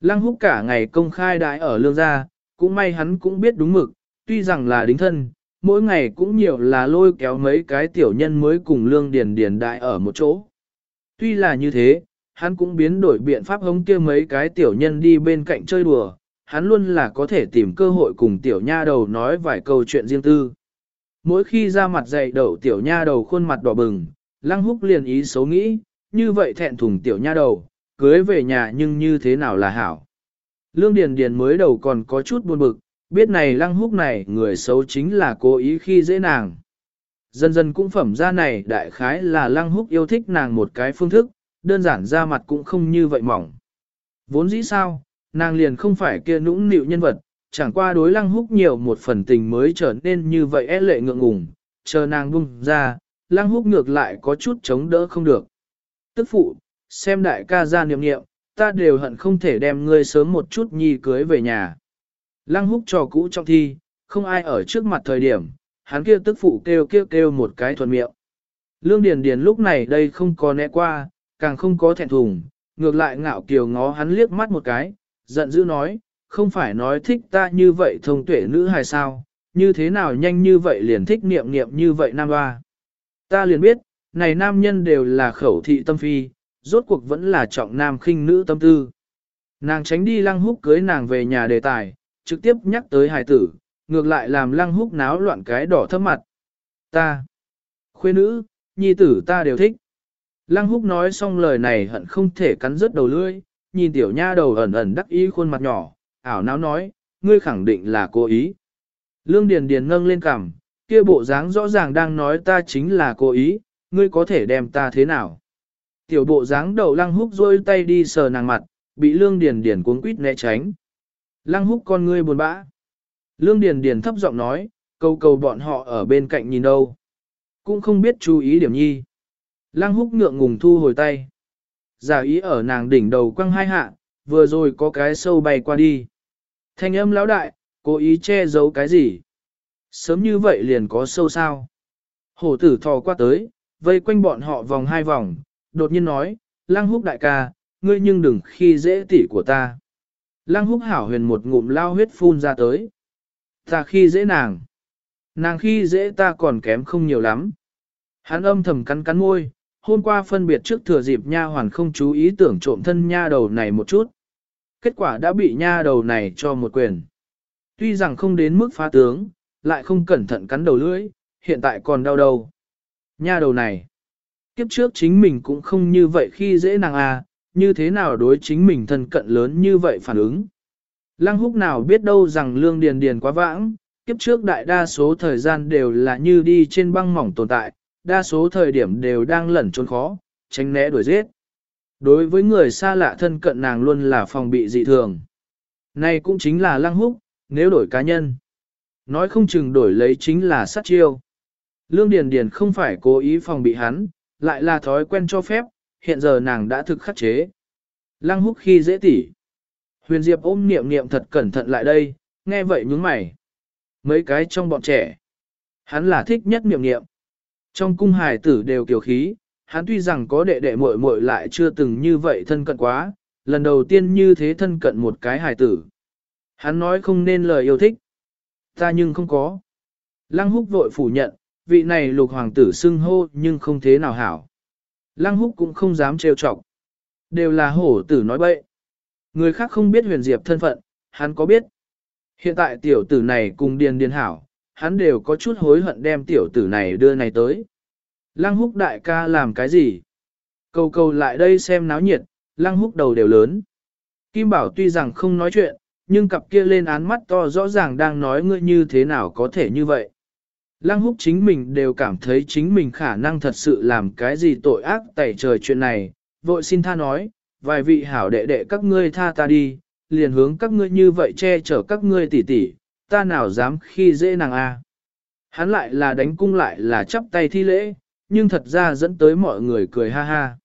Lăng húc cả ngày công khai đại ở lương gia, cũng may hắn cũng biết đúng mực, tuy rằng là đính thân, mỗi ngày cũng nhiều là lôi kéo mấy cái tiểu nhân mới cùng lương điền điền đại ở một chỗ. Tuy là như thế, hắn cũng biến đổi biện pháp hống kia mấy cái tiểu nhân đi bên cạnh chơi đùa, hắn luôn là có thể tìm cơ hội cùng tiểu nha đầu nói vài câu chuyện riêng tư. Mỗi khi ra mặt dậy đầu tiểu nha đầu khuôn mặt đỏ bừng, lăng húc liền ý xấu nghĩ, như vậy thẹn thùng tiểu nha đầu, cưới về nhà nhưng như thế nào là hảo. Lương Điền Điền mới đầu còn có chút buồn bực, biết này lăng húc này người xấu chính là cố ý khi dễ nàng. Dần dần cũng phẩm ra này đại khái là lăng húc yêu thích nàng một cái phương thức, đơn giản ra mặt cũng không như vậy mỏng. Vốn dĩ sao, nàng liền không phải kia nũng nịu nhân vật, chẳng qua đối lăng húc nhiều một phần tình mới trở nên như vậy é lệ ngượng ngùng, chờ nàng bung ra, lăng húc ngược lại có chút chống đỡ không được. Tức phụ, xem đại ca ra niệm niệm, ta đều hận không thể đem ngươi sớm một chút nhi cưới về nhà. Lăng húc trò cũ trong thi, không ai ở trước mặt thời điểm, hắn kia tức phụ kêu kêu kêu một cái thuần miệng. Lương Điền Điền lúc này đây không có né qua, càng không có thẹn thùng, ngược lại ngạo kiều ngó hắn liếc mắt một cái, giận dữ nói, không phải nói thích ta như vậy thông tuệ nữ hay sao, như thế nào nhanh như vậy liền thích niệm niệm như vậy nam hoa. Ta liền biết, này nam nhân đều là khẩu thị tâm phi, rốt cuộc vẫn là trọng nam khinh nữ tâm tư. Nàng tránh đi lăng húc cưới nàng về nhà đề tài, trực tiếp nhắc tới hài tử, ngược lại làm lăng húc náo loạn cái đỏ thấp mặt. Ta, khuê nữ, nhi tử ta đều thích. Lăng húc nói xong lời này hận không thể cắn rớt đầu lưỡi, nhìn tiểu nha đầu ẩn ẩn đắc ý khuôn mặt nhỏ, ảo não nói, ngươi khẳng định là cố ý. Lương Điền Điền ngâng lên cằm, kia bộ dáng rõ ràng đang nói ta chính là cố ý, ngươi có thể đem ta thế nào. Tiểu bộ dáng đầu lăng húc rôi tay đi sờ nàng mặt, bị Lương Điền Điền cuống quýt né tránh. Lăng húc con ngươi buồn bã. Lương Điền Điền thấp giọng nói, câu cầu bọn họ ở bên cạnh nhìn đâu. Cũng không biết chú ý điểm nhi. Lăng húc ngượng ngùng thu hồi tay. Giả ý ở nàng đỉnh đầu quăng hai hạ, vừa rồi có cái sâu bay qua đi. Thanh âm lão đại, cố ý che giấu cái gì? Sớm như vậy liền có sâu sao? Hổ tử thò qua tới, vây quanh bọn họ vòng hai vòng, đột nhiên nói, lăng húc đại ca, ngươi nhưng đừng khi dễ tỷ của ta. Lăng húc hảo huyền một ngụm lao huyết phun ra tới. Ta khi dễ nàng. Nàng khi dễ ta còn kém không nhiều lắm. Hắn âm thầm cắn cắn môi, hôm qua phân biệt trước thừa dịp nha hoàn không chú ý tưởng trộm thân nha đầu này một chút. Kết quả đã bị nha đầu này cho một quyền. Tuy rằng không đến mức phá tướng, lại không cẩn thận cắn đầu lưỡi, hiện tại còn đau đầu. Nha đầu này, kiếp trước chính mình cũng không như vậy khi dễ nàng à, như thế nào đối chính mình thân cận lớn như vậy phản ứng. Lăng húc nào biết đâu rằng lương điền điền quá vãng, kiếp trước đại đa số thời gian đều là như đi trên băng mỏng tồn tại, đa số thời điểm đều đang lẩn trốn khó, tránh né đuổi giết. Đối với người xa lạ thân cận nàng luôn là phòng bị dị thường. Này cũng chính là lăng húc, nếu đổi cá nhân. Nói không chừng đổi lấy chính là sát chiêu. Lương Điền Điền không phải cố ý phòng bị hắn, lại là thói quen cho phép, hiện giờ nàng đã thực khắc chế. Lăng húc khi dễ tỉ. Huyền Diệp ôm niệm niệm thật cẩn thận lại đây, nghe vậy nhướng mày. Mấy cái trong bọn trẻ. Hắn là thích nhất niệm niệm. Trong cung hài tử đều kiều khí, hắn tuy rằng có đệ đệ muội muội lại chưa từng như vậy thân cận quá, lần đầu tiên như thế thân cận một cái hài tử. Hắn nói không nên lời yêu thích. Ta nhưng không có. Lăng húc vội phủ nhận, vị này lục hoàng tử xưng hô nhưng không thế nào hảo. Lăng húc cũng không dám trêu chọc. Đều là hổ tử nói bậy. Người khác không biết huyền diệp thân phận, hắn có biết. Hiện tại tiểu tử này cùng điền điền hảo, hắn đều có chút hối hận đem tiểu tử này đưa này tới. Lăng húc đại ca làm cái gì? Cầu cầu lại đây xem náo nhiệt, lăng húc đầu đều lớn. Kim Bảo tuy rằng không nói chuyện, nhưng cặp kia lên án mắt to rõ ràng đang nói ngươi như thế nào có thể như vậy. Lăng húc chính mình đều cảm thấy chính mình khả năng thật sự làm cái gì tội ác tẩy trời chuyện này, vội xin tha nói, vài vị hảo đệ đệ các ngươi tha ta đi, liền hướng các ngươi như vậy che chở các ngươi tỉ tỉ, ta nào dám khi dễ nàng a. Hắn lại là đánh cung lại là chắp tay thi lễ, nhưng thật ra dẫn tới mọi người cười ha ha.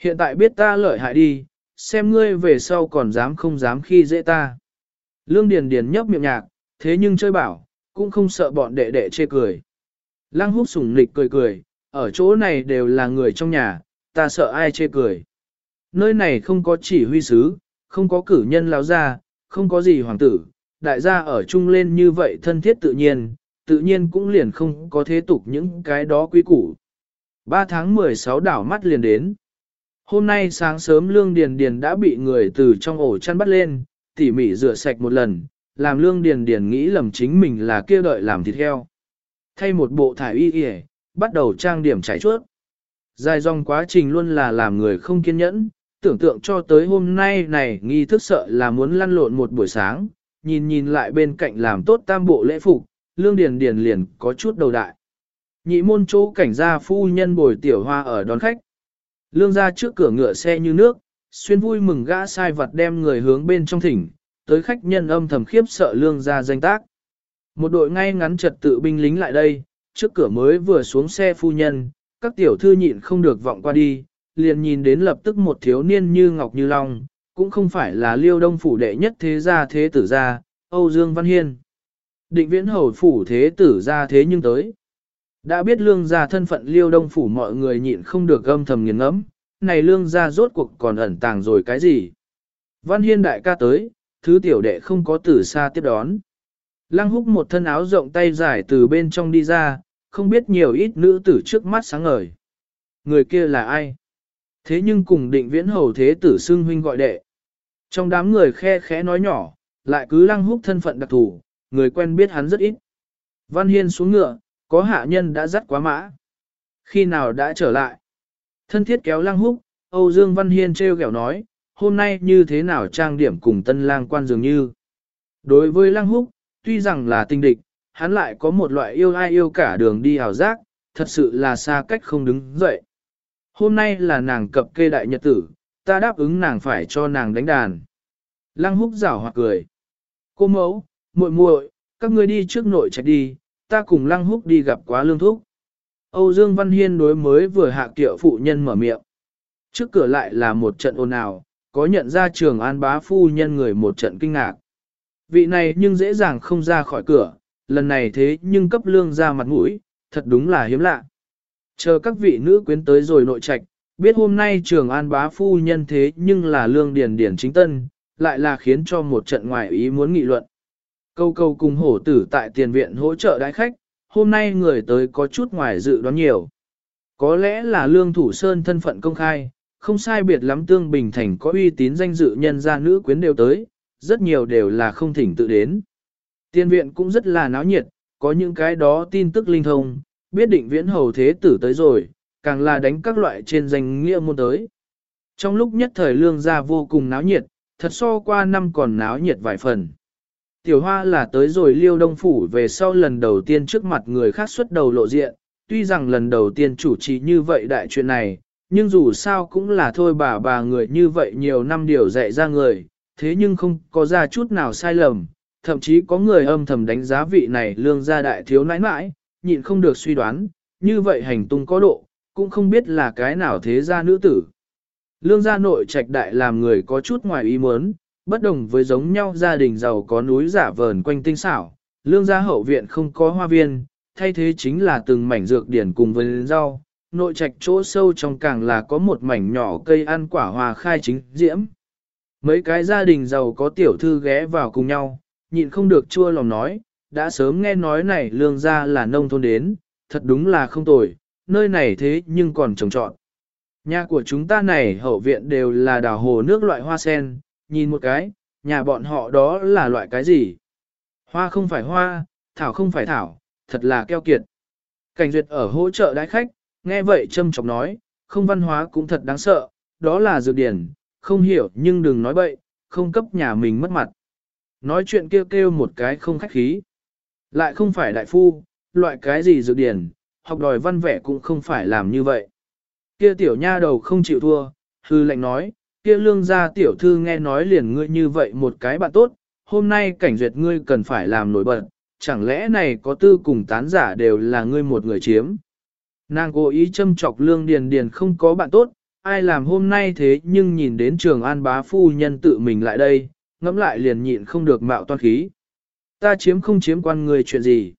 Hiện tại biết ta lợi hại đi, xem ngươi về sau còn dám không dám khi dễ ta. Lương Điền Điền nhấp miệng nhạc, thế nhưng chơi bảo, cũng không sợ bọn đệ đệ chê cười. Lăng húc sủng nịch cười cười, ở chỗ này đều là người trong nhà, ta sợ ai chê cười. Nơi này không có chỉ huy sứ, không có cử nhân lão gia, không có gì hoàng tử, đại gia ở chung lên như vậy thân thiết tự nhiên, tự nhiên cũng liền không có thế tục những cái đó quý củ. 3 tháng 16 đảo mắt liền đến. Hôm nay sáng sớm Lương Điền Điền đã bị người từ trong ổ chăn bắt lên, tỉ mỉ rửa sạch một lần, làm Lương Điền Điền nghĩ lầm chính mình là kia đợi làm thịt heo. Thay một bộ thải y y, bắt đầu trang điểm chảy chuốt. Dài dòng quá trình luôn là làm người không kiên nhẫn, tưởng tượng cho tới hôm nay này nghi thức sợ là muốn lăn lộn một buổi sáng, nhìn nhìn lại bên cạnh làm tốt tam bộ lễ phục, Lương Điền Điền liền có chút đầu đại. Nhị môn chỗ cảnh gia phu nhân bồi tiểu hoa ở đón khách. Lương ra trước cửa ngựa xe như nước, xuyên vui mừng gã sai vật đem người hướng bên trong thỉnh, tới khách nhân âm thầm khiếp sợ lương ra danh tác. Một đội ngay ngắn trật tự binh lính lại đây, trước cửa mới vừa xuống xe phu nhân, các tiểu thư nhịn không được vọng qua đi, liền nhìn đến lập tức một thiếu niên như ngọc như long, cũng không phải là liêu đông phủ đệ nhất thế gia thế tử gia, Âu Dương Văn Hiên. Định viễn hầu phủ thế tử gia thế nhưng tới. Đã biết lương gia thân phận liêu đông phủ mọi người nhịn không được âm thầm nghiền ngẫm, này lương gia rốt cuộc còn ẩn tàng rồi cái gì. Văn Hiên đại ca tới, thứ tiểu đệ không có từ xa tiếp đón. Lăng húc một thân áo rộng tay dài từ bên trong đi ra, không biết nhiều ít nữ tử trước mắt sáng ngời. Người kia là ai? Thế nhưng cùng định viễn hầu thế tử xưng huynh gọi đệ. Trong đám người khe khẽ nói nhỏ, lại cứ lăng húc thân phận đặc thù, người quen biết hắn rất ít. Văn Hiên xuống ngựa, có hạ nhân đã dắt quá mã. Khi nào đã trở lại? Thân thiết kéo lăng húc, Âu Dương Văn Hiên treo kẹo nói, hôm nay như thế nào trang điểm cùng tân lang quan dường như. Đối với Lang húc, tuy rằng là tinh địch, hắn lại có một loại yêu ai yêu cả đường đi hào giác, thật sự là xa cách không đứng dậy. Hôm nay là nàng cập kê đại nhật tử, ta đáp ứng nàng phải cho nàng đánh đàn. Lăng húc rảo hoặc cười. Cô mẫu, muội muội, các ngươi đi trước nội trạch đi, ta cùng lăng húc đi gặp quá lương thúc. Âu Dương Văn Hiên đối mới vừa hạ kiệu phụ nhân mở miệng. Trước cửa lại là một trận ồn ào, có nhận ra trường an bá phu nhân người một trận kinh ngạc. Vị này nhưng dễ dàng không ra khỏi cửa, lần này thế nhưng cấp lương ra mặt mũi, thật đúng là hiếm lạ. Chờ các vị nữ quyến tới rồi nội trạch, biết hôm nay trường an bá phu nhân thế nhưng là lương điền điển chính tân, lại là khiến cho một trận ngoài ý muốn nghị luận. Câu câu cùng hổ tử tại tiền viện hỗ trợ đại khách, hôm nay người tới có chút ngoài dự đoán nhiều. Có lẽ là lương thủ sơn thân phận công khai, không sai biệt lắm tương bình thành có uy tín danh dự nhân gia nữ quyến đều tới, rất nhiều đều là không thỉnh tự đến. Tiên viện cũng rất là náo nhiệt, có những cái đó tin tức linh thông, biết định viễn hầu thế tử tới rồi, càng là đánh các loại trên danh nghĩa môn tới. Trong lúc nhất thời lương gia vô cùng náo nhiệt, thật so qua năm còn náo nhiệt vài phần. Tiểu hoa là tới rồi liêu đông phủ về sau lần đầu tiên trước mặt người khác xuất đầu lộ diện, tuy rằng lần đầu tiên chủ trì như vậy đại chuyện này, nhưng dù sao cũng là thôi bà bà người như vậy nhiều năm điều dạy ra người, thế nhưng không có ra chút nào sai lầm, thậm chí có người âm thầm đánh giá vị này lương gia đại thiếu nãi nãi, nhịn không được suy đoán, như vậy hành tung có độ, cũng không biết là cái nào thế gia nữ tử. Lương gia nội trạch đại làm người có chút ngoài ý muốn, bất đồng với giống nhau gia đình giàu có núi giả vờn quanh tinh xảo, lương gia hậu viện không có hoa viên, thay thế chính là từng mảnh dược điển cùng với rau, nội trạch chỗ sâu trong càng là có một mảnh nhỏ cây ăn quả hòa khai chính diễm. Mấy cái gia đình giàu có tiểu thư ghé vào cùng nhau, nhịn không được chua lòng nói, đã sớm nghe nói này lương gia là nông thôn đến, thật đúng là không tồi, nơi này thế nhưng còn trồng trọt. Nhà của chúng ta này hậu viện đều là đào hồ nước loại hoa sen, nhìn một cái, nhà bọn họ đó là loại cái gì? Hoa không phải hoa, thảo không phải thảo, thật là keo kiệt. Cảnh duyệt ở hỗ trợ đái khách, nghe vậy châm chọc nói, không văn hóa cũng thật đáng sợ, đó là dược điển, không hiểu nhưng đừng nói bậy, không cấp nhà mình mất mặt. Nói chuyện kêu kêu một cái không khách khí. Lại không phải đại phu, loại cái gì dược điển, học đòi văn vẻ cũng không phải làm như vậy. Kia tiểu nha đầu không chịu thua, hư lệnh nói, kia lương gia tiểu thư nghe nói liền ngươi như vậy một cái bạn tốt, hôm nay cảnh duyệt ngươi cần phải làm nổi bật, chẳng lẽ này có tư cùng tán giả đều là ngươi một người chiếm. Nàng cố ý châm chọc lương điền điền không có bạn tốt, ai làm hôm nay thế nhưng nhìn đến trường an bá phu nhân tự mình lại đây, ngẫm lại liền nhịn không được mạo toan khí. Ta chiếm không chiếm quan ngươi chuyện gì.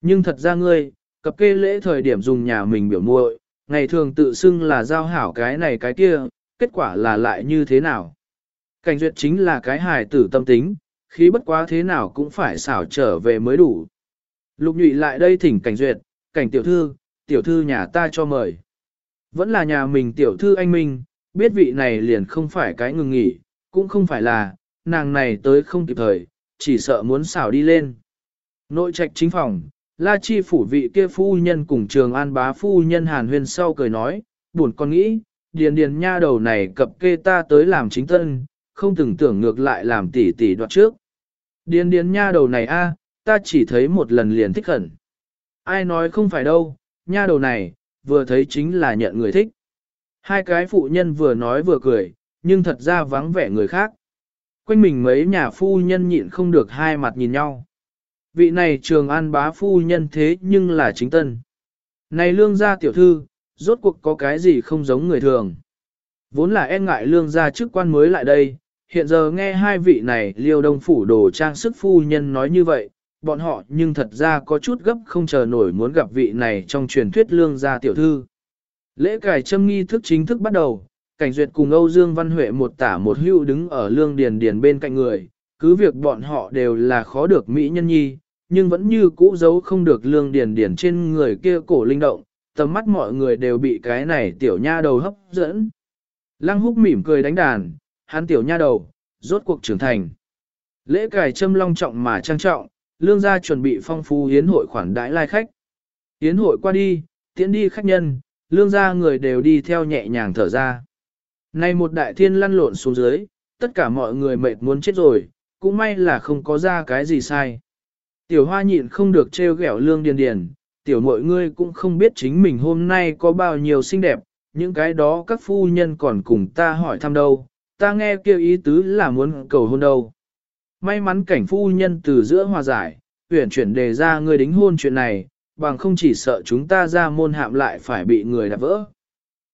Nhưng thật ra ngươi, cập kê lễ thời điểm dùng nhà mình biểu muội, ngày thường tự xưng là giao hảo cái này cái kia, kết quả là lại như thế nào. Cảnh duyệt chính là cái hài tử tâm tính, khí bất quá thế nào cũng phải xảo trở về mới đủ. Lục nhụy lại đây thỉnh cảnh duyệt, cảnh tiểu thư, tiểu thư nhà ta cho mời. Vẫn là nhà mình tiểu thư anh Minh, biết vị này liền không phải cái ngừng nghỉ, cũng không phải là, nàng này tới không kịp thời, chỉ sợ muốn xảo đi lên. Nội trạch chính phòng, La Chi phủ vị kia phu nhân cùng trường an bá phu nhân hàn huyền sau cười nói, buồn con nghĩ, điền điền nha đầu này cập kê ta tới làm chính tân, không từng tưởng ngược lại làm tỷ tỷ đoạt trước. Điền điền nha đầu này a, ta chỉ thấy một lần liền thích hẳn. Ai nói không phải đâu, nha đầu này, vừa thấy chính là nhận người thích. Hai cái phụ nhân vừa nói vừa cười, nhưng thật ra vắng vẻ người khác. Quanh mình mấy nhà phu nhân nhịn không được hai mặt nhìn nhau. Vị này trường an bá phu nhân thế nhưng là chính tân. Này lương gia tiểu thư, rốt cuộc có cái gì không giống người thường. Vốn là e ngại lương gia chức quan mới lại đây, hiện giờ nghe hai vị này liêu đông phủ đồ trang sức phu nhân nói như vậy, bọn họ nhưng thật ra có chút gấp không chờ nổi muốn gặp vị này trong truyền thuyết lương gia tiểu thư. Lễ cải châm nghi thức chính thức bắt đầu, cảnh duyệt cùng Âu Dương Văn Huệ một tả một hưu đứng ở lương điền điền bên cạnh người, cứ việc bọn họ đều là khó được mỹ nhân nhi, nhưng vẫn như cũ giấu không được lương điền điền trên người kia cổ linh động, tầm mắt mọi người đều bị cái này tiểu nha đầu hấp dẫn. Lăng húc mỉm cười đánh đàn, hắn tiểu nha đầu, rốt cuộc trưởng thành. Lễ cải châm long trọng mà trang trọng, lương gia chuẩn bị phong phú hiến hội khoản đãi lai khách. Hiến hội qua đi, tiễn đi khách nhân, lương gia người đều đi theo nhẹ nhàng thở ra. Nay một đại thiên lăn lộn xuống dưới, tất cả mọi người mệt muốn chết rồi, cũng may là không có ra cái gì sai. Tiểu hoa nhịn không được trêu ghẹo lương điền điền, tiểu mọi ngươi cũng không biết chính mình hôm nay có bao nhiêu xinh đẹp, những cái đó các phu nhân còn cùng ta hỏi thăm đâu, ta nghe kêu ý tứ là muốn cầu hôn đâu. May mắn cảnh phu nhân từ giữa hòa giải, tuyển chuyển đề ra ngươi đính hôn chuyện này, bằng không chỉ sợ chúng ta ra môn hạm lại phải bị người đạp vỡ.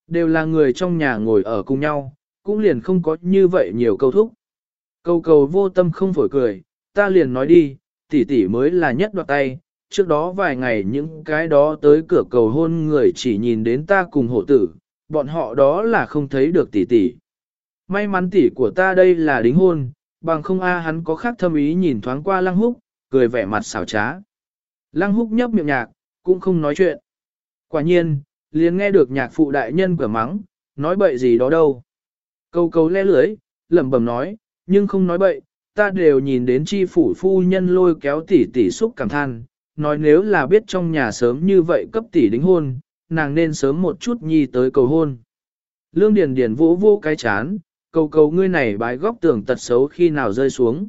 Đều là người trong nhà ngồi ở cùng nhau, cũng liền không có như vậy nhiều câu thúc. Câu cầu vô tâm không phổi cười, ta liền nói đi, tỷ tỷ mới là nhất đoạt tay, trước đó vài ngày những cái đó tới cửa cầu hôn người chỉ nhìn đến ta cùng hộ tử, bọn họ đó là không thấy được tỷ tỷ. May mắn tỷ của ta đây là đính hôn, bằng không a hắn có khác thâm ý nhìn thoáng qua lăng húc, cười vẻ mặt xảo trá. Lăng húc nhấp miệng nhạc, cũng không nói chuyện. Quả nhiên, liền nghe được nhạc phụ đại nhân cửa mắng, nói bậy gì đó đâu. Câu câu le lưới, lẩm bẩm nói, nhưng không nói bậy, ta đều nhìn đến chi phủ phu nhân lôi kéo tỷ tỷ xúc cảm than, nói nếu là biết trong nhà sớm như vậy cấp tỷ đính hôn, nàng nên sớm một chút nhi tới cầu hôn. Lương Điền Điền vỗ vô cái chán, cầu cầu ngươi này bái góc tưởng tật xấu khi nào rơi xuống.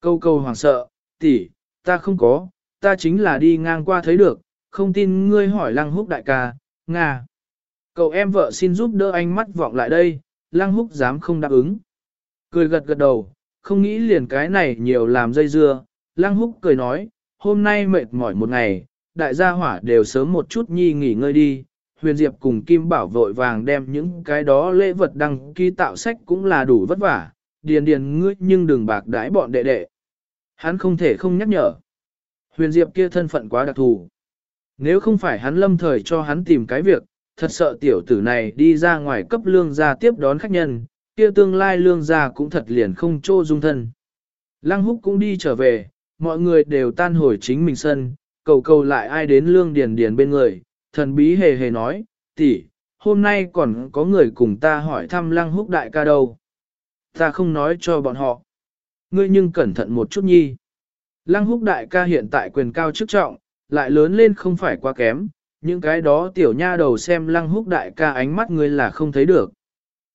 Câu câu hoàng sợ, tỷ, ta không có, ta chính là đi ngang qua thấy được, không tin ngươi hỏi lăng húc đại ca, Nga. Cậu em vợ xin giúp đỡ anh mắt vọng lại đây, lăng húc dám không đáp ứng. Cười gật gật đầu, không nghĩ liền cái này nhiều làm dây dưa, lăng húc cười nói, hôm nay mệt mỏi một ngày, đại gia hỏa đều sớm một chút nhi nghỉ ngơi đi. Huyền Diệp cùng Kim Bảo vội vàng đem những cái đó lễ vật đăng ký tạo sách cũng là đủ vất vả, điền điền ngươi nhưng đừng bạc đãi bọn đệ đệ. Hắn không thể không nhắc nhở. Huyền Diệp kia thân phận quá đặc thù. Nếu không phải hắn lâm thời cho hắn tìm cái việc, thật sợ tiểu tử này đi ra ngoài cấp lương gia tiếp đón khách nhân, kia tương lai lương gia cũng thật liền không trô dung thân. Lăng húc cũng đi trở về, mọi người đều tan hồi chính mình sân, cầu cầu lại ai đến lương điền điền bên người, thần bí hề hề nói, tỷ, hôm nay còn có người cùng ta hỏi thăm lăng húc đại ca đâu. Ta không nói cho bọn họ. Ngươi nhưng cẩn thận một chút nhi. Lăng húc đại ca hiện tại quyền cao chức trọng, lại lớn lên không phải quá kém, những cái đó tiểu nha đầu xem lăng húc đại ca ánh mắt ngươi là không thấy được.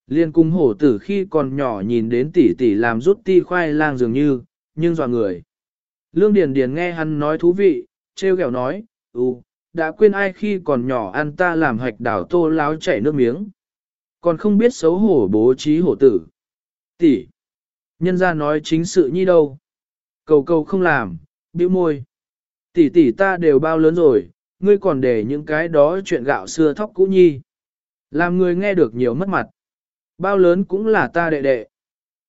Liên cung hổ tử khi còn nhỏ nhìn đến tỷ tỷ làm rút ti khoai lang dường như, nhưng dò người. Lương Điền Điền nghe hắn nói thú vị, treo gẹo nói, ừ, đã quên ai khi còn nhỏ ăn ta làm hạch đảo tô láo chảy nước miếng. Còn không biết xấu hổ bố trí hổ tử. Tỷ, nhân ra nói chính sự nhi đâu. Cầu cầu không làm, bĩu môi. Tỷ tỷ ta đều bao lớn rồi, ngươi còn để những cái đó chuyện gạo xưa thóc cũ nhi. Làm người nghe được nhiều mất mặt. Bao lớn cũng là ta đệ đệ.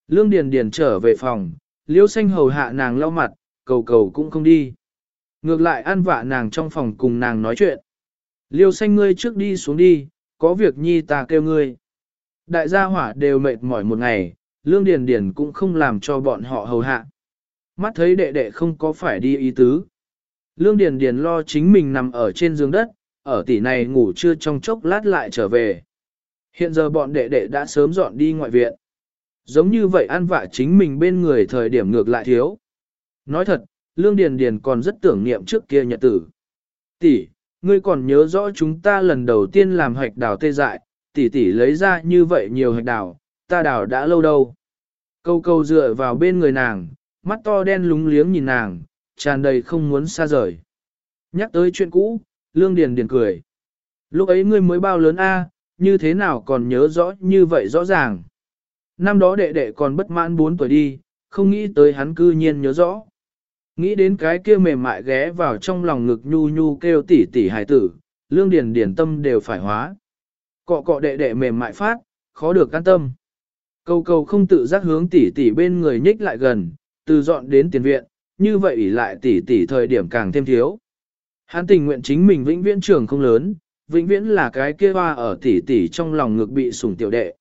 Lương Điền Điền trở về phòng, liễu xanh hầu hạ nàng lau mặt, cầu cầu cũng không đi. Ngược lại ăn vạ nàng trong phòng cùng nàng nói chuyện. Liêu xanh ngươi trước đi xuống đi, có việc nhi ta kêu ngươi. Đại gia hỏa đều mệt mỏi một ngày, Lương Điền Điền cũng không làm cho bọn họ hầu hạ. Mắt thấy đệ đệ không có phải đi ý tứ. Lương Điền Điền lo chính mình nằm ở trên giường đất, ở tỷ này ngủ chưa trong chốc lát lại trở về. Hiện giờ bọn đệ đệ đã sớm dọn đi ngoại viện. Giống như vậy ăn vạ chính mình bên người thời điểm ngược lại thiếu. Nói thật, Lương Điền Điền còn rất tưởng niệm trước kia nhật tử. Tỷ, ngươi còn nhớ rõ chúng ta lần đầu tiên làm hạch đào tê dại, tỷ tỷ lấy ra như vậy nhiều hạch đào, ta đào đã lâu đâu. Câu câu dựa vào bên người nàng, mắt to đen lúng liếng nhìn nàng, tràn đầy không muốn xa rời. Nhắc tới chuyện cũ, Lương Điền Điền cười. Lúc ấy ngươi mới bao lớn a, như thế nào còn nhớ rõ như vậy rõ ràng. Năm đó đệ đệ còn bất mãn 4 tuổi đi, không nghĩ tới hắn cư nhiên nhớ rõ. Nghĩ đến cái kia mềm mại ghé vào trong lòng ngực nhu nhu kêu tỉ tỉ hài tử, lương điền điền tâm đều phải hóa. Cọ cọ đệ đệ mềm mại phát, khó được can tâm. Cầu cầu không tự giác hướng tỉ tỉ bên người nhích lại gần, từ dọn đến tiền viện, như vậy ỉ lại tỉ tỉ thời điểm càng thêm thiếu. Hắn tình nguyện chính mình vĩnh viễn trường không lớn, vĩnh viễn là cái kia hoa ở tỉ tỉ trong lòng ngực bị sủng tiểu đệ.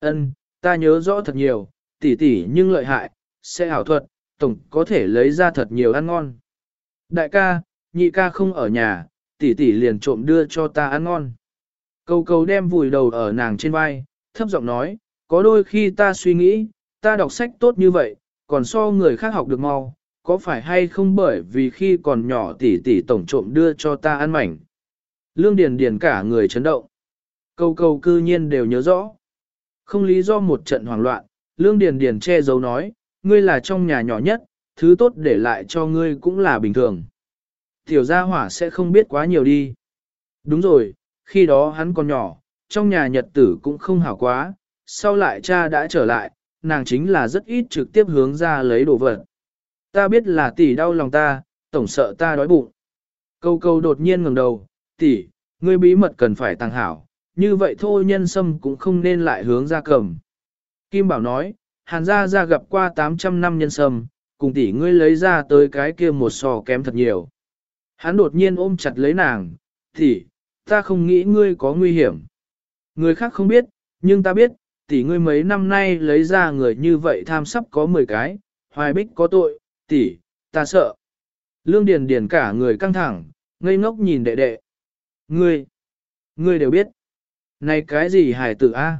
Ân, ta nhớ rõ thật nhiều, tỉ tỉ nhưng lợi hại, sẽ ảo thuật, tổng có thể lấy ra thật nhiều ăn ngon. Đại ca, nhị ca không ở nhà, tỷ tỷ liền trộm đưa cho ta ăn ngon. Cầu cầu đem vùi đầu ở nàng trên vai, thấp giọng nói, có đôi khi ta suy nghĩ, ta đọc sách tốt như vậy, còn so người khác học được mau, có phải hay không bởi vì khi còn nhỏ tỷ tỷ tổng trộm đưa cho ta ăn mảnh. Lương Điền Điền cả người chấn động. Cầu cầu cư nhiên đều nhớ rõ. Không lý do một trận hoảng loạn, Lương Điền Điền che giấu nói, ngươi là trong nhà nhỏ nhất, thứ tốt để lại cho ngươi cũng là bình thường. Tiểu gia hỏa sẽ không biết quá nhiều đi. Đúng rồi, khi đó hắn còn nhỏ, trong nhà nhật tử cũng không hảo quá, sau lại cha đã trở lại, nàng chính là rất ít trực tiếp hướng ra lấy đồ vật. Ta biết là tỷ đau lòng ta, tổng sợ ta đói bụng. Câu câu đột nhiên ngẩng đầu, tỷ, ngươi bí mật cần phải tăng hảo, như vậy thôi nhân sâm cũng không nên lại hướng ra cầm. Kim Bảo nói, hàn gia gia gặp qua 800 năm nhân sâm, cùng tỷ ngươi lấy ra tới cái kia một sò kém thật nhiều. Hắn đột nhiên ôm chặt lấy nàng, tỷ, ta không nghĩ ngươi có nguy hiểm. Người khác không biết, nhưng ta biết, tỷ ngươi mấy năm nay lấy ra người như vậy tham sắp có 10 cái, hoài bích có tội, tỷ, ta sợ. Lương Điền Điền cả người căng thẳng, ngây ngốc nhìn đệ đệ. Ngươi, ngươi đều biết. Này cái gì hài tử a?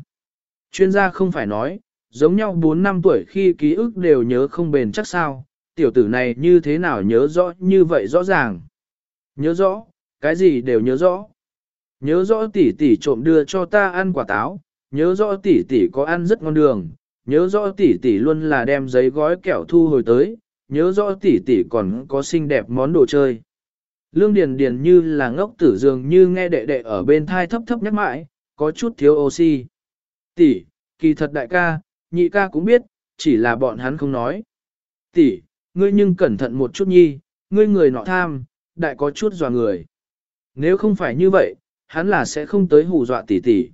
Chuyên gia không phải nói, giống nhau 4 năm tuổi khi ký ức đều nhớ không bền chắc sao, tiểu tử này như thế nào nhớ rõ như vậy rõ ràng. Nhớ rõ, cái gì đều nhớ rõ. Nhớ rõ tỷ tỷ trộm đưa cho ta ăn quả táo, nhớ rõ tỷ tỷ có ăn rất ngon đường, nhớ rõ tỷ tỷ luôn là đem giấy gói kẹo thu hồi tới, nhớ rõ tỷ tỷ còn có xinh đẹp món đồ chơi. Lương Điền Điền như là ngốc tử dường như nghe đệ đệ ở bên thai thấp thấp nhắc mãi, có chút thiếu oxy. Tỷ, kỳ thật đại ca, nhị ca cũng biết, chỉ là bọn hắn không nói. Tỷ, ngươi nhưng cẩn thận một chút nhi, ngươi người nọ tham, đại có chút dọa người. Nếu không phải như vậy, hắn là sẽ không tới hù dọa tỷ tỷ.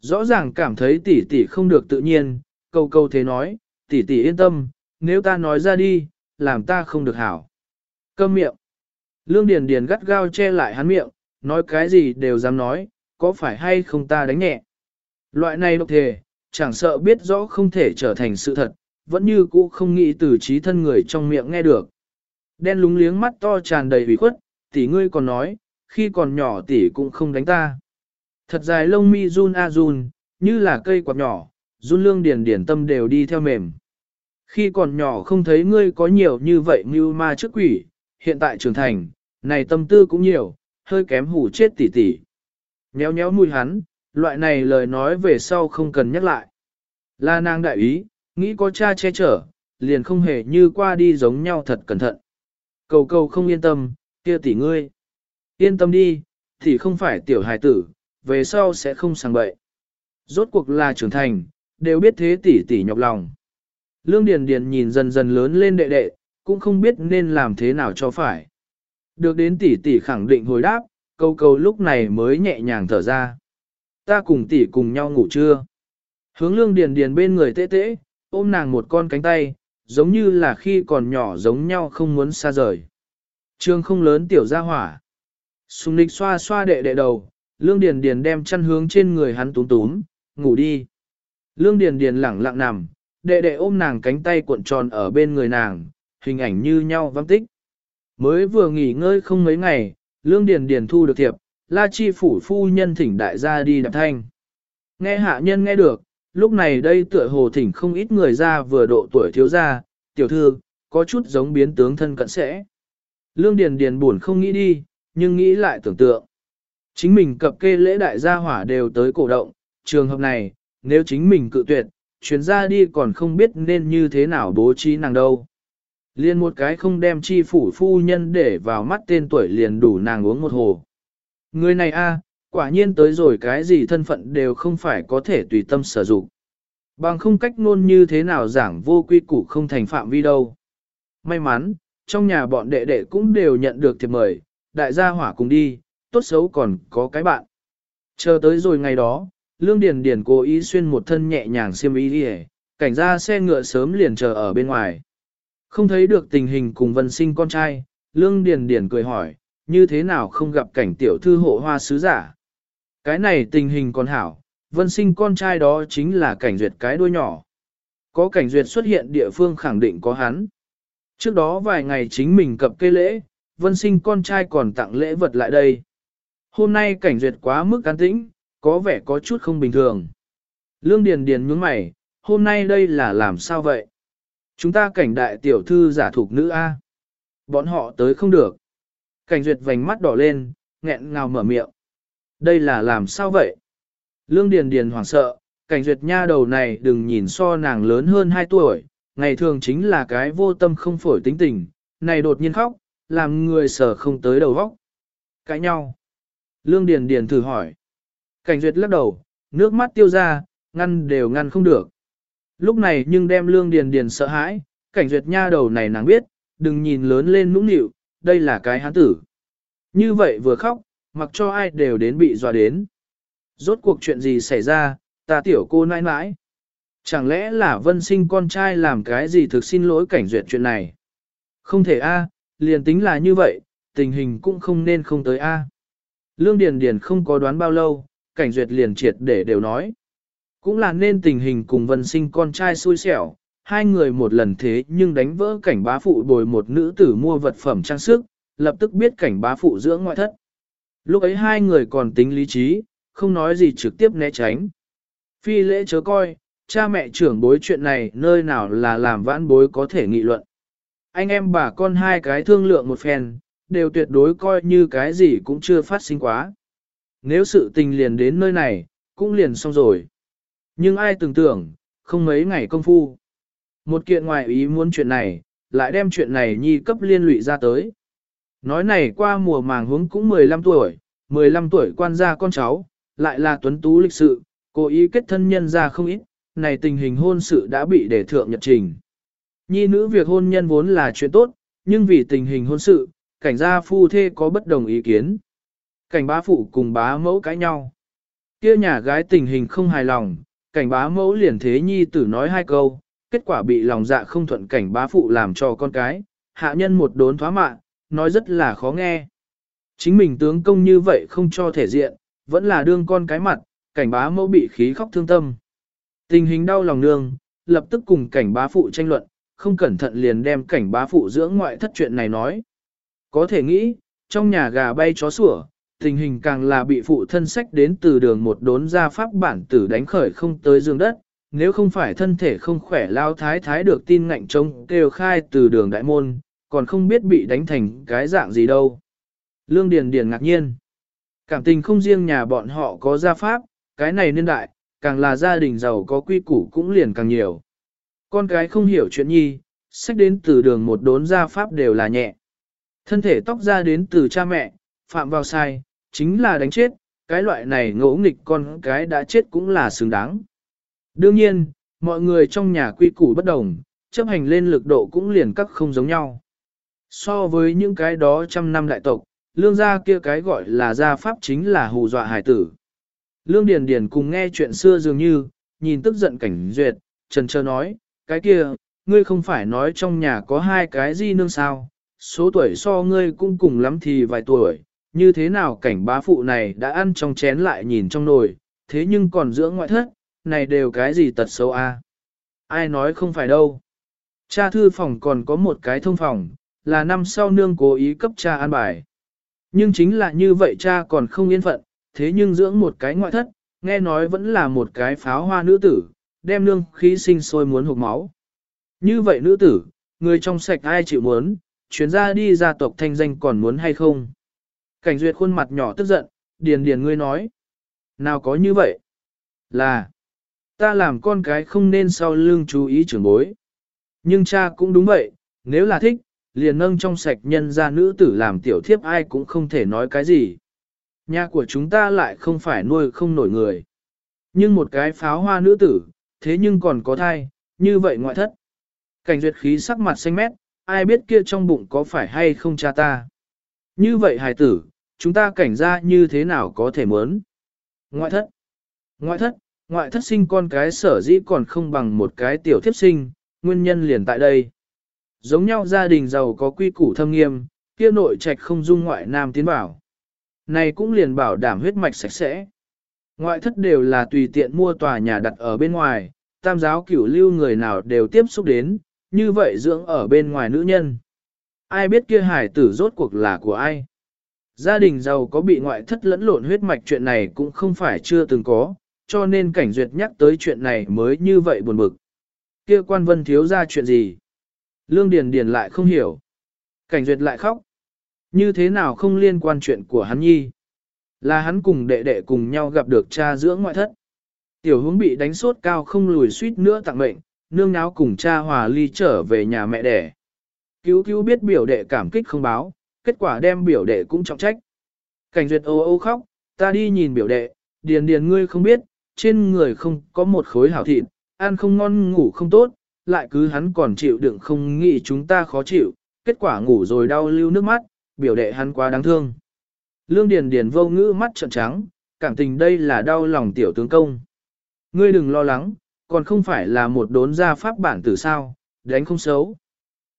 Rõ ràng cảm thấy tỷ tỷ không được tự nhiên, câu câu thế nói, tỷ tỷ yên tâm, nếu ta nói ra đi, làm ta không được hảo. Câm miệng. Lương Điền Điền gắt gao che lại hắn miệng, nói cái gì đều dám nói, có phải hay không ta đánh nhẹ. Loại này độc thể, chẳng sợ biết rõ không thể trở thành sự thật, vẫn như cũ không nghĩ từ trí thân người trong miệng nghe được. Đen lúng liếng mắt to tràn đầy ủy khuất, tỷ ngươi còn nói, khi còn nhỏ tỷ cũng không đánh ta. Thật dài lông mi run a run, như là cây quạt nhỏ, run lương điền điền tâm đều đi theo mềm. Khi còn nhỏ không thấy ngươi có nhiều như vậy như ma trước quỷ, hiện tại trưởng thành, này tâm tư cũng nhiều, hơi kém hủ chết tỷ tỷ. Nhéo nhéo mùi hắn, loại này lời nói về sau không cần nhắc lại. Là nàng đại ý, nghĩ có cha che chở, liền không hề như qua đi giống nhau thật cẩn thận. Cầu cầu không yên tâm, kia tỷ ngươi. Yên tâm đi, thì không phải tiểu hài tử, về sau sẽ không sang bậy. Rốt cuộc là trưởng thành, đều biết thế tỷ tỷ nhọc lòng. Lương Điền Điền nhìn dần dần lớn lên đệ đệ, cũng không biết nên làm thế nào cho phải. Được đến tỷ tỷ khẳng định hồi đáp, câu câu lúc này mới nhẹ nhàng thở ra. Ta cùng tỷ cùng nhau ngủ trưa. Hướng lương điền điền bên người tê tê, ôm nàng một con cánh tay, giống như là khi còn nhỏ giống nhau không muốn xa rời. Trương không lớn tiểu ra hỏa. Sùng nịch xoa xoa đệ đệ đầu, lương điền điền đem chăn hướng trên người hắn túm túm, ngủ đi. Lương điền điền lẳng lặng nằm, đệ đệ ôm nàng cánh tay cuộn tròn ở bên người nàng, hình ảnh như nhau văng tích. Mới vừa nghỉ ngơi không mấy ngày, Lương Điền Điền thu được thiệp, La Chi phủ phu nhân thỉnh đại gia đi đạp thanh. Nghe hạ nhân nghe được, lúc này đây tựa hồ thỉnh không ít người ra vừa độ tuổi thiếu gia, tiểu thư, có chút giống biến tướng thân cận sẽ. Lương Điền Điền buồn không nghĩ đi, nhưng nghĩ lại tưởng tượng. Chính mình cập kê lễ đại gia hỏa đều tới cổ động, trường hợp này, nếu chính mình cự tuyệt, chuyến ra đi còn không biết nên như thế nào bố trí nàng đâu. Liên một cái không đem chi phủ phu nhân để vào mắt tên tuổi liền đủ nàng uống một hồ. Người này a, quả nhiên tới rồi cái gì thân phận đều không phải có thể tùy tâm sử dụng. Bằng không cách ngôn như thế nào giảng vô quy củ không thành phạm vi đâu. May mắn, trong nhà bọn đệ đệ cũng đều nhận được thiệp mời, đại gia hỏa cùng đi, tốt xấu còn có cái bạn. Chờ tới rồi ngày đó, Lương Điền Điền cố ý xuyên một thân nhẹ nhàng xiêm y đi cảnh ra xe ngựa sớm liền chờ ở bên ngoài. Không thấy được tình hình cùng vân sinh con trai, Lương Điền Điền cười hỏi, như thế nào không gặp cảnh tiểu thư hộ hoa sứ giả. Cái này tình hình còn hảo, vân sinh con trai đó chính là cảnh duyệt cái đuôi nhỏ. Có cảnh duyệt xuất hiện địa phương khẳng định có hắn. Trước đó vài ngày chính mình cập cây lễ, vân sinh con trai còn tặng lễ vật lại đây. Hôm nay cảnh duyệt quá mức an tĩnh, có vẻ có chút không bình thường. Lương Điền Điền nhướng mày, hôm nay đây là làm sao vậy? Chúng ta cảnh đại tiểu thư giả thuộc nữ A. Bọn họ tới không được. Cảnh duyệt vành mắt đỏ lên, nghẹn ngào mở miệng. Đây là làm sao vậy? Lương Điền Điền hoảng sợ, cảnh duyệt nha đầu này đừng nhìn so nàng lớn hơn 2 tuổi, ngày thường chính là cái vô tâm không phổi tính tình, này đột nhiên khóc, làm người sở không tới đầu vóc. Cãi nhau. Lương Điền Điền thử hỏi. Cảnh duyệt lắc đầu, nước mắt tiêu ra, ngăn đều ngăn không được. Lúc này nhưng đem Lương Điền Điền sợ hãi, cảnh duyệt nha đầu này nàng biết, đừng nhìn lớn lên nũng nịu, đây là cái hán tử. Như vậy vừa khóc, mặc cho ai đều đến bị dọa đến. Rốt cuộc chuyện gì xảy ra, ta tiểu cô nãi nãi. Chẳng lẽ là vân sinh con trai làm cái gì thực xin lỗi cảnh duyệt chuyện này? Không thể a, liền tính là như vậy, tình hình cũng không nên không tới a. Lương Điền Điền không có đoán bao lâu, cảnh duyệt liền triệt để đều nói. Cũng là nên tình hình cùng vân sinh con trai xui xẻo, hai người một lần thế nhưng đánh vỡ cảnh bá phụ bồi một nữ tử mua vật phẩm trang sức, lập tức biết cảnh bá phụ dưỡng ngoại thất. Lúc ấy hai người còn tính lý trí, không nói gì trực tiếp né tránh. Phi lễ chớ coi, cha mẹ trưởng bối chuyện này nơi nào là làm vãn bối có thể nghị luận. Anh em bà con hai cái thương lượng một phen, đều tuyệt đối coi như cái gì cũng chưa phát sinh quá. Nếu sự tình liền đến nơi này, cũng liền xong rồi. Nhưng ai tưởng tưởng, không mấy ngày công phu. Một kiện ngoài ý muốn chuyện này, lại đem chuyện này nhi cấp liên lụy ra tới. Nói này qua mùa màng hướng cũng 15 tuổi, 15 tuổi quan gia con cháu, lại là tuấn tú lịch sự, cố ý kết thân nhân ra không ít, này tình hình hôn sự đã bị để thượng nhật trình. Nhi nữ việc hôn nhân vốn là chuyện tốt, nhưng vì tình hình hôn sự, cảnh gia phu thê có bất đồng ý kiến. Cảnh bá phụ cùng bá mẫu cãi nhau. Kia nhà gái tình hình không hài lòng, cảnh bá mẫu liền thế nhi tử nói hai câu, kết quả bị lòng dạ không thuận cảnh bá phụ làm cho con cái, hạ nhân một đốn thoá mạ, nói rất là khó nghe. Chính mình tướng công như vậy không cho thể diện, vẫn là đương con cái mặt, cảnh bá mẫu bị khí khóc thương tâm. Tình hình đau lòng nương, lập tức cùng cảnh bá phụ tranh luận, không cẩn thận liền đem cảnh bá phụ dưỡng ngoại thất chuyện này nói. Có thể nghĩ, trong nhà gà bay chó sủa, tình hình càng là bị phụ thân sách đến từ đường một đốn ra pháp bản tử đánh khởi không tới dương đất, nếu không phải thân thể không khỏe lao thái thái được tin ngạnh trông kêu khai từ đường đại môn, còn không biết bị đánh thành cái dạng gì đâu. Lương Điền Điền ngạc nhiên. Cảm tình không riêng nhà bọn họ có gia pháp, cái này niên đại, càng là gia đình giàu có quy củ cũng liền càng nhiều. Con cái không hiểu chuyện nhi, sách đến từ đường một đốn gia pháp đều là nhẹ. Thân thể tóc ra đến từ cha mẹ, phạm vào sai, chính là đánh chết, cái loại này ngỗ nghịch con cái đã chết cũng là xứng đáng. Đương nhiên, mọi người trong nhà quy củ bất đồng, chấp hành lên lực độ cũng liền các không giống nhau. So với những cái đó trăm năm đại tộc, lương gia kia cái gọi là gia pháp chính là hù dọa hải tử. Lương Điền Điền cùng nghe chuyện xưa dường như, nhìn tức giận cảnh duyệt, trần trơ nói, cái kia, ngươi không phải nói trong nhà có hai cái gì nương sao, số tuổi so ngươi cũng cùng lắm thì vài tuổi, như thế nào cảnh bá phụ này đã ăn trong chén lại nhìn trong nồi, thế nhưng còn giữa ngoại thất, này đều cái gì tật xấu a? Ai nói không phải đâu. Cha thư phòng còn có một cái thông phòng, là năm sau nương cố ý cấp cha an bài. Nhưng chính là như vậy cha còn không yên phận, thế nhưng dưỡng một cái ngoại thất, nghe nói vẫn là một cái pháo hoa nữ tử, đem nương khí sinh sôi muốn hụt máu. Như vậy nữ tử, người trong sạch ai chịu muốn, chuyến ra đi gia tộc thanh danh còn muốn hay không? Cảnh duyệt khuôn mặt nhỏ tức giận, điền điền ngươi nói. Nào có như vậy? Là, ta làm con cái không nên sau lưng chú ý trưởng bối. Nhưng cha cũng đúng vậy, nếu là thích, liền nâng trong sạch nhân ra nữ tử làm tiểu thiếp ai cũng không thể nói cái gì. Nhà của chúng ta lại không phải nuôi không nổi người. Nhưng một cái pháo hoa nữ tử, thế nhưng còn có thai, như vậy ngoại thất. Cảnh duyệt khí sắc mặt xanh mét, ai biết kia trong bụng có phải hay không cha ta. Như vậy hài tử, chúng ta cảnh ra như thế nào có thể mớn. Ngoại thất. Ngoại thất, ngoại thất sinh con cái sở dĩ còn không bằng một cái tiểu thiếp sinh, nguyên nhân liền tại đây. Giống nhau gia đình giàu có quy củ thâm nghiêm, kia nội trạch không dung ngoại nam tiến bảo. Này cũng liền bảo đảm huyết mạch sạch sẽ. Ngoại thất đều là tùy tiện mua tòa nhà đặt ở bên ngoài, tam giáo cửu lưu người nào đều tiếp xúc đến, như vậy dưỡng ở bên ngoài nữ nhân. Ai biết kia hải tử rốt cuộc là của ai? Gia đình giàu có bị ngoại thất lẫn lộn huyết mạch chuyện này cũng không phải chưa từng có, cho nên cảnh duyệt nhắc tới chuyện này mới như vậy buồn bực. Kia quan vân thiếu ra chuyện gì? Lương Điền Điền lại không hiểu. Cảnh duyệt lại khóc. Như thế nào không liên quan chuyện của hắn nhi? Là hắn cùng đệ đệ cùng nhau gặp được cha dưỡng ngoại thất. Tiểu hướng bị đánh sốt cao không lùi suýt nữa tặng mệnh, nương náo cùng cha hòa ly trở về nhà mẹ đẻ. Cứu cứu biết biểu đệ cảm kích không báo, kết quả đem biểu đệ cũng trọng trách. Cảnh duyệt ô ô khóc, ta đi nhìn biểu đệ, điền điền ngươi không biết, trên người không có một khối hảo thịt, ăn không ngon ngủ không tốt, lại cứ hắn còn chịu đựng không nghĩ chúng ta khó chịu, kết quả ngủ rồi đau lưu nước mắt, biểu đệ hắn quá đáng thương. Lương Điền Điền vô ngữ mắt trợn trắng, cảm tình đây là đau lòng tiểu tướng công. Ngươi đừng lo lắng, còn không phải là một đốn gia pháp bản tử sao, đánh không xấu.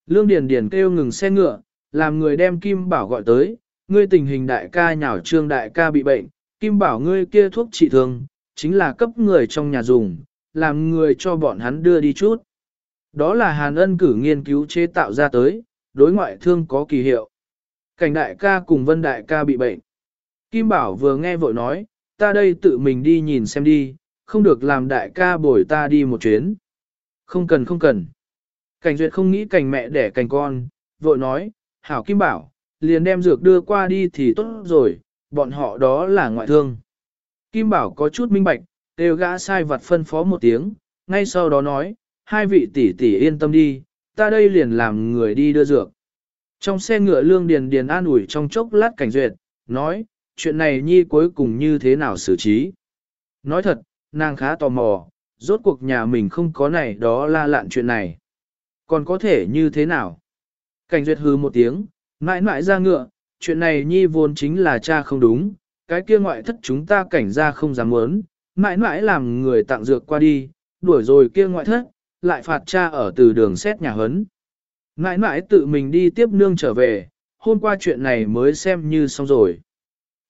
Lương Điền Điền kêu ngừng xe ngựa, làm người đem Kim Bảo gọi tới, ngươi tình hình đại ca nhào trương đại ca bị bệnh, Kim Bảo ngươi kia thuốc trị thương, chính là cấp người trong nhà dùng, làm người cho bọn hắn đưa đi chút. Đó là Hàn Ân cử nghiên cứu chế tạo ra tới, đối ngoại thương có kỳ hiệu. Cảnh đại ca cùng vân đại ca bị bệnh. Kim Bảo vừa nghe vội nói, ta đây tự mình đi nhìn xem đi, không được làm đại ca bồi ta đi một chuyến. Không cần không cần. Cảnh duyệt không nghĩ cảnh mẹ đẻ cảnh con, vội nói, hảo Kim Bảo, liền đem dược đưa qua đi thì tốt rồi, bọn họ đó là ngoại thương. Kim Bảo có chút minh bạch, đều gã sai vật phân phó một tiếng, ngay sau đó nói, hai vị tỷ tỷ yên tâm đi, ta đây liền làm người đi đưa dược. Trong xe ngựa lương điền điền an ủi trong chốc lát cảnh duyệt, nói, chuyện này nhi cuối cùng như thế nào xử trí. Nói thật, nàng khá tò mò, rốt cuộc nhà mình không có này đó la lạn chuyện này. Còn có thể như thế nào? Cảnh duyệt hừ một tiếng, mãi mãi ra ngựa, chuyện này nhi vốn chính là cha không đúng, cái kia ngoại thất chúng ta cảnh ra không dám muốn, mãi mãi làm người tặng dược qua đi, đuổi rồi kia ngoại thất, lại phạt cha ở từ đường xét nhà hấn. Mãi mãi tự mình đi tiếp nương trở về, hôm qua chuyện này mới xem như xong rồi.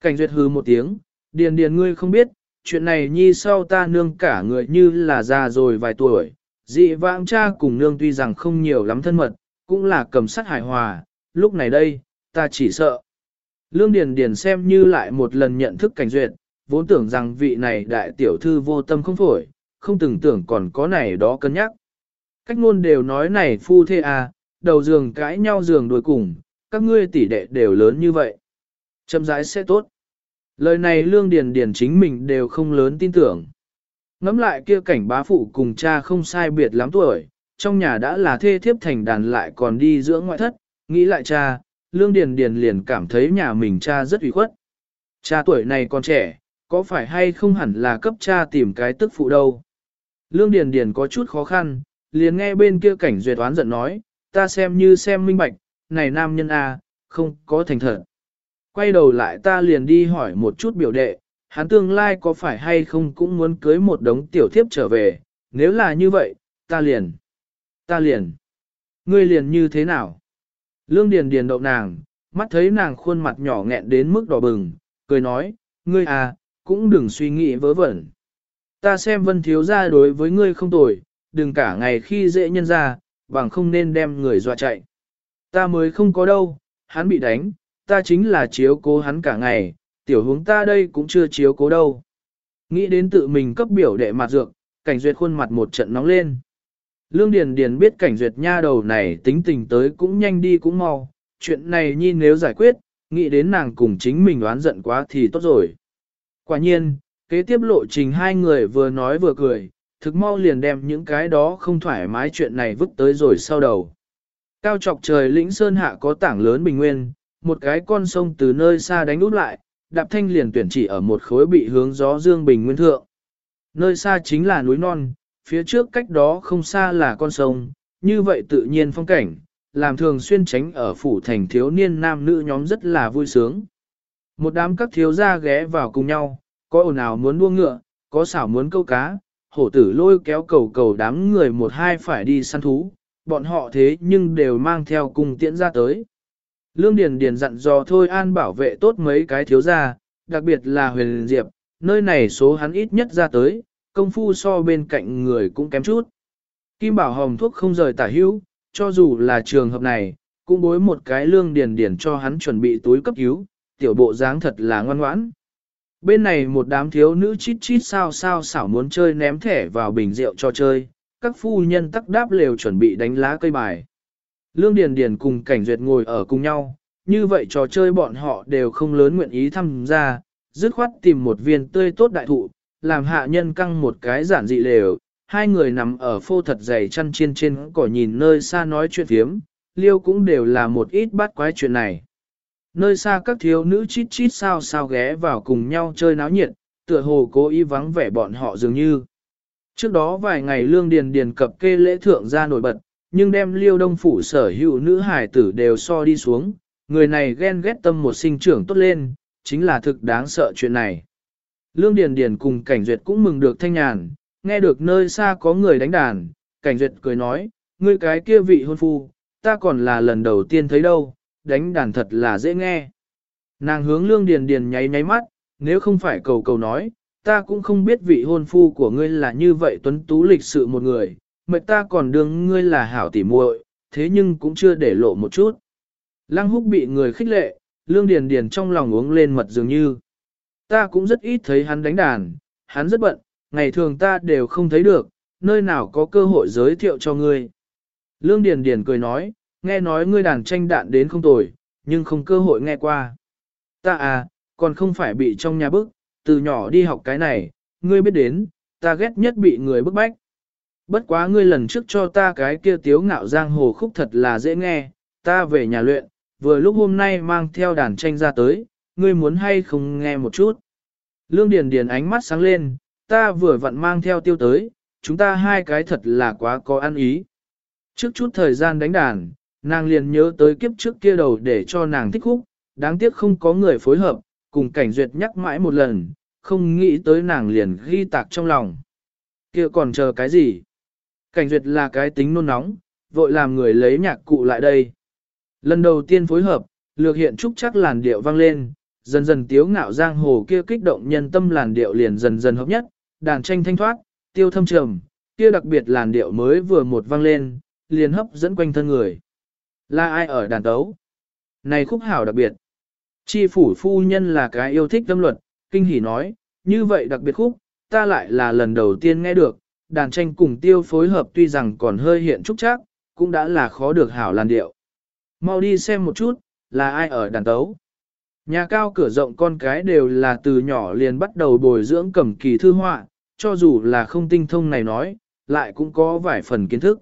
Cảnh duyệt hư một tiếng, điền điền ngươi không biết, chuyện này nhi sau ta nương cả người như là già rồi vài tuổi, dị vãng cha cùng nương tuy rằng không nhiều lắm thân mật, cũng là cầm sát hài hòa, lúc này đây, ta chỉ sợ. Lương Điền Điền xem như lại một lần nhận thức cảnh duyệt, vốn tưởng rằng vị này đại tiểu thư vô tâm không phổi, không từng tưởng còn có này đó cân nhắc. Cách ngôn đều nói này phu thê à, đầu giường cãi nhau giường đuổi cùng, các ngươi tỷ đệ đều lớn như vậy. Châm rãi sẽ tốt. Lời này lương điền điền chính mình đều không lớn tin tưởng. Ngắm lại kia cảnh bá phụ cùng cha không sai biệt lắm tuổi, trong nhà đã là thê thiếp thành đàn lại còn đi dưỡng ngoại thất, nghĩ lại cha, lương điền điền liền cảm thấy nhà mình cha rất ủy khuất. Cha tuổi này còn trẻ, có phải hay không hẳn là cấp cha tìm cái tức phụ đâu. Lương điền điền có chút khó khăn, liền nghe bên kia cảnh duyệt oán giận nói, ta xem như xem minh bạch, này nam nhân A, không có thành thật. Quay đầu lại ta liền đi hỏi một chút biểu đệ, hắn tương lai có phải hay không cũng muốn cưới một đống tiểu thiếp trở về, nếu là như vậy, ta liền, ta liền, ngươi liền như thế nào? Lương Điền Điền đậu nàng, mắt thấy nàng khuôn mặt nhỏ nghẹn đến mức đỏ bừng, cười nói, ngươi à, cũng đừng suy nghĩ vớ vẩn. Ta xem vân thiếu gia đối với ngươi không tồi, đừng cả ngày khi dễ nhân ra, bằng không nên đem người dọa chạy. Ta mới không có đâu, hắn bị đánh, ta chính là chiếu cố hắn cả ngày, tiểu hướng ta đây cũng chưa chiếu cố đâu. Nghĩ đến tự mình cấp biểu đệ mặt dược, cảnh duyệt khuôn mặt một trận nóng lên. Lương Điền Điền biết cảnh duyệt nha đầu này tính tình tới cũng nhanh đi cũng mau, chuyện này nhi nếu giải quyết, nghĩ đến nàng cùng chính mình đoán giận quá thì tốt rồi. Quả nhiên, kế tiếp lộ trình hai người vừa nói vừa cười, thực mau liền đem những cái đó không thoải mái chuyện này vứt tới rồi sau đầu. Cao trọc trời lĩnh sơn hạ có tảng lớn bình nguyên, một cái con sông từ nơi xa đánh út lại, đạp thanh liền tuyển chỉ ở một khối bị hướng gió dương bình nguyên thượng. Nơi xa chính là núi non, phía trước cách đó không xa là con sông, như vậy tự nhiên phong cảnh, làm thường xuyên tránh ở phủ thành thiếu niên nam nữ nhóm rất là vui sướng. Một đám các thiếu gia ghé vào cùng nhau, có ồn ào muốn đua ngựa, có xảo muốn câu cá, hổ tử lôi kéo cầu cầu đám người một hai phải đi săn thú, bọn họ thế nhưng đều mang theo cùng tiễn ra tới. Lương Điền Điền dặn dò thôi an bảo vệ tốt mấy cái thiếu gia, đặc biệt là huyền diệp, nơi này số hắn ít nhất ra tới, công phu so bên cạnh người cũng kém chút. Kim Bảo Hồng thuốc không rời tả hữu, cho dù là trường hợp này, cũng bối một cái lương điền điền cho hắn chuẩn bị túi cấp cứu, tiểu bộ dáng thật là ngoan ngoãn. Bên này một đám thiếu nữ chít chít sao sao xảo muốn chơi ném thẻ vào bình rượu cho chơi, các phu nhân tắc đáp lều chuẩn bị đánh lá cây bài. Lương Điền Điền cùng Cảnh Duyệt ngồi ở cùng nhau, như vậy trò chơi bọn họ đều không lớn nguyện ý tham gia, dứt khoát tìm một viên tươi tốt đại thụ, làm hạ nhân căng một cái giản dị lều, hai người nằm ở phô thật dày chăn chiên trên cỏ nhìn nơi xa nói chuyện phiếm, liêu cũng đều là một ít bắt quái chuyện này. Nơi xa các thiếu nữ chít chít sao sao ghé vào cùng nhau chơi náo nhiệt, tựa hồ cố ý vắng vẻ bọn họ dường như. Trước đó vài ngày lương điền điền cập kê lễ thượng ra nổi bật, nhưng đem liêu đông phủ sở hữu nữ hải tử đều so đi xuống, người này ghen ghét tâm một sinh trưởng tốt lên, chính là thực đáng sợ chuyện này. Lương Điền Điền cùng Cảnh Duyệt cũng mừng được thanh nhàn, nghe được nơi xa có người đánh đàn, Cảnh Duyệt cười nói, ngươi cái kia vị hôn phu, ta còn là lần đầu tiên thấy đâu, đánh đàn thật là dễ nghe. Nàng hướng Lương Điền Điền nháy nháy mắt, nếu không phải cầu cầu nói, ta cũng không biết vị hôn phu của ngươi là như vậy tuấn tú lịch sự một người, mệt ta còn đương ngươi là hảo tỉ muội, thế nhưng cũng chưa để lộ một chút. Lăng húc bị người khích lệ, Lương Điền Điền trong lòng uống lên mật dường như. Ta cũng rất ít thấy hắn đánh đàn, hắn rất bận, ngày thường ta đều không thấy được, nơi nào có cơ hội giới thiệu cho ngươi. Lương Điền Điền cười nói, nghe nói ngươi đàn tranh đạn đến không tồi, nhưng không cơ hội nghe qua. Ta à, còn không phải bị trong nhà bức, từ nhỏ đi học cái này, ngươi biết đến, ta ghét nhất bị người bức bách. Bất quá ngươi lần trước cho ta cái kia tiếu ngạo giang hồ khúc thật là dễ nghe, ta về nhà luyện, vừa lúc hôm nay mang theo đàn tranh ra tới, ngươi muốn hay không nghe một chút. Lương Điền Điền ánh mắt sáng lên, ta vừa vặn mang theo tiêu tới, chúng ta hai cái thật là quá có ăn ý. Trước chút thời gian đánh đàn, nàng liền nhớ tới kiếp trước kia đầu để cho nàng thích khúc, đáng tiếc không có người phối hợp, cùng cảnh duyệt nhắc mãi một lần, không nghĩ tới nàng liền ghi tạc trong lòng. Kia còn chờ cái gì? Cảnh duyệt là cái tính nôn nóng, vội làm người lấy nhạc cụ lại đây. Lần đầu tiên phối hợp, lược hiện trúc chắc làn điệu vang lên, dần dần tiếu ngạo giang hồ kia kích động nhân tâm làn điệu liền dần dần hợp nhất, đàn tranh thanh thoát, tiêu thâm trầm, kia đặc biệt làn điệu mới vừa một vang lên, liền hấp dẫn quanh thân người. Là ai ở đàn tấu? Này khúc hảo đặc biệt. Chi phủ phu nhân là cái yêu thích tâm luật, kinh hỉ nói, như vậy đặc biệt khúc, ta lại là lần đầu tiên nghe được, đàn tranh cùng tiêu phối hợp tuy rằng còn hơi hiện trúc chắc, cũng đã là khó được hảo làn điệu. Mau đi xem một chút, là ai ở đàn tấu. Nhà cao cửa rộng con cái đều là từ nhỏ liền bắt đầu bồi dưỡng cầm kỳ thư họa, cho dù là không tinh thông này nói, lại cũng có vài phần kiến thức.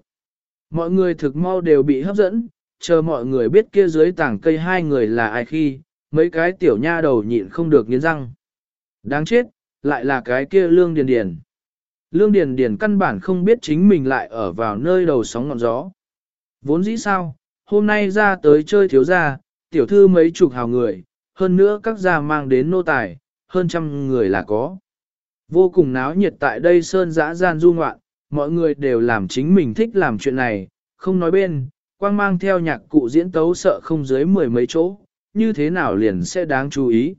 Mọi người thực mau đều bị hấp dẫn, chờ mọi người biết kia dưới tảng cây hai người là ai khi, mấy cái tiểu nha đầu nhịn không được nghiến răng. Đáng chết, lại là cái kia lương điền điền. Lương điền điền căn bản không biết chính mình lại ở vào nơi đầu sóng ngọn gió. Vốn dĩ sao, hôm nay ra tới chơi thiếu gia, tiểu thư mấy chục hào người, hơn nữa các gia mang đến nô tài, hơn trăm người là có. Vô cùng náo nhiệt tại đây sơn dã gian du ngoạn, mọi người đều làm chính mình thích làm chuyện này, không nói bên, quang mang theo nhạc cụ diễn tấu sợ không dưới mười mấy chỗ, như thế nào liền sẽ đáng chú ý.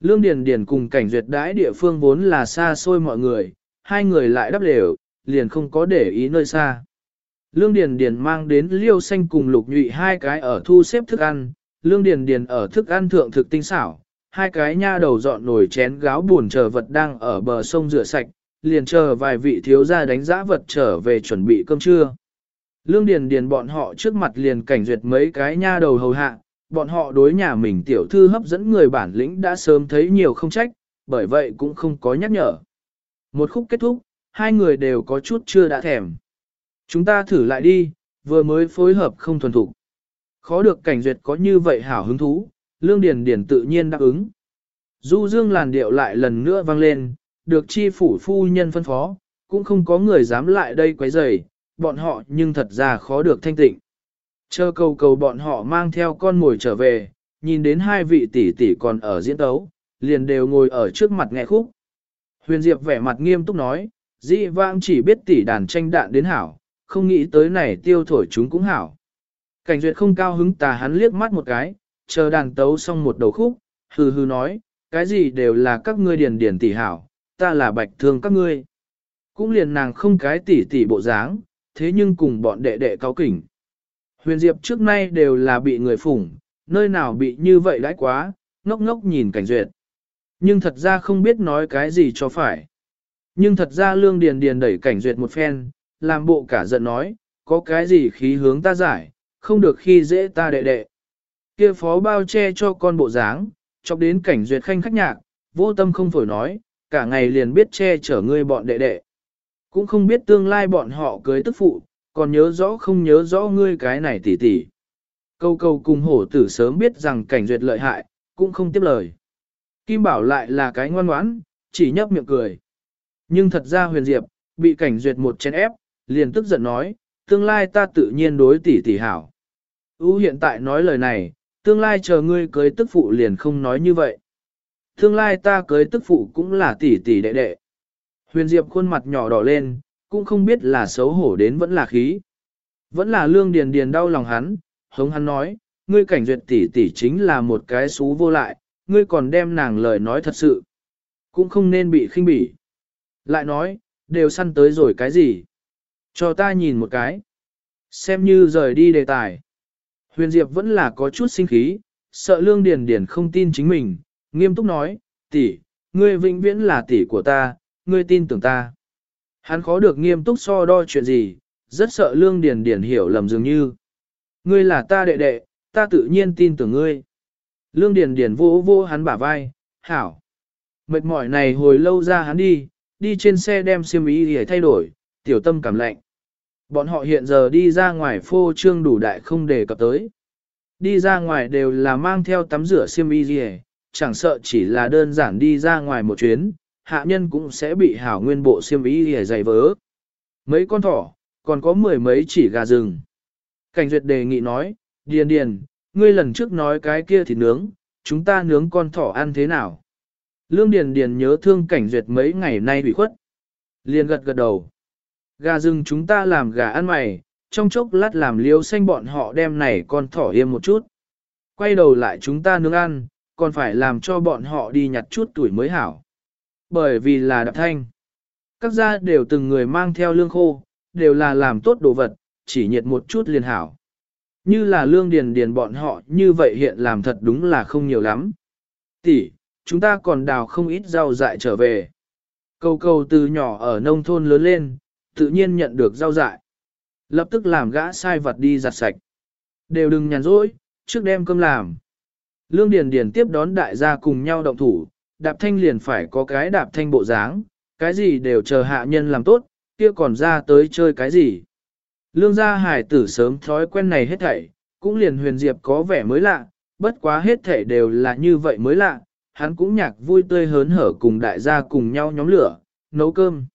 Lương Điền Điền cùng cảnh duyệt đãi địa phương vốn là xa xôi mọi người, hai người lại đắp đều, liền không có để ý nơi xa. Lương Điền Điền mang đến liêu xanh cùng lục nhụy hai cái ở thu xếp thức ăn, Lương Điền Điền ở thức ăn thượng thực tinh xảo, hai cái nha đầu dọn nồi chén gáo buồn chờ vật đang ở bờ sông rửa sạch, liền chờ vài vị thiếu gia đánh giá vật trở về chuẩn bị cơm trưa. Lương Điền Điền bọn họ trước mặt liền cảnh duyệt mấy cái nha đầu hầu hạ, bọn họ đối nhà mình tiểu thư hấp dẫn người bản lĩnh đã sớm thấy nhiều không trách, bởi vậy cũng không có nhắc nhở. Một khúc kết thúc, hai người đều có chút chưa đã thèm. Chúng ta thử lại đi, vừa mới phối hợp không thuần thục. Khó được cảnh duyệt có như vậy hảo hứng thú, Lương Điền Điền tự nhiên đáp ứng. Du dương làn điệu lại lần nữa vang lên, được chi phủ phu nhân phân phó, cũng không có người dám lại đây quấy rầy, bọn họ nhưng thật ra khó được thanh tịnh. Chờ cầu cầu bọn họ mang theo con mồi trở về, nhìn đến hai vị tỷ tỷ còn ở diễn tấu, liền đều ngồi ở trước mặt nghe khúc. Huyền Diệp vẻ mặt nghiêm túc nói, di vãng chỉ biết tỷ đàn tranh đạn đến hảo, không nghĩ tới này tiêu thổi chúng cũng hảo. Cảnh duyệt không cao hứng tà hắn liếc mắt một cái, chờ đàn tấu xong một đầu khúc, hừ hừ nói, cái gì đều là các ngươi điền điền tỷ hảo, ta là bạch thương các ngươi. Cũng liền nàng không cái tỷ tỷ bộ dáng, thế nhưng cùng bọn đệ đệ cao kỉnh. Huyền Diệp trước nay đều là bị người phủng, nơi nào bị như vậy đãi quá, ngốc ngốc nhìn cảnh duyệt. Nhưng thật ra không biết nói cái gì cho phải. Nhưng thật ra lương điền điền đẩy cảnh duyệt một phen, làm bộ cả giận nói, có cái gì khí hướng ta giải, không được khi dễ ta đệ đệ. kia phó bao che cho con bộ dáng, chọc đến cảnh duyệt khanh khách nhạc, vô tâm không phổi nói, cả ngày liền biết che chở ngươi bọn đệ đệ. Cũng không biết tương lai bọn họ cưới tức phụ, còn nhớ rõ không nhớ rõ ngươi cái này tỉ tỉ. Câu câu cùng hổ tử sớm biết rằng cảnh duyệt lợi hại, cũng không tiếp lời. Kim Bảo lại là cái ngoan ngoãn, chỉ nhấp miệng cười. Nhưng thật ra huyền diệp, bị cảnh duyệt một chén ép, liền tức giận nói, tương lai ta tự nhiên đối tỷ tỷ hảo. Ú hiện tại nói lời này, tương lai chờ ngươi cưới tức phụ liền không nói như vậy. Tương lai ta cưới tức phụ cũng là tỷ tỷ đệ đệ. Huyền Diệp khuôn mặt nhỏ đỏ lên, cũng không biết là xấu hổ đến vẫn là khí. Vẫn là lương điền điền đau lòng hắn, hống hắn nói, ngươi cảnh duyệt tỷ tỷ chính là một cái xú vô lại, ngươi còn đem nàng lời nói thật sự. Cũng không nên bị khinh bỉ. Lại nói, đều săn tới rồi cái gì? Cho ta nhìn một cái. Xem như rời đi đề tài. Huyền Diệp vẫn là có chút sinh khí, sợ Lương Điền Điền không tin chính mình, nghiêm túc nói, tỷ, ngươi vĩnh viễn là tỷ của ta, ngươi tin tưởng ta. Hắn khó được nghiêm túc so đo chuyện gì, rất sợ Lương Điền Điền hiểu lầm dường như. Ngươi là ta đệ đệ, ta tự nhiên tin tưởng ngươi. Lương Điền Điền vô vô hắn bả vai, hảo. Mệt mỏi này hồi lâu ra hắn đi, đi trên xe đem xiêm y để thay đổi, tiểu tâm cảm lạnh. Bọn họ hiện giờ đi ra ngoài phô trương đủ đại không đề cập tới. Đi ra ngoài đều là mang theo tắm rửa xiêm y gì chẳng sợ chỉ là đơn giản đi ra ngoài một chuyến, hạ nhân cũng sẽ bị hảo nguyên bộ xiêm y gì dày vớ. Mấy con thỏ, còn có mười mấy chỉ gà rừng. Cảnh duyệt đề nghị nói, điền điền, ngươi lần trước nói cái kia thì nướng, chúng ta nướng con thỏ ăn thế nào? Lương Điền Điền nhớ thương cảnh duyệt mấy ngày nay bị khuất. Liền gật gật đầu. Gà rừng chúng ta làm gà ăn mày, trong chốc lát làm liêu xanh bọn họ đem này con thỏ yêm một chút. Quay đầu lại chúng ta nướng ăn, còn phải làm cho bọn họ đi nhặt chút tuổi mới hảo. Bởi vì là đạp thanh. Các gia đều từng người mang theo lương khô, đều là làm tốt đồ vật, chỉ nhiệt một chút liền hảo. Như là lương điền điền bọn họ như vậy hiện làm thật đúng là không nhiều lắm. Tỷ, chúng ta còn đào không ít rau dại trở về. Cầu cầu từ nhỏ ở nông thôn lớn lên, tự nhiên nhận được rau dại. Lập tức làm gã sai vật đi giặt sạch. Đều đừng nhàn rỗi, trước đem cơm làm. Lương Điền Điền tiếp đón đại gia cùng nhau động thủ, đạp thanh liền phải có cái đạp thanh bộ dáng, cái gì đều chờ hạ nhân làm tốt, kia còn ra tới chơi cái gì. Lương gia hải tử sớm thói quen này hết thảy, cũng liền huyền diệp có vẻ mới lạ, bất quá hết thảy đều là như vậy mới lạ, hắn cũng nhạc vui tươi hớn hở cùng đại gia cùng nhau nhóm lửa, nấu cơm.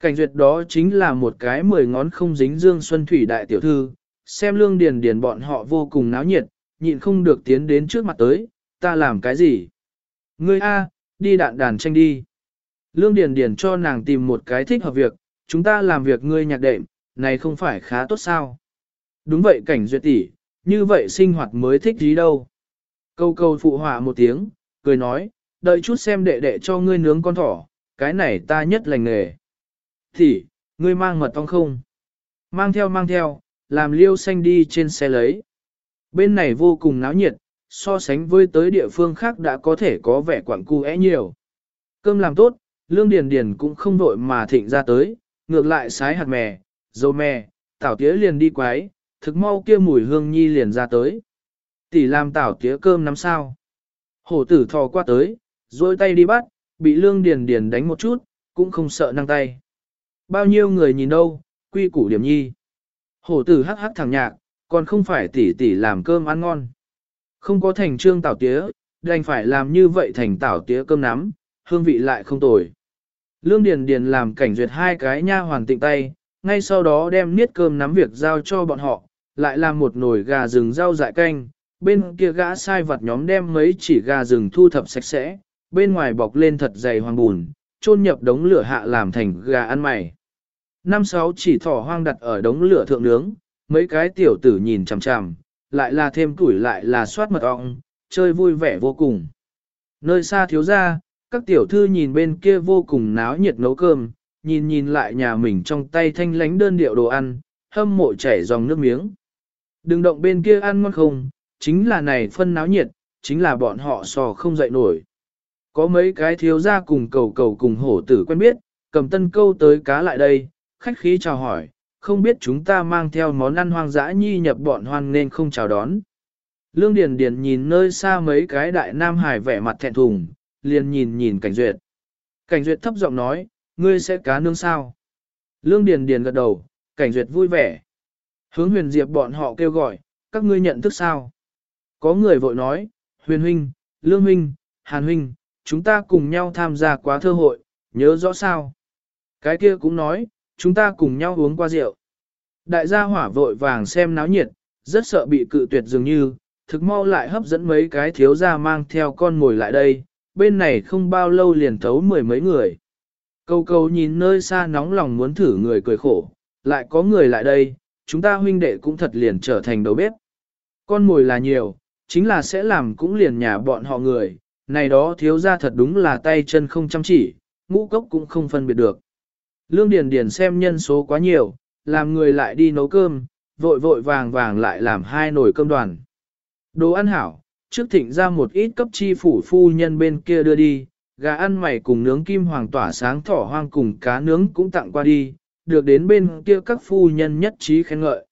Cảnh duyệt đó chính là một cái mười ngón không dính dương xuân thủy đại tiểu thư, xem lương điền điền bọn họ vô cùng náo nhiệt, nhịn không được tiến đến trước mặt tới, ta làm cái gì? Ngươi A, đi đạn đàn tranh đi. Lương điền điền cho nàng tìm một cái thích hợp việc, chúng ta làm việc ngươi nhạc đệm, này không phải khá tốt sao? Đúng vậy cảnh duyệt tỷ, như vậy sinh hoạt mới thích gì đâu. Câu câu phụ họa một tiếng, cười nói, đợi chút xem đệ đệ cho ngươi nướng con thỏ, cái này ta nhất lành nghề. Thì, Ngươi mang mật ong không? Mang theo mang theo, làm liêu xanh đi trên xe lấy. Bên này vô cùng náo nhiệt, so sánh với tới địa phương khác đã có thể có vẻ quảng cu é nhiều. Cơm làm tốt, lương điền điền cũng không vội mà thịnh ra tới, ngược lại sái hạt mè, dâu mè, tảo tía liền đi quái, thực mau kia mùi hương nhi liền ra tới. Tỷ làm tảo tía cơm nắm sao. Hổ tử thò qua tới, rồi tay đi bắt, bị lương điền điền đánh một chút, cũng không sợ năng tay. Bao nhiêu người nhìn đâu, quy củ điểm nhi. Hổ tử hắc hắc thẳng nhạc, còn không phải tỷ tỷ làm cơm ăn ngon. Không có thành trương tảo tía, đành phải làm như vậy thành tảo tía cơm nắm, hương vị lại không tồi. Lương Điền Điền làm cảnh duyệt hai cái nha hoàn tịnh tay, ngay sau đó đem niết cơm nắm việc giao cho bọn họ, lại làm một nồi gà rừng rau dại canh, bên kia gã sai vật nhóm đem mấy chỉ gà rừng thu thập sạch sẽ, bên ngoài bọc lên thật dày hoàng bùn, chôn nhập đống lửa hạ làm thành gà ăn mày. Năm sáu chỉ thỏ hoang đặt ở đống lửa thượng nướng, mấy cái tiểu tử nhìn chằm chằm, lại là thêm củi lại là soát mật ong, chơi vui vẻ vô cùng. Nơi xa thiếu ra, các tiểu thư nhìn bên kia vô cùng náo nhiệt nấu cơm, nhìn nhìn lại nhà mình trong tay thanh lánh đơn điệu đồ ăn, hâm mộ chảy dòng nước miếng. Đừng động bên kia ăn ngon không, chính là này phân náo nhiệt, chính là bọn họ sò không dậy nổi. Có mấy cái thiếu gia cùng cầu cầu cùng hổ tử quen biết, cầm tân câu tới cá lại đây, khách khí chào hỏi, không biết chúng ta mang theo món ăn hoang dã nhi nhập bọn hoang nên không chào đón. Lương Điền Điền nhìn nơi xa mấy cái đại nam hải vẻ mặt thẹn thùng, liền nhìn nhìn Cảnh Duyệt. Cảnh Duyệt thấp giọng nói, ngươi sẽ cá nướng sao? Lương Điền Điền gật đầu, Cảnh Duyệt vui vẻ. Hướng huyền diệp bọn họ kêu gọi, các ngươi nhận thức sao? Có người vội nói, huyền huynh, lương huynh, hàn huynh, chúng ta cùng nhau tham gia quá thơ hội, nhớ rõ sao? Cái kia cũng nói, chúng ta cùng nhau uống qua rượu. Đại gia hỏa vội vàng xem náo nhiệt, rất sợ bị cự tuyệt dường như, thực mau lại hấp dẫn mấy cái thiếu gia mang theo con ngồi lại đây, bên này không bao lâu liền thấu mười mấy người. Câu câu nhìn nơi xa nóng lòng muốn thử người cười khổ, lại có người lại đây, chúng ta huynh đệ cũng thật liền trở thành đầu bếp. Con mồi là nhiều, chính là sẽ làm cũng liền nhà bọn họ người, này đó thiếu ra thật đúng là tay chân không chăm chỉ, ngũ cốc cũng không phân biệt được. Lương Điền Điền xem nhân số quá nhiều, làm người lại đi nấu cơm, vội vội vàng vàng lại làm hai nồi cơm đoàn. Đồ ăn hảo, trước thịnh ra một ít cấp chi phủ phu nhân bên kia đưa đi, gà ăn mày cùng nướng kim hoàng tỏa sáng thỏ hoang cùng cá nướng cũng tặng qua đi, được đến bên kia các phu nhân nhất trí khen ngợi.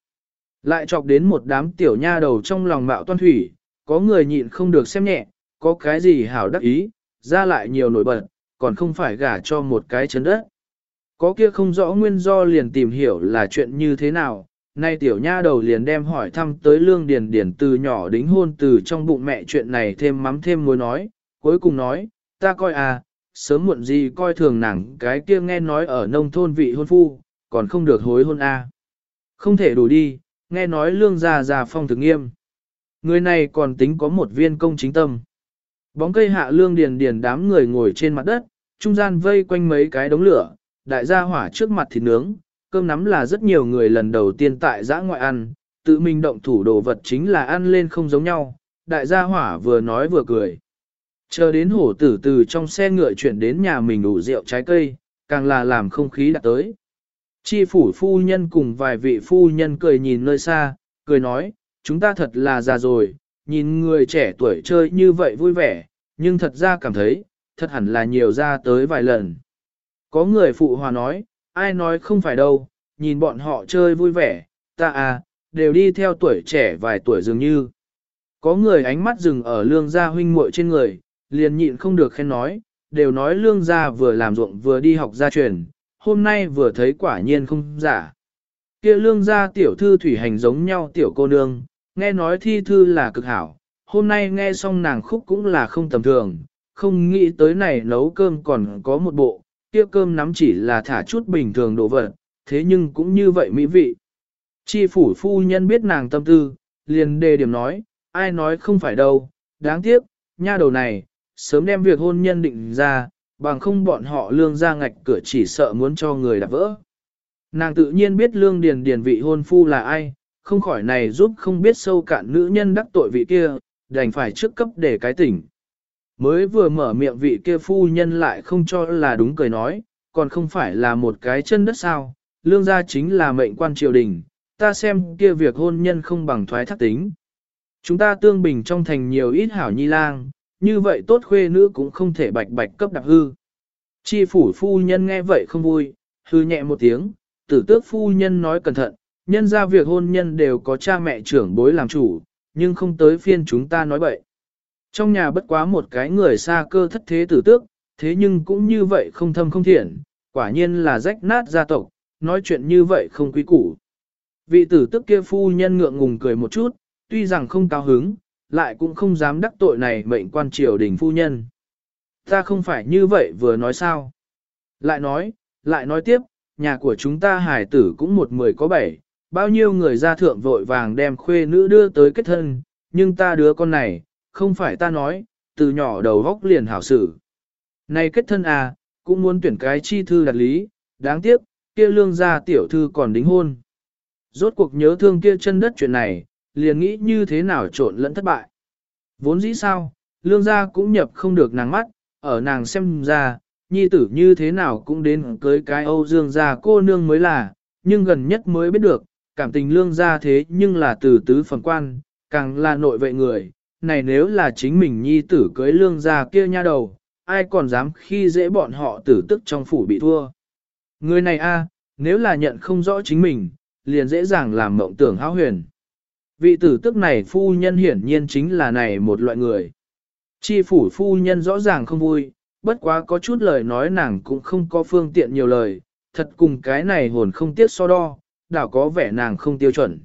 Lại chọc đến một đám tiểu nha đầu trong lòng mạo toan thủy, có người nhịn không được xem nhẹ, có cái gì hảo đắc ý, ra lại nhiều nổi bật, còn không phải gả cho một cái chấn đất. Có kia không rõ nguyên do liền tìm hiểu là chuyện như thế nào, nay tiểu nha đầu liền đem hỏi thăm tới lương điền điền từ nhỏ đính hôn từ trong bụng mẹ chuyện này thêm mắm thêm muối nói, cuối cùng nói, ta coi à, sớm muộn gì coi thường nàng cái kia nghe nói ở nông thôn vị hôn phu, còn không được hối hôn a à. Không thể đủ đi, nghe nói lương gia già phong thực nghiêm. Người này còn tính có một viên công chính tâm. Bóng cây hạ lương điền điền đám người ngồi trên mặt đất, trung gian vây quanh mấy cái đống lửa, đại gia hỏa trước mặt thịt nướng, cơm nắm là rất nhiều người lần đầu tiên tại giã ngoại ăn, tự mình động thủ đồ vật chính là ăn lên không giống nhau, đại gia hỏa vừa nói vừa cười. Chờ đến hổ tử từ trong xe ngựa chuyển đến nhà mình đủ rượu trái cây, càng là làm không khí đạt tới. Chi phủ phu nhân cùng vài vị phu nhân cười nhìn nơi xa, cười nói, chúng ta thật là già rồi, nhìn người trẻ tuổi chơi như vậy vui vẻ, nhưng thật ra cảm thấy, thật hẳn là nhiều ra tới vài lần. Có người phụ hòa nói, ai nói không phải đâu, nhìn bọn họ chơi vui vẻ, ta à, đều đi theo tuổi trẻ vài tuổi dường như. Có người ánh mắt dừng ở lương gia huynh muội trên người, liền nhịn không được khen nói, đều nói lương gia vừa làm ruộng vừa đi học gia truyền, hôm nay vừa thấy quả nhiên không giả. kia lương gia tiểu thư thủy hành giống nhau tiểu cô nương, nghe nói thi thư là cực hảo, hôm nay nghe xong nàng khúc cũng là không tầm thường, không nghĩ tới này nấu cơm còn có một bộ, kia cơm nắm chỉ là thả chút bình thường đồ vật, thế nhưng cũng như vậy mỹ vị. Chi phủ phu nhân biết nàng tâm tư, liền đề điểm nói, ai nói không phải đâu, đáng tiếc, nha đầu này, sớm đem việc hôn nhân định ra, bằng không bọn họ lương ra ngạch cửa chỉ sợ muốn cho người đạp vỡ. Nàng tự nhiên biết lương điền điền vị hôn phu là ai, không khỏi này giúp không biết sâu cạn nữ nhân đắc tội vị kia, đành phải trước cấp để cái tỉnh. Mới vừa mở miệng vị kia phu nhân lại không cho là đúng cười nói, còn không phải là một cái chân đất sao, lương gia chính là mệnh quan triều đình, ta xem kia việc hôn nhân không bằng thoái thác tính. Chúng ta tương bình trong thành nhiều ít hảo nhi lang, như vậy tốt khuê nữ cũng không thể bạch bạch cấp đặc hư. Chi phủ phu nhân nghe vậy không vui, hư nhẹ một tiếng, tử tước phu nhân nói cẩn thận, nhân ra việc hôn nhân đều có cha mẹ trưởng bối làm chủ, nhưng không tới phiên chúng ta nói bậy. Trong nhà bất quá một cái người xa cơ thất thế tử tước, thế nhưng cũng như vậy không thâm không thiện, quả nhiên là rách nát gia tộc, nói chuyện như vậy không quý củ. Vị tử tức kia phu nhân ngượng ngùng cười một chút, tuy rằng không cao hứng, lại cũng không dám đắc tội này mệnh quan triều đình phu nhân. Ta không phải như vậy vừa nói sao. Lại nói, lại nói tiếp, nhà của chúng ta hải tử cũng một mười có bảy, bao nhiêu người ra thượng vội vàng đem khuê nữ đưa tới kết thân, nhưng ta đứa con này, không phải ta nói, từ nhỏ đầu góc liền hảo xử. Này kết thân à, cũng muốn tuyển cái chi thư đặt lý, đáng tiếc, kia lương gia tiểu thư còn đính hôn. Rốt cuộc nhớ thương kia chân đất chuyện này, liền nghĩ như thế nào trộn lẫn thất bại. Vốn dĩ sao, lương gia cũng nhập không được nàng mắt, ở nàng xem ra, nhi tử như thế nào cũng đến cưới cái Âu Dương gia cô nương mới là, nhưng gần nhất mới biết được, cảm tình lương gia thế nhưng là từ tứ phần quan, càng là nội vệ người, này nếu là chính mình nhi tử cưới lương gia kia nha đầu, ai còn dám khi dễ bọn họ tử tức trong phủ bị thua. Người này a, nếu là nhận không rõ chính mình, liền dễ dàng làm mộng tưởng hão huyền. Vị tử tức này phu nhân hiển nhiên chính là này một loại người. Chi phủ phu nhân rõ ràng không vui, bất quá có chút lời nói nàng cũng không có phương tiện nhiều lời, thật cùng cái này hồn không tiếc so đo, đảo có vẻ nàng không tiêu chuẩn.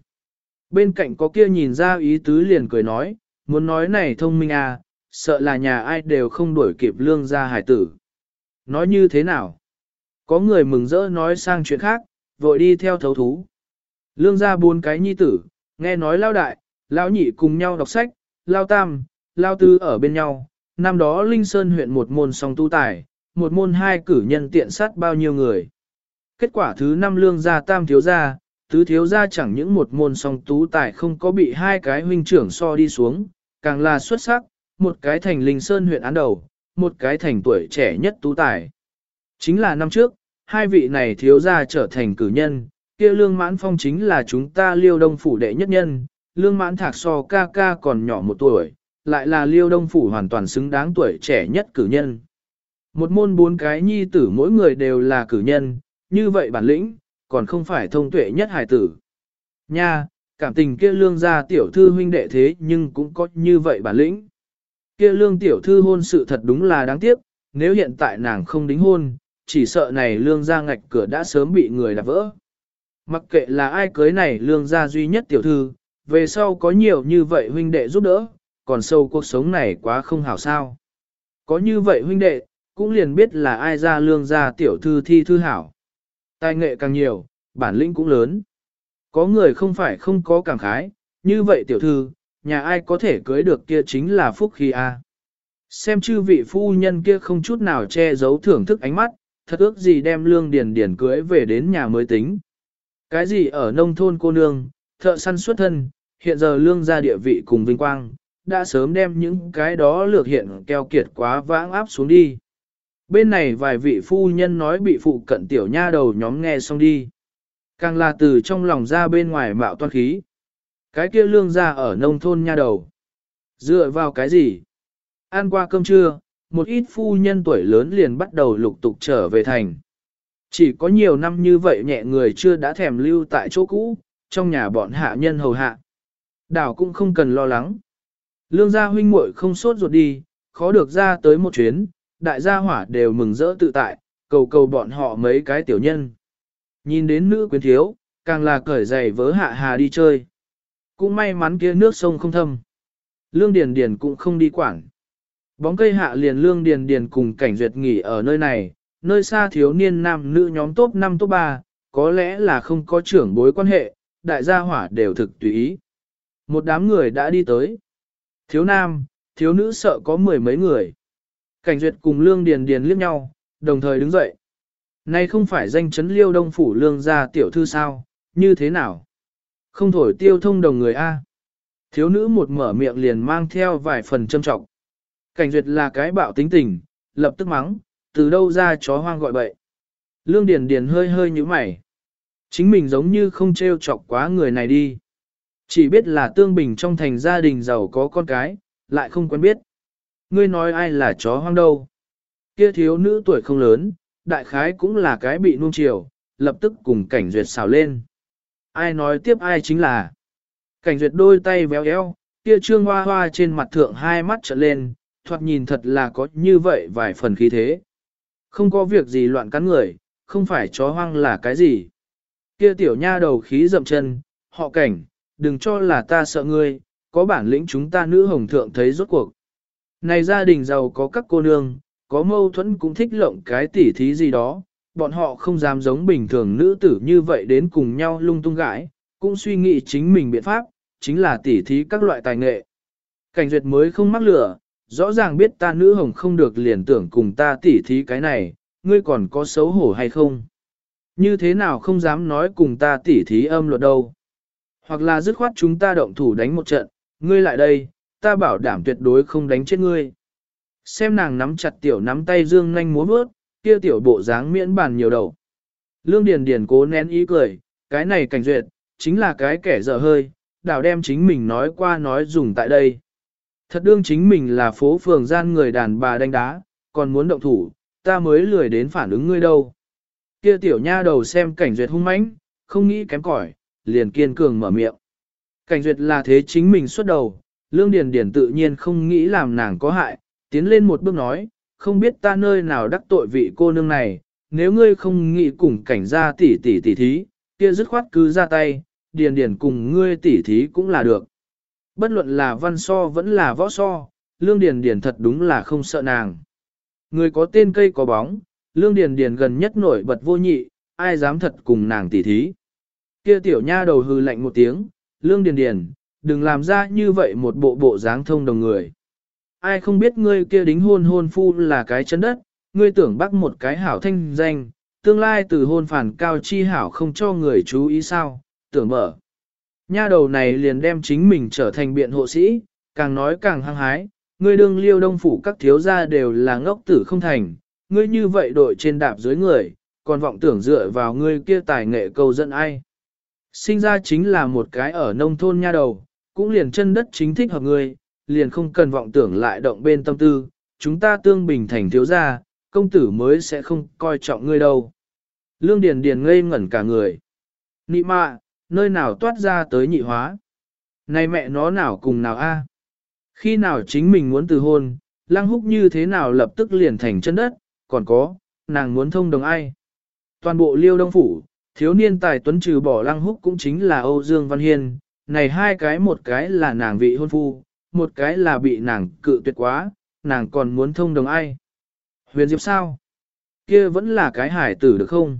Bên cạnh có kia nhìn ra ý tứ liền cười nói, muốn nói này thông minh à, sợ là nhà ai đều không đuổi kịp lương gia hải tử. Nói như thế nào? Có người mừng rỡ nói sang chuyện khác, vội đi theo thấu thú. Lương gia bốn cái nhi tử, nghe nói lao đại, lao nhị cùng nhau đọc sách, lao tam, lao tư ở bên nhau. Năm đó Linh Sơn huyện một môn song tu tài, một môn hai cử nhân tiện sát bao nhiêu người. Kết quả thứ năm lương gia tam thiếu gia, tứ thiếu gia chẳng những một môn song tú tài không có bị hai cái huynh trưởng so đi xuống, càng là xuất sắc, một cái thành Linh Sơn huyện án đầu, một cái thành tuổi trẻ nhất tú tài. Chính là năm trước, hai vị này thiếu gia trở thành cử nhân, kia lương mãn phong chính là chúng ta liêu đông phủ đệ nhất nhân, lương mãn thạc so ca ca còn nhỏ một tuổi, lại là liêu đông phủ hoàn toàn xứng đáng tuổi trẻ nhất cử nhân. Một môn bốn cái nhi tử mỗi người đều là cử nhân, như vậy bản lĩnh, còn không phải thông tuệ nhất hải tử. Nha, cảm tình kia lương gia tiểu thư huynh đệ thế nhưng cũng có như vậy bản lĩnh. Kia lương tiểu thư hôn sự thật đúng là đáng tiếc, nếu hiện tại nàng không đính hôn, chỉ sợ này lương gia ngạch cửa đã sớm bị người đạp vỡ. Mặc kệ là ai cưới này lương gia duy nhất tiểu thư, về sau có nhiều như vậy huynh đệ giúp đỡ, còn sâu cuộc sống này quá không hảo sao. Có như vậy huynh đệ, cũng liền biết là ai ra lương gia tiểu thư thi thư hảo. Tài nghệ càng nhiều, bản lĩnh cũng lớn. Có người không phải không có cảm khái, như vậy tiểu thư, nhà ai có thể cưới được kia chính là phúc khi a. Xem chư vị phu nhân kia không chút nào che giấu thưởng thức ánh mắt, thật ước gì đem lương điền điền cưới về đến nhà mới tính. Cái gì ở nông thôn cô nương, thợ săn xuất thân, hiện giờ lương gia địa vị cùng vinh quang, đã sớm đem những cái đó lược hiện keo kiệt quá vãng áp xuống đi. Bên này vài vị phu nhân nói bị phụ cận tiểu nha đầu nhóm nghe xong đi. Càng là từ trong lòng ra bên ngoài mạo toan khí. Cái kia lương ra ở nông thôn nha đầu. Dựa vào cái gì? Ăn qua cơm trưa, một ít phu nhân tuổi lớn liền bắt đầu lục tục trở về thành. Chỉ có nhiều năm như vậy nhẹ người chưa đã thèm lưu tại chỗ cũ, trong nhà bọn hạ nhân hầu hạ. Đảo cũng không cần lo lắng. Lương gia huynh muội không sốt ruột đi, khó được ra tới một chuyến, đại gia hỏa đều mừng rỡ tự tại, cầu cầu bọn họ mấy cái tiểu nhân. Nhìn đến nữ quyến thiếu, càng là cởi giày vớ hạ hà đi chơi. Cũng may mắn kia nước sông không thâm. Lương Điền Điền cũng không đi quảng. Bóng cây hạ liền Lương Điền Điền cùng cảnh duyệt nghỉ ở nơi này, nơi xa thiếu niên nam nữ nhóm top 5 top 3, có lẽ là không có trưởng bối quan hệ, đại gia hỏa đều thực tùy ý. Một đám người đã đi tới. Thiếu nam, thiếu nữ sợ có mười mấy người. Cảnh duyệt cùng Lương Điền Điền liếc nhau, đồng thời đứng dậy. Này không phải danh chấn liêu đông phủ lương gia tiểu thư sao, như thế nào? Không thổi tiêu thông đồng người A. Thiếu nữ một mở miệng liền mang theo vài phần châm trọng. Cảnh duyệt là cái bạo tính tình, lập tức mắng, từ đâu ra chó hoang gọi bậy. Lương Điền Điền hơi hơi như mày. Chính mình giống như không treo chọc quá người này đi. Chỉ biết là tương bình trong thành gia đình giàu có con cái, lại không quen biết. Ngươi nói ai là chó hoang đâu. Kia thiếu nữ tuổi không lớn, đại khái cũng là cái bị nuông chiều, lập tức cùng cảnh duyệt xào lên. Ai nói tiếp ai chính là. Cảnh duyệt đôi tay véo éo, kia trương hoa hoa trên mặt thượng hai mắt trợn lên, thoạt nhìn thật là có như vậy vài phần khí thế. Không có việc gì loạn cắn người, không phải chó hoang là cái gì. Kia tiểu nha đầu khí dậm chân, họ cảnh, đừng cho là ta sợ ngươi, có bản lĩnh chúng ta nữ hồng thượng thấy rốt cuộc. Này gia đình giàu có các cô nương, có mâu thuẫn cũng thích lộng cái tỉ thí gì đó, bọn họ không dám giống bình thường nữ tử như vậy đến cùng nhau lung tung gãi, cũng suy nghĩ chính mình biện pháp, chính là tỉ thí các loại tài nghệ. Cảnh duyệt mới không mắc lửa, rõ ràng biết ta nữ hồng không được liền tưởng cùng ta tỉ thí cái này, ngươi còn có xấu hổ hay không? Như thế nào không dám nói cùng ta tỉ thí âm luật đâu? Hoặc là dứt khoát chúng ta động thủ đánh một trận, ngươi lại đây, ta bảo đảm tuyệt đối không đánh chết ngươi. Xem nàng nắm chặt tiểu nắm tay dương nhanh múa bước, kia tiểu bộ dáng miễn bàn nhiều đầu. Lương Điền Điền cố nén ý cười, cái này cảnh duyệt, chính là cái kẻ dở hơi, đảo đem chính mình nói qua nói dùng tại đây. Thật đương chính mình là phố phường gian người đàn bà đánh đá, còn muốn động thủ, ta mới lười đến phản ứng ngươi đâu. Kia tiểu nha đầu xem cảnh duyệt hung mãnh, không nghĩ kém cỏi, liền kiên cường mở miệng. Cảnh duyệt là thế chính mình xuất đầu, lương điền điền tự nhiên không nghĩ làm nàng có hại, tiến lên một bước nói, không biết ta nơi nào đắc tội vị cô nương này, nếu ngươi không nghĩ cùng cảnh gia tỷ tỷ tỷ thí, kia dứt khoát cứ ra tay, điền điền cùng ngươi tỷ thí cũng là được. Bất luận là văn so vẫn là võ so, lương điền điền thật đúng là không sợ nàng. Người có tên cây có bóng, lương điền điền gần nhất nổi bật vô nhị, ai dám thật cùng nàng tỷ thí. Kia tiểu nha đầu hư lạnh một tiếng, lương điền điền, đừng làm ra như vậy một bộ bộ dáng thông đồng người. Ai không biết ngươi kia đính hôn hôn phu là cái chân đất, ngươi tưởng bắt một cái hảo thanh danh, tương lai từ hôn phản cao chi hảo không cho người chú ý sao, tưởng mở. Nha đầu này liền đem chính mình trở thành biện hộ sĩ, càng nói càng hăng hái, ngươi đương liêu đông phủ các thiếu gia đều là ngốc tử không thành, ngươi như vậy đội trên đạp dưới người, còn vọng tưởng dựa vào ngươi kia tài nghệ câu dẫn ai. Sinh ra chính là một cái ở nông thôn nha đầu, cũng liền chân đất chính thích hợp ngươi, liền không cần vọng tưởng lại động bên tâm tư, chúng ta tương bình thành thiếu gia, công tử mới sẽ không coi trọng ngươi đâu. Lương Điền Điền ngây ngẩn cả người. Nị mạ, nơi nào toát ra tới nhị hóa? Này mẹ nó nào cùng nào a? Khi nào chính mình muốn từ hôn, lăng húc như thế nào lập tức liền thành chân đất, còn có, nàng muốn thông đồng ai? Toàn bộ liêu đông phủ, thiếu niên tài tuấn trừ bỏ lăng húc cũng chính là Âu Dương Văn Hiên, này hai cái một cái là nàng vị hôn phu, một cái là bị nàng cự tuyệt quá, nàng còn muốn thông đồng ai. Huyền Diệp sao? Kia vẫn là cái hải tử được không?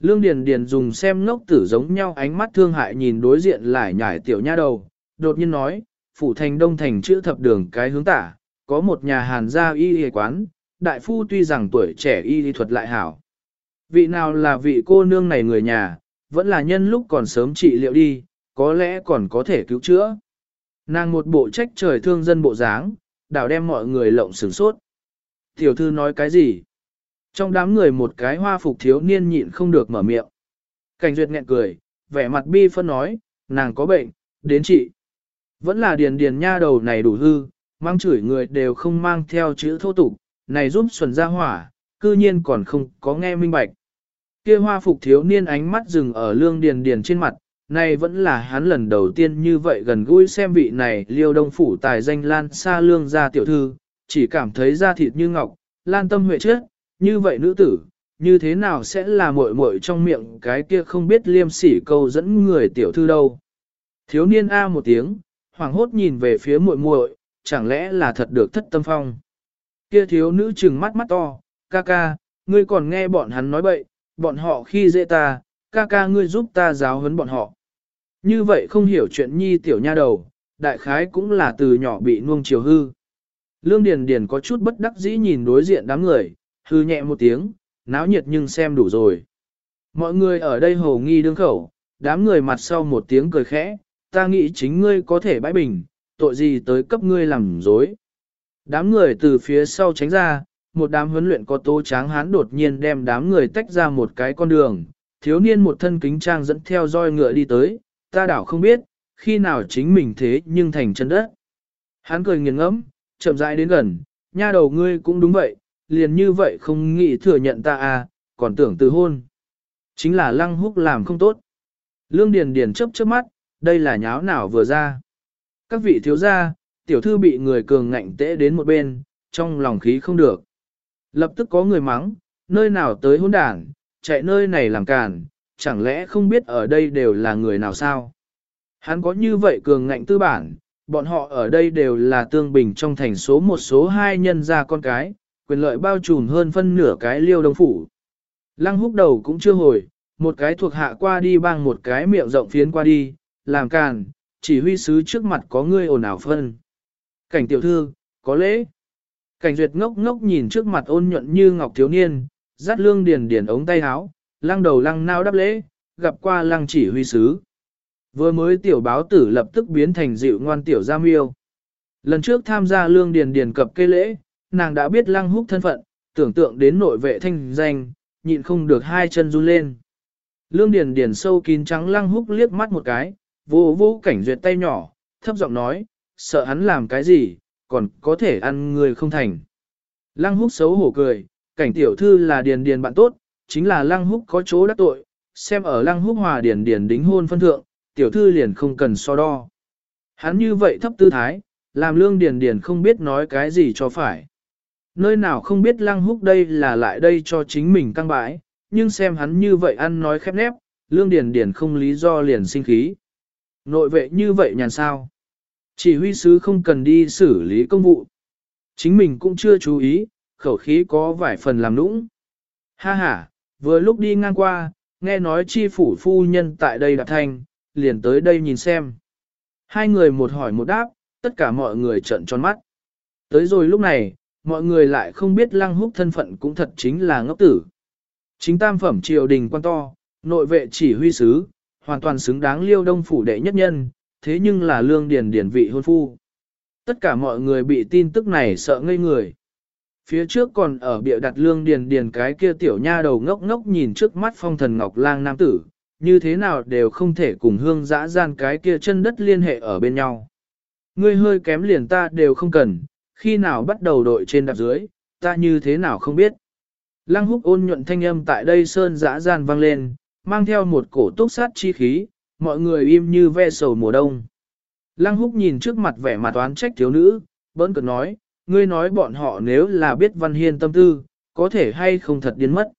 Lương Điền Điền dùng xem ngốc tử giống nhau ánh mắt thương hại nhìn đối diện lại nhảy tiểu nha đầu, đột nhiên nói, phủ thành đông thành chữ thập đường cái hướng tả, có một nhà hàn gia y y quán, đại phu tuy rằng tuổi trẻ y y thuật lại hảo. Vị nào là vị cô nương này người nhà, vẫn là nhân lúc còn sớm trị liệu đi, có lẽ còn có thể cứu chữa. Nàng một bộ trách trời thương dân bộ dáng, đảo đem mọi người lộng sửng sốt. Tiểu thư nói cái gì? Trong đám người một cái hoa phục thiếu niên nhịn không được mở miệng. Cảnh duyệt nghẹn cười, vẻ mặt bi phân nói, nàng có bệnh, đến chị. Vẫn là điền điền nha đầu này đủ hư, mang chửi người đều không mang theo chữ thô tục, này giúp xuẩn ra hỏa, cư nhiên còn không có nghe minh bạch. Kia hoa phục thiếu niên ánh mắt dừng ở lương điền điền trên mặt, nay vẫn là hắn lần đầu tiên như vậy gần gũi xem vị này liêu đông phủ tài danh lan xa lương gia tiểu thư, chỉ cảm thấy da thịt như ngọc, lan tâm huệ trước, như vậy nữ tử, như thế nào sẽ là muội muội trong miệng cái kia không biết liêm sỉ câu dẫn người tiểu thư đâu. Thiếu niên A một tiếng, hoàng hốt nhìn về phía muội muội, chẳng lẽ là thật được thất tâm phong. Kia thiếu nữ trừng mắt mắt to, ca ca, ngươi còn nghe bọn hắn nói bậy, bọn họ khi dễ ta, ca ca ngươi giúp ta giáo huấn bọn họ. Như vậy không hiểu chuyện nhi tiểu nha đầu, đại khái cũng là từ nhỏ bị nuông chiều hư. Lương Điền Điền có chút bất đắc dĩ nhìn đối diện đám người, hư nhẹ một tiếng, náo nhiệt nhưng xem đủ rồi. Mọi người ở đây hồ nghi đương khẩu, đám người mặt sau một tiếng cười khẽ, ta nghĩ chính ngươi có thể bãi bình, tội gì tới cấp ngươi làm dối. Đám người từ phía sau tránh ra, một đám huấn luyện có tố tráng hán đột nhiên đem đám người tách ra một cái con đường, thiếu niên một thân kính trang dẫn theo roi ngựa đi tới, ta đảo không biết, khi nào chính mình thế nhưng thành chân đất. Hắn cười nghiền ngẫm, chậm rãi đến gần, nha đầu ngươi cũng đúng vậy, liền như vậy không nghĩ thừa nhận ta à, còn tưởng từ hôn. Chính là lăng húc làm không tốt. Lương Điền Điền chớp chớp mắt, đây là nháo nào vừa ra. Các vị thiếu gia, tiểu thư bị người cường ngạnh tễ đến một bên, trong lòng khí không được. Lập tức có người mắng, nơi nào tới hôn đảng, chạy nơi này làm càn, chẳng lẽ không biết ở đây đều là người nào sao? Hắn có như vậy cường ngạnh tư bản, bọn họ ở đây đều là tương bình trong thành số một số hai nhân gia con cái, quyền lợi bao trùm hơn phân nửa cái liêu đông phủ. Lăng húc đầu cũng chưa hồi, một cái thuộc hạ qua đi bang một cái miệng rộng phiến qua đi, làm càn, chỉ huy sứ trước mặt có ngươi ồn ào phân. Cảnh tiểu thư, có lễ. Cảnh duyệt ngốc ngốc nhìn trước mặt ôn nhuận như ngọc thiếu niên, dắt lương điền điền ống tay áo, lăng đầu lăng nao đáp lễ, gặp qua lăng chỉ huy sứ. Vừa mới tiểu báo tử lập tức biến thành dịu ngoan tiểu gia miêu. Lần trước tham gia lương điền điền cập cây lễ, nàng đã biết lăng húc thân phận, tưởng tượng đến nội vệ thanh danh, nhịn không được hai chân run lên. Lương điền điền sâu kín trắng lăng húc liếc mắt một cái, vô vô cảnh duyệt tay nhỏ, thấp giọng nói, sợ hắn làm cái gì, còn có thể ăn người không thành. Lăng húc xấu hổ cười, cảnh tiểu thư là điền điền bạn tốt, chính là lăng húc có chỗ đắc tội, xem ở lăng húc hòa điển điển đính hôn phân thượng, tiểu thư liền không cần so đo. Hắn như vậy thấp tư thái, làm lương điển điển không biết nói cái gì cho phải. Nơi nào không biết lăng húc đây là lại đây cho chính mình căng bãi, nhưng xem hắn như vậy ăn nói khép nép, lương điển điển không lý do liền sinh khí. Nội vệ như vậy nhàn sao? Chỉ huy sứ không cần đi xử lý công vụ. Chính mình cũng chưa chú ý, khẩu khí có vài phần làm nũng. Ha ha, vừa lúc đi ngang qua, nghe nói chi phủ phu nhân tại đây đạp thanh, liền tới đây nhìn xem. Hai người một hỏi một đáp, tất cả mọi người trợn tròn mắt. Tới rồi lúc này, mọi người lại không biết lăng húc thân phận cũng thật chính là ngốc tử. Chính tam phẩm triều đình quan to, nội vệ chỉ huy sứ, hoàn toàn xứng đáng liêu đông phủ đệ nhất nhân, thế nhưng là lương điền điển vị hôn phu. Tất cả mọi người bị tin tức này sợ ngây người. Phía trước còn ở bịa đặt lương điền điền cái kia tiểu nha đầu ngốc ngốc nhìn trước mắt phong thần ngọc lang nam tử, như thế nào đều không thể cùng hương dã gian cái kia chân đất liên hệ ở bên nhau. Ngươi hơi kém liền ta đều không cần, khi nào bắt đầu đội trên đạp dưới, ta như thế nào không biết. Lăng húc ôn nhuận thanh âm tại đây sơn dã gian vang lên, mang theo một cổ túc sát chi khí, mọi người im như ve sầu mùa đông. Lăng húc nhìn trước mặt vẻ mặt oán trách thiếu nữ, bỡn cực nói, ngươi nói bọn họ nếu là biết văn hiên tâm tư, có thể hay không thật điên mất.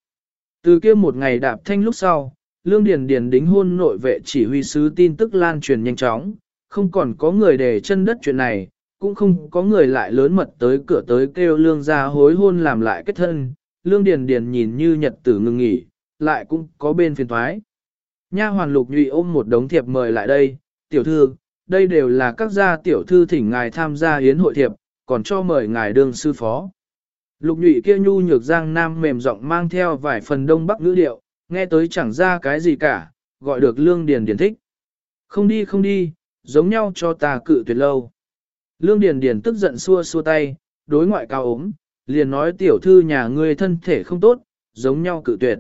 Từ kia một ngày đạp thanh lúc sau, Lương Điền Điền đính hôn nội vệ chỉ huy sứ tin tức lan truyền nhanh chóng, không còn có người để chân đất chuyện này, cũng không có người lại lớn mật tới cửa tới kêu lương gia hối hôn làm lại kết thân, lương điền điền nhìn như nhật tử ngừng nghỉ, lại cũng có bên phiền thoái. Nha hoàn lục nhụy ôm một đống thiệp mời lại đây, tiểu thư, đây đều là các gia tiểu thư thỉnh ngài tham gia hiến hội thiệp, còn cho mời ngài đương sư phó. Lục nhụy kia nhu nhược giang nam mềm giọng mang theo vài phần đông bắc ngữ điệu, nghe tới chẳng ra cái gì cả, gọi được lương điền điền thích. Không đi không đi, giống nhau cho ta cự tuyệt lâu. Lương điền điền tức giận xua xua tay, đối ngoại cao ốm, liền nói tiểu thư nhà ngươi thân thể không tốt, giống nhau cự tuyệt.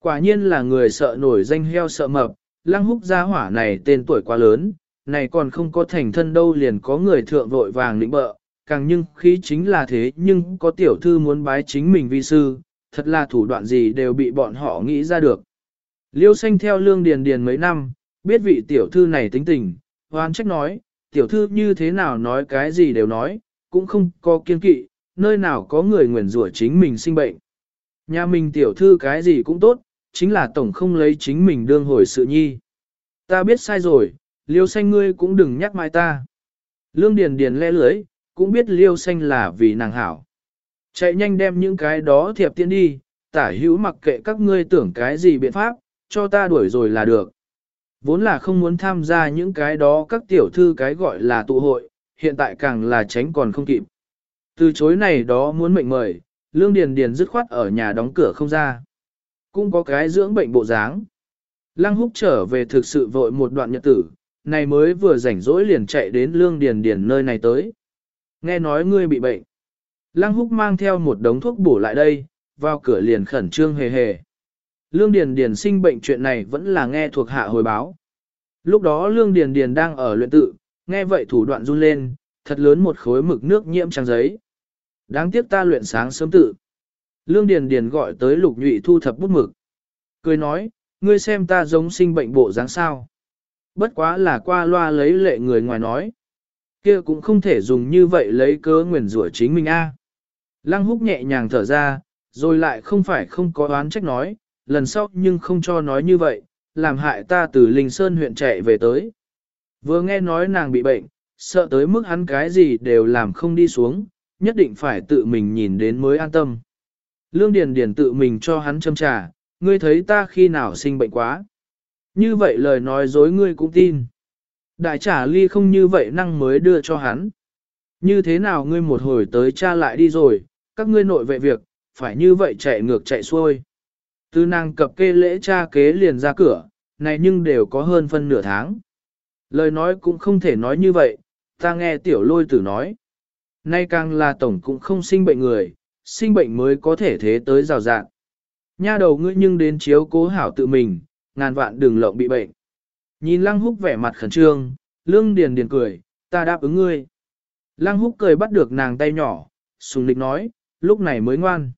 Quả nhiên là người sợ nổi danh heo sợ mập, lăng húc gia hỏa này tên tuổi quá lớn, này còn không có thành thân đâu liền có người thượng vội vàng lĩnh bợ, càng nhưng khí chính là thế nhưng có tiểu thư muốn bái chính mình vi sư, thật là thủ đoạn gì đều bị bọn họ nghĩ ra được. Liêu xanh theo lương điền điền mấy năm, biết vị tiểu thư này tính tình, hoan trách nói, tiểu thư như thế nào nói cái gì đều nói, cũng không có kiên kỵ, nơi nào có người nguyền rủa chính mình sinh bệnh. Nhà mình tiểu thư cái gì cũng tốt, chính là tổng không lấy chính mình đương hồi sự nhi. Ta biết sai rồi, liêu xanh ngươi cũng đừng nhắc mai ta. Lương Điền Điền le lưới, cũng biết liêu xanh là vì nàng hảo. Chạy nhanh đem những cái đó thiệp tiện đi, tả hữu mặc kệ các ngươi tưởng cái gì biện pháp, cho ta đuổi rồi là được. Vốn là không muốn tham gia những cái đó các tiểu thư cái gọi là tụ hội, hiện tại càng là tránh còn không kịp. Từ chối này đó muốn mệnh mời, Lương Điền Điền dứt khoát ở nhà đóng cửa không ra. Cũng có cái dưỡng bệnh bộ dáng. Lăng húc trở về thực sự vội một đoạn nhật tử, này mới vừa rảnh rỗi liền chạy đến Lương Điền Điền nơi này tới. Nghe nói ngươi bị bệnh. Lăng húc mang theo một đống thuốc bổ lại đây, vào cửa liền khẩn trương hề hề. Lương Điền Điền sinh bệnh chuyện này vẫn là nghe thuộc hạ hồi báo. Lúc đó Lương Điền Điền đang ở luyện tự, nghe vậy thủ đoạn run lên, thật lớn một khối mực nước nhiễm trang giấy. Đáng tiếc ta luyện sáng sớm tự. Lương Điền Điền gọi tới Lục Nhụy thu thập bút mực. Cười nói, ngươi xem ta giống sinh bệnh bộ dáng sao. Bất quá là qua loa lấy lệ người ngoài nói kia cũng không thể dùng như vậy lấy cớ nguyền rủa chính mình a. Lăng húc nhẹ nhàng thở ra, rồi lại không phải không có oán trách nói, lần sau nhưng không cho nói như vậy, làm hại ta từ Linh Sơn huyện chạy về tới. Vừa nghe nói nàng bị bệnh, sợ tới mức hắn cái gì đều làm không đi xuống, nhất định phải tự mình nhìn đến mới an tâm. Lương Điền Điền tự mình cho hắn châm trà, ngươi thấy ta khi nào sinh bệnh quá. Như vậy lời nói dối ngươi cũng tin. Đại trả ly không như vậy năng mới đưa cho hắn. Như thế nào ngươi một hồi tới cha lại đi rồi, các ngươi nội vệ việc, phải như vậy chạy ngược chạy xuôi. Tư nàng cập kê lễ cha kế liền ra cửa, này nhưng đều có hơn phân nửa tháng. Lời nói cũng không thể nói như vậy, ta nghe tiểu lôi tử nói. Nay càng là tổng cũng không sinh bệnh người, sinh bệnh mới có thể thế tới rào rạng. Nha đầu ngươi nhưng đến chiếu cố hảo tự mình, ngàn vạn đừng lộng bị bệnh. Nhìn lăng húc vẻ mặt khẩn trương, lương điền điền cười, ta đáp ứng ngươi. Lăng húc cười bắt được nàng tay nhỏ, sùng lịch nói, lúc này mới ngoan.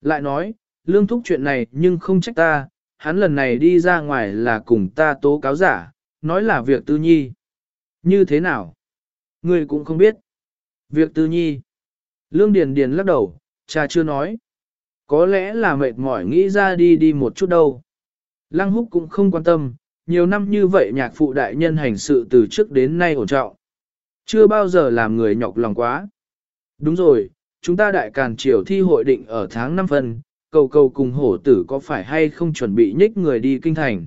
Lại nói, lương thúc chuyện này nhưng không trách ta, hắn lần này đi ra ngoài là cùng ta tố cáo giả, nói là việc tư nhi. Như thế nào? Ngươi cũng không biết. Việc tư nhi. Lương Điền Điền lắc đầu, cha chưa nói. Có lẽ là mệt mỏi nghĩ ra đi đi một chút đâu. Lăng húc cũng không quan tâm, nhiều năm như vậy nhạc phụ đại nhân hành sự từ trước đến nay ổn trọng. Chưa bao giờ làm người nhọc lòng quá. Đúng rồi, chúng ta đại càn triều thi hội định ở tháng 5 phân cầu cầu cùng hổ tử có phải hay không chuẩn bị nhích người đi kinh thành.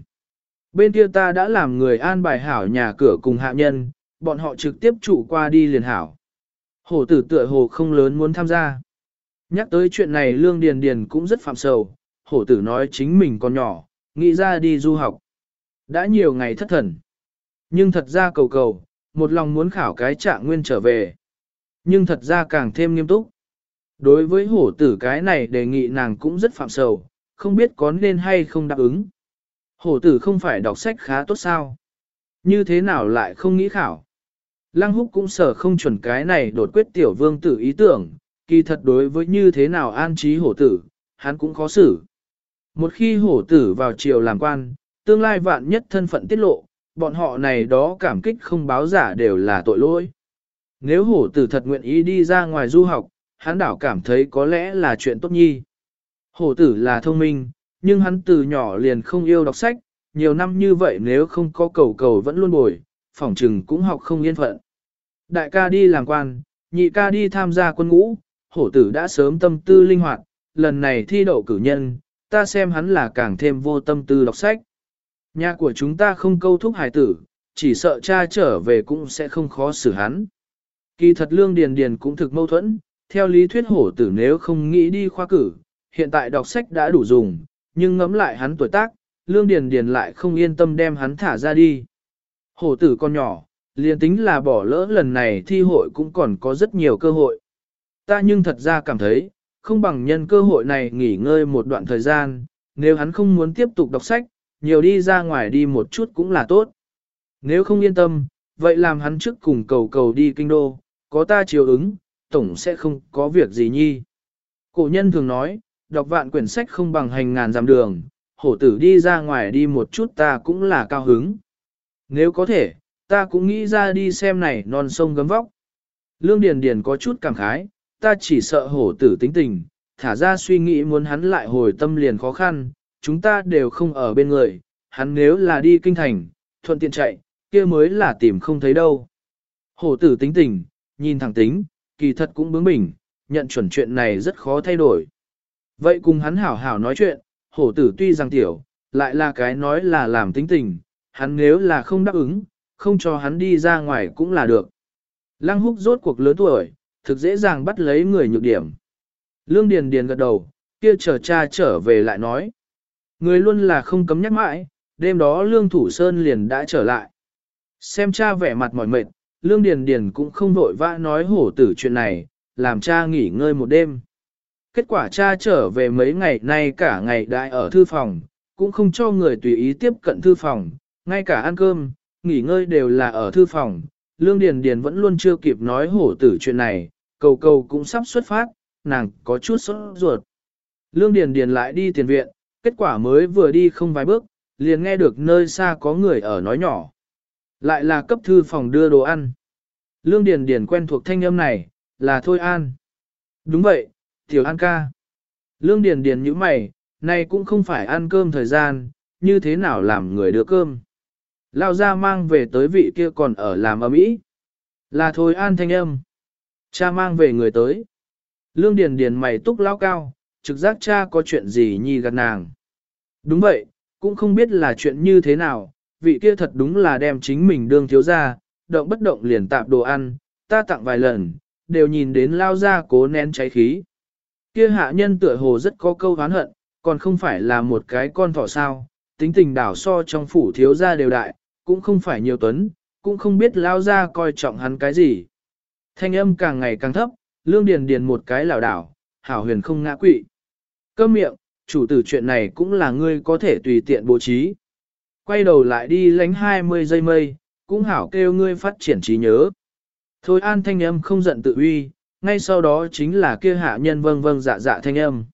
Bên kia ta đã làm người an bài hảo nhà cửa cùng hạ nhân, bọn họ trực tiếp trụ qua đi liền hảo. Hổ tử tựa hồ không lớn muốn tham gia. Nhắc tới chuyện này Lương Điền Điền cũng rất phạm sầu, hổ tử nói chính mình còn nhỏ, nghĩ ra đi du học. Đã nhiều ngày thất thần. Nhưng thật ra cầu cầu, một lòng muốn khảo cái trạng nguyên trở về. Nhưng thật ra càng thêm nghiêm túc. Đối với hổ tử cái này đề nghị nàng cũng rất phạm sầu, không biết có nên hay không đáp ứng. Hổ tử không phải đọc sách khá tốt sao? Như thế nào lại không nghĩ khảo? Lăng húc cũng sở không chuẩn cái này đột quyết tiểu vương tử ý tưởng, kỳ thật đối với như thế nào an trí hổ tử, hắn cũng khó xử. Một khi hổ tử vào triều làm quan, tương lai vạn nhất thân phận tiết lộ, bọn họ này đó cảm kích không báo giả đều là tội lỗi. Nếu hổ tử thật nguyện ý đi ra ngoài du học, hắn đảo cảm thấy có lẽ là chuyện tốt nhi. Hổ tử là thông minh, nhưng hắn từ nhỏ liền không yêu đọc sách, nhiều năm như vậy nếu không có cầu cầu vẫn luôn bồi, phỏng trừng cũng học không yên phận. Đại ca đi làm quan, nhị ca đi tham gia quân ngũ, hổ tử đã sớm tâm tư linh hoạt, lần này thi đậu cử nhân, ta xem hắn là càng thêm vô tâm tư đọc sách. Nhà của chúng ta không câu thúc hải tử, chỉ sợ cha trở về cũng sẽ không khó xử hắn. Kỳ thật lương điền điền cũng thực mâu thuẫn, theo lý thuyết hổ tử nếu không nghĩ đi khoa cử, hiện tại đọc sách đã đủ dùng, nhưng ngẫm lại hắn tuổi tác, lương điền điền lại không yên tâm đem hắn thả ra đi. Hổ tử con nhỏ, liền tính là bỏ lỡ lần này thi hội cũng còn có rất nhiều cơ hội. Ta nhưng thật ra cảm thấy, không bằng nhân cơ hội này nghỉ ngơi một đoạn thời gian, nếu hắn không muốn tiếp tục đọc sách, nhiều đi ra ngoài đi một chút cũng là tốt. Nếu không yên tâm, vậy làm hắn trước cùng cầu cầu đi kinh đô, có ta chiều ứng, tổng sẽ không có việc gì nhi. Cổ nhân thường nói, đọc vạn quyển sách không bằng hành ngàn dặm đường, hổ tử đi ra ngoài đi một chút ta cũng là cao hứng. Nếu có thể, ta cũng nghĩ ra đi xem này non sông gấm vóc. Lương Điền Điền có chút cảm khái, ta chỉ sợ hổ tử tính tình, thả ra suy nghĩ muốn hắn lại hồi tâm liền khó khăn, chúng ta đều không ở bên người, hắn nếu là đi kinh thành, thuận tiện chạy, kia mới là tìm không thấy đâu. Hổ tử tính tình, nhìn thẳng tính, kỳ thật cũng bướng bỉnh, nhận chuẩn chuyện này rất khó thay đổi. Vậy cùng hắn hảo hảo nói chuyện, hổ tử tuy rằng tiểu, lại là cái nói là làm tính tình, hắn nếu là không đáp ứng, không cho hắn đi ra ngoài cũng là được. Lăng húc rốt cuộc lớn tuổi, thực dễ dàng bắt lấy người nhược điểm. Lương Điền Điền gật đầu, kia chờ cha trở về lại nói. Người luôn là không cấm nhắc mãi, đêm đó Lương Thủ Sơn liền đã trở lại. Xem cha vẻ mặt mỏi mệt, Lương Điền Điền cũng không vội vã nói hổ tử chuyện này, làm cha nghỉ ngơi một đêm. Kết quả cha trở về mấy ngày nay cả ngày đại ở thư phòng, cũng không cho người tùy ý tiếp cận thư phòng, ngay cả ăn cơm, nghỉ ngơi đều là ở thư phòng. Lương Điền Điền vẫn luôn chưa kịp nói hổ tử chuyện này, cầu cầu cũng sắp xuất phát, nàng có chút sốt ruột. Lương Điền Điền lại đi tiền viện, kết quả mới vừa đi không vài bước, liền nghe được nơi xa có người ở nói nhỏ. Lại là cấp thư phòng đưa đồ ăn. Lương Điền Điền quen thuộc thanh âm này, là Thôi An. Đúng vậy, Tiểu An ca. Lương Điền Điền nhíu mày, này cũng không phải ăn cơm thời gian, như thế nào làm người đưa cơm. Lao ra mang về tới vị kia còn ở làm ấm ý. Là Thôi An thanh âm. Cha mang về người tới. Lương Điền Điền mày túc lao cao, trực giác cha có chuyện gì nhi gạt nàng. Đúng vậy, cũng không biết là chuyện như thế nào, vị kia thật đúng là đem chính mình đương thiếu ra, động bất động liền tạp đồ ăn, ta tặng vài lần, đều nhìn đến lao ra cố nén cháy khí. Kia hạ nhân tựa hồ rất có câu hán hận, còn không phải là một cái con thỏ sao, tính tình đảo so trong phủ thiếu ra đều đại, cũng không phải nhiều tuấn, cũng không biết lao ra coi trọng hắn cái gì. Thanh âm càng ngày càng thấp, lương điền điền một cái lảo đảo, hảo huyền không ngã quỵ. Câm miệng, chủ tử chuyện này cũng là ngươi có thể tùy tiện bố trí. Quay đầu lại đi lánh 20 giây mây, cũng hảo kêu ngươi phát triển trí nhớ. Thôi an thanh âm không giận tự uy, ngay sau đó chính là kia hạ nhân vâng vâng dạ dạ thanh âm.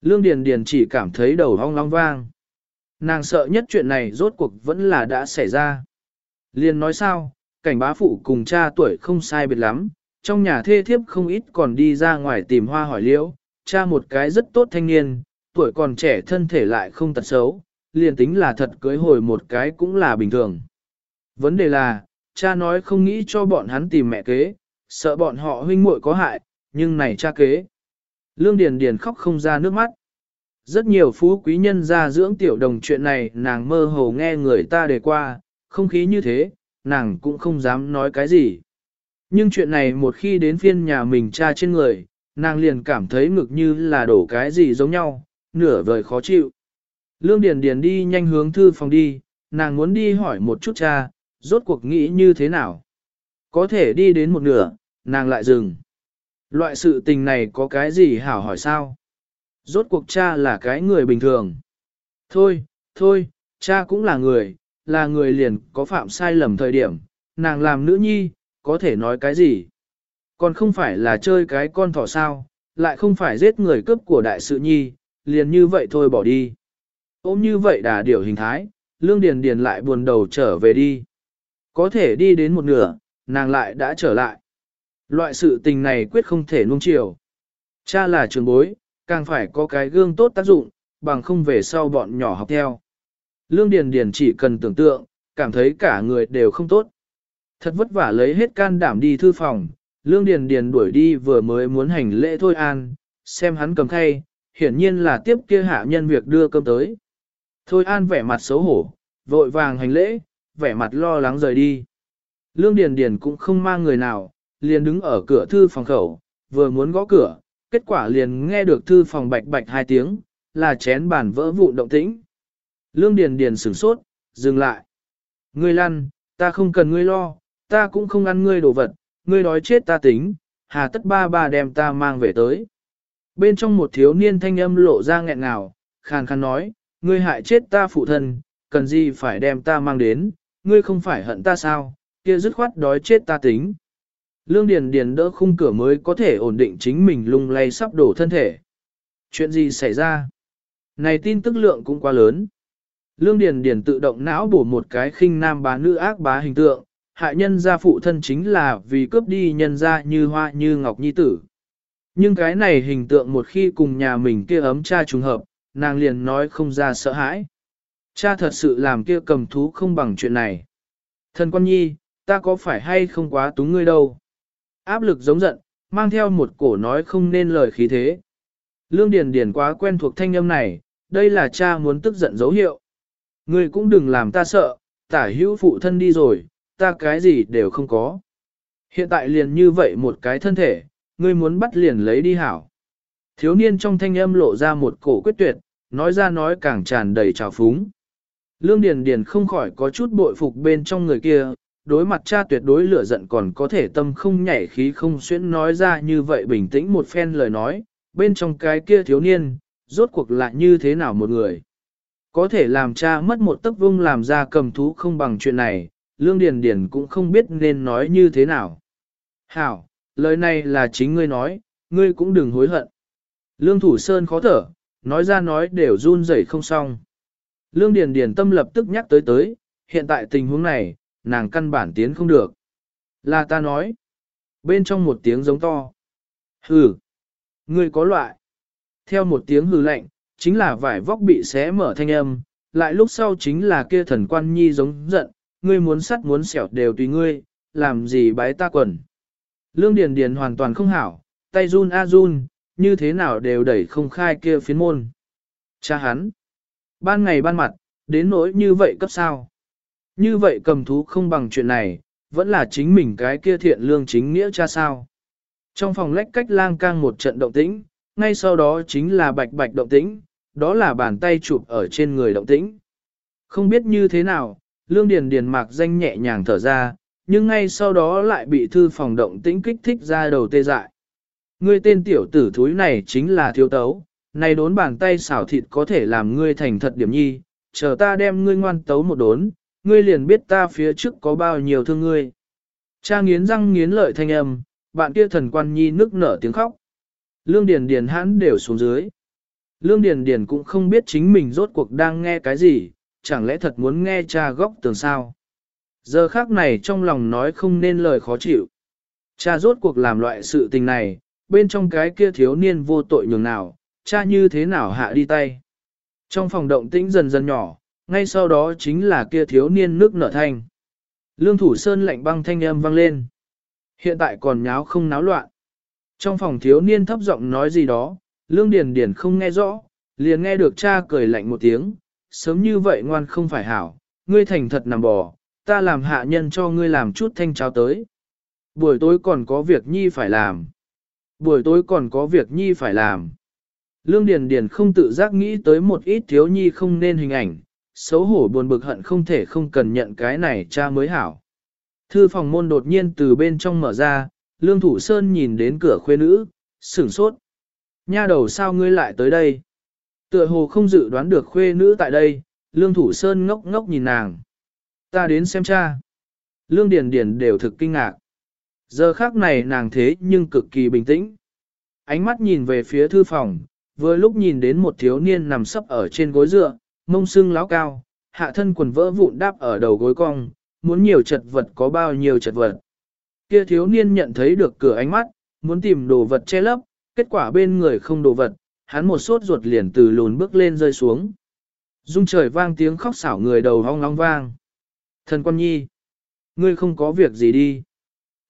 Lương Điền Điền chỉ cảm thấy đầu hong long vang. Nàng sợ nhất chuyện này rốt cuộc vẫn là đã xảy ra. Liên nói sao, cảnh bá phụ cùng cha tuổi không sai biệt lắm, trong nhà thê thiếp không ít còn đi ra ngoài tìm hoa hỏi liễu, cha một cái rất tốt thanh niên, tuổi còn trẻ thân thể lại không tật xấu, liền tính là thật cưới hồi một cái cũng là bình thường. Vấn đề là, cha nói không nghĩ cho bọn hắn tìm mẹ kế, sợ bọn họ huynh muội có hại, nhưng này cha kế. Lương Điền Điền khóc không ra nước mắt. Rất nhiều phú quý nhân gia dưỡng tiểu đồng chuyện này nàng mơ hồ nghe người ta đề qua, không khí như thế, nàng cũng không dám nói cái gì. Nhưng chuyện này một khi đến phiên nhà mình cha trên người, nàng liền cảm thấy ngực như là đổ cái gì giống nhau, nửa vời khó chịu. Lương Điền Điền đi nhanh hướng thư phòng đi, nàng muốn đi hỏi một chút cha, rốt cuộc nghĩ như thế nào. Có thể đi đến một nửa, nàng lại dừng. Loại sự tình này có cái gì hảo hỏi sao? Rốt cuộc cha là cái người bình thường. Thôi, thôi, cha cũng là người, là người liền có phạm sai lầm thời điểm, nàng làm nữ nhi, có thể nói cái gì? Còn không phải là chơi cái con thỏ sao, lại không phải giết người cướp của đại sự nhi, liền như vậy thôi bỏ đi. Ôm như vậy đã điều hình thái, lương điền điền lại buồn đầu trở về đi. Có thể đi đến một nửa, nàng lại đã trở lại. Loại sự tình này quyết không thể nuông chiều. Cha là trường bối, càng phải có cái gương tốt tác dụng, bằng không về sau bọn nhỏ học theo. Lương Điền Điền chỉ cần tưởng tượng, cảm thấy cả người đều không tốt. Thật vất vả lấy hết can đảm đi thư phòng, Lương Điền Điền đuổi đi vừa mới muốn hành lễ thôi an, xem hắn cầm khay, hiển nhiên là tiếp kia hạ nhân việc đưa cơm tới. Thôi an vẻ mặt xấu hổ, vội vàng hành lễ, vẻ mặt lo lắng rời đi. Lương Điền Điền cũng không mang người nào, liền đứng ở cửa thư phòng khẩu, vừa muốn gõ cửa, kết quả liền nghe được thư phòng bạch bạch hai tiếng, là chén bàn vỡ vụn động tĩnh. Lương Điền Điền sửng sốt, dừng lại. Ngươi lăn, ta không cần ngươi lo, ta cũng không ăn ngươi đồ vật, ngươi đói chết ta tính, hà tất ba ba đem ta mang về tới. Bên trong một thiếu niên thanh âm lộ ra nghẹn ngào, khàn khàn nói, ngươi hại chết ta phụ thân, cần gì phải đem ta mang đến, ngươi không phải hận ta sao, kia dứt khoát đói chết ta tính. Lương Điền Điền đỡ khung cửa mới có thể ổn định chính mình lung lay sắp đổ thân thể. Chuyện gì xảy ra? Này tin tức lượng cũng quá lớn. Lương Điền Điền tự động não bổ một cái khinh nam bá nữ ác bá hình tượng, hại nhân gia phụ thân chính là vì cướp đi nhân gia như hoa như ngọc nhi tử. Nhưng cái này hình tượng một khi cùng nhà mình kia ấm cha trùng hợp, nàng liền nói không ra sợ hãi. Cha thật sự làm kia cầm thú không bằng chuyện này. Thần quan nhi, ta có phải hay không quá túng ngươi đâu. Áp lực giống giận, mang theo một cổ nói không nên lời khí thế. Lương Điền Điền quá quen thuộc thanh âm này, đây là cha muốn tức giận dấu hiệu. Ngươi cũng đừng làm ta sợ, tả hữu phụ thân đi rồi, ta cái gì đều không có. Hiện tại liền như vậy một cái thân thể, ngươi muốn bắt liền lấy đi hảo. Thiếu niên trong thanh âm lộ ra một cổ quyết tuyệt, nói ra nói càng tràn đầy trào phúng. Lương Điền Điền không khỏi có chút bội phục bên trong người kia, đối mặt cha tuyệt đối lửa giận còn có thể tâm không nhảy khí không xuyễn nói ra như vậy bình tĩnh một phen lời nói, bên trong cái kia thiếu niên, rốt cuộc lại như thế nào một người. Có thể làm cha mất một tấc vung làm ra cầm thú không bằng chuyện này, Lương Điền Điền cũng không biết nên nói như thế nào. Hảo, lời này là chính ngươi nói, ngươi cũng đừng hối hận. Lương Thủ Sơn khó thở, nói ra nói đều run rẩy không xong. Lương Điền Điền tâm lập tức nhắc tới tới, hiện tại tình huống này, nàng căn bản tiến không được. Là ta nói. Bên trong một tiếng giống to. Hừ. Ngươi có loại. Theo một tiếng hừ lạnh, chính là vải vóc bị xé mở thanh âm, lại lúc sau chính là kia thần quan nhi giống giận, ngươi muốn sắt muốn xẻo đều tùy ngươi, làm gì bái ta quần. Lương Điền Điền hoàn toàn không hảo, tay run a run, như thế nào đều đẩy không khai kia phiến môn. Cha hắn. Ban ngày ban mặt, đến nỗi như vậy cấp sao. Như vậy cầm thú không bằng chuyện này, vẫn là chính mình cái kia thiện lương chính nghĩa cha sao. Trong phòng lách cách lang cang một trận động tĩnh, ngay sau đó chính là bạch bạch động tĩnh, đó là bàn tay chụp ở trên người động tĩnh. Không biết như thế nào, lương điền điền mạc danh nhẹ nhàng thở ra, nhưng ngay sau đó lại bị thư phòng động tĩnh kích thích ra đầu tê dại. Ngươi tên tiểu tử thúi này chính là thiếu tấu, này đốn bàn tay xảo thịt có thể làm ngươi thành thật điểm nhi, chờ ta đem ngươi ngoan tấu một đốn, ngươi liền biết ta phía trước có bao nhiêu thương ngươi. Cha nghiến răng nghiến lợi thanh âm, bạn kia thần quan nhi nức nở tiếng khóc. Lương Điền Điền hãn đều xuống dưới. Lương Điền Điền cũng không biết chính mình rốt cuộc đang nghe cái gì, chẳng lẽ thật muốn nghe cha góc tường sao. Giờ khác này trong lòng nói không nên lời khó chịu. Cha rốt cuộc làm loại sự tình này, bên trong cái kia thiếu niên vô tội nhường nào, cha như thế nào hạ đi tay. Trong phòng động tĩnh dần dần nhỏ, ngay sau đó chính là kia thiếu niên nước nở thanh. Lương thủ sơn lạnh băng thanh âm vang lên. Hiện tại còn nháo không náo loạn. Trong phòng thiếu niên thấp giọng nói gì đó, lương điền điền không nghe rõ, liền nghe được cha cười lạnh một tiếng, sớm như vậy ngoan không phải hảo, ngươi thành thật nằm bò, ta làm hạ nhân cho ngươi làm chút thanh cháo tới. Buổi tối còn có việc nhi phải làm. Buổi tối còn có việc nhi phải làm. Lương Điền Điền không tự giác nghĩ tới một ít thiếu nhi không nên hình ảnh, xấu hổ buồn bực hận không thể không cần nhận cái này cha mới hảo. Thư phòng môn đột nhiên từ bên trong mở ra, Lương Thủ Sơn nhìn đến cửa khuê nữ, sửng sốt. Nha đầu sao ngươi lại tới đây? Tựa hồ không dự đoán được khuê nữ tại đây, Lương Thủ Sơn ngốc ngốc nhìn nàng. Ta đến xem cha. Lương Điền Điền đều thực kinh ngạc. Giờ khác này nàng thế nhưng cực kỳ bình tĩnh. Ánh mắt nhìn về phía thư phòng, vừa lúc nhìn đến một thiếu niên nằm sấp ở trên gối dựa, mông sưng láo cao, hạ thân quần vỡ vụn đáp ở đầu gối cong, muốn nhiều chật vật có bao nhiêu chật vật. Kia thiếu niên nhận thấy được cửa ánh mắt, muốn tìm đồ vật che lấp, kết quả bên người không đồ vật, hắn một sốt ruột liền từ lùn bước lên rơi xuống. Dung trời vang tiếng khóc xảo người đầu hong long vang. Thần quan nhi, ngươi không có việc gì đi.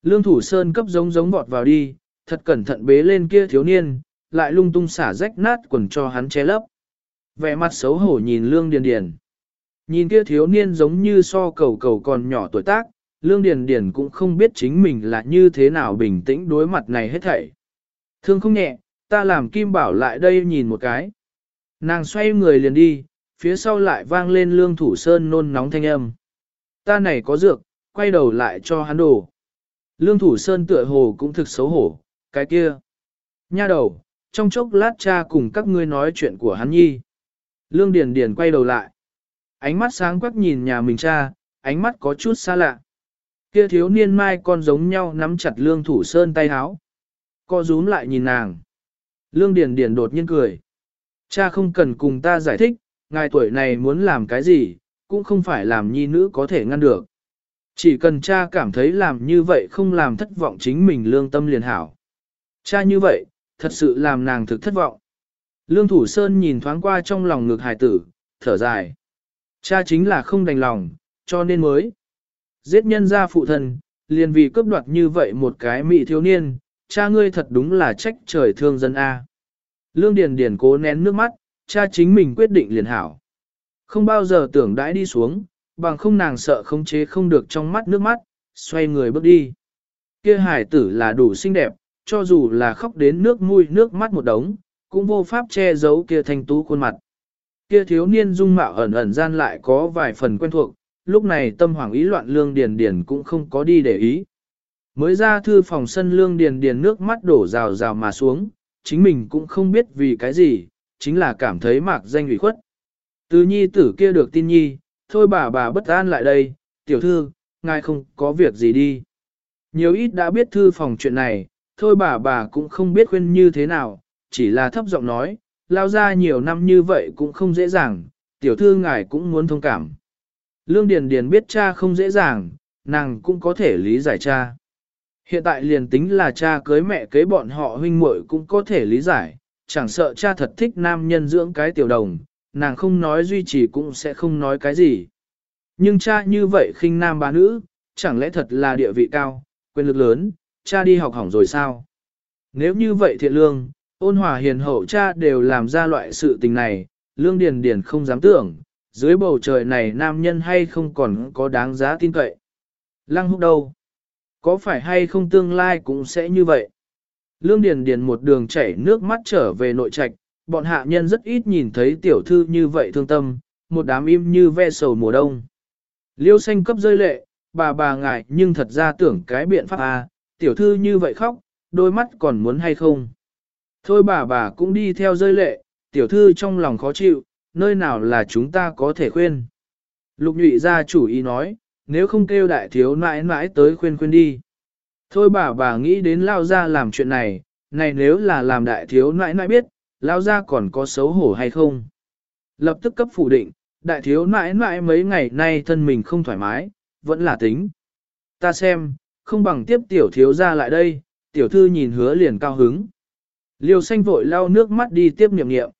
Lương thủ sơn cấp giống giống vọt vào đi, thật cẩn thận bế lên kia thiếu niên, lại lung tung xả rách nát quần cho hắn che lấp. Vẻ mặt xấu hổ nhìn lương điền điền. Nhìn kia thiếu niên giống như so cầu cầu còn nhỏ tuổi tác, lương điền điền cũng không biết chính mình là như thế nào bình tĩnh đối mặt này hết thảy. Thương không nhẹ, ta làm kim bảo lại đây nhìn một cái. Nàng xoay người liền đi, phía sau lại vang lên lương thủ sơn nôn nóng thanh âm. Ta này có dược, quay đầu lại cho hắn đồ. Lương thủ sơn tựa hồ cũng thực xấu hổ, cái kia. Nha đầu, trong chốc lát cha cùng các ngươi nói chuyện của hắn nhi. Lương Điền Điền quay đầu lại. Ánh mắt sáng quắc nhìn nhà mình cha, ánh mắt có chút xa lạ. Kia thiếu niên mai con giống nhau nắm chặt lương thủ sơn tay háo. Co rúm lại nhìn nàng. Lương Điền Điền đột nhiên cười. Cha không cần cùng ta giải thích, ngài tuổi này muốn làm cái gì, cũng không phải làm nhi nữ có thể ngăn được. Chỉ cần cha cảm thấy làm như vậy không làm thất vọng chính mình lương tâm liền hảo. Cha như vậy, thật sự làm nàng thực thất vọng. Lương Thủ Sơn nhìn thoáng qua trong lòng ngực hài tử, thở dài. Cha chính là không đành lòng, cho nên mới. Giết nhân gia phụ thân, liền vì cướp đoạt như vậy một cái mỹ thiếu niên, cha ngươi thật đúng là trách trời thương dân A. Lương Điền Điền cố nén nước mắt, cha chính mình quyết định liền hảo. Không bao giờ tưởng đãi đi xuống, bằng không nàng sợ không chế không được trong mắt nước mắt, xoay người bước đi. Kia hải tử là đủ xinh đẹp, cho dù là khóc đến nước mũi nước mắt một đống, cũng vô pháp che giấu kia thanh tú khuôn mặt. Kia thiếu niên dung mạo ẩn ẩn gian lại có vài phần quen thuộc, lúc này tâm hoàng ý loạn lương điền điền cũng không có đi để ý. Mới ra thư phòng sân lương điền điền nước mắt đổ rào rào mà xuống, chính mình cũng không biết vì cái gì, chính là cảm thấy mạc danh ủy khuất. Từ nhi tử kia được tin nhi, thôi bà bà bất an lại đây, tiểu thư, ngài không có việc gì đi. Nhiều ít đã biết thư phòng chuyện này, thôi bà bà cũng không biết khuyên như thế nào, chỉ là thấp giọng nói, lao ra nhiều năm như vậy cũng không dễ dàng, tiểu thư ngài cũng muốn thông cảm. Lương Điền Điền biết cha không dễ dàng, nàng cũng có thể lý giải cha. Hiện tại liền tính là cha cưới mẹ kế bọn họ huynh muội cũng có thể lý giải, chẳng sợ cha thật thích nam nhân dưỡng cái tiểu đồng, nàng không nói duy trì cũng sẽ không nói cái gì. Nhưng cha như vậy khinh nam bá nữ, chẳng lẽ thật là địa vị cao, quyền lực lớn, cha đi học hỏng rồi sao? Nếu như vậy thiện lương, ôn hòa hiền hậu cha đều làm ra loại sự tình này, lương điền điền không dám tưởng, dưới bầu trời này nam nhân hay không còn có đáng giá tin cậy. Lăng húc đâu? Có phải hay không tương lai cũng sẽ như vậy? Lương Điền Điền một đường chảy nước mắt trở về nội trạch, bọn hạ nhân rất ít nhìn thấy tiểu thư như vậy thương tâm, một đám im như ve sầu mùa đông. Liêu xanh cấp rơi lệ, bà bà ngại nhưng thật ra tưởng cái biện pháp à, tiểu thư như vậy khóc, đôi mắt còn muốn hay không. Thôi bà bà cũng đi theo rơi lệ, tiểu thư trong lòng khó chịu, nơi nào là chúng ta có thể khuyên. Lục nhụy ra chủ ý nói, nếu không kêu đại thiếu nãi nãi tới khuyên khuyên đi. Thôi bà bà nghĩ đến lao ra làm chuyện này, này nếu là làm đại thiếu nãi nãi biết, lao ra còn có xấu hổ hay không. Lập tức cấp phủ định, đại thiếu nãi nãi mấy ngày nay thân mình không thoải mái, vẫn là tính. Ta xem, không bằng tiếp tiểu thiếu ra lại đây, tiểu thư nhìn hứa liền cao hứng. Liêu xanh vội lau nước mắt đi tiếp niệm niệm.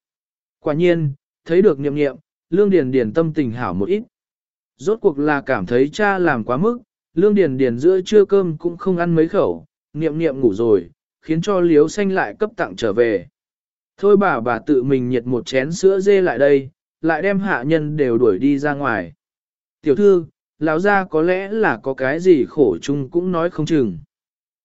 Quả nhiên, thấy được niệm niệm, lương điền điền tâm tình hảo một ít. Rốt cuộc là cảm thấy cha làm quá mức, lương điền điền giữa trưa cơm cũng không ăn mấy khẩu, niệm niệm ngủ rồi, khiến cho liếu xanh lại cấp tặng trở về. Thôi bà bà tự mình nhiệt một chén sữa dê lại đây, lại đem hạ nhân đều đuổi đi ra ngoài. Tiểu thư, lão gia có lẽ là có cái gì khổ chung cũng nói không chừng.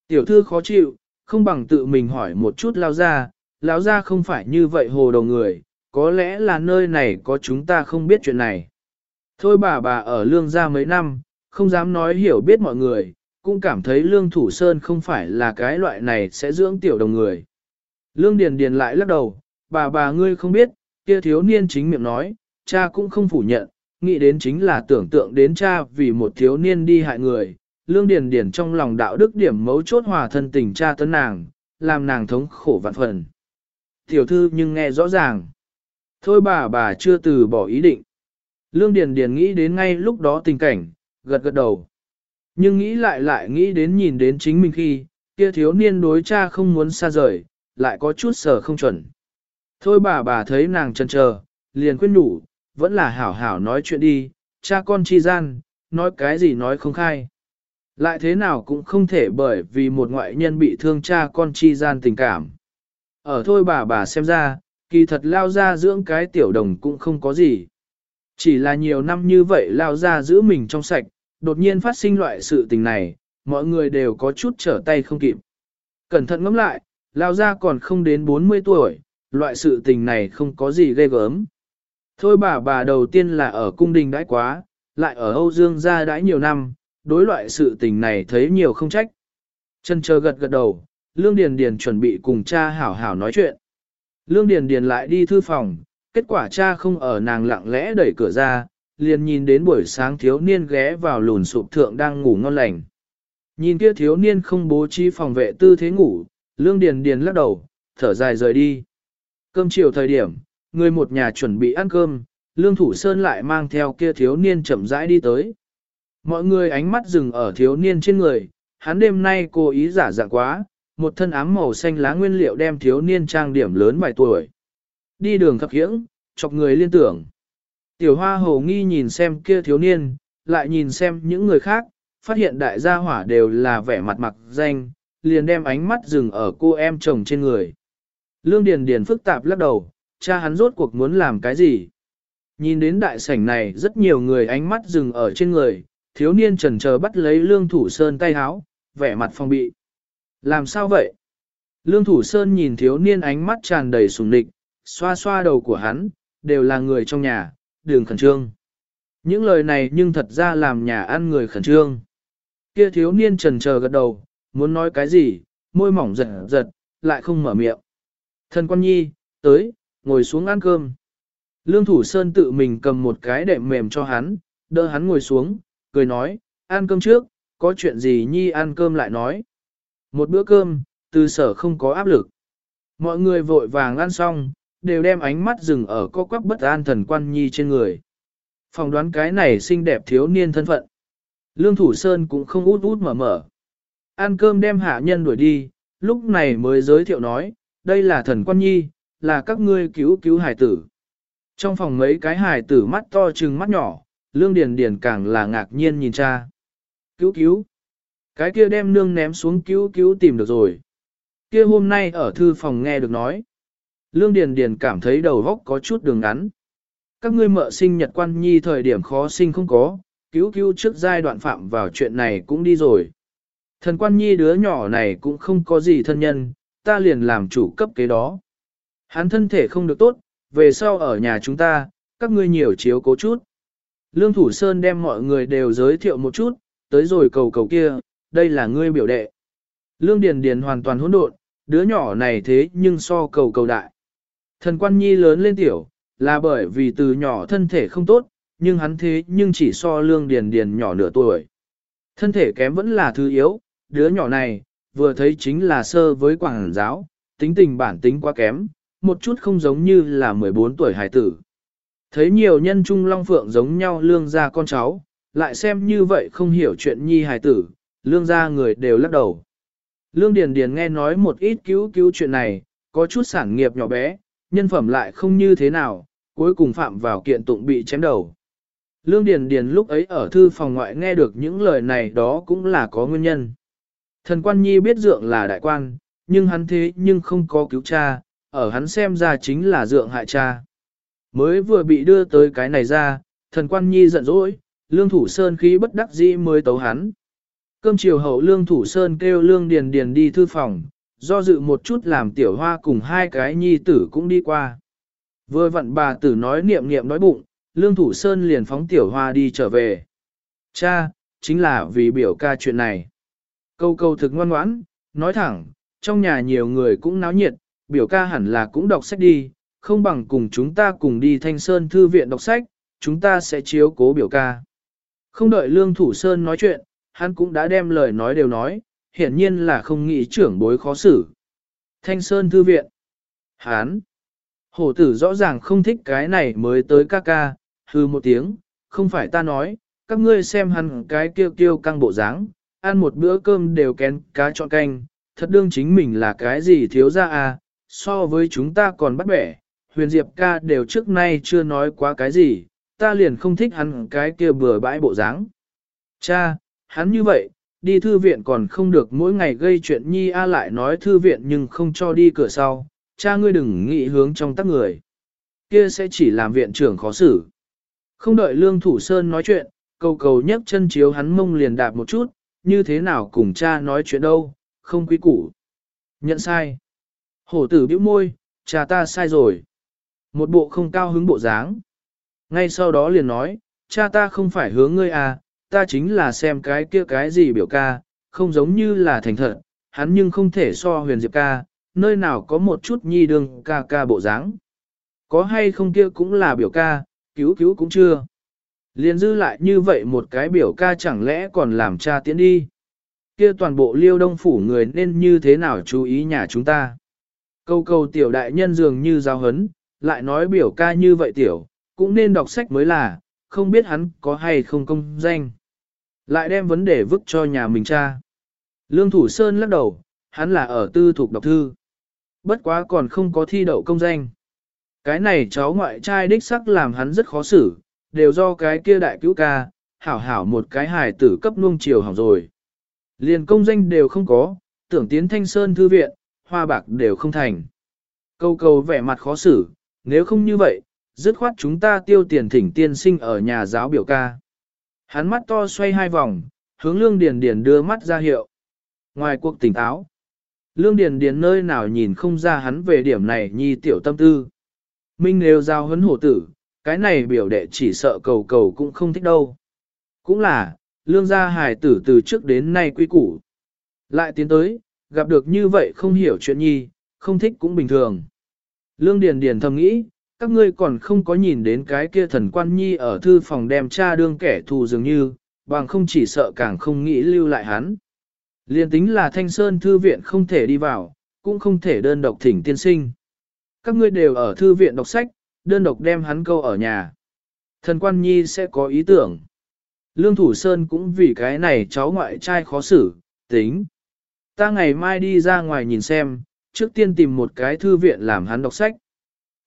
Tiểu thư khó chịu, không bằng tự mình hỏi một chút lão gia, lão gia không phải như vậy hồ đầu người, có lẽ là nơi này có chúng ta không biết chuyện này. Thôi bà bà ở lương gia mấy năm, không dám nói hiểu biết mọi người, cũng cảm thấy lương thủ sơn không phải là cái loại này sẽ dưỡng tiểu đồng người. Lương Điền Điền lại lắc đầu, bà bà ngươi không biết, kia thiếu niên chính miệng nói, cha cũng không phủ nhận, nghĩ đến chính là tưởng tượng đến cha vì một thiếu niên đi hại người. Lương Điền Điền trong lòng đạo đức điểm mấu chốt hòa thân tình cha tấn nàng, làm nàng thống khổ vạn phần. Tiểu thư nhưng nghe rõ ràng. Thôi bà bà chưa từ bỏ ý định. Lương Điền Điền nghĩ đến ngay lúc đó tình cảnh, gật gật đầu. Nhưng nghĩ lại lại nghĩ đến nhìn đến chính mình khi, kia thiếu niên đối cha không muốn xa rời, lại có chút sở không chuẩn. Thôi bà bà thấy nàng chần chờ, liền khuyên nhủ, vẫn là hảo hảo nói chuyện đi, cha con chi gian, nói cái gì nói không khai. Lại thế nào cũng không thể bởi vì một ngoại nhân bị thương cha con chi gian tình cảm. Ở thôi bà bà xem ra, kỳ thật lao ra dưỡng cái tiểu đồng cũng không có gì. Chỉ là nhiều năm như vậy lao ra giữ mình trong sạch, đột nhiên phát sinh loại sự tình này, mọi người đều có chút trở tay không kịp. Cẩn thận ngẫm lại, lao ra còn không đến 40 tuổi, loại sự tình này không có gì ghê gớm. Thôi bà bà đầu tiên là ở cung đình đãi quá, lại ở Âu Dương gia đãi nhiều năm, đối loại sự tình này thấy nhiều không trách. Chân chờ gật gật đầu, Lương Điền Điền chuẩn bị cùng cha hảo hảo nói chuyện. Lương Điền Điền lại đi thư phòng, kết quả cha không ở nàng lặng lẽ đẩy cửa ra, liền nhìn đến buổi sáng thiếu niên ghé vào lùn sụp thượng đang ngủ ngon lành. Nhìn kia thiếu niên không bố trí phòng vệ tư thế ngủ, Lương Điền Điền lắc đầu, thở dài rời đi. Cơm chiều thời điểm, người một nhà chuẩn bị ăn cơm, Lương Thủ Sơn lại mang theo kia thiếu niên chậm rãi đi tới. Mọi người ánh mắt dừng ở thiếu niên trên người, hắn đêm nay cố ý giả dạng quá, một thân ám màu xanh lá nguyên liệu đem thiếu niên trang điểm lớn vài tuổi. Đi đường khập khiễng, chọc người liên tưởng. Tiểu hoa hồ nghi nhìn xem kia thiếu niên, lại nhìn xem những người khác, phát hiện đại gia hỏa đều là vẻ mặt mặc danh, liền đem ánh mắt dừng ở cô em chồng trên người. Lương Điền Điền phức tạp lắc đầu, cha hắn rốt cuộc muốn làm cái gì? Nhìn đến đại sảnh này rất nhiều người ánh mắt dừng ở trên người, thiếu niên trần chờ bắt lấy Lương Thủ Sơn tay háo, vẻ mặt phong bị. Làm sao vậy? Lương Thủ Sơn nhìn thiếu niên ánh mắt tràn đầy sùng địch, xoa xoa đầu của hắn, đều là người trong nhà, đường khẩn trương. Những lời này nhưng thật ra làm nhà ăn người khẩn trương. Kia thiếu niên trần chờ gật đầu, muốn nói cái gì, môi mỏng giật giật, lại không mở miệng. Thần quan nhi, tới, ngồi xuống ăn cơm. Lương Thủ Sơn tự mình cầm một cái đệm mềm cho hắn, đỡ hắn ngồi xuống, cười nói, ăn cơm trước, có chuyện gì nhi ăn cơm lại nói. Một bữa cơm, từ sở không có áp lực. Mọi người vội vàng ăn xong, đều đem ánh mắt dừng ở co quắc bất an thần quan nhi trên người. Phòng đoán cái này xinh đẹp thiếu niên thân phận. Lương Thủ Sơn cũng không út út mở mở. Ăn cơm đem hạ nhân đuổi đi, lúc này mới giới thiệu nói, đây là thần quan nhi, là các ngươi cứu cứu hải tử. Trong phòng mấy cái hải tử mắt to trừng mắt nhỏ, Lương Điền Điền càng là ngạc nhiên nhìn cha. Cứu cứu. Cái kia đem nương ném xuống cứu cứu tìm được rồi. Kia hôm nay ở thư phòng nghe được nói. Lương Điền Điền cảm thấy đầu óc có chút đường ngắn. Các ngươi mợ sinh nhật quan nhi thời điểm khó sinh không có, cứu cứu trước giai đoạn phạm vào chuyện này cũng đi rồi. Thần quan nhi đứa nhỏ này cũng không có gì thân nhân, ta liền làm chủ cấp kế đó. Hắn thân thể không được tốt, về sau ở nhà chúng ta, các ngươi nhiều chiếu cố chút. Lương Thủ Sơn đem mọi người đều giới thiệu một chút, tới rồi cầu cầu kia, đây là ngươi biểu đệ. Lương Điền Điền hoàn toàn hỗn độn, đứa nhỏ này thế nhưng so cầu cầu đại. Thần quan nhi lớn lên tiểu, là bởi vì từ nhỏ thân thể không tốt, nhưng hắn thế nhưng chỉ so lương điền điền nhỏ nửa tuổi. Thân thể kém vẫn là thứ yếu, đứa nhỏ này, vừa thấy chính là sơ với quảng giáo, tính tình bản tính quá kém, một chút không giống như là 14 tuổi hải tử. Thấy nhiều nhân trung long phượng giống nhau lương gia con cháu, lại xem như vậy không hiểu chuyện nhi hải tử, lương gia người đều lắc đầu. Lương Điền Điền nghe nói một ít cứu cứu chuyện này, có chút sản nghiệp nhỏ bé, nhân phẩm lại không như thế nào, cuối cùng phạm vào kiện tụng bị chém đầu. Lương Điền Điền lúc ấy ở thư phòng ngoại nghe được những lời này đó cũng là có nguyên nhân. Thần quan nhi biết dượng là đại quan, nhưng hắn thế nhưng không có cứu cha, ở hắn xem ra chính là dượng hại cha. Mới vừa bị đưa tới cái này ra, thần quan nhi giận dỗi, lương thủ sơn khí bất đắc dĩ mới tấu hắn. Cơm chiều hậu lương thủ sơn kêu lương điền điền đi thư phòng, do dự một chút làm tiểu hoa cùng hai cái nhi tử cũng đi qua. Vừa vặn bà tử nói niệm niệm nói bụng, lương thủ sơn liền phóng tiểu hoa đi trở về. Cha, chính là vì biểu ca chuyện này. Câu câu thực ngoan ngoãn, nói thẳng, trong nhà nhiều người cũng náo nhiệt, biểu ca hẳn là cũng đọc sách đi, không bằng cùng chúng ta cùng đi thanh sơn thư viện đọc sách, chúng ta sẽ chiếu cố biểu ca. Không đợi lương thủ sơn nói chuyện, hắn cũng đã đem lời nói đều nói, hiển nhiên là không nghĩ trưởng bối khó xử. Thanh Sơn Thư Viện Hán Hổ tử rõ ràng không thích cái này mới tới ca ca, hư một tiếng, không phải ta nói, các ngươi xem hắn cái kêu kêu căng bộ dáng, ăn một bữa cơm đều kén cá chọn canh, thật đương chính mình là cái gì thiếu ra à, so với chúng ta còn bắt bẻ, huyền diệp ca đều trước nay chưa nói quá cái gì, ta liền không thích hắn cái kia bừa bãi bộ dáng. Cha, hắn như vậy, đi thư viện còn không được mỗi ngày gây chuyện nhi a lại nói thư viện nhưng không cho đi cửa sau, cha ngươi đừng nghĩ hướng trong tắc người. Kia sẽ chỉ làm viện trưởng khó xử. Không đợi Lương Thủ Sơn nói chuyện, cầu cầu nhấc chân chiếu hắn mông liền đạp một chút, như thế nào cùng cha nói chuyện đâu, không quý củ. Nhận sai. Hổ tử bĩu môi, cha ta sai rồi. Một bộ không cao hứng bộ dáng. Ngay sau đó liền nói, cha ta không phải hướng ngươi à, ta chính là xem cái kia cái gì biểu ca, không giống như là thành thật, hắn nhưng không thể so huyền diệp ca, nơi nào có một chút nhi đường ca ca bộ dáng. Có hay không kia cũng là biểu ca, cứu cứu cũng chưa. Liên dư lại như vậy một cái biểu ca chẳng lẽ còn làm cha tiến đi. Kia toàn bộ liêu đông phủ người nên như thế nào chú ý nhà chúng ta. Câu câu tiểu đại nhân dường như giao hấn, lại nói biểu ca như vậy tiểu, cũng nên đọc sách mới là, không biết hắn có hay không công danh. Lại đem vấn đề vứt cho nhà mình cha. Lương Thủ Sơn lắc đầu, hắn là ở tư thuộc đọc thư. Bất quá còn không có thi đậu công danh. Cái này cháu ngoại trai đích sắc làm hắn rất khó xử, đều do cái kia đại cứu ca, hảo hảo một cái hài tử cấp nuông chiều hỏng rồi. Liền công danh đều không có, tưởng tiến thanh sơn thư viện, hoa bạc đều không thành. Câu câu vẻ mặt khó xử, nếu không như vậy, dứt khoát chúng ta tiêu tiền thỉnh tiên sinh ở nhà giáo biểu ca. Hắn mắt to xoay hai vòng, hướng Lương Điền Điền đưa mắt ra hiệu. Ngoài cuộc tỉnh táo, Lương Điền Điền nơi nào nhìn không ra hắn về điểm này nhi tiểu tâm tư. Minh nếu giao huấn hổ tử, cái này biểu đệ chỉ sợ cầu cầu cũng không thích đâu. Cũng là, lương gia hài tử từ trước đến nay quy củ. Lại tiến tới, gặp được như vậy không hiểu chuyện nhi, không thích cũng bình thường. Lương Điền Điền thầm nghĩ, các ngươi còn không có nhìn đến cái kia thần quan nhi ở thư phòng đem cha đương kẻ thù dường như, bằng không chỉ sợ càng không nghĩ lưu lại hắn. Liên tính là thanh sơn thư viện không thể đi vào, cũng không thể đơn độc thỉnh tiên sinh. Các ngươi đều ở thư viện đọc sách, đơn độc đem hắn câu ở nhà. Thần quan nhi sẽ có ý tưởng. Lương Thủ Sơn cũng vì cái này cháu ngoại trai khó xử, tính. Ta ngày mai đi ra ngoài nhìn xem, trước tiên tìm một cái thư viện làm hắn đọc sách.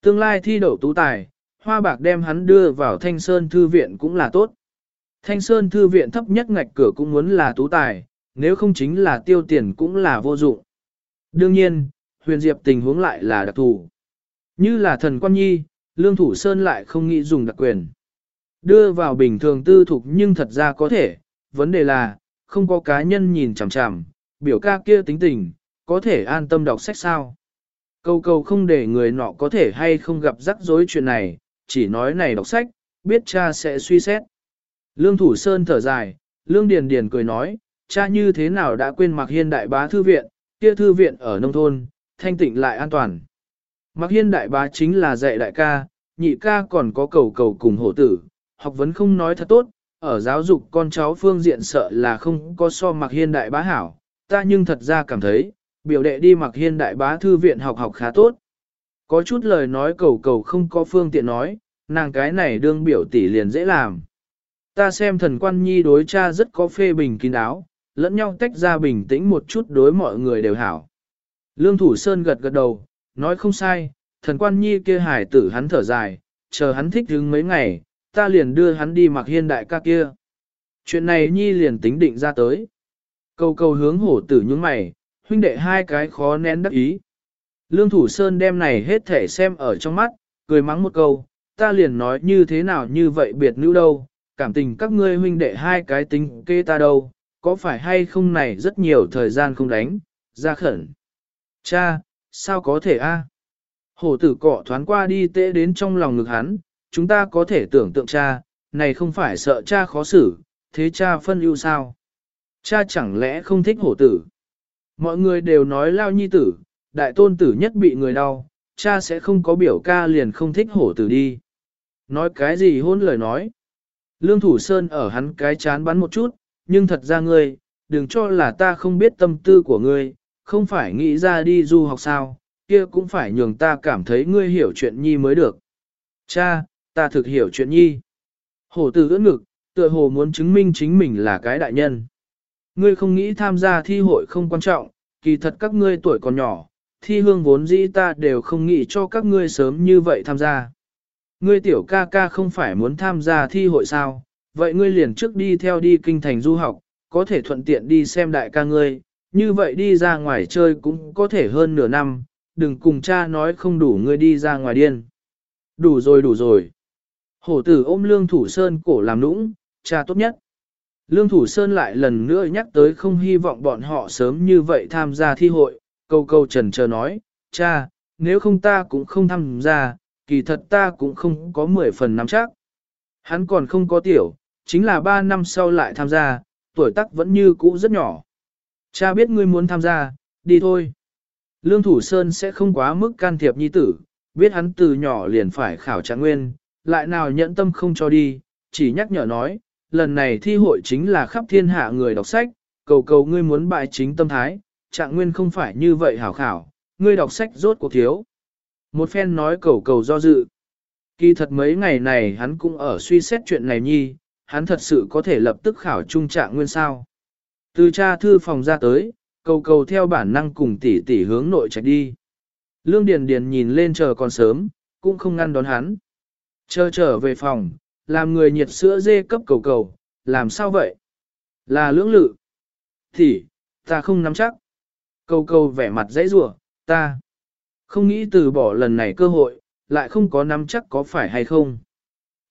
Tương lai thi đậu tú tài, hoa bạc đem hắn đưa vào Thanh Sơn Thư Viện cũng là tốt. Thanh Sơn Thư Viện thấp nhất ngạch cửa cũng muốn là tú tài, nếu không chính là tiêu tiền cũng là vô dụng. Đương nhiên, huyền diệp tình huống lại là đặc thù. Như là thần quan nhi, lương thủ sơn lại không nghĩ dùng đặc quyền. Đưa vào bình thường tư thục nhưng thật ra có thể, vấn đề là, không có cá nhân nhìn chằm chằm, biểu ca kia tính tình, có thể an tâm đọc sách sao. Câu câu không để người nọ có thể hay không gặp rắc rối chuyện này, chỉ nói này đọc sách, biết cha sẽ suy xét. Lương Thủ Sơn thở dài, Lương Điền Điền cười nói, cha như thế nào đã quên mặc hiên đại bá thư viện, kia thư viện ở nông thôn, thanh tịnh lại an toàn. Mặc hiên đại bá chính là dạy đại ca, nhị ca còn có cầu cầu cùng hổ tử, học vấn không nói thật tốt, ở giáo dục con cháu phương diện sợ là không có so mặc hiên đại bá hảo, ta nhưng thật ra cảm thấy, biểu đệ đi mặc hiên đại bá thư viện học học khá tốt. Có chút lời nói cầu cầu không có phương tiện nói, nàng cái này đương biểu tỷ liền dễ làm. Ta xem thần quan nhi đối cha rất có phê bình kín đáo, lẫn nhau tách ra bình tĩnh một chút đối mọi người đều hảo. Lương Thủ Sơn gật gật đầu, nói không sai, thần quan nhi kia hải tử hắn thở dài, chờ hắn thích hứng mấy ngày, ta liền đưa hắn đi mặc hiên đại ca kia. Chuyện này nhi liền tính định ra tới. Cầu cầu hướng hổ tử những mày, huynh đệ hai cái khó nén đắc ý. Lương Thủ Sơn đem này hết thể xem ở trong mắt, cười mắng một câu, ta liền nói như thế nào như vậy biệt nữ đâu, cảm tình các ngươi huynh đệ hai cái tính kê ta đâu, có phải hay không này rất nhiều thời gian không đánh, ra khẩn. Cha, sao có thể a? Hổ tử cọ thoáng qua đi tễ đến trong lòng ngực hắn, chúng ta có thể tưởng tượng cha, này không phải sợ cha khó xử, thế cha phân ưu sao? Cha chẳng lẽ không thích hổ tử? Mọi người đều nói lao nhi tử, đại tôn tử nhất bị người đau, cha sẽ không có biểu ca liền không thích hổ tử đi. Nói cái gì hôn lời nói? Lương Thủ Sơn ở hắn cái chán bắn một chút, nhưng thật ra ngươi, đừng cho là ta không biết tâm tư của ngươi, không phải nghĩ ra đi du học sao, kia cũng phải nhường ta cảm thấy ngươi hiểu chuyện nhi mới được. Cha, ta thực hiểu chuyện nhi. Hổ tử ưỡn ngực, tựa hồ muốn chứng minh chính mình là cái đại nhân. Ngươi không nghĩ tham gia thi hội không quan trọng, kỳ thật các ngươi tuổi còn nhỏ, thi hương vốn dĩ ta đều không nghĩ cho các ngươi sớm như vậy tham gia. Ngươi tiểu ca ca không phải muốn tham gia thi hội sao, vậy ngươi liền trước đi theo đi kinh thành du học, có thể thuận tiện đi xem đại ca ngươi, như vậy đi ra ngoài chơi cũng có thể hơn nửa năm, đừng cùng cha nói không đủ ngươi đi ra ngoài điên. Đủ rồi đủ rồi. Hổ tử ôm lương thủ sơn cổ làm nũng, cha tốt nhất. Lương Thủ Sơn lại lần nữa nhắc tới không hy vọng bọn họ sớm như vậy tham gia thi hội, câu câu trần chờ nói, cha, nếu không ta cũng không tham gia, kỳ thật ta cũng không có 10 phần nắm chắc. Hắn còn không có tiểu, chính là 3 năm sau lại tham gia, tuổi tác vẫn như cũ rất nhỏ. Cha biết ngươi muốn tham gia, đi thôi. Lương Thủ Sơn sẽ không quá mức can thiệp nhi tử, biết hắn từ nhỏ liền phải khảo trạng nguyên, lại nào nhẫn tâm không cho đi, chỉ nhắc nhở nói, lần này thi hội chính là khắp thiên hạ người đọc sách, cầu cầu ngươi muốn bại chính tâm thái, trạng nguyên không phải như vậy hảo khảo, ngươi đọc sách rốt cuộc thiếu. Một phen nói cầu cầu do dự. Kỳ thật mấy ngày này hắn cũng ở suy xét chuyện này nhi, hắn thật sự có thể lập tức khảo trung trạng nguyên sao. Từ cha thư phòng ra tới, cầu cầu theo bản năng cùng tỷ tỷ hướng nội chạy đi. Lương Điền Điền nhìn lên chờ còn sớm, cũng không ngăn đón hắn. Chờ trở về phòng, làm người nhiệt sữa dê cấp cầu cầu, làm sao vậy? Là lưỡng lự. Thì, ta không nắm chắc. Cầu cầu vẻ mặt dãy rủa, ta không nghĩ từ bỏ lần này cơ hội, lại không có nắm chắc có phải hay không.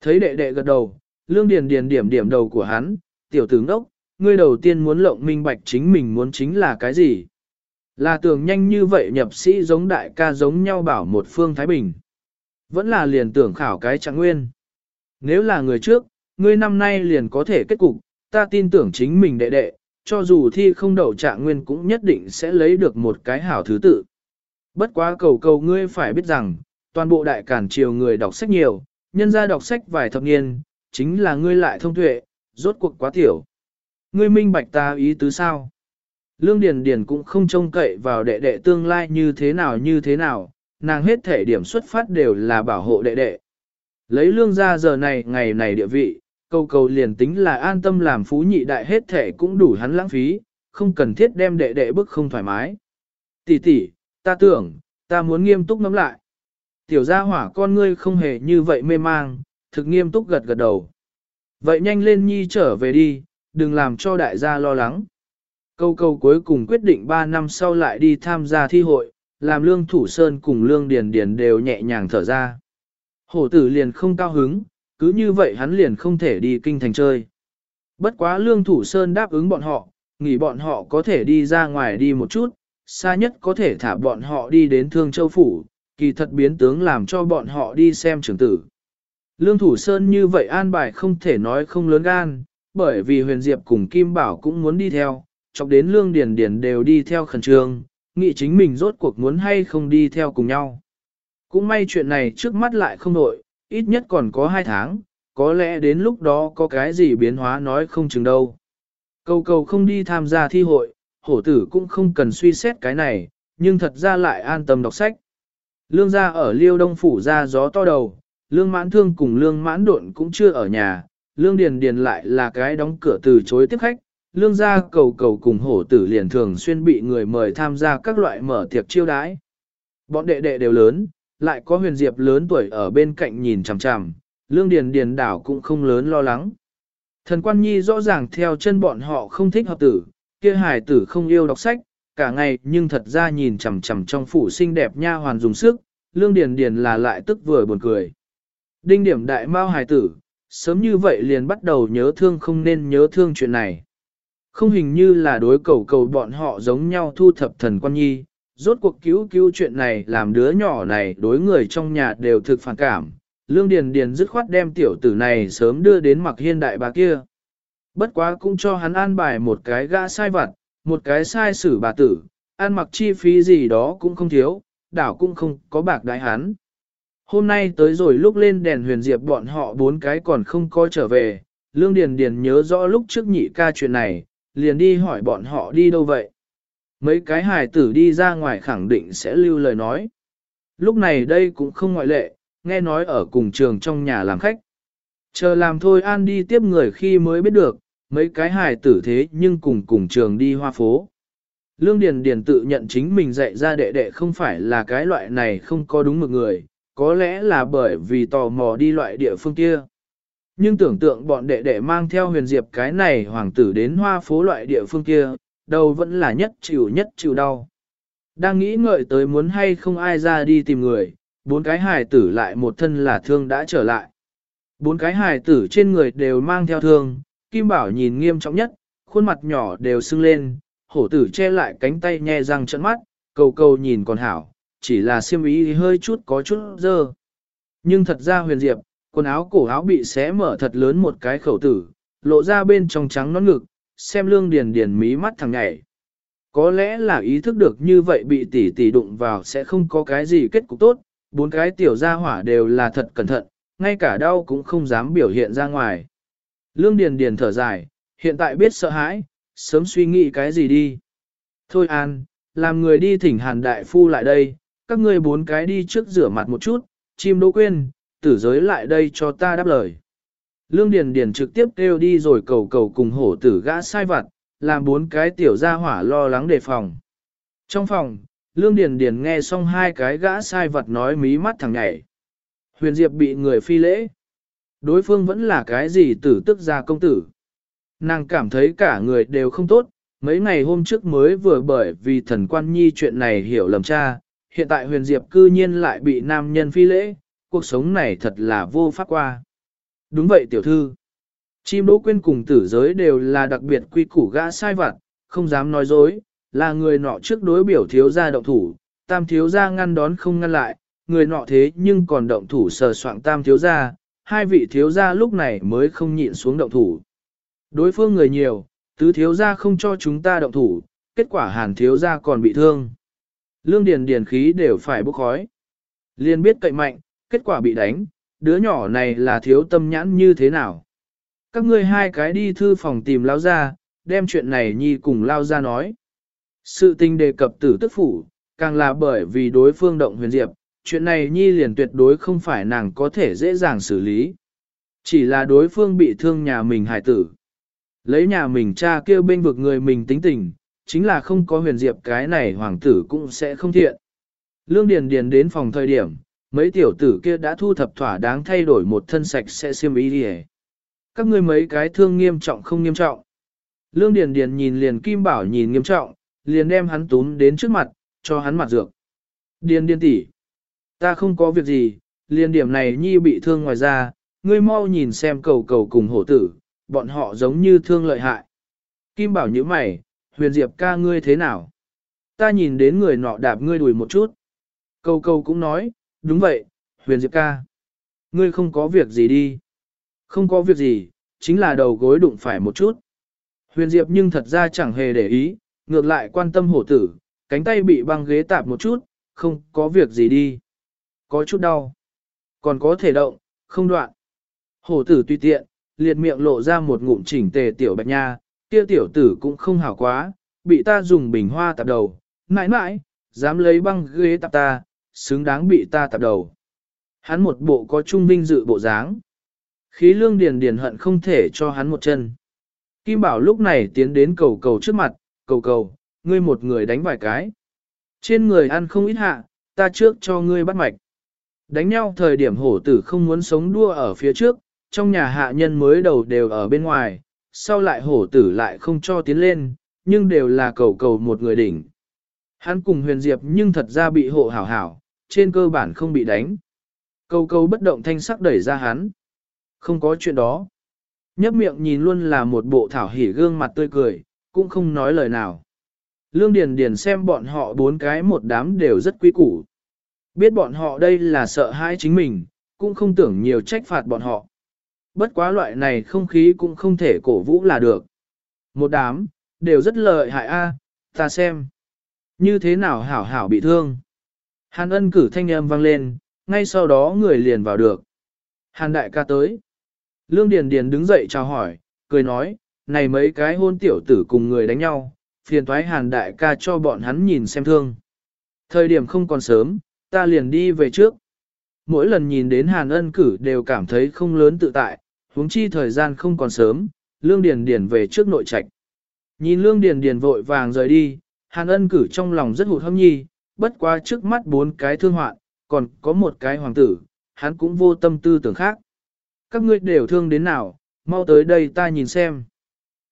Thấy đệ đệ gật đầu, lương điền điền điểm điểm đầu của hắn, tiểu tướng đốc, ngươi đầu tiên muốn lộng minh bạch chính mình muốn chính là cái gì. Là tưởng nhanh như vậy nhập sĩ giống đại ca giống nhau bảo một phương Thái Bình. Vẫn là liền tưởng khảo cái trạng nguyên. Nếu là người trước, ngươi năm nay liền có thể kết cục, ta tin tưởng chính mình đệ đệ, cho dù thi không đậu trạng nguyên cũng nhất định sẽ lấy được một cái hảo thứ tự. Bất quá cầu cầu ngươi phải biết rằng, toàn bộ đại cản triều người đọc sách nhiều, nhân ra đọc sách vài thập niên, chính là ngươi lại thông tuệ, rốt cuộc quá tiểu. Ngươi minh bạch ta ý tứ sao? Lương Điền Điền cũng không trông cậy vào đệ đệ tương lai như thế nào như thế nào, nàng hết thể điểm xuất phát đều là bảo hộ đệ đệ. Lấy lương ra giờ này ngày này địa vị, câu cầu liền tính là an tâm làm phú nhị đại hết thể cũng đủ hắn lãng phí, không cần thiết đem đệ đệ bức không thoải mái. Tỷ tỷ, ta tưởng, ta muốn nghiêm túc nắm lại. Tiểu gia hỏa con ngươi không hề như vậy mê mang, thực nghiêm túc gật gật đầu. Vậy nhanh lên nhi trở về đi, đừng làm cho đại gia lo lắng. Câu câu cuối cùng quyết định 3 năm sau lại đi tham gia thi hội, làm Lương Thủ Sơn cùng Lương Điền Điền đều nhẹ nhàng thở ra. Hổ tử liền không cao hứng, cứ như vậy hắn liền không thể đi kinh thành chơi. Bất quá Lương Thủ Sơn đáp ứng bọn họ, nghỉ bọn họ có thể đi ra ngoài đi một chút, xa nhất có thể thả bọn họ đi đến Thương Châu Phủ, kỳ thật biến tướng làm cho bọn họ đi xem trưởng tử. Lương Thủ Sơn như vậy an bài không thể nói không lớn gan, bởi vì Huyền Diệp cùng Kim Bảo cũng muốn đi theo, chọc đến Lương Điền Điền đều đi theo khẩn trương, nghĩ chính mình rốt cuộc muốn hay không đi theo cùng nhau. Cũng may chuyện này trước mắt lại không nổi, ít nhất còn có hai tháng, có lẽ đến lúc đó có cái gì biến hóa nói không chừng đâu. Cầu cầu không đi tham gia thi hội, hổ tử cũng không cần suy xét cái này, nhưng thật ra lại an tâm đọc sách. Lương gia ở liêu đông phủ ra gió to đầu, lương mãn thương cùng lương mãn độn cũng chưa ở nhà, lương điền điền lại là cái đóng cửa từ chối tiếp khách, lương gia cầu cầu cùng hổ tử liền thường xuyên bị người mời tham gia các loại mở tiệc chiêu đãi. Bọn đệ đệ đều lớn, lại có huyền diệp lớn tuổi ở bên cạnh nhìn chằm chằm, lương điền điền đảo cũng không lớn lo lắng. Thần quan nhi rõ ràng theo chân bọn họ không thích hợp tử, kia hài tử không yêu đọc sách, cả ngày nhưng thật ra nhìn chằm chằm trong phủ xinh đẹp nha hoàn dùng sức, lương điền điền là lại tức vừa buồn cười. Đinh điểm đại mao hài tử, sớm như vậy liền bắt đầu nhớ thương không nên nhớ thương chuyện này. Không hình như là đối cầu cầu bọn họ giống nhau thu thập thần quan nhi, rốt cuộc cứu cứu chuyện này làm đứa nhỏ này đối người trong nhà đều thực phản cảm. Lương Điền Điền dứt khoát đem tiểu tử này sớm đưa đến mặc hiên đại bà kia. Bất quá cũng cho hắn an bài một cái gã sai vặt, một cái sai xử bà tử, ăn mặc chi phí gì đó cũng không thiếu, đảo cũng không có bạc đái hắn. Hôm nay tới rồi lúc lên đèn huyền diệp bọn họ bốn cái còn không có trở về, Lương Điền Điền nhớ rõ lúc trước nhị ca chuyện này, liền đi hỏi bọn họ đi đâu vậy. Mấy cái hài tử đi ra ngoài khẳng định sẽ lưu lời nói. Lúc này đây cũng không ngoại lệ, nghe nói ở cùng trường trong nhà làm khách. Chờ làm thôi an đi tiếp người khi mới biết được, mấy cái hài tử thế nhưng cùng cùng trường đi hoa phố. Lương Điền Điền tự nhận chính mình dạy ra đệ đệ không phải là cái loại này không có đúng một người, có lẽ là bởi vì tò mò đi loại địa phương kia. Nhưng tưởng tượng bọn đệ đệ mang theo huyền diệp cái này hoàng tử đến hoa phố loại địa phương kia, đầu vẫn là nhất chịu nhất chịu đau. Đang nghĩ ngợi tới muốn hay không ai ra đi tìm người, bốn cái hài tử lại một thân là thương đã trở lại. Bốn cái hài tử trên người đều mang theo thương, Kim Bảo nhìn nghiêm trọng nhất, khuôn mặt nhỏ đều sưng lên, hổ tử che lại cánh tay nhe răng trận mắt, cầu cầu nhìn còn hảo, chỉ là xiêm ý hơi chút có chút dơ. Nhưng thật ra huyền diệp, quần áo cổ áo bị xé mở thật lớn một cái khẩu tử, lộ ra bên trong trắng nón ngực, xem lương điền điền mí mắt thằng nhảy. Có lẽ là ý thức được như vậy bị tỷ tỷ đụng vào sẽ không có cái gì kết cục tốt, bốn cái tiểu gia hỏa đều là thật cẩn thận, ngay cả đau cũng không dám biểu hiện ra ngoài. Lương điền điền thở dài, hiện tại biết sợ hãi, sớm suy nghĩ cái gì đi. Thôi An, làm người đi thỉnh hàn đại phu lại đây, các ngươi bốn cái đi trước rửa mặt một chút, chim đỗ quên, tử giới lại đây cho ta đáp lời. Lương Điền Điền trực tiếp kêu đi rồi cầu cầu cùng hổ tử gã sai vặt, làm bốn cái tiểu gia hỏa lo lắng đề phòng. Trong phòng, Lương Điền Điền nghe xong hai cái gã sai vặt nói mí mắt thằng nhảy. Huyền Diệp bị người phi lễ. Đối phương vẫn là cái gì tử tức gia công tử. Nàng cảm thấy cả người đều không tốt, mấy ngày hôm trước mới vừa bởi vì thần quan nhi chuyện này hiểu lầm cha, hiện tại huyền diệp cư nhiên lại bị nam nhân phi lễ, cuộc sống này thật là vô pháp qua. Đúng vậy tiểu thư. Chim đỗ quyên cùng tử giới đều là đặc biệt quy củ gã sai vặt, không dám nói dối, là người nọ trước đối biểu thiếu gia động thủ, tam thiếu gia ngăn đón không ngăn lại, người nọ thế nhưng còn động thủ sờ soạng tam thiếu gia, hai vị thiếu gia lúc này mới không nhịn xuống động thủ. Đối phương người nhiều, tứ thiếu gia không cho chúng ta động thủ, kết quả hàn thiếu gia còn bị thương. Lương điền điền khí đều phải bốc khói. liên biết cậy mạnh, kết quả bị đánh, đứa nhỏ này là thiếu tâm nhãn như thế nào. Các ngươi hai cái đi thư phòng tìm lao ra, đem chuyện này nhi cùng lao ra nói. Sự tình đề cập tử tức phủ, càng là bởi vì đối phương động huyền diệp, chuyện này nhi liền tuyệt đối không phải nàng có thể dễ dàng xử lý. Chỉ là đối phương bị thương nhà mình hải tử. Lấy nhà mình cha kêu bên vực người mình tính tình, chính là không có huyền diệp cái này hoàng tử cũng sẽ không thiện. Lương Điền Điền đến phòng thời điểm, mấy tiểu tử kia đã thu thập thỏa đáng thay đổi một thân sạch sẽ xiêm y đi Các ngươi mấy cái thương nghiêm trọng không nghiêm trọng. Lương Điền Điền nhìn liền Kim Bảo nhìn nghiêm trọng, liền đem hắn túm đến trước mặt, cho hắn mặt dược. Điền Điền tỷ, ta không có việc gì, liền điểm này nhi bị thương ngoài ra, ngươi mau nhìn xem cầu cầu cùng hổ tử, bọn họ giống như thương lợi hại. Kim Bảo nhíu mày, huyền diệp ca ngươi thế nào? Ta nhìn đến người nọ đạp ngươi đùi một chút. Cầu cầu cũng nói, đúng vậy, huyền diệp ca. Ngươi không có việc gì đi. Không có việc gì, chính là đầu gối đụng phải một chút. Huyền diệp nhưng thật ra chẳng hề để ý, ngược lại quan tâm hổ tử, cánh tay bị băng ghế tạp một chút, không có việc gì đi. Có chút đau. Còn có thể động, không đoạn. Hổ tử tùy tiện, liệt miệng lộ ra một ngụm chỉnh tề tiểu bạch nha, kia tiểu tử cũng không hảo quá, bị ta dùng bình hoa tạp đầu, mãi mãi, dám lấy băng ghế tạp ta, xứng đáng bị ta tạp đầu. Hắn một bộ có trung vinh dự bộ dáng. Khí lương điền điền hận không thể cho hắn một chân. Kim Bảo lúc này tiến đến cầu cầu trước mặt, cầu cầu, ngươi một người đánh vài cái. Trên người ăn không ít hạ, ta trước cho ngươi bắt mạch. Đánh nhau thời điểm hổ tử không muốn sống đua ở phía trước, trong nhà hạ nhân mới đầu đều ở bên ngoài, sau lại hổ tử lại không cho tiến lên, nhưng đều là cầu cầu một người đỉnh. Hắn cùng huyền diệp nhưng thật ra bị hộ hảo hảo, trên cơ bản không bị đánh. câu câu bất động thanh sắc đẩy ra hắn. Không có chuyện đó. Nhấp miệng nhìn luôn là một bộ thảo hỉ gương mặt tươi cười, cũng không nói lời nào. Lương Điền Điền xem bọn họ bốn cái một đám đều rất quý củ. Biết bọn họ đây là sợ hãi chính mình, cũng không tưởng nhiều trách phạt bọn họ. Bất quá loại này không khí cũng không thể cổ vũ là được. Một đám, đều rất lợi hại a, ta xem. Như thế nào hảo hảo bị thương. Hàn ân cử thanh âm vang lên, ngay sau đó người liền vào được. Hàn đại ca tới. Lương Điền Điền đứng dậy chào hỏi, cười nói, này mấy cái hôn tiểu tử cùng người đánh nhau, phiền thoái hàn đại ca cho bọn hắn nhìn xem thương. Thời điểm không còn sớm, ta liền đi về trước. Mỗi lần nhìn đến hàn ân cử đều cảm thấy không lớn tự tại, huống chi thời gian không còn sớm, lương điền điền về trước nội trạch. Nhìn lương điền điền vội vàng rời đi, hàn ân cử trong lòng rất hụt hâm nhi, bất quá trước mắt bốn cái thương hoạn, còn có một cái hoàng tử, hắn cũng vô tâm tư tưởng khác. Các ngươi đều thương đến nào, mau tới đây ta nhìn xem.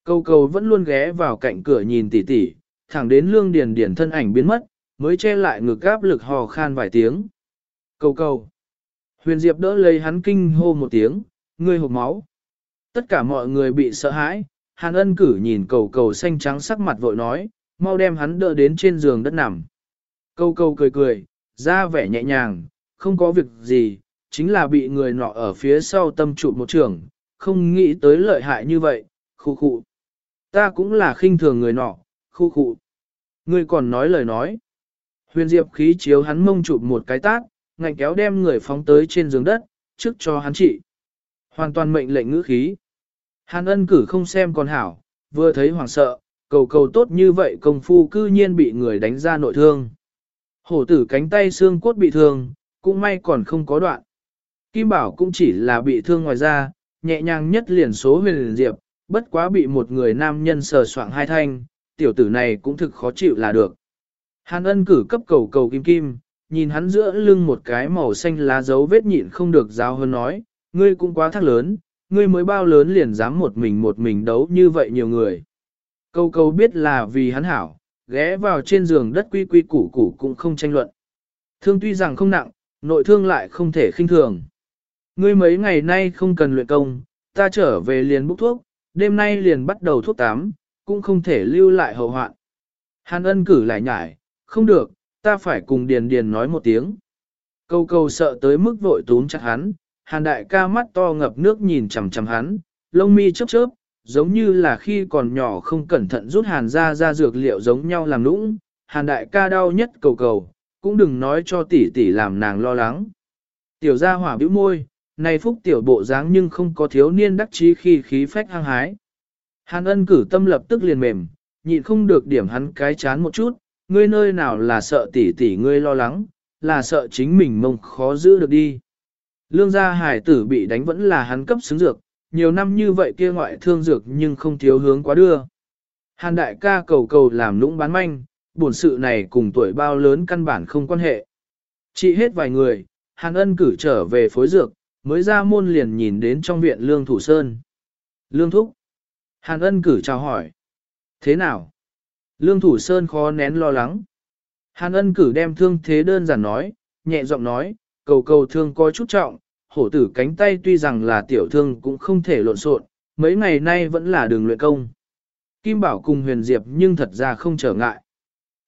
Cầu cầu vẫn luôn ghé vào cạnh cửa nhìn tỉ tỉ, thẳng đến lương điền điền thân ảnh biến mất, mới che lại ngực gáp lực hò khan vài tiếng. Cầu cầu. Huyền Diệp đỡ lấy hắn kinh hô một tiếng, ngươi hộp máu. Tất cả mọi người bị sợ hãi, Hàn ân cử nhìn cầu cầu xanh trắng sắc mặt vội nói, mau đem hắn đỡ đến trên giường đất nằm câu câu cười cười, ra vẻ nhẹ nhàng, không có việc gì, chính là bị người nọ ở phía sau tâm trụ một trường, không nghĩ tới lợi hại như vậy, khu khu. Ta cũng là khinh thường người nọ, khu khu. Ngươi còn nói lời nói. Huyền Diệp khí chiếu hắn mông chụp một cái tát, ngạnh kéo đem người phóng tới trên giường đất, trước cho hắn trị. Hoàn toàn mệnh lệnh ngữ khí. Hàn ân cử không xem còn hảo, vừa thấy hoàng sợ, cầu cầu tốt như vậy công phu cư nhiên bị người đánh ra nội thương. Hổ tử cánh tay xương cốt bị thương, cũng may còn không có đoạn. Kim Bảo cũng chỉ là bị thương ngoài da, nhẹ nhàng nhất liền số huyền diệp, bất quá bị một người nam nhân sờ soạng hai thanh, tiểu tử này cũng thực khó chịu là được. Hàn ân cử cấp cầu cầu kim kim, nhìn hắn giữa lưng một cái màu xanh lá dấu vết nhịn không được giáo hơn nói, ngươi cũng quá thắc lớn, ngươi mới bao lớn liền dám một mình một mình đấu như vậy nhiều người. Cầu cầu biết là vì hắn hảo, ghé vào trên giường đất quy quy củ củ cũng không tranh luận. Thương tuy rằng không nặng, nội thương lại không thể khinh thường. Ngươi mấy ngày nay không cần luyện công, ta trở về liền bốc thuốc, đêm nay liền bắt đầu thuốc tám, cũng không thể lưu lại hậu hoạn. Hàn ân cử lại nhải, không được, ta phải cùng Điền Điền nói một tiếng. Câu câu sợ tới mức vội túm chặt hắn, hàn đại ca mắt to ngập nước nhìn chằm chằm hắn, lông mi chớp chớp, giống như là khi còn nhỏ không cẩn thận rút hàn ra ra dược liệu giống nhau làm nũng. Hàn đại ca đau nhất cầu cầu, cũng đừng nói cho tỷ tỷ làm nàng lo lắng. Tiểu gia hỏa bĩu môi, này phúc tiểu bộ dáng nhưng không có thiếu niên đắc chí khi khí phách hăng hái. Hàn ân cử tâm lập tức liền mềm, nhịn không được điểm hắn cái chán một chút, ngươi nơi nào là sợ tỷ tỷ ngươi lo lắng, là sợ chính mình mông khó giữ được đi. Lương gia hải tử bị đánh vẫn là hắn cấp xứng dược, nhiều năm như vậy kia ngoại thương dược nhưng không thiếu hướng quá đưa. Hàn đại ca cầu cầu làm lũng bán manh, bổn sự này cùng tuổi bao lớn căn bản không quan hệ. Chỉ hết vài người, Hàn ân cử trở về phối dược, mới ra môn liền nhìn đến trong viện Lương Thủ Sơn. Lương Thúc. Hàn ân cử chào hỏi. Thế nào? Lương Thủ Sơn khó nén lo lắng. Hàn ân cử đem thương thế đơn giản nói, nhẹ giọng nói, cầu cầu thương có chút trọng, hổ tử cánh tay tuy rằng là tiểu thương cũng không thể lộn xộn, mấy ngày nay vẫn là đường luyện công. Kim Bảo cùng huyền diệp nhưng thật ra không trở ngại.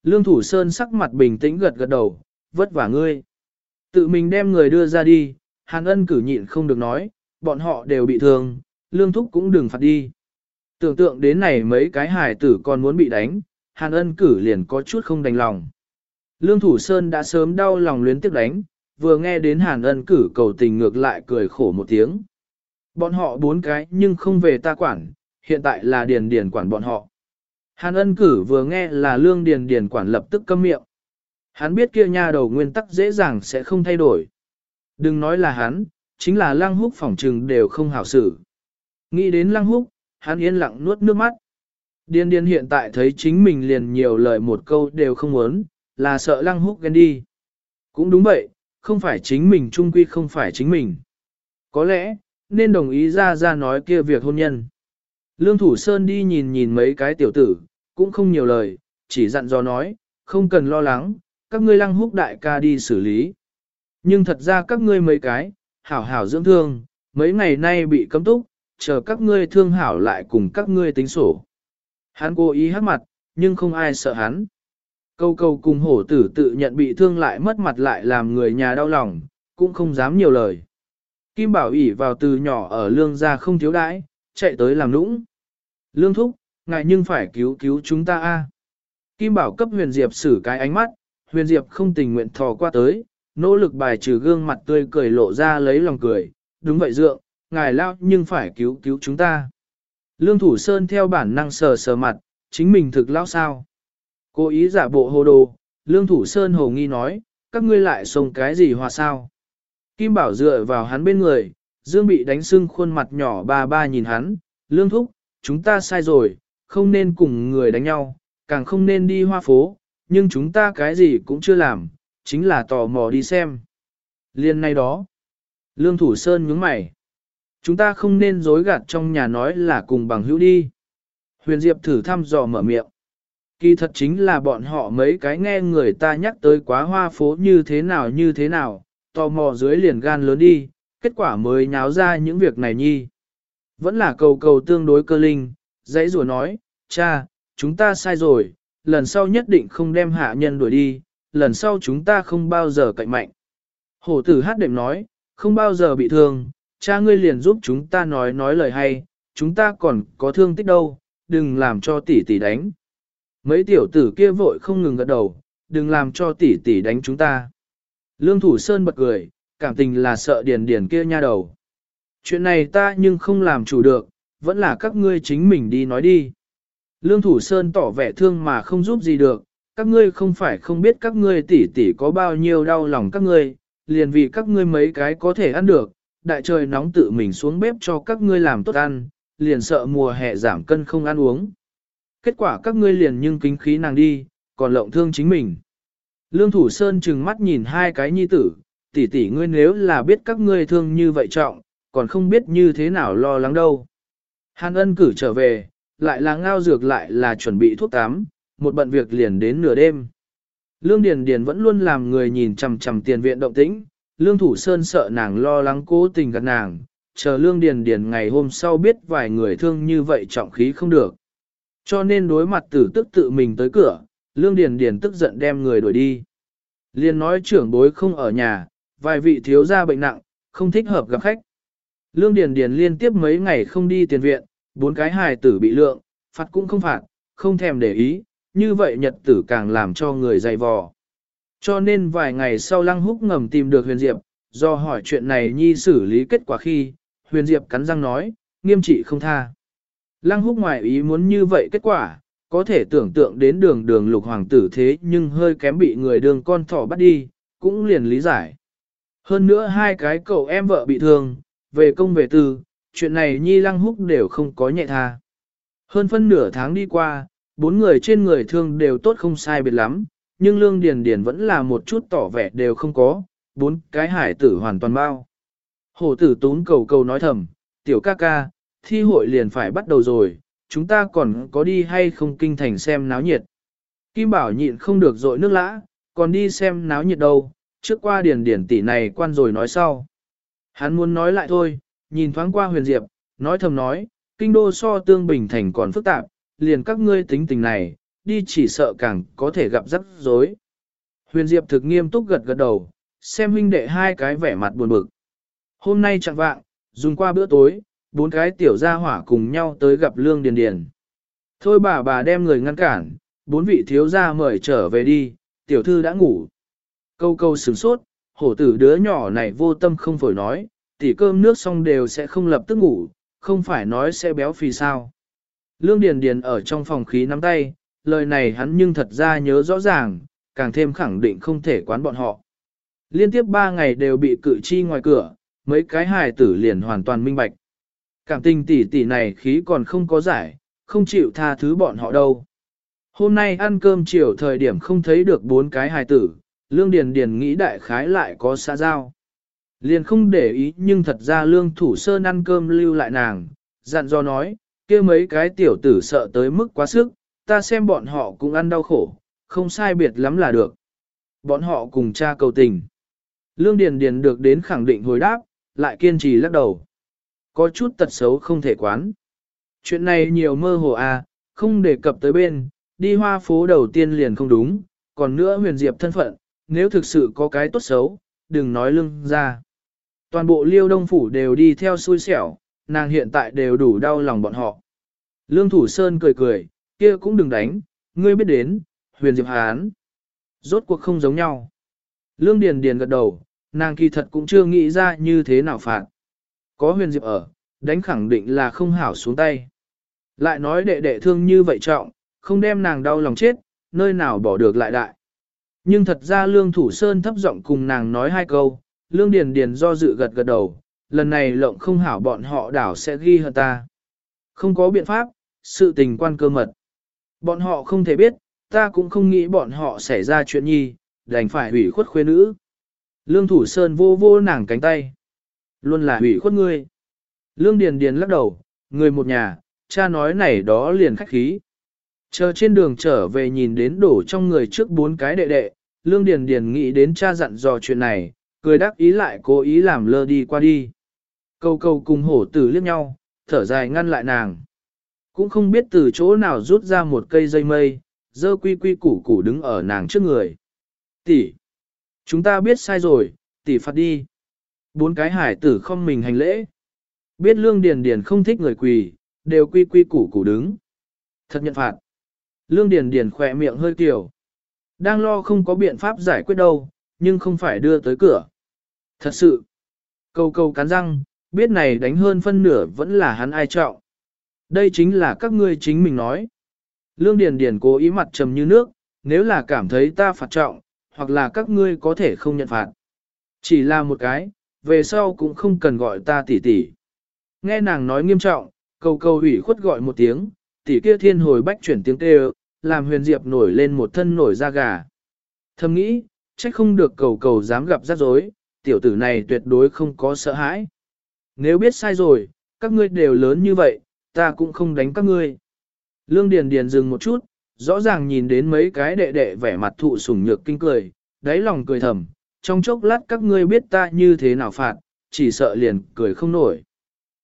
Lương Thủ Sơn sắc mặt bình tĩnh gật gật đầu, vất vả ngươi. Tự mình đem người đưa ra đi, Hàn ân cử nhịn không được nói, bọn họ đều bị thương, lương thúc cũng đừng phạt đi. Tưởng tượng đến này mấy cái hài tử còn muốn bị đánh, Hàn ân cử liền có chút không đành lòng. Lương Thủ Sơn đã sớm đau lòng luyến tiếc đánh, vừa nghe đến Hàn ân cử cầu tình ngược lại cười khổ một tiếng. Bọn họ bốn cái nhưng không về ta quản, hiện tại là điền điền quản bọn họ. Hàn ân cử vừa nghe là lương điền điền quản lập tức câm miệng. Hắn biết kia nha đầu nguyên tắc dễ dàng sẽ không thay đổi. Đừng nói là hắn, chính là Lang húc phỏng trừng đều không hảo xử. Nghĩ đến Lang húc, hắn yên lặng nuốt nước mắt. Điền điền hiện tại thấy chính mình liền nhiều lời một câu đều không muốn, là sợ lăng húc ghen đi. Cũng đúng vậy, không phải chính mình trung quy không phải chính mình. Có lẽ, nên đồng ý ra ra nói kia việc hôn nhân. Lương Thủ Sơn đi nhìn nhìn mấy cái tiểu tử, cũng không nhiều lời, chỉ dặn dò nói, không cần lo lắng, các ngươi lăng húc đại ca đi xử lý. Nhưng thật ra các ngươi mấy cái, hảo hảo dưỡng thương, mấy ngày nay bị cấm túc, chờ các ngươi thương hảo lại cùng các ngươi tính sổ. Hắn cố ý hát mặt, nhưng không ai sợ hắn. Câu câu cùng hổ tử tự nhận bị thương lại mất mặt lại làm người nhà đau lòng, cũng không dám nhiều lời. Kim Bảo ỉ vào từ nhỏ ở lương gia không thiếu đãi, chạy tới làm nũng. Lương thúc, ngại nhưng phải cứu cứu chúng ta a. Kim Bảo cấp huyền diệp xử cái ánh mắt, huyền diệp không tình nguyện thò qua tới, nỗ lực bài trừ gương mặt tươi cười lộ ra lấy lòng cười, đúng vậy dượng, ngài lao nhưng phải cứu cứu chúng ta. Lương Thủ Sơn theo bản năng sờ sờ mặt, chính mình thực lao sao. Cố ý giả bộ hồ đồ, Lương Thủ Sơn hồ nghi nói, các ngươi lại xông cái gì hòa sao. Kim Bảo dựa vào hắn bên người, Dương bị đánh sưng khuôn mặt nhỏ ba ba nhìn hắn, Lương Thúc, chúng ta sai rồi, không nên cùng người đánh nhau, càng không nên đi hoa phố, nhưng chúng ta cái gì cũng chưa làm, chính là tò mò đi xem. Liên này đó, Lương Thủ Sơn nhướng mày. Chúng ta không nên dối gạt trong nhà nói là cùng bằng hữu đi. Huyền Diệp thử thăm dò mở miệng. Kỳ thật chính là bọn họ mấy cái nghe người ta nhắc tới quá hoa phố như thế nào như thế nào, tò mò dưới liền gan lớn đi, kết quả mới nháo ra những việc này nhi. Vẫn là cầu cầu tương đối cơ linh, dãy rùa nói, cha, chúng ta sai rồi, lần sau nhất định không đem hạ nhân đuổi đi, lần sau chúng ta không bao giờ cạnh mạnh. Hổ tử hát đệm nói, không bao giờ bị thương, cha ngươi liền giúp chúng ta nói nói lời hay, chúng ta còn có thương tích đâu, đừng làm cho tỷ tỷ đánh. Mấy tiểu tử kia vội không ngừng gật đầu, đừng làm cho tỷ tỷ đánh chúng ta. Lương Thủ Sơn bật cười, cảm tình là sợ điền điền kia nha đầu. Chuyện này ta nhưng không làm chủ được, vẫn là các ngươi chính mình đi nói đi. Lương Thủ Sơn tỏ vẻ thương mà không giúp gì được, các ngươi không phải không biết các ngươi tỷ tỷ có bao nhiêu đau lòng các ngươi, liền vì các ngươi mấy cái có thể ăn được, đại trời nóng tự mình xuống bếp cho các ngươi làm tốt ăn, liền sợ mùa hè giảm cân không ăn uống. Kết quả các ngươi liền nhưng kính khí nàng đi, còn lộng thương chính mình. Lương Thủ Sơn trừng mắt nhìn hai cái nhi tử, tỷ tỷ ngươi nếu là biết các ngươi thương như vậy trọng, còn không biết như thế nào lo lắng đâu. Hàn ân cử trở về, lại là ngao dược lại là chuẩn bị thuốc tắm, một bận việc liền đến nửa đêm. Lương Điền Điền vẫn luôn làm người nhìn chằm chằm tiền viện động tĩnh, Lương Thủ Sơn sợ nàng lo lắng cố tình gạt nàng, chờ Lương Điền Điền ngày hôm sau biết vài người thương như vậy trọng khí không được. Cho nên đối mặt tử tức tự mình tới cửa, Lương Điền Điền tức giận đem người đuổi đi. Liên nói trưởng bối không ở nhà, vài vị thiếu gia bệnh nặng, không thích hợp gặp khách. Lương Điền Điền liên tiếp mấy ngày không đi tiền viện, bốn cái hài tử bị lượng, phạt cũng không phạt, không thèm để ý, như vậy nhật tử càng làm cho người dày vò. Cho nên vài ngày sau Lăng Húc ngầm tìm được Huyền Diệp, do hỏi chuyện này nhi xử lý kết quả khi, Huyền Diệp cắn răng nói, nghiêm trị không tha. Lăng Húc ngoài ý muốn như vậy kết quả, có thể tưởng tượng đến đường đường lục hoàng tử thế nhưng hơi kém bị người đường con thỏ bắt đi, cũng liền lý giải. Hơn nữa hai cái cậu em vợ bị thương, về công về tư, chuyện này Nhi Lăng Húc đều không có nhẹ tha. Hơn phân nửa tháng đi qua, bốn người trên người thương đều tốt không sai biệt lắm, nhưng Lương Điền Điền vẫn là một chút tỏ vẻ đều không có, bốn cái hải tử hoàn toàn bao. Hổ tử tún cầu cầu nói thầm, tiểu ca ca, thi hội liền phải bắt đầu rồi, chúng ta còn có đi hay không kinh thành xem náo nhiệt. Kim Bảo nhịn không được dội nước lã, còn đi xem náo nhiệt đâu, trước qua điền điển tỷ này quan rồi nói sau. Hắn muốn nói lại thôi, nhìn thoáng qua huyền diệp, nói thầm nói, kinh đô so tương bình thành còn phức tạp, liền các ngươi tính tình này, đi chỉ sợ càng có thể gặp rắc rối. Huyền diệp thực nghiêm túc gật gật đầu, xem huynh đệ hai cái vẻ mặt buồn bực. Hôm nay chẳng vạng, dùng qua bữa tối, bốn cái tiểu gia hỏa cùng nhau tới gặp lương điền điền. Thôi bà bà đem người ngăn cản, bốn vị thiếu gia mời trở về đi, tiểu thư đã ngủ. Câu câu sửng sốt, hổ tử đứa nhỏ này vô tâm không phổi nói, tỉ cơm nước xong đều sẽ không lập tức ngủ, không phải nói sẽ béo phì sao. Lương Điền Điền ở trong phòng khí nắm tay, lời này hắn nhưng thật ra nhớ rõ ràng, càng thêm khẳng định không thể quán bọn họ. Liên tiếp ba ngày đều bị cử chi ngoài cửa, mấy cái hài tử liền hoàn toàn minh bạch. Cảm tình tỷ tỷ này khí còn không có giải, không chịu tha thứ bọn họ đâu. Hôm nay ăn cơm chiều thời điểm không thấy được bốn cái hài tử, Lương Điền Điền nghĩ đại khái lại có xã giao. Liền không để ý nhưng thật ra Lương Thủ Sơn ăn cơm lưu lại nàng, dặn dò nói, kia mấy cái tiểu tử sợ tới mức quá sức, ta xem bọn họ cũng ăn đau khổ, không sai biệt lắm là được. Bọn họ cùng cha cầu tình. Lương Điền Điền được đến khẳng định hồi đáp, lại kiên trì lắc đầu. Có chút tật xấu không thể quán. Chuyện này nhiều mơ hồ à, không đề cập tới bên, đi hoa phố đầu tiên liền không đúng, còn nữa huyền diệp thân phận, nếu thực sự có cái tốt xấu, đừng nói lưng ra. Toàn bộ liêu đông phủ đều đi theo xui xẻo, nàng hiện tại đều đủ đau lòng bọn họ. Lương Thủ Sơn cười cười, kia cũng đừng đánh, ngươi biết đến, huyền diệp hán. Rốt cuộc không giống nhau. Lương Điền Điền gật đầu, nàng kỳ thật cũng chưa nghĩ ra như thế nào phạt. Có huyền diệp ở, đánh khẳng định là không hảo xuống tay. Lại nói đệ đệ thương như vậy trọng, không đem nàng đau lòng chết, nơi nào bỏ được lại đại. Nhưng thật ra Lương Thủ Sơn thấp giọng cùng nàng nói hai câu, Lương Điền Điền do dự gật gật đầu, lần này lộng không hảo bọn họ đảo sẽ ghi hận ta. Không có biện pháp, sự tình quan cơ mật. Bọn họ không thể biết, ta cũng không nghĩ bọn họ xảy ra chuyện nhi, đành phải hủy khuất khuê nữ. Lương Thủ Sơn vô vô nàng cánh tay. Luôn là hủy khuất ngươi. Lương Điền Điền lắc đầu, người một nhà, cha nói này đó liền khách khí. Chờ trên đường trở về nhìn đến đổ trong người trước bốn cái đệ đệ, Lương Điền Điền nghĩ đến cha dặn dò chuyện này, cười đắc ý lại cố ý làm lơ đi qua đi. Câu câu cùng hổ tử liếc nhau, thở dài ngăn lại nàng. Cũng không biết từ chỗ nào rút ra một cây dây mây, dơ quy quy củ củ đứng ở nàng trước người. Tỷ, chúng ta biết sai rồi, tỷ phạt đi. Bốn cái hải tử không mình hành lễ. Biết lương điền điền không thích người quỳ, đều quy quy củ củ đứng. Thật nhận phạt. Lương điền điền khỏe miệng hơi tiểu. Đang lo không có biện pháp giải quyết đâu, nhưng không phải đưa tới cửa. Thật sự. Câu câu cắn răng, biết này đánh hơn phân nửa vẫn là hắn ai trọng. Đây chính là các ngươi chính mình nói. Lương Điền Điền cố ý mặt trầm như nước, nếu là cảm thấy ta phạt trọng, hoặc là các ngươi có thể không nhận phạt. Chỉ là một cái, về sau cũng không cần gọi ta tỷ tỷ. Nghe nàng nói nghiêm trọng, cầu cầu ủy khuất gọi một tiếng, tỷ kia thiên hồi bách chuyển tiếng kêu, làm huyền diệp nổi lên một thân nổi da gà. Thầm nghĩ, trách không được cầu cầu dám gặp rắc rối, tiểu tử này tuyệt đối không có sợ hãi. Nếu biết sai rồi, các ngươi đều lớn như vậy, ta cũng không đánh các ngươi. Lương Điền Điền dừng một chút, rõ ràng nhìn đến mấy cái đệ đệ vẻ mặt thụ sủng nhược kinh cười, đáy lòng cười thầm, trong chốc lát các ngươi biết ta như thế nào phạt, chỉ sợ liền cười không nổi.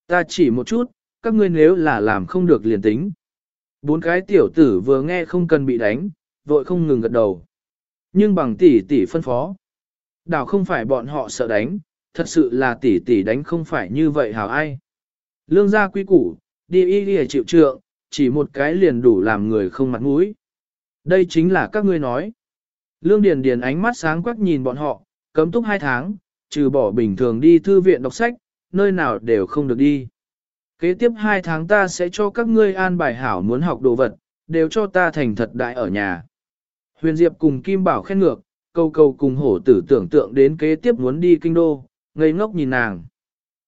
Ta chỉ một chút, các ngươi nếu là làm không được liền tính. Bốn cái tiểu tử vừa nghe không cần bị đánh, vội không ngừng gật đầu. Nhưng bằng tỷ tỷ phân phó. Đảo không phải bọn họ sợ đánh, thật sự là tỷ tỷ đánh không phải như vậy hảo ai. Lương gia quý củ, đi y đi chịu trượng, chỉ một cái liền đủ làm người không mặt mũi. Đây chính là các ngươi nói. Lương Điền Điền ánh mắt sáng quắc nhìn bọn họ, cấm túc hai tháng, trừ bỏ bình thường đi thư viện đọc sách, nơi nào đều không được đi. Kế tiếp hai tháng ta sẽ cho các ngươi an bài hảo muốn học đồ vật, đều cho ta thành thật đại ở nhà. Huyền Diệp cùng Kim Bảo khen ngược, câu câu cùng hổ tử tưởng tượng đến kế tiếp muốn đi kinh đô, ngây ngốc nhìn nàng.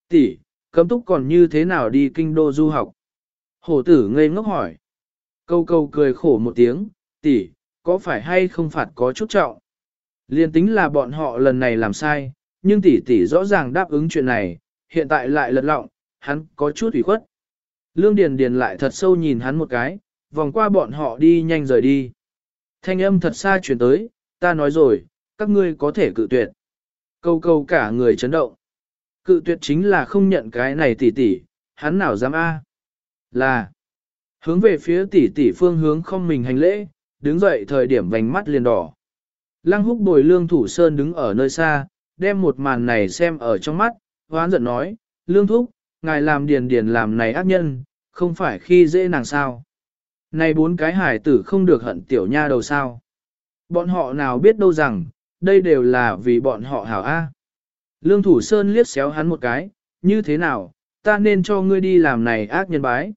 Tỷ, cấm túc còn như thế nào đi kinh đô du học? Hổ tử ngây ngốc hỏi. Câu câu cười khổ một tiếng, tỷ, có phải hay không phạt có chút trọng? Liên tính là bọn họ lần này làm sai, nhưng tỷ tỷ rõ ràng đáp ứng chuyện này, hiện tại lại lật lọng, hắn có chút ủy khuất. Lương Điền Điền lại thật sâu nhìn hắn một cái, vòng qua bọn họ đi nhanh rời đi. Thanh âm thật xa truyền tới, ta nói rồi, các ngươi có thể cự tuyệt. Câu câu cả người chấn động. Cự tuyệt chính là không nhận cái này tỷ tỷ, hắn nào dám a? Là hướng về phía tỷ tỷ phương hướng không mình hành lễ, đứng dậy thời điểm vành mắt liền đỏ. Lăng húc bồi lương thủ sơn đứng ở nơi xa, đem một màn này xem ở trong mắt, hoán giận nói, lương thúc, ngài làm điền điền làm này ác nhân, không phải khi dễ nàng sao. Này bốn cái hải tử không được hận tiểu nha đầu sao. Bọn họ nào biết đâu rằng, đây đều là vì bọn họ hảo A. Lương Thủ Sơn liếc xéo hắn một cái, như thế nào, ta nên cho ngươi đi làm này ác nhân bái.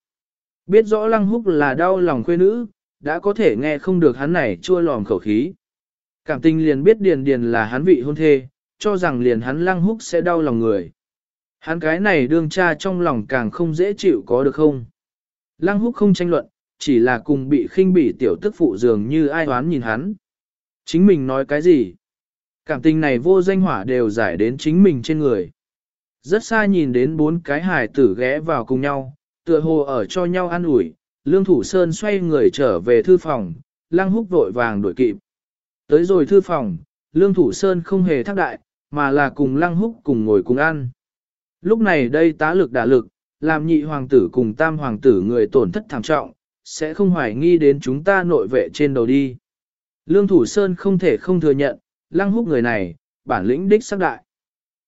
Biết rõ Lăng Húc là đau lòng quê nữ, đã có thể nghe không được hắn này chua lòm khẩu khí. Cảm tình liền biết Điền Điền là hắn vị hôn thê, cho rằng liền hắn Lăng Húc sẽ đau lòng người. Hắn cái này đương cha trong lòng càng không dễ chịu có được không. Lăng Húc không tranh luận, chỉ là cùng bị khinh bỉ tiểu tức phụ dường như ai hoán nhìn hắn. Chính mình nói cái gì? Cảm tình này vô danh hỏa đều giải đến chính mình trên người. Rất xa nhìn đến bốn cái hài tử ghé vào cùng nhau, tựa hồ ở cho nhau ăn ủi, Lương Thủ Sơn xoay người trở về thư phòng, Lăng Húc vội vàng đuổi kịp. Tới rồi thư phòng, Lương Thủ Sơn không hề thác đại, mà là cùng Lăng Húc cùng ngồi cùng ăn. Lúc này đây tá lực đả lực, làm nhị hoàng tử cùng tam hoàng tử người tổn thất thảm trọng, sẽ không hoài nghi đến chúng ta nội vệ trên đầu đi. Lương Thủ Sơn không thể không thừa nhận, lăng húc người này, bản lĩnh đích sắc đại.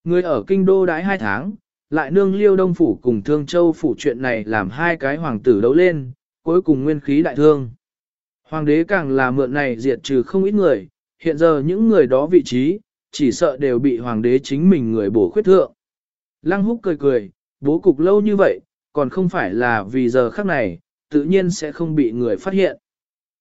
Người ở kinh đô đãi hai tháng, lại nương liêu đông phủ cùng thương châu phủ chuyện này làm hai cái hoàng tử đấu lên, cuối cùng nguyên khí đại thương. Hoàng đế càng là mượn này diệt trừ không ít người, hiện giờ những người đó vị trí, chỉ sợ đều bị hoàng đế chính mình người bổ khuyết thượng. Lăng húc cười cười, bố cục lâu như vậy, còn không phải là vì giờ khắc này, tự nhiên sẽ không bị người phát hiện.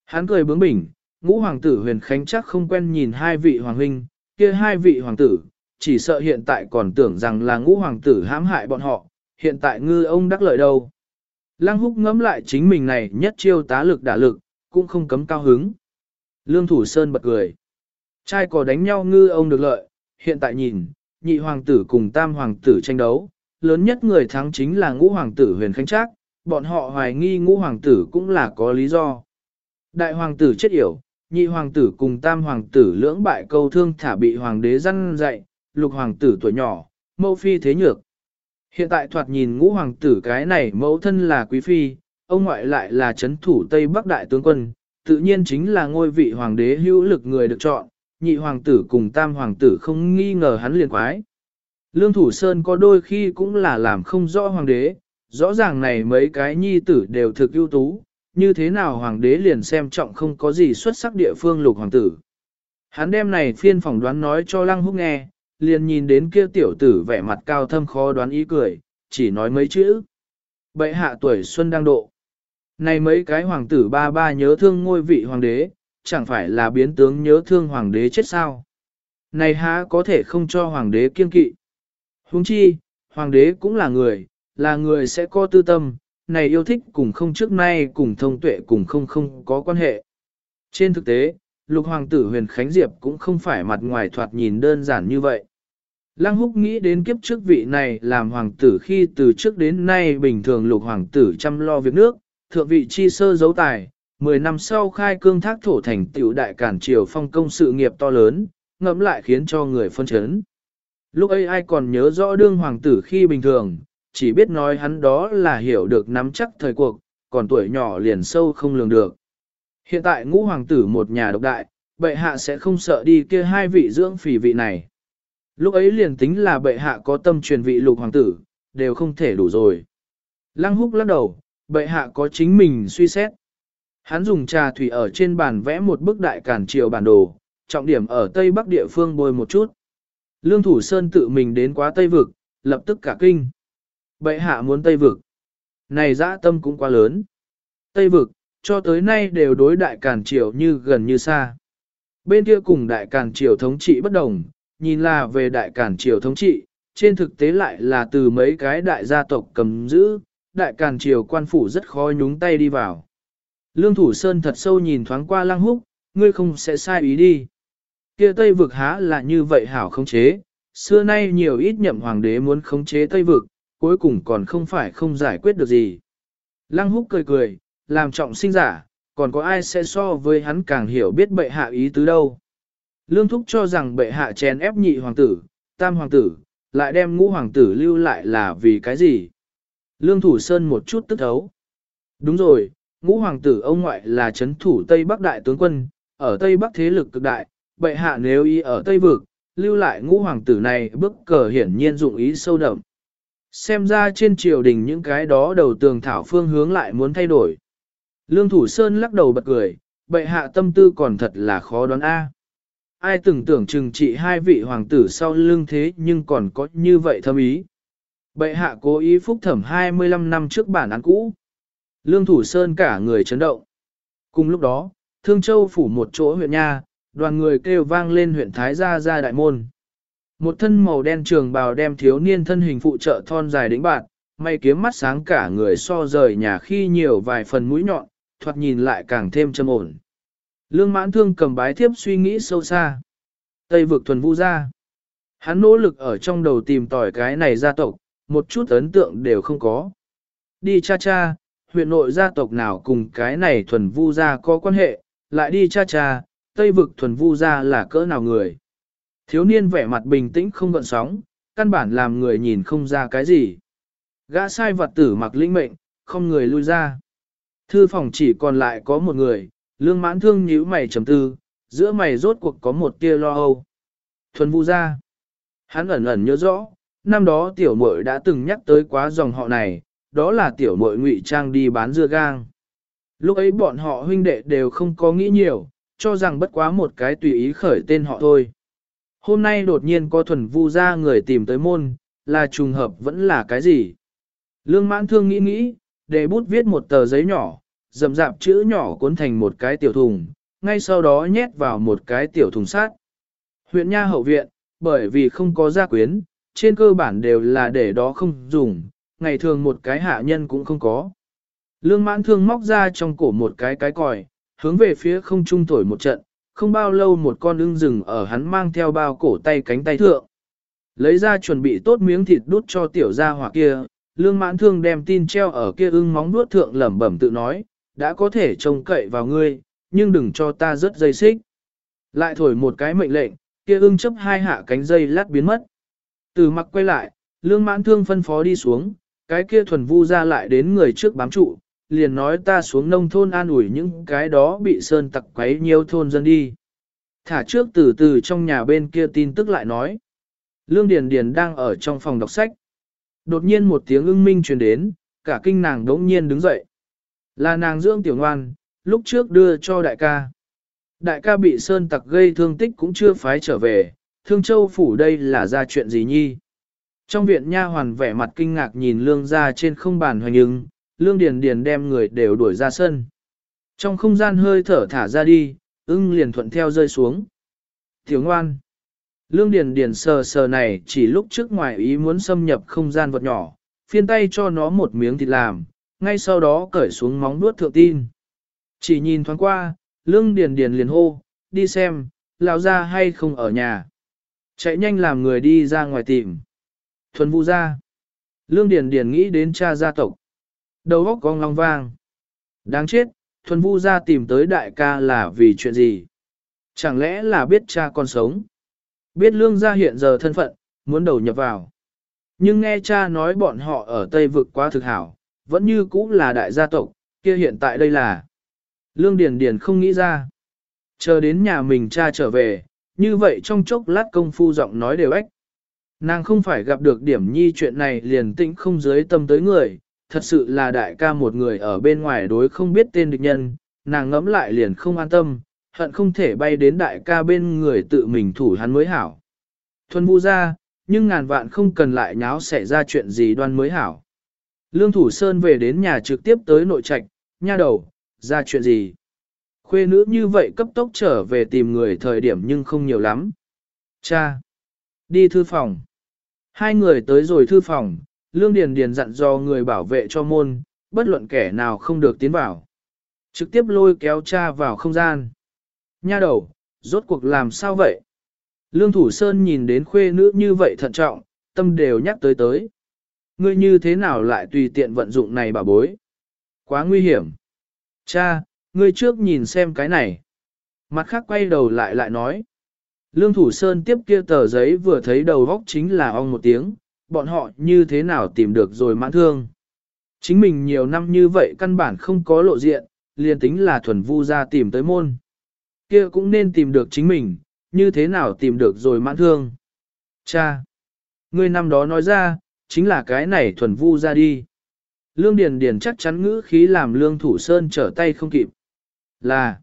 Hắn cười bướng bỉnh, ngũ hoàng tử huyền khánh chắc không quen nhìn hai vị hoàng huynh, kia hai vị hoàng tử, chỉ sợ hiện tại còn tưởng rằng là ngũ hoàng tử hãm hại bọn họ, hiện tại ngư ông đắc lợi đâu. Lăng húc ngẫm lại chính mình này nhất chiêu tá lực đả lực, cũng không cấm cao hứng. Lương Thủ Sơn bật cười. Trai có đánh nhau ngư ông được lợi, hiện tại nhìn, nhị hoàng tử cùng tam hoàng tử tranh đấu, lớn nhất người thắng chính là ngũ hoàng tử huyền khánh trác, bọn họ hoài nghi ngũ hoàng tử cũng là có lý do. Đại hoàng tử chết yểu, nhị hoàng tử cùng tam hoàng tử lưỡng bại câu thương thả bị hoàng đế răn dạy, lục hoàng tử tuổi nhỏ, mẫu phi thế nhược. Hiện tại thoạt nhìn ngũ hoàng tử cái này mẫu thân là quý phi, ông ngoại lại là chấn thủ Tây Bắc đại tướng quân, tự nhiên chính là ngôi vị hoàng đế hữu lực người được chọn, nhị hoàng tử cùng tam hoàng tử không nghi ngờ hắn liền quái. Lương Thủ Sơn có đôi khi cũng là làm không rõ hoàng đế, rõ ràng này mấy cái nhi tử đều thực ưu tú, như thế nào hoàng đế liền xem trọng không có gì xuất sắc địa phương lục hoàng tử. Hắn đem này phiên phỏng đoán nói cho Lăng Húc nghe, liền nhìn đến kia tiểu tử vẻ mặt cao thâm khó đoán ý cười, chỉ nói mấy chữ. Bệ hạ tuổi xuân đang độ. Này mấy cái hoàng tử ba ba nhớ thương ngôi vị hoàng đế, chẳng phải là biến tướng nhớ thương hoàng đế chết sao. Này há có thể không cho hoàng đế kiên kỵ. Huống chi, hoàng đế cũng là người, là người sẽ có tư tâm, này yêu thích cùng không trước nay cùng thông tuệ cùng không không có quan hệ. Trên thực tế, lục hoàng tử huyền Khánh Diệp cũng không phải mặt ngoài thoạt nhìn đơn giản như vậy. Lăng húc nghĩ đến kiếp trước vị này làm hoàng tử khi từ trước đến nay bình thường lục hoàng tử chăm lo việc nước, thượng vị chi sơ giấu tài, 10 năm sau khai cương thác thổ thành tiểu đại cản triều phong công sự nghiệp to lớn, ngẫm lại khiến cho người phân chấn. Lúc ấy ai còn nhớ rõ đương hoàng tử khi bình thường, chỉ biết nói hắn đó là hiểu được nắm chắc thời cuộc, còn tuổi nhỏ liền sâu không lường được. Hiện tại ngũ hoàng tử một nhà độc đại, bệ hạ sẽ không sợ đi kia hai vị dưỡng phỉ vị này. Lúc ấy liền tính là bệ hạ có tâm truyền vị lục hoàng tử, đều không thể đủ rồi. Lăng húc lắc đầu, bệ hạ có chính mình suy xét. Hắn dùng trà thủy ở trên bàn vẽ một bức đại cản triều bản đồ, trọng điểm ở Tây Bắc địa phương bôi một chút. Lương Thủ Sơn tự mình đến quá Tây Vực, lập tức cả kinh. Bệ hạ muốn Tây Vực. Này dã tâm cũng quá lớn. Tây Vực, cho tới nay đều đối đại càn triều như gần như xa. Bên kia cùng đại càn triều thống trị bất đồng, nhìn là về đại càn triều thống trị, trên thực tế lại là từ mấy cái đại gia tộc cầm giữ, đại càn triều quan phủ rất khó nhúng tay đi vào. Lương Thủ Sơn thật sâu nhìn thoáng qua lăng húc, ngươi không sẽ sai ý đi. Kia Tây vực há là như vậy hảo khống chế, xưa nay nhiều ít nhậm hoàng đế muốn khống chế Tây vực, cuối cùng còn không phải không giải quyết được gì. Lăng húc cười cười, làm trọng sinh giả, còn có ai sẽ so với hắn càng hiểu biết bệ hạ ý tứ đâu. Lương Thúc cho rằng bệ hạ chèn ép nhị hoàng tử, tam hoàng tử, lại đem ngũ hoàng tử lưu lại là vì cái gì? Lương Thủ Sơn một chút tức thấu. Đúng rồi, ngũ hoàng tử ông ngoại là chấn thủ Tây Bắc đại tướng quân, ở Tây Bắc thế lực cực đại, bệ hạ nếu ý ở Tây Vực, lưu lại ngũ hoàng tử này bức cờ hiển nhiên dụng ý sâu đậm. Xem ra trên triều đình những cái đó đầu tường thảo phương hướng lại muốn thay đổi. Lương Thủ Sơn lắc đầu bật cười, bệ hạ tâm tư còn thật là khó đoán A. Ai từng tưởng chừng trị hai vị hoàng tử sau lưng thế nhưng còn có như vậy thâm ý. Bệ hạ cố ý phúc thẩm 25 năm trước bản án cũ. Lương Thủ Sơn cả người chấn động. Cùng lúc đó, Thương Châu phủ một chỗ huyện nha, đoàn người kêu vang lên huyện Thái Gia ra đại môn. Một thân màu đen trường bào đem thiếu niên thân hình phụ trợ thon dài đỉnh bạn, may kiếm mắt sáng cả người so rời nhà khi nhiều vài phần mũi nhọn, thoạt nhìn lại càng thêm trầm ổn. Lương mãn thương cầm bái thiếp suy nghĩ sâu xa. Tây vực thuần vũ ra. Hắn nỗ lực ở trong đầu tìm tỏi cái này gia tộc, một chút ấn tượng đều không có. Đi cha cha, huyện nội gia tộc nào cùng cái này thuần vu gia có quan hệ, lại đi cha cha, Tây vực thuần vu gia là cỡ nào người. Thiếu niên vẻ mặt bình tĩnh không gợn sóng, căn bản làm người nhìn không ra cái gì. Gã sai vật tử mặc lĩnh mệnh, không người lui ra. Thư phòng chỉ còn lại có một người, lương mãn thương nhíu mày trầm tư, giữa mày rốt cuộc có một tia lo âu. Thuần vu gia Hắn ẩn ẩn nhớ rõ, năm đó tiểu muội đã từng nhắc tới quá dòng họ này, đó là tiểu mội ngụy trang đi bán dưa gang. Lúc ấy bọn họ huynh đệ đều không có nghĩ nhiều, cho rằng bất quá một cái tùy ý khởi tên họ thôi. Hôm nay đột nhiên có thuần vu ra người tìm tới môn, là trùng hợp vẫn là cái gì? Lương mãn thương nghĩ nghĩ, để bút viết một tờ giấy nhỏ, dầm dạp chữ nhỏ cuốn thành một cái tiểu thùng, ngay sau đó nhét vào một cái tiểu thùng sát. Huyện Nha hậu viện, bởi vì không có gia quyến, trên cơ bản đều là để đó không dùng, ngày thường một cái hạ nhân cũng không có. Lương mãn thương móc ra trong cổ một cái cái còi, hướng về phía không trung thổi một trận, không bao lâu một con ưng rừng ở hắn mang theo bao cổ tay cánh tay thượng. Lấy ra chuẩn bị tốt miếng thịt đút cho tiểu gia hỏa kia, lương mãn thương đem tin treo ở kia ưng móng nuốt thượng lẩm bẩm tự nói, đã có thể trông cậy vào ngươi, nhưng đừng cho ta rớt dây xích. Lại thổi một cái mệnh lệnh, kia ưng chấp hai hạ cánh dây lát biến mất. Từ mặc quay lại, lương mãn thương phân phó đi xuống, cái kia thuần vu ra lại đến người trước bám trụ, liền nói ta xuống nông thôn an ủi những cái đó bị sơn tặc quấy nhiều thôn dân đi. Thả trước từ từ trong nhà bên kia tin tức lại nói. Lương Điền Điền đang ở trong phòng đọc sách. Đột nhiên một tiếng ưng minh truyền đến, cả kinh nàng đống nhiên đứng dậy. Là nàng dưỡng tiểu ngoan, lúc trước đưa cho đại ca. Đại ca bị sơn tặc gây thương tích cũng chưa phái trở về, thương châu phủ đây là ra chuyện gì nhi. Trong viện nha hoàn vẻ mặt kinh ngạc nhìn lương ra trên không bàn hoành ứng, lương điền điền đem người đều đuổi ra sân. Trong không gian hơi thở thả ra đi, ưng liền thuận theo rơi xuống. thiếu ngoan. Lương điền điền sờ sờ này chỉ lúc trước ngoài ý muốn xâm nhập không gian vật nhỏ, phiên tay cho nó một miếng thịt làm, ngay sau đó cởi xuống móng nuốt thượng tin. Chỉ nhìn thoáng qua, lương điền điền liền hô, đi xem, lão ra hay không ở nhà. Chạy nhanh làm người đi ra ngoài tìm. Thuần vu gia, Lương điền điền nghĩ đến cha gia tộc. Đầu óc con long vang. Đáng chết, thuần vu gia tìm tới đại ca là vì chuyện gì? Chẳng lẽ là biết cha con sống? Biết lương gia hiện giờ thân phận, muốn đầu nhập vào. Nhưng nghe cha nói bọn họ ở Tây vực quá thực hảo, vẫn như cũ là đại gia tộc, kia hiện tại đây là. Lương Điền Điền không nghĩ ra. Chờ đến nhà mình cha trở về, như vậy trong chốc lát công phu giọng nói đều ếch. Nàng không phải gặp được điểm nhi chuyện này liền tĩnh không dưới tâm tới người, thật sự là đại ca một người ở bên ngoài đối không biết tên địch nhân, nàng ngẫm lại liền không an tâm, hận không thể bay đến đại ca bên người tự mình thủ hắn mới hảo. Thuần vu ra, nhưng ngàn vạn không cần lại nháo xảy ra chuyện gì đoan mới hảo. Lương Thủ Sơn về đến nhà trực tiếp tới nội trạch, nha đầu, ra chuyện gì? Khuê nữ như vậy cấp tốc trở về tìm người thời điểm nhưng không nhiều lắm. Cha! Đi thư phòng. Hai người tới rồi thư phòng, Lương Điền Điền dặn dò người bảo vệ cho môn, bất luận kẻ nào không được tiến vào. Trực tiếp lôi kéo cha vào không gian. Nha đầu, rốt cuộc làm sao vậy? Lương Thủ Sơn nhìn đến khuê nữ như vậy thận trọng, tâm đều nhắc tới tới. Ngươi như thế nào lại tùy tiện vận dụng này bà bối? Quá nguy hiểm. Cha, ngươi trước nhìn xem cái này. Mặt khác quay đầu lại lại nói. Lương Thủ Sơn tiếp kia tờ giấy vừa thấy đầu góc chính là ong một tiếng, bọn họ như thế nào tìm được rồi mãn thương. Chính mình nhiều năm như vậy căn bản không có lộ diện, liền tính là thuần vu ra tìm tới môn. Kia cũng nên tìm được chính mình, như thế nào tìm được rồi mãn thương. Cha! người năm đó nói ra, chính là cái này thuần vu ra đi. Lương Điền Điền chắc chắn ngữ khí làm Lương Thủ Sơn trở tay không kịp. Là,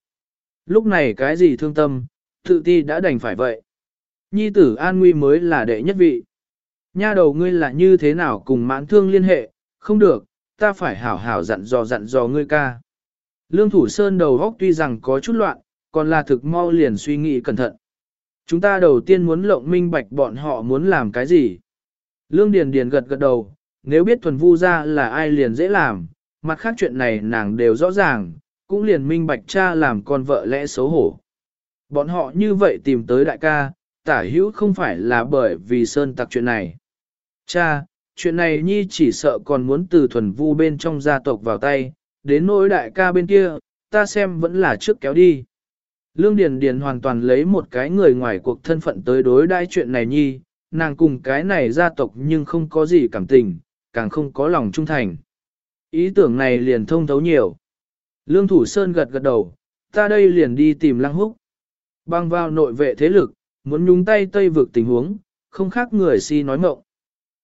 lúc này cái gì thương tâm, tự ti đã đành phải vậy. Nhi tử an nguy mới là đệ nhất vị. Nha đầu ngươi là như thế nào cùng mãn thương liên hệ, không được, ta phải hảo hảo dặn dò dặn dò ngươi ca. Lương Thủ Sơn đầu góc tuy rằng có chút loạn, còn là thực mau liền suy nghĩ cẩn thận. Chúng ta đầu tiên muốn lộng minh bạch bọn họ muốn làm cái gì. Lương Điền Điền gật gật đầu, nếu biết thuần vu ra là ai liền dễ làm, mặt khác chuyện này nàng đều rõ ràng, cũng liền minh bạch cha làm con vợ lẽ xấu hổ. Bọn họ như vậy tìm tới đại ca, tả hữu không phải là bởi vì sơn tặc chuyện này. Cha, chuyện này nhi chỉ sợ còn muốn từ thuần vu bên trong gia tộc vào tay, đến nỗi đại ca bên kia, ta xem vẫn là trước kéo đi. Lương Điền Điền hoàn toàn lấy một cái người ngoài cuộc thân phận tới đối đãi chuyện này nhi, nàng cùng cái này gia tộc nhưng không có gì cảm tình, càng không có lòng trung thành. Ý tưởng này liền thông thấu nhiều. Lương Thủ Sơn gật gật đầu, ta đây liền đi tìm Lăng Húc. Băng vào nội vệ thế lực, muốn nhúng tay tây vực tình huống, không khác người si nói mộng.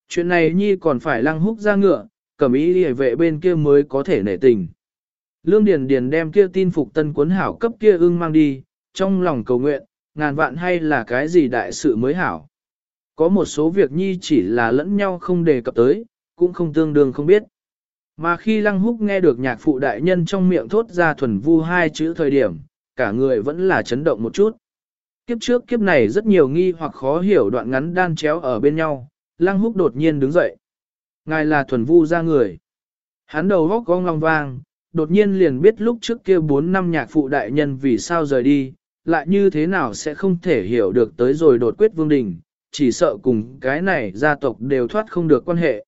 Chuyện này nhi còn phải Lăng Húc ra ngựa, cầm ý đi vệ bên kia mới có thể nể tình. Lương Điền Điền đem kia tin phục tân cuốn hảo cấp kia ưng mang đi, trong lòng cầu nguyện, ngàn vạn hay là cái gì đại sự mới hảo. Có một số việc nhi chỉ là lẫn nhau không đề cập tới, cũng không tương đương không biết. Mà khi Lăng Húc nghe được nhạc phụ đại nhân trong miệng thốt ra thuần vu hai chữ thời điểm, cả người vẫn là chấn động một chút. Kiếp trước kiếp này rất nhiều nghi hoặc khó hiểu đoạn ngắn đan chéo ở bên nhau, Lăng Húc đột nhiên đứng dậy. Ngài là thuần vu ra người. Hắn đầu góc cong long vang, đột nhiên liền biết lúc trước kia 4 năm nhạc phụ đại nhân vì sao rời đi, lại như thế nào sẽ không thể hiểu được tới rồi đột quyết vương đình, chỉ sợ cùng cái này gia tộc đều thoát không được quan hệ.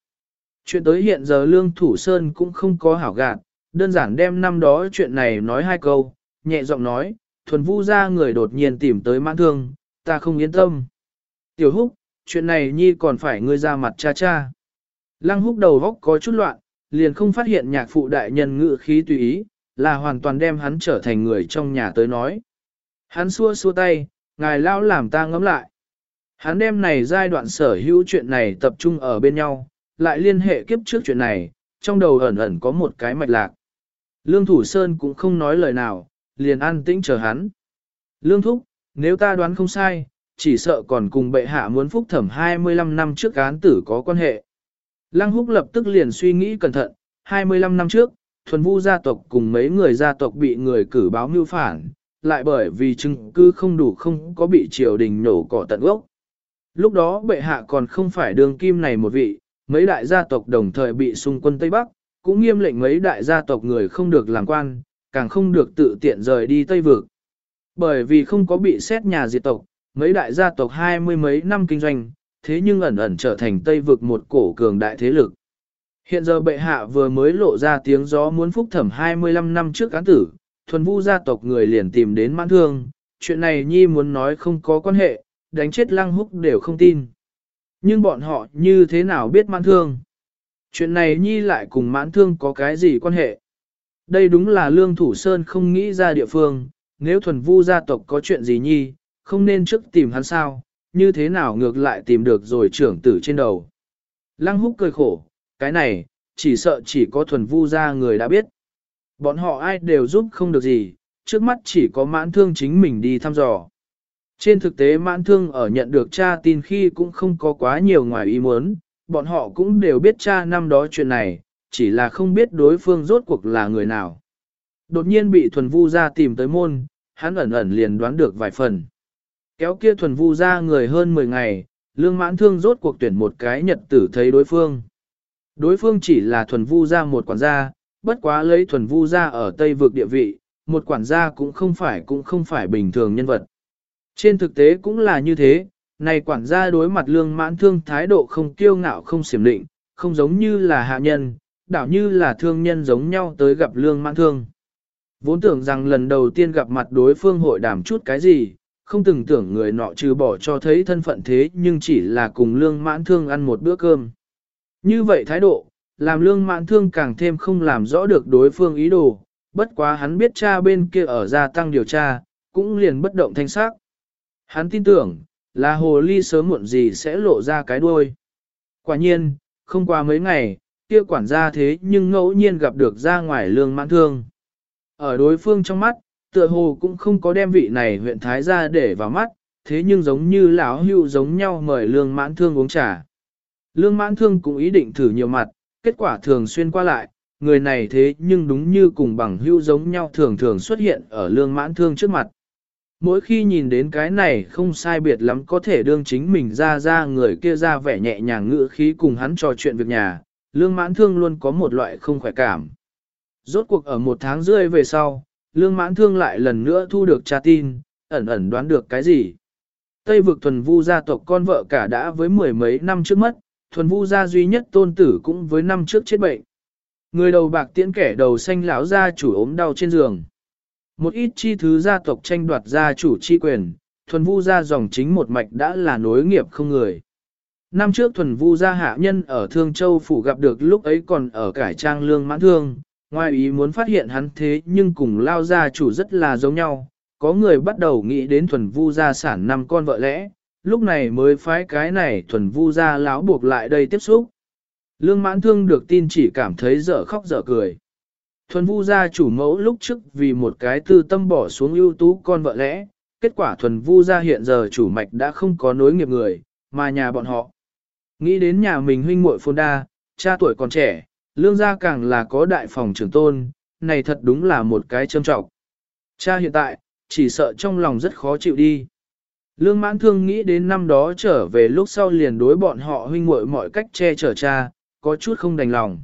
Chuyện tới hiện giờ Lương Thủ Sơn cũng không có hảo gạt, đơn giản đem năm đó chuyện này nói hai câu, nhẹ giọng nói, thuần vu ra người đột nhiên tìm tới mãn thương, ta không yên tâm. Tiểu húc, chuyện này nhi còn phải ngươi ra mặt cha cha. Lăng húc đầu góc có chút loạn, liền không phát hiện nhạc phụ đại nhân ngự khí tùy ý, là hoàn toàn đem hắn trở thành người trong nhà tới nói. Hắn xua xua tay, ngài lao làm ta ngẫm lại. Hắn đem này giai đoạn sở hữu chuyện này tập trung ở bên nhau, lại liên hệ kiếp trước chuyện này, trong đầu ẩn ẩn có một cái mạch lạc. Lương Thủ Sơn cũng không nói lời nào, liền an tĩnh chờ hắn. Lương Thúc, nếu ta đoán không sai, chỉ sợ còn cùng bệ hạ muốn phúc thẩm 25 năm trước án tử có quan hệ. Lăng Húc lập tức liền suy nghĩ cẩn thận, 25 năm trước, thuần vu gia tộc cùng mấy người gia tộc bị người cử báo mưu phản, lại bởi vì chứng cứ không đủ không có bị triều đình nổ cỏ tận gốc. Lúc đó bệ hạ còn không phải đường kim này một vị, mấy đại gia tộc đồng thời bị xung quân Tây Bắc, cũng nghiêm lệnh mấy đại gia tộc người không được làm quan, càng không được tự tiện rời đi Tây Vực. Bởi vì không có bị xét nhà diệt tộc, mấy đại gia tộc hai mươi mấy năm kinh doanh, thế nhưng ẩn ẩn trở thành Tây Vực một cổ cường đại thế lực. Hiện giờ bệ hạ vừa mới lộ ra tiếng gió muốn phúc thẩm 25 năm trước án tử, thuần vu gia tộc người liền tìm đến mãn thương, chuyện này nhi muốn nói không có quan hệ, đánh chết lăng húc đều không tin. Nhưng bọn họ như thế nào biết mãn thương? Chuyện này nhi lại cùng mãn thương có cái gì quan hệ? Đây đúng là lương thủ sơn không nghĩ ra địa phương, nếu thuần vu gia tộc có chuyện gì nhi, không nên trước tìm hắn sao, như thế nào ngược lại tìm được rồi trưởng tử trên đầu. Lăng húc cười khổ, cái này, chỉ sợ chỉ có thuần vu gia người đã biết. Bọn họ ai đều giúp không được gì, trước mắt chỉ có mãn thương chính mình đi thăm dò. Trên thực tế mãn thương ở nhận được cha tin khi cũng không có quá nhiều ngoài ý muốn, bọn họ cũng đều biết cha năm đó chuyện này, chỉ là không biết đối phương rốt cuộc là người nào. Đột nhiên bị thuần vu ra tìm tới môn, hắn ẩn ẩn liền đoán được vài phần. Kéo kia thuần vu ra người hơn 10 ngày, lương mãn thương rốt cuộc tuyển một cái nhật tử thấy đối phương. Đối phương chỉ là thuần vu ra một quản gia, bất quá lấy thuần vu ra ở Tây vực địa vị, một quản gia cũng không phải cũng không phải bình thường nhân vật. Trên thực tế cũng là như thế, này quản gia đối mặt lương mãn thương thái độ không kiêu ngạo không xiểm định, không giống như là hạ nhân, đảo như là thương nhân giống nhau tới gặp lương mãn thương. Vốn tưởng rằng lần đầu tiên gặp mặt đối phương hội đàm chút cái gì, không từng tưởng người nọ trừ bỏ cho thấy thân phận thế nhưng chỉ là cùng lương mãn thương ăn một bữa cơm. Như vậy thái độ, làm lương mãn thương càng thêm không làm rõ được đối phương ý đồ, bất quá hắn biết cha bên kia ở gia tăng điều tra, cũng liền bất động thanh sắc. Hắn tin tưởng, là hồ ly sớm muộn gì sẽ lộ ra cái đuôi. Quả nhiên, không qua mấy ngày, kia quản gia thế nhưng ngẫu nhiên gặp được ra ngoài lương mãn thương. Ở đối phương trong mắt, tựa hồ cũng không có đem vị này huyện Thái ra để vào mắt, thế nhưng giống như lão hưu giống nhau mời lương mãn thương uống trà. Lương mãn thương cũng ý định thử nhiều mặt, kết quả thường xuyên qua lại, người này thế nhưng đúng như cùng bằng hưu giống nhau thường thường xuất hiện ở lương mãn thương trước mặt. Mỗi khi nhìn đến cái này không sai biệt lắm có thể đương chính mình ra ra người kia ra vẻ nhẹ nhàng ngữ khí cùng hắn trò chuyện việc nhà, lương mãn thương luôn có một loại không khỏe cảm. Rốt cuộc ở một tháng rưỡi về sau, lương mãn thương lại lần nữa thu được tra tin, ẩn ẩn đoán được cái gì. Tây vực thuần vu gia tộc con vợ cả đã với mười mấy năm trước mất, thuần vu gia duy nhất tôn tử cũng với năm trước chết bệnh. Người đầu bạc tiễn kẻ đầu xanh lão gia chủ ốm đau trên giường. Một ít chi thứ gia tộc tranh đoạt gia chủ chi quyền, thuần vu gia dòng chính một mạch đã là nối nghiệp không người. Năm trước thuần vu gia hạ nhân ở Thương Châu Phủ gặp được lúc ấy còn ở cải trang lương mãn thương, ngoài ý muốn phát hiện hắn thế nhưng cùng lao gia chủ rất là giống nhau, có người bắt đầu nghĩ đến thuần vu gia sản năm con vợ lẽ, lúc này mới phái cái này thuần vu gia lão buộc lại đây tiếp xúc. Lương mãn thương được tin chỉ cảm thấy dở khóc dở cười. Thuần vu gia chủ mẫu lúc trước vì một cái tư tâm bỏ xuống ưu tú con vợ lẽ, kết quả thuần vu gia hiện giờ chủ mạch đã không có nối nghiệp người, mà nhà bọn họ. Nghĩ đến nhà mình huynh muội phôn đa, cha tuổi còn trẻ, lương gia càng là có đại phòng trưởng tôn, này thật đúng là một cái châm trọng. Cha hiện tại, chỉ sợ trong lòng rất khó chịu đi. Lương mãn thương nghĩ đến năm đó trở về lúc sau liền đối bọn họ huynh muội mọi cách che chở cha, có chút không đành lòng.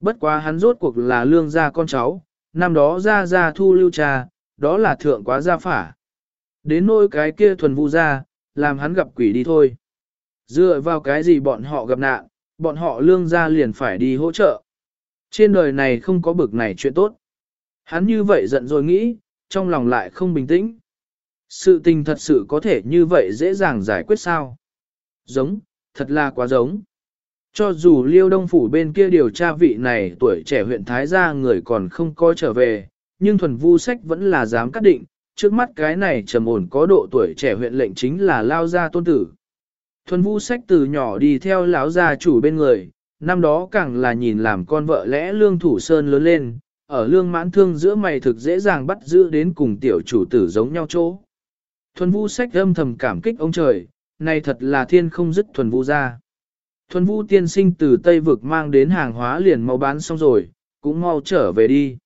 Bất quá hắn rốt cuộc là lương gia con cháu, năm đó ra ra thu lưu cha, đó là thượng quá gia phả. Đến nỗi cái kia thuần vu ra, làm hắn gặp quỷ đi thôi. Dựa vào cái gì bọn họ gặp nạn, bọn họ lương gia liền phải đi hỗ trợ. Trên đời này không có bực này chuyện tốt. Hắn như vậy giận rồi nghĩ, trong lòng lại không bình tĩnh. Sự tình thật sự có thể như vậy dễ dàng giải quyết sao? Giống, thật là quá giống. Cho dù liêu đông phủ bên kia điều tra vị này tuổi trẻ huyện Thái gia người còn không coi trở về, nhưng thuần vu sách vẫn là dám cắt định, trước mắt cái này trầm ổn có độ tuổi trẻ huyện lệnh chính là lao gia tôn tử. Thuần vu sách từ nhỏ đi theo lão gia chủ bên người, năm đó càng là nhìn làm con vợ lẽ lương thủ sơn lớn lên, ở lương mãn thương giữa mày thực dễ dàng bắt giữ đến cùng tiểu chủ tử giống nhau chỗ. Thuần vu sách âm thầm cảm kích ông trời, này thật là thiên không dứt thuần vu ra. Thuần vu tiên sinh từ Tây vực mang đến hàng hóa liền mau bán xong rồi, cũng mau trở về đi.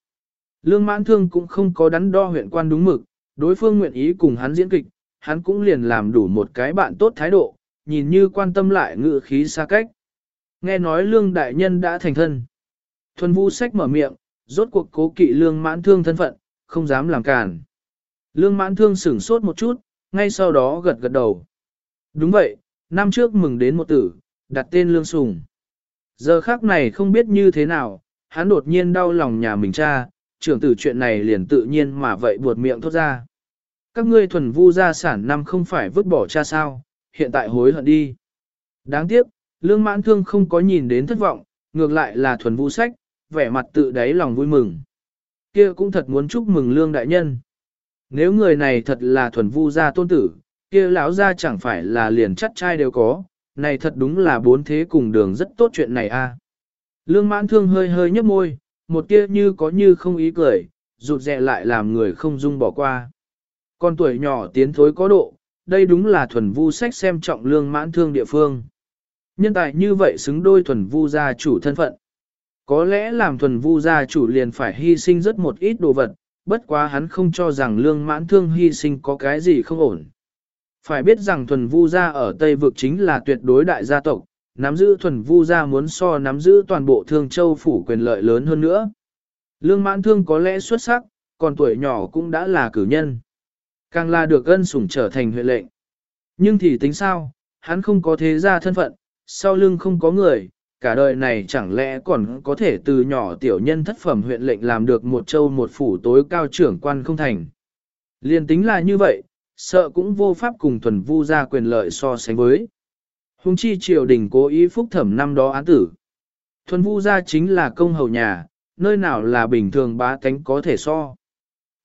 Lương mãn thương cũng không có đắn đo huyện quan đúng mực, đối phương nguyện ý cùng hắn diễn kịch, hắn cũng liền làm đủ một cái bạn tốt thái độ, nhìn như quan tâm lại ngự khí xa cách. Nghe nói lương đại nhân đã thành thân. Thuần vu sách mở miệng, rốt cuộc cố kỵ lương mãn thương thân phận, không dám làm cản. Lương mãn thương sửng sốt một chút, ngay sau đó gật gật đầu. Đúng vậy, năm trước mừng đến một tử, đặt tên lương sùng. Giờ khác này không biết như thế nào, hắn đột nhiên đau lòng nhà mình cha, trưởng tử chuyện này liền tự nhiên mà vậy buột miệng thốt ra. Các ngươi thuần vu gia sản năm không phải vứt bỏ cha sao, hiện tại hối hận đi. Đáng tiếc, lương mãn thương không có nhìn đến thất vọng, ngược lại là thuần vũ sách, vẻ mặt tự đáy lòng vui mừng. Kia cũng thật muốn chúc mừng lương đại nhân. Nếu người này thật là thuần vu gia tôn tử, kia lão gia chẳng phải là liền chắc trai đều có, này thật đúng là bốn thế cùng đường rất tốt chuyện này a. Lương mãn thương hơi hơi nhấp môi, một kia như có như không ý cười, rụt rè lại làm người không dung bỏ qua. Con tuổi nhỏ tiến thối có độ, đây đúng là thuần vu sách xem trọng lương mãn thương địa phương. Nhân tài như vậy xứng đôi thuần vu gia chủ thân phận. Có lẽ làm thuần vu gia chủ liền phải hy sinh rất một ít đồ vật, bất quá hắn không cho rằng lương mãn thương hy sinh có cái gì không ổn. Phải biết rằng thuần vu gia ở Tây Vực chính là tuyệt đối đại gia tộc, nắm giữ thuần vu gia muốn so nắm giữ toàn bộ thương châu phủ quyền lợi lớn hơn nữa. Lương mãn thương có lẽ xuất sắc, còn tuổi nhỏ cũng đã là cử nhân. Càng là được ân sủng trở thành huyện lệnh. Nhưng thì tính sao, hắn không có thế gia thân phận, sau lưng không có người, cả đời này chẳng lẽ còn có thể từ nhỏ tiểu nhân thất phẩm huyện lệnh làm được một châu một phủ tối cao trưởng quan không thành. Liên tính là như vậy, sợ cũng vô pháp cùng thuần vu ra quyền lợi so sánh với. Hùng chi triều đình cố ý phúc thẩm năm đó án tử. Thuần vu ra chính là công hầu nhà, nơi nào là bình thường bá tánh có thể so.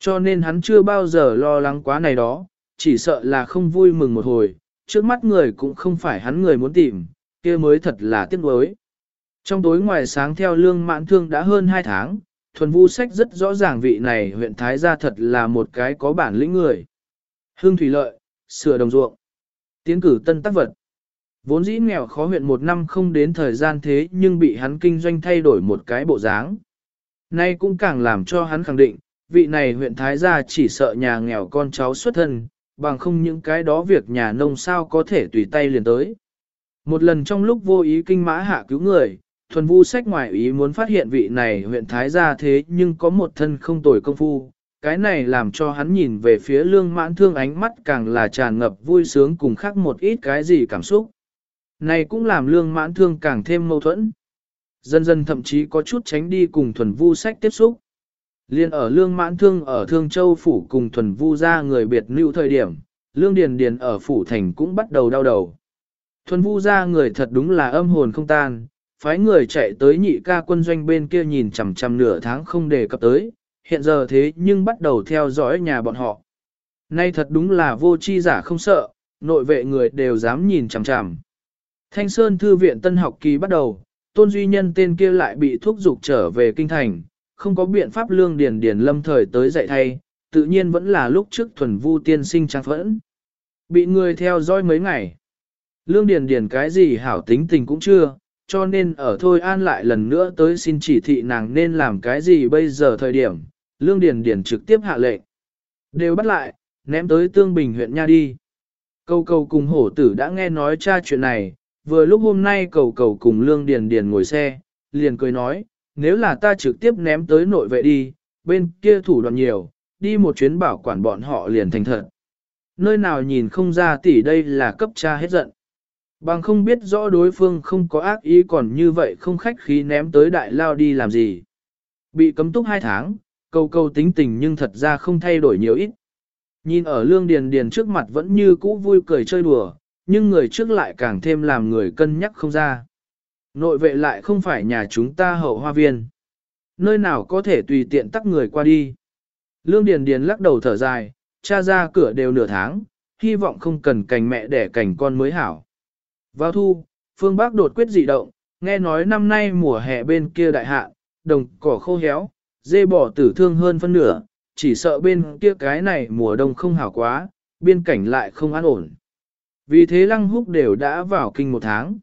Cho nên hắn chưa bao giờ lo lắng quá này đó, chỉ sợ là không vui mừng một hồi, trước mắt người cũng không phải hắn người muốn tìm, kia mới thật là tiếc nuối. Trong tối ngoài sáng theo lương mãn thương đã hơn 2 tháng, thuần vu sách rất rõ ràng vị này huyện Thái gia thật là một cái có bản lĩnh người. Hương thủy lợi, sửa đồng ruộng, tiến cử tân tác vật. Vốn dĩ nghèo khó huyện một năm không đến thời gian thế nhưng bị hắn kinh doanh thay đổi một cái bộ dáng. Nay cũng càng làm cho hắn khẳng định, vị này huyện Thái gia chỉ sợ nhà nghèo con cháu xuất thân, bằng không những cái đó việc nhà nông sao có thể tùy tay liền tới. Một lần trong lúc vô ý kinh mã hạ cứu người, thuần vu sách ngoài ý muốn phát hiện vị này huyện Thái gia thế nhưng có một thân không tồi công phu, cái này làm cho hắn nhìn về phía lương mãn thương ánh mắt càng là tràn ngập vui sướng cùng khác một ít cái gì cảm xúc. Này cũng làm lương mãn thương càng thêm mâu thuẫn. Dần dần thậm chí có chút tránh đi cùng thuần vu sách tiếp xúc. Liên ở lương mãn thương ở Thương Châu Phủ cùng thuần vu ra người biệt lưu thời điểm, lương điền điền ở Phủ Thành cũng bắt đầu đau đầu. Thuần vu ra người thật đúng là âm hồn không tan, phái người chạy tới nhị ca quân doanh bên kia nhìn chằm chằm nửa tháng không đề cập tới, hiện giờ thế nhưng bắt đầu theo dõi nhà bọn họ. Nay thật đúng là vô chi giả không sợ, nội vệ người đều dám nhìn chằm chằm. Thanh Sơn Thư viện tân học kỳ bắt đầu, tôn duy nhân tên kia lại bị thúc dục trở về kinh thành, không có biện pháp lương điền điền lâm thời tới dạy thay, tự nhiên vẫn là lúc trước thuần vu tiên sinh trang phẫn. Bị người theo dõi mấy ngày. Lương điền điền cái gì hảo tính tình cũng chưa, cho nên ở Thôi An lại lần nữa tới xin chỉ thị nàng nên làm cái gì bây giờ thời điểm, Lương Điền Điền trực tiếp hạ lệnh. Đều bắt lại, ném tới Tương Bình huyện nha đi. Cầu cầu cùng hổ tử đã nghe nói cha chuyện này, vừa lúc hôm nay cầu cầu cùng Lương Điền Điền ngồi xe, liền cười nói, nếu là ta trực tiếp ném tới nội vệ đi, bên kia thủ đoạn nhiều, đi một chuyến bảo quản bọn họ liền thành thật. Nơi nào nhìn không ra tỷ đây là cấp cha hết giận. Bằng không biết rõ đối phương không có ác ý còn như vậy không khách khí ném tới đại lao đi làm gì. Bị cấm túc hai tháng, câu câu tính tình nhưng thật ra không thay đổi nhiều ít. Nhìn ở lương điền điền trước mặt vẫn như cũ vui cười chơi đùa, nhưng người trước lại càng thêm làm người cân nhắc không ra. Nội vệ lại không phải nhà chúng ta hậu hoa viên. Nơi nào có thể tùy tiện tắt người qua đi. Lương Điền Điền lắc đầu thở dài, cha ra cửa đều nửa tháng, hy vọng không cần cành mẹ đẻ cành con mới hảo. Vào thu, phương Bắc đột quyết dị động, nghe nói năm nay mùa hè bên kia đại hạ, đồng cỏ khô héo, dê bò tử thương hơn phân nửa, chỉ sợ bên kia cái này mùa đông không hảo quá, biên cảnh lại không an ổn. Vì thế lăng húc đều đã vào kinh một tháng.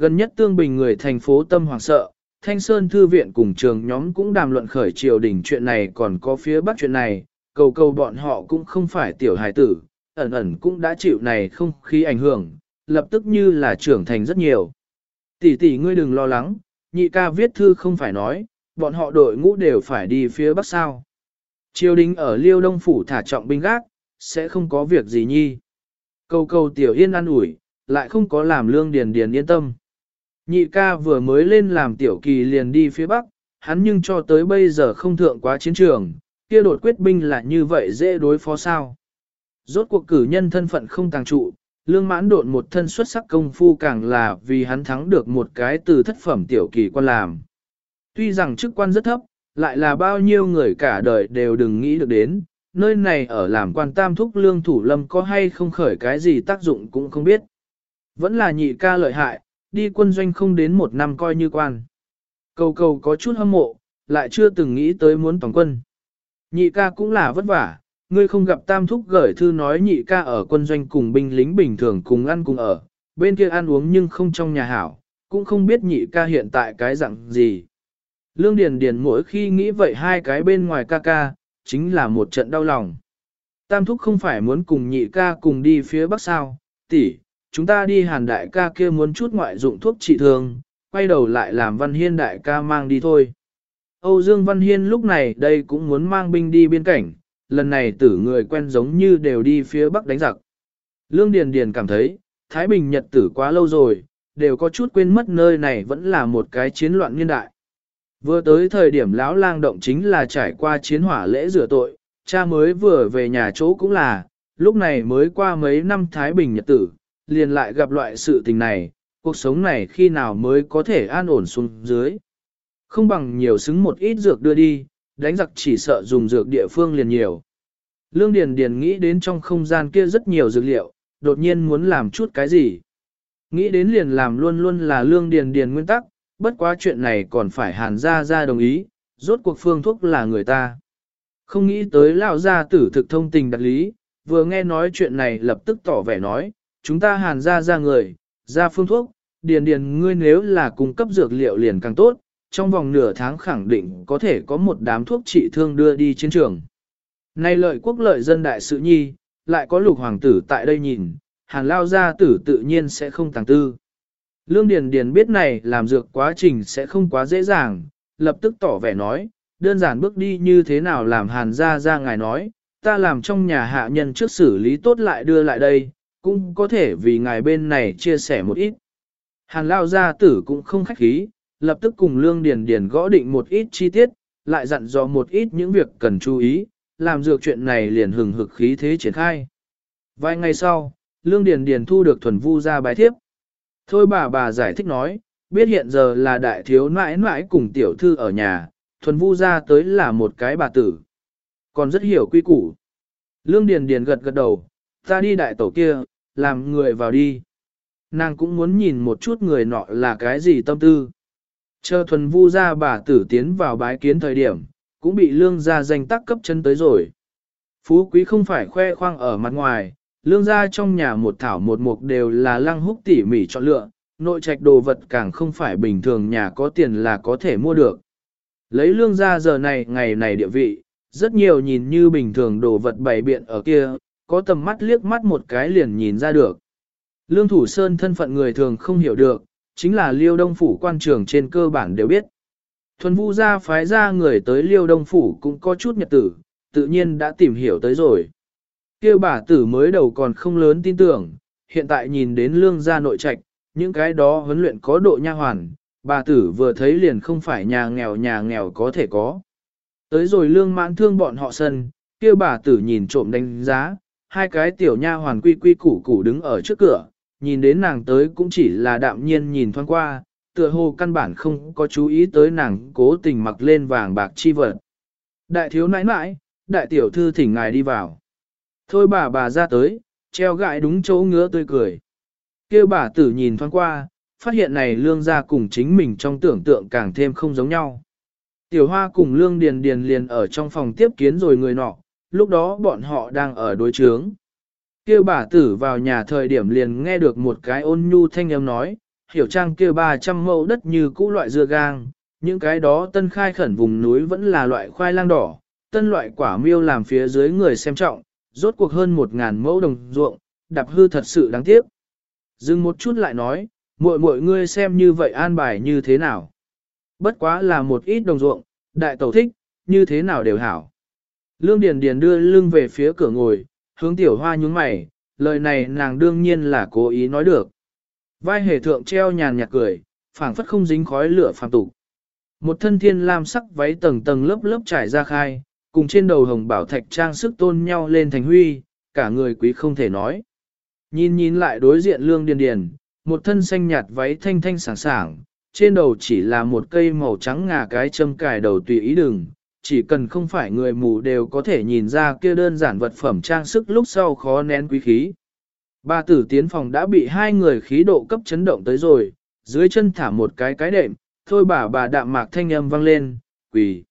Gần nhất tương bình người thành phố tâm hoàng sợ, Thanh Sơn Thư viện cùng trường nhóm cũng đàm luận khởi triều đình chuyện này còn có phía bắc chuyện này, cầu cầu bọn họ cũng không phải tiểu hài tử, ẩn ẩn cũng đã chịu này không khí ảnh hưởng, lập tức như là trưởng thành rất nhiều. Tỷ tỷ ngươi đừng lo lắng, nhị ca viết thư không phải nói, bọn họ đội ngũ đều phải đi phía bắc sao. Triều đình ở Liêu Đông Phủ thả trọng binh gác, sẽ không có việc gì nhi. Cầu cầu tiểu yên ăn ủi, lại không có làm lương điền điền yên tâm. Nhị ca vừa mới lên làm tiểu kỳ liền đi phía bắc, hắn nhưng cho tới bây giờ không thượng quá chiến trường, kia đột quyết binh là như vậy dễ đối phó sao. Rốt cuộc cử nhân thân phận không tàng trụ, lương mãn độn một thân xuất sắc công phu càng là vì hắn thắng được một cái từ thất phẩm tiểu kỳ quan làm. Tuy rằng chức quan rất thấp, lại là bao nhiêu người cả đời đều đừng nghĩ được đến, nơi này ở làm quan tam thúc lương thủ lâm có hay không khởi cái gì tác dụng cũng không biết. Vẫn là nhị ca lợi hại, đi quân doanh không đến một năm coi như quan. Cầu cầu có chút hâm mộ, lại chưa từng nghĩ tới muốn toàn quân. Nhị ca cũng là vất vả, ngươi không gặp tam thúc gửi thư nói nhị ca ở quân doanh cùng binh lính bình thường cùng ăn cùng ở, bên kia ăn uống nhưng không trong nhà hảo, cũng không biết nhị ca hiện tại cái dạng gì. Lương Điền Điền mỗi khi nghĩ vậy hai cái bên ngoài ca ca, chính là một trận đau lòng. Tam thúc không phải muốn cùng nhị ca cùng đi phía bắc sao, tỷ, chúng ta đi hàn đại ca kia muốn chút ngoại dụng thuốc trị thương, quay đầu lại làm văn hiên đại ca mang đi thôi. Âu Dương Văn Hiên lúc này đây cũng muốn mang binh đi biên cảnh, lần này tử người quen giống như đều đi phía bắc đánh giặc. Lương Điền Điền cảm thấy, Thái Bình Nhật tử quá lâu rồi, đều có chút quên mất nơi này vẫn là một cái chiến loạn niên đại. Vừa tới thời điểm lão lang động chính là trải qua chiến hỏa lễ rửa tội, cha mới vừa về nhà chỗ cũng là, lúc này mới qua mấy năm Thái Bình Nhật tử, liền lại gặp loại sự tình này, cuộc sống này khi nào mới có thể an ổn xuống dưới. Không bằng nhiều xứng một ít dược đưa đi, đánh giặc chỉ sợ dùng dược địa phương liền nhiều. Lương Điền Điền nghĩ đến trong không gian kia rất nhiều dược liệu, đột nhiên muốn làm chút cái gì. Nghĩ đến liền làm luôn luôn là Lương Điền Điền nguyên tắc, bất quá chuyện này còn phải hàn gia gia đồng ý, rốt cuộc phương thuốc là người ta. Không nghĩ tới lão gia tử thực thông tình đặc lý, vừa nghe nói chuyện này lập tức tỏ vẻ nói, chúng ta hàn gia ra người, ra phương thuốc, điền điền ngươi nếu là cung cấp dược liệu liền càng tốt, trong vòng nửa tháng khẳng định có thể có một đám thuốc trị thương đưa đi chiến trường. Nay lợi quốc lợi dân đại sự nhi, lại có lục hoàng tử tại đây nhìn, hàn lao gia tử tự nhiên sẽ không tàng tư. Lương Điền Điền biết này làm dược quá trình sẽ không quá dễ dàng, lập tức tỏ vẻ nói, đơn giản bước đi như thế nào làm hàn gia gia ngài nói, ta làm trong nhà hạ nhân trước xử lý tốt lại đưa lại đây, cũng có thể vì ngài bên này chia sẻ một ít. Hàn lao gia tử cũng không khách khí, lập tức cùng Lương Điền Điền gõ định một ít chi tiết, lại dặn dò một ít những việc cần chú ý, làm dược chuyện này liền hừng hực khí thế triển khai. Vài ngày sau, Lương Điền Điền thu được thuần vu ra bài thiếp. Thôi bà bà giải thích nói, biết hiện giờ là đại thiếu nãi nãi cùng tiểu thư ở nhà, thuần vu ra tới là một cái bà tử. Còn rất hiểu quy củ. Lương Điền Điền gật gật đầu, ta đi đại tổ kia, làm người vào đi. Nàng cũng muốn nhìn một chút người nọ là cái gì tâm tư. Chờ thuần vu ra bà tử tiến vào bái kiến thời điểm, cũng bị lương gia danh tác cấp chân tới rồi. Phú quý không phải khoe khoang ở mặt ngoài, lương gia trong nhà một thảo một mục đều là lăng húc tỉ mỉ chọn lựa, nội trạch đồ vật càng không phải bình thường nhà có tiền là có thể mua được. Lấy lương gia giờ này ngày này địa vị, rất nhiều nhìn như bình thường đồ vật bày biện ở kia, có tầm mắt liếc mắt một cái liền nhìn ra được. Lương Thủ Sơn thân phận người thường không hiểu được, chính là liêu đông phủ quan trường trên cơ bản đều biết. Thuần vu gia phái ra người tới liêu đông phủ cũng có chút nhật tử, tự nhiên đã tìm hiểu tới rồi. Kêu bà tử mới đầu còn không lớn tin tưởng, hiện tại nhìn đến lương gia nội trạch, những cái đó huấn luyện có độ nha hoàn, bà tử vừa thấy liền không phải nhà nghèo nhà nghèo có thể có. Tới rồi lương mãn thương bọn họ sân, kêu bà tử nhìn trộm đánh giá, hai cái tiểu nha hoàn quy quy củ củ đứng ở trước cửa, nhìn đến nàng tới cũng chỉ là đạm nhiên nhìn thoáng qua, tựa hồ căn bản không có chú ý tới nàng cố tình mặc lên vàng bạc chi vật. Đại thiếu nãi nãi, đại tiểu thư thỉnh ngài đi vào. Thôi bà bà ra tới, treo gại đúng chỗ ngứa tươi cười. Kêu bà tử nhìn thoáng qua, phát hiện này lương gia cùng chính mình trong tưởng tượng càng thêm không giống nhau. Tiểu hoa cùng lương điền điền liền ở trong phòng tiếp kiến rồi người nọ, lúc đó bọn họ đang ở đối chướng. Kêu bà tử vào nhà thời điểm liền nghe được một cái ôn nhu thanh âm nói, hiểu trang kia 300 mẫu đất như cũ loại dưa gang, những cái đó tân khai khẩn vùng núi vẫn là loại khoai lang đỏ, tân loại quả miêu làm phía dưới người xem trọng, rốt cuộc hơn một ngàn mẫu đồng ruộng, đạp hư thật sự đáng tiếc. Dừng một chút lại nói, muội muội ngươi xem như vậy an bài như thế nào. Bất quá là một ít đồng ruộng, đại tẩu thích, như thế nào đều hảo. Lương Điền Điền đưa lưng về phía cửa ngồi, hướng tiểu hoa nhúng mày, lời này nàng đương nhiên là cố ý nói được. Vai hề thượng treo nhàn nhạt cười, phảng phất không dính khói lửa phàm tục. Một thân thiên lam sắc váy tầng tầng lớp lớp trải ra khai, cùng trên đầu hồng bảo thạch trang sức tôn nhau lên thành huy, cả người quý không thể nói. Nhìn nhìn lại đối diện lương điền điền, một thân xanh nhạt váy thanh thanh sảng sảng, trên đầu chỉ là một cây màu trắng ngà cái châm cài đầu tùy ý đừng, chỉ cần không phải người mù đều có thể nhìn ra kia đơn giản vật phẩm trang sức lúc sau khó nén quý khí. Ba tử tiến phòng đã bị hai người khí độ cấp chấn động tới rồi, dưới chân thả một cái cái đệm, thôi bà bà đạm mạc thanh âm vang lên, quỳ.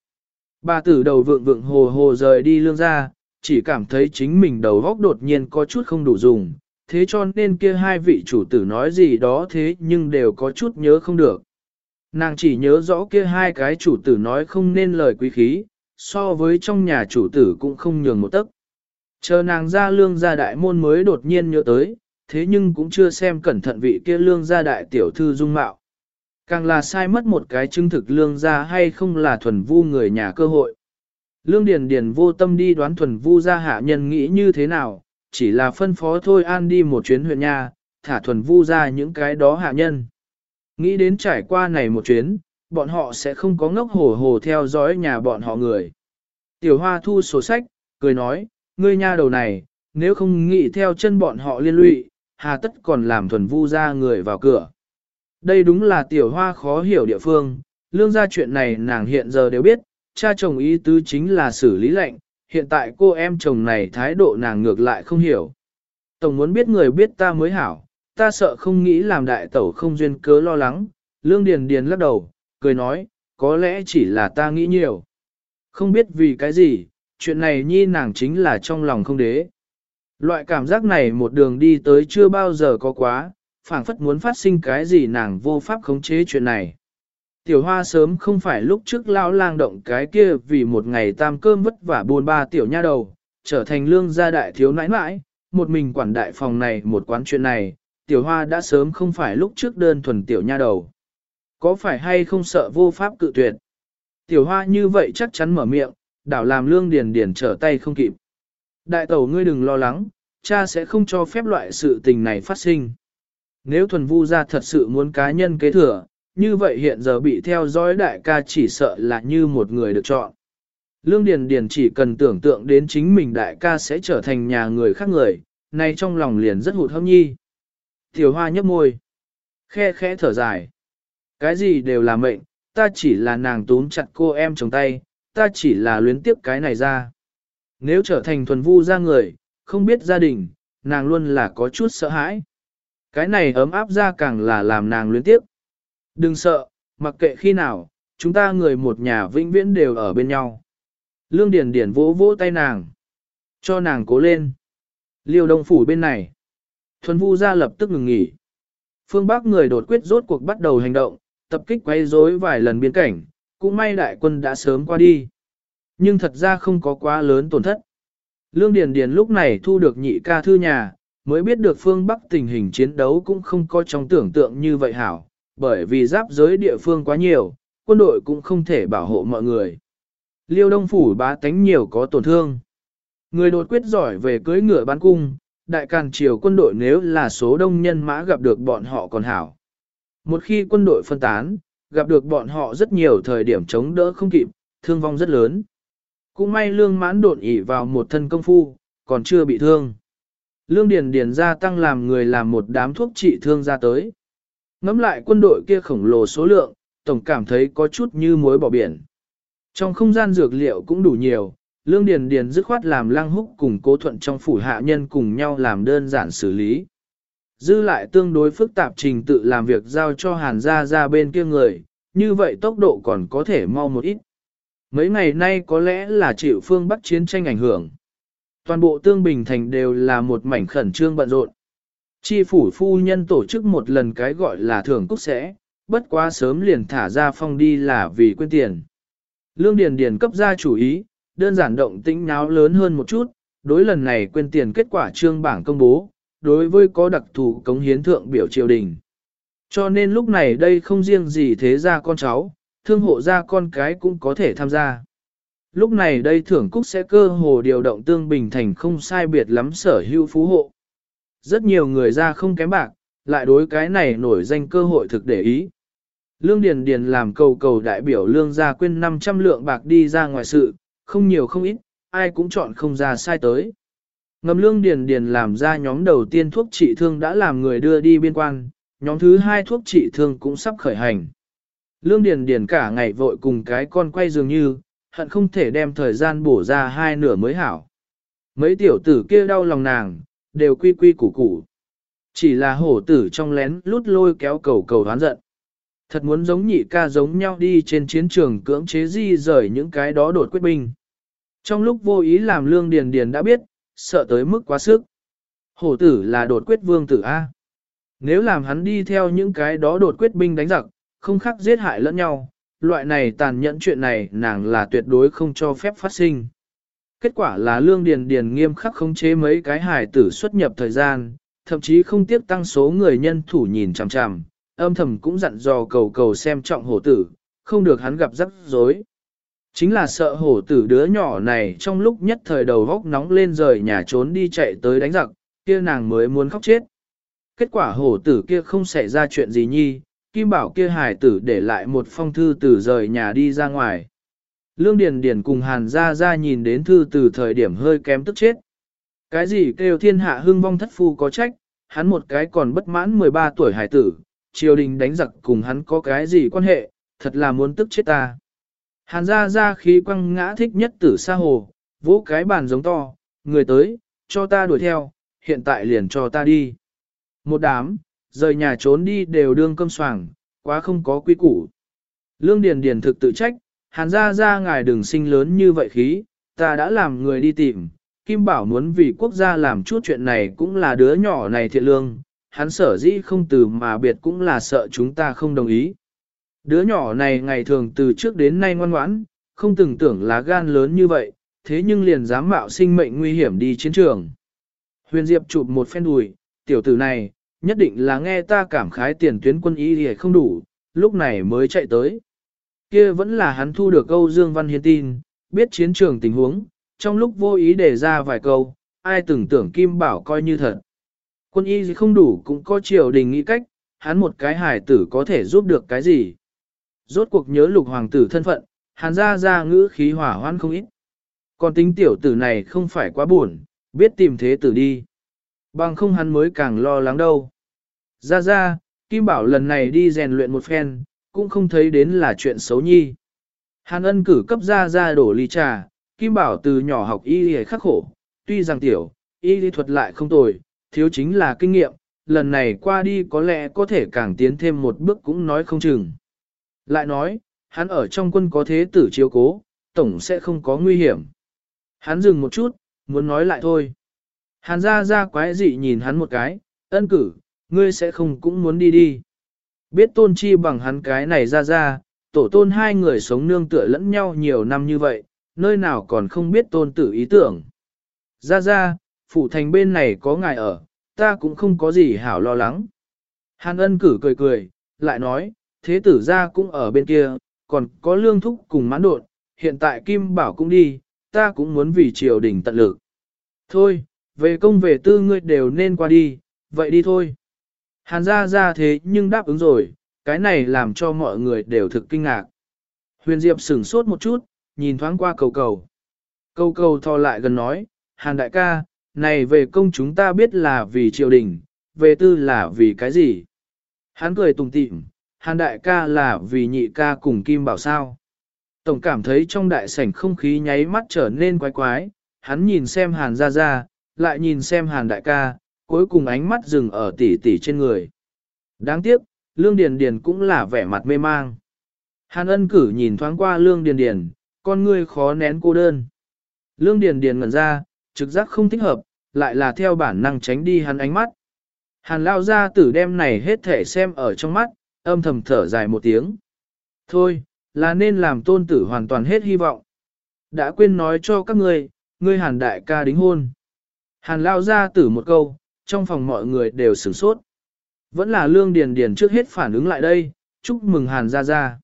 Bà tử đầu vượng vượng hồ hồ rời đi lương ra, chỉ cảm thấy chính mình đầu góc đột nhiên có chút không đủ dùng, thế cho nên kia hai vị chủ tử nói gì đó thế nhưng đều có chút nhớ không được. Nàng chỉ nhớ rõ kia hai cái chủ tử nói không nên lời quý khí, so với trong nhà chủ tử cũng không nhường một tấc. Chờ nàng ra lương gia đại môn mới đột nhiên nhớ tới, thế nhưng cũng chưa xem cẩn thận vị kia lương gia đại tiểu thư dung mạo. Càng là sai mất một cái chứng thực lương gia hay không là thuần vu người nhà cơ hội. Lương Điền Điền vô tâm đi đoán thuần vu gia hạ nhân nghĩ như thế nào, chỉ là phân phó thôi an đi một chuyến huyện nhà, thả thuần vu ra những cái đó hạ nhân. Nghĩ đến trải qua này một chuyến, bọn họ sẽ không có ngốc hồ hồ theo dõi nhà bọn họ người. Tiểu hoa thu sổ sách, cười nói, ngươi nha đầu này, nếu không nghĩ theo chân bọn họ liên lụy, hà tất còn làm thuần vu ra người vào cửa. Đây đúng là tiểu hoa khó hiểu địa phương, lương ra chuyện này nàng hiện giờ đều biết, cha chồng ý tứ chính là xử lý lệnh, hiện tại cô em chồng này thái độ nàng ngược lại không hiểu. Tổng muốn biết người biết ta mới hảo, ta sợ không nghĩ làm đại tẩu không duyên cớ lo lắng, lương điền điền lắc đầu, cười nói, có lẽ chỉ là ta nghĩ nhiều. Không biết vì cái gì, chuyện này nhi nàng chính là trong lòng không đế. Loại cảm giác này một đường đi tới chưa bao giờ có quá, phảng phất muốn phát sinh cái gì nàng vô pháp khống chế chuyện này. Tiểu hoa sớm không phải lúc trước lão lang động cái kia vì một ngày tam cơm vất vả buồn ba tiểu nha đầu, trở thành lương gia đại thiếu nãi nãi, một mình quản đại phòng này một quán chuyện này, tiểu hoa đã sớm không phải lúc trước đơn thuần tiểu nha đầu. Có phải hay không sợ vô pháp cự tuyệt? Tiểu hoa như vậy chắc chắn mở miệng, đảo làm lương điền điền trở tay không kịp. Đại tẩu ngươi đừng lo lắng, cha sẽ không cho phép loại sự tình này phát sinh. Nếu thuần vu gia thật sự muốn cá nhân kế thừa, như vậy hiện giờ bị theo dõi đại ca chỉ sợ là như một người được chọn. Lương Điền Điền chỉ cần tưởng tượng đến chính mình đại ca sẽ trở thành nhà người khác người, nay trong lòng liền rất hụt hâm nhi. Tiểu hoa nhấp môi, khe khẽ thở dài. Cái gì đều là mệnh, ta chỉ là nàng túm chặt cô em trong tay, ta chỉ là luyến tiếp cái này ra. Nếu trở thành thuần vu ra người, không biết gia đình, nàng luôn là có chút sợ hãi. Cái này ấm áp ra càng là làm nàng luyến tiếp. Đừng sợ, mặc kệ khi nào, chúng ta người một nhà vĩnh viễn đều ở bên nhau. Lương Điền Điền vỗ vỗ tay nàng. Cho nàng cố lên. Liêu đông phủ bên này. Thuần vu ra lập tức ngừng nghỉ. Phương Bắc người đột quyết rốt cuộc bắt đầu hành động, tập kích quấy rối vài lần biên cảnh, cũng may đại quân đã sớm qua đi. Nhưng thật ra không có quá lớn tổn thất. Lương Điền Điền lúc này thu được nhị ca thư nhà, mới biết được phương Bắc tình hình chiến đấu cũng không có trong tưởng tượng như vậy hảo, bởi vì giáp giới địa phương quá nhiều, quân đội cũng không thể bảo hộ mọi người. Liêu Đông Phủ bá tánh nhiều có tổn thương. Người đột quyết giỏi về cưới ngựa bán cung, đại càn triều quân đội nếu là số đông nhân mã gặp được bọn họ còn hảo. Một khi quân đội phân tán, gặp được bọn họ rất nhiều thời điểm chống đỡ không kịp, thương vong rất lớn. Cũng may lương mãn đột ỉ vào một thân công phu, còn chưa bị thương. Lương Điền Điền gia tăng làm người làm một đám thuốc trị thương ra tới. Ngắm lại quân đội kia khổng lồ số lượng, tổng cảm thấy có chút như muối bỏ biển. Trong không gian dược liệu cũng đủ nhiều, Lương Điền Điền dứt khoát làm lăng húc cùng cố thuận trong phủ hạ nhân cùng nhau làm đơn giản xử lý. Dư lại tương đối phức tạp trình tự làm việc giao cho hàn gia ra bên kia người, như vậy tốc độ còn có thể mau một ít. Mấy ngày nay có lẽ là chịu phương Bắc chiến tranh ảnh hưởng. Toàn bộ tương bình thành đều là một mảnh khẩn trương bận rộn. Chi phủ phu nhân tổ chức một lần cái gọi là thưởng cúc sẽ, bất quá sớm liền thả ra phong đi là vì quên tiền. Lương Điền Điền cấp ra chủ ý, đơn giản động tĩnh náo lớn hơn một chút, đối lần này quên tiền kết quả trương bảng công bố, đối với có đặc thù cống hiến thượng biểu triều đình. Cho nên lúc này đây không riêng gì thế ra con cháu, thương hộ ra con cái cũng có thể tham gia. Lúc này đây thưởng cúc sẽ cơ hồ điều động tương bình thành không sai biệt lắm sở hữu phú hộ. Rất nhiều người ra không kém bạc, lại đối cái này nổi danh cơ hội thực để ý. Lương Điền Điền làm cầu cầu đại biểu lương gia quyên 500 lượng bạc đi ra ngoài sự, không nhiều không ít, ai cũng chọn không ra sai tới. Ngầm lương điền điền làm ra nhóm đầu tiên thuốc trị thương đã làm người đưa đi biên quan, nhóm thứ hai thuốc trị thương cũng sắp khởi hành. Lương điền điền cả ngày vội cùng cái con quay dường như, hận không thể đem thời gian bổ ra hai nửa mới hảo. Mấy tiểu tử kia đau lòng nàng, đều quy quy củ củ. Chỉ là hổ tử trong lén lút lôi kéo cầu cầu đoán giận. Thật muốn giống nhị ca giống nhau đi trên chiến trường cưỡng chế di rời những cái đó đột quyết binh. Trong lúc vô ý làm lương điền điền đã biết, sợ tới mức quá sức. Hổ tử là đột quyết vương tử A. Nếu làm hắn đi theo những cái đó đột quyết binh đánh giặc, không khác giết hại lẫn nhau, loại này tàn nhẫn chuyện này nàng là tuyệt đối không cho phép phát sinh. Kết quả là lương điền điền nghiêm khắc khống chế mấy cái hải tử xuất nhập thời gian, thậm chí không tiếp tăng số người nhân thủ nhìn chằm chằm, âm thầm cũng dặn dò cầu cầu xem trọng hổ tử, không được hắn gặp rắc rối. Chính là sợ hổ tử đứa nhỏ này trong lúc nhất thời đầu góc nóng lên rời nhà trốn đi chạy tới đánh giặc, kia nàng mới muốn khóc chết. Kết quả hổ tử kia không xảy ra chuyện gì nhi, Kim Bảo kia hài tử để lại một phong thư từ rời nhà đi ra ngoài. Lương Điền Điền cùng Hàn Gia Gia nhìn đến thư từ thời điểm hơi kém tức chết. Cái gì kêu thiên hạ hưng vong thất phu có trách, hắn một cái còn bất mãn 13 tuổi hài tử, triều đình đánh giặc cùng hắn có cái gì quan hệ, thật là muốn tức chết ta. Hàn Gia Gia khí quăng ngã thích nhất tử xa hồ, vỗ cái bàn giống to, người tới, cho ta đuổi theo, hiện tại liền cho ta đi. Một đám, rời nhà trốn đi đều đương cơm soảng, quá không có quy củ. Lương Điền Điền thực tự trách, hàn ra ra ngài đừng sinh lớn như vậy khí, ta đã làm người đi tìm, Kim Bảo muốn vì quốc gia làm chút chuyện này cũng là đứa nhỏ này thiện lương, hắn sở dĩ không từ mà biệt cũng là sợ chúng ta không đồng ý. Đứa nhỏ này ngày thường từ trước đến nay ngoan ngoãn, không từng tưởng là gan lớn như vậy, thế nhưng liền dám mạo sinh mệnh nguy hiểm đi chiến trường. Huyền Diệp chụp một phen đùi, tiểu tử này, nhất định là nghe ta cảm khái tiền tuyến quân y thì không đủ, lúc này mới chạy tới. Kia vẫn là hắn thu được câu Dương Văn Hiên tin, biết chiến trường tình huống, trong lúc vô ý để ra vài câu, ai từng tưởng Kim Bảo coi như thật. Quân y gì không đủ cũng có triều đình nghĩ cách, hắn một cái hải tử có thể giúp được cái gì. Rốt cuộc nhớ lục hoàng tử thân phận, hắn ra ra ngữ khí hỏa hoan không ít. Còn tính tiểu tử này không phải quá buồn, biết tìm thế tử đi. Bằng không hắn mới càng lo lắng đâu. Ra ra, Kim Bảo lần này đi rèn luyện một phen, cũng không thấy đến là chuyện xấu nhi. Hàn ân cử cấp ra ra đổ ly trà, Kim Bảo từ nhỏ học y y khắc khổ, tuy rằng tiểu, y lý thuật lại không tồi, thiếu chính là kinh nghiệm, lần này qua đi có lẽ có thể càng tiến thêm một bước cũng nói không chừng. Lại nói, hắn ở trong quân có thế tử chiếu cố, tổng sẽ không có nguy hiểm. Hắn dừng một chút, muốn nói lại thôi. Hàn ra ra quái dị nhìn hắn một cái, ân cử, ngươi sẽ không cũng muốn đi đi. Biết tôn chi bằng hắn cái này ra ra, tổ tôn hai người sống nương tựa lẫn nhau nhiều năm như vậy, nơi nào còn không biết tôn tử ý tưởng. Ra ra, phủ thành bên này có ngài ở, ta cũng không có gì hảo lo lắng. Hàn ân cử cười cười, lại nói, thế tử ra cũng ở bên kia, còn có lương thúc cùng mãn đột, hiện tại Kim Bảo cũng đi, ta cũng muốn vì triều đình tận lực. Thôi, về công về tư ngươi đều nên qua đi, vậy đi thôi. Hàn ra ra thế nhưng đáp ứng rồi, cái này làm cho mọi người đều thực kinh ngạc. Huyền Diệp sửng sốt một chút, nhìn thoáng qua cầu cầu. Cầu cầu thò lại gần nói, Hàn đại ca, này về công chúng ta biết là vì triều đình, về tư là vì cái gì? Hắn cười tùng tịm, Hàn đại ca là vì nhị ca cùng Kim Bảo sao. Tổng cảm thấy trong đại sảnh không khí nháy mắt trở nên quái quái, hắn nhìn xem Hàn ra ra, lại nhìn xem Hàn đại ca, cuối cùng ánh mắt dừng ở tỷ tỷ trên người. Đáng tiếc, Lương Điền Điền cũng là vẻ mặt mê mang. Hàn ân cử nhìn thoáng qua Lương Điền Điền, con ngươi khó nén cô đơn. Lương Điền Điền ngẩn ra, trực giác không thích hợp, lại là theo bản năng tránh đi hắn ánh mắt. Hàn lao ra tử đem này hết thể xem ở trong mắt, âm thầm thở dài một tiếng. Thôi, là nên làm tôn tử hoàn toàn hết hy vọng. Đã quên nói cho các ngươi, ngươi hàn đại ca đính hôn. Hàn lao ra tử một câu, trong phòng mọi người đều sửng sốt. Vẫn là lương điền điền trước hết phản ứng lại đây, chúc mừng Hàn ra ra.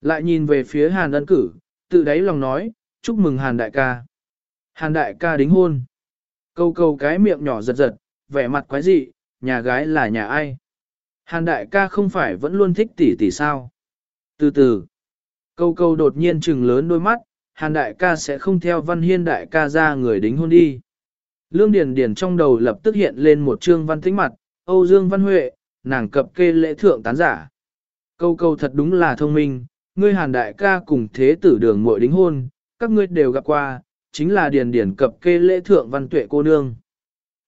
Lại nhìn về phía Hàn ân cử, tự đáy lòng nói, chúc mừng Hàn đại ca. Hàn đại ca đính hôn. Câu câu cái miệng nhỏ giật giật, vẻ mặt quái dị, nhà gái là nhà ai? Hàn đại ca không phải vẫn luôn thích tỷ tỷ sao? Từ từ, câu câu đột nhiên trừng lớn đôi mắt, Hàn đại ca sẽ không theo văn hiên đại ca ra người đính hôn đi. Lương Điền Điền trong đầu lập tức hiện lên một trương văn tĩnh mặt, Âu Dương Văn Huệ, nàng cập kê lễ thượng tán giả. Câu câu thật đúng là thông minh, ngươi hàn đại ca cùng thế tử đường muội đính hôn, các ngươi đều gặp qua, chính là Điền Điền cập kê lễ thượng văn tuệ cô nương.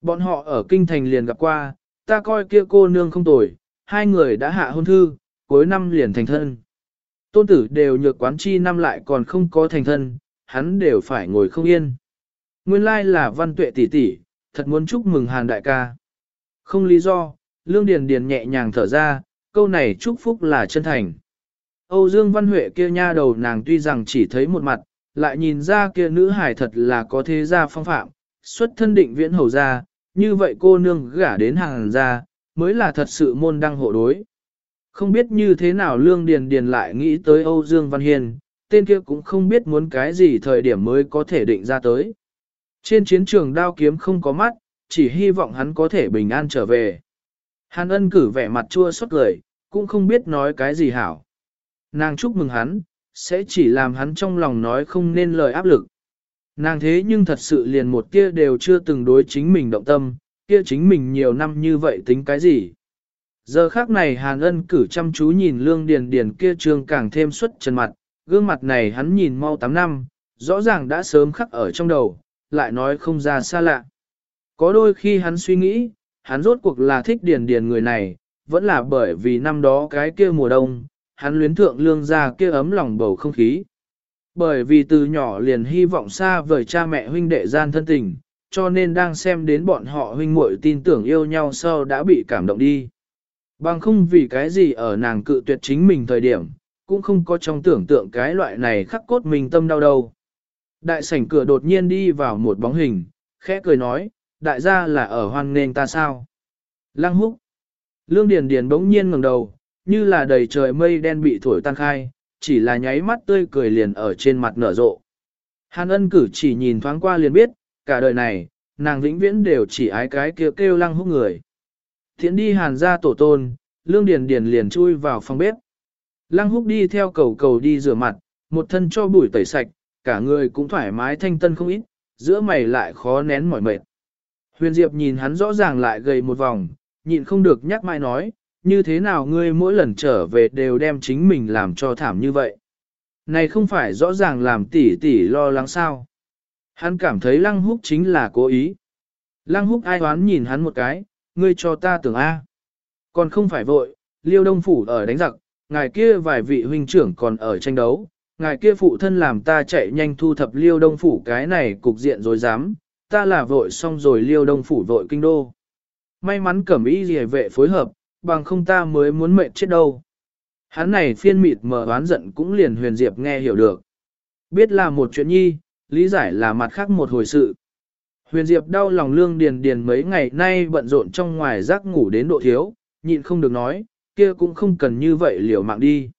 Bọn họ ở kinh thành liền gặp qua, ta coi kia cô nương không tồi, hai người đã hạ hôn thư, cuối năm liền thành thân. Tôn tử đều nhược quán chi năm lại còn không có thành thân, hắn đều phải ngồi không yên. Nguyên lai là văn tuệ tỷ tỷ, thật muốn chúc mừng hàn đại ca. Không lý do, lương điền điền nhẹ nhàng thở ra, câu này chúc phúc là chân thành. Âu Dương Văn Huệ kia nha đầu nàng tuy rằng chỉ thấy một mặt, lại nhìn ra kia nữ hải thật là có thế gia phong phạm, xuất thân định viễn hầu gia, như vậy cô nương gả đến hàng gia, mới là thật sự môn đăng hộ đối. Không biết như thế nào Lương Điền Điền lại nghĩ tới Âu Dương Văn Hiền tên kia cũng không biết muốn cái gì thời điểm mới có thể định ra tới. Trên chiến trường đao kiếm không có mắt, chỉ hy vọng hắn có thể bình an trở về. Hàn ân cử vẻ mặt chua xót cười, cũng không biết nói cái gì hảo. Nàng chúc mừng hắn, sẽ chỉ làm hắn trong lòng nói không nên lời áp lực. Nàng thế nhưng thật sự liền một kia đều chưa từng đối chính mình động tâm, kia chính mình nhiều năm như vậy tính cái gì. Giờ khác này Hàn ân cử chăm chú nhìn lương điền điền kia trương càng thêm xuất trần mặt, gương mặt này hắn nhìn mau 8 năm, rõ ràng đã sớm khắc ở trong đầu, lại nói không ra xa lạ. Có đôi khi hắn suy nghĩ, hắn rốt cuộc là thích điền điền người này, vẫn là bởi vì năm đó cái kia mùa đông, hắn luyến thượng lương ra kia ấm lòng bầu không khí. Bởi vì từ nhỏ liền hy vọng xa vời cha mẹ huynh đệ gian thân tình, cho nên đang xem đến bọn họ huynh muội tin tưởng yêu nhau sau đã bị cảm động đi. Bằng không vì cái gì ở nàng cự tuyệt chính mình thời điểm, cũng không có trong tưởng tượng cái loại này khắc cốt mình tâm đau đầu. Đại sảnh cửa đột nhiên đi vào một bóng hình, khẽ cười nói, đại gia là ở hoan nghênh ta sao? Lăng húc. Lương Điền Điền bỗng nhiên ngẩng đầu, như là đầy trời mây đen bị thổi tan khai, chỉ là nháy mắt tươi cười liền ở trên mặt nở rộ. Hàn ân cử chỉ nhìn thoáng qua liền biết, cả đời này, nàng vĩnh viễn đều chỉ ái cái kêu kêu lăng húc người. Thiện đi hàn ra tổ tôn, lương điền điền liền chui vào phòng bếp. Lăng húc đi theo cầu cầu đi rửa mặt, một thân cho bụi tẩy sạch, cả người cũng thoải mái thanh tân không ít, giữa mày lại khó nén mỏi mệt. Huyền Diệp nhìn hắn rõ ràng lại gầy một vòng, nhịn không được nhắc mai nói, như thế nào ngươi mỗi lần trở về đều đem chính mình làm cho thảm như vậy. Này không phải rõ ràng làm tỷ tỷ lo lắng sao. Hắn cảm thấy lăng húc chính là cố ý. Lăng húc ai hoán nhìn hắn một cái, ngươi cho ta tưởng A. Còn không phải vội, liêu đông phủ ở đánh giặc, ngài kia vài vị huynh trưởng còn ở tranh đấu, ngài kia phụ thân làm ta chạy nhanh thu thập liêu đông phủ cái này cục diện rồi dám, ta là vội xong rồi liêu đông phủ vội kinh đô. May mắn cẩm ý gì vệ phối hợp, bằng không ta mới muốn mệnh chết đâu. Hắn này phiên mịt mờ oán giận cũng liền huyền diệp nghe hiểu được. Biết là một chuyện nhi, lý giải là mặt khác một hồi sự. Huyền diệp đau lòng lương điền điền mấy ngày nay bận rộn trong ngoài giấc ngủ đến độ thiếu, nhịn không được nói, kia cũng không cần như vậy liều mạng đi.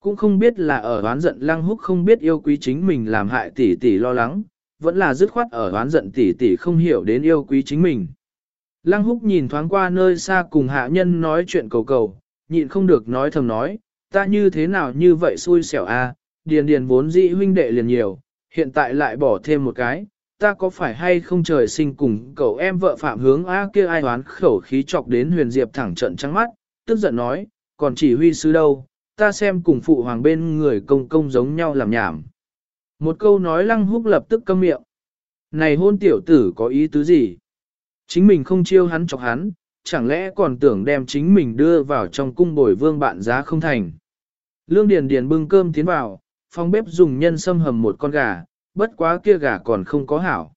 Cũng không biết là ở oán giận lăng húc không biết yêu quý chính mình làm hại tỷ tỷ lo lắng, vẫn là dứt khoát ở oán giận tỷ tỷ không hiểu đến yêu quý chính mình. Lăng húc nhìn thoáng qua nơi xa cùng hạ nhân nói chuyện cầu cầu, nhịn không được nói thầm nói, ta như thế nào như vậy xui xẻo a, điền điền vốn dĩ huynh đệ liền nhiều, hiện tại lại bỏ thêm một cái, ta có phải hay không trời sinh cùng cậu em vợ phạm hướng a kia ai đoán khẩu khí chọc đến huyền diệp thẳng trận trắng mắt, tức giận nói, còn chỉ huy sứ đâu, ta xem cùng phụ hoàng bên người công công giống nhau làm nhảm. Một câu nói lăng húc lập tức câm miệng. Này hôn tiểu tử có ý tứ gì? Chính mình không chiêu hắn chọc hắn, chẳng lẽ còn tưởng đem chính mình đưa vào trong cung bồi vương bạn giá không thành. Lương Điền Điền bưng cơm tiến vào, phòng bếp dùng nhân sâm hầm một con gà, bất quá kia gà còn không có hảo.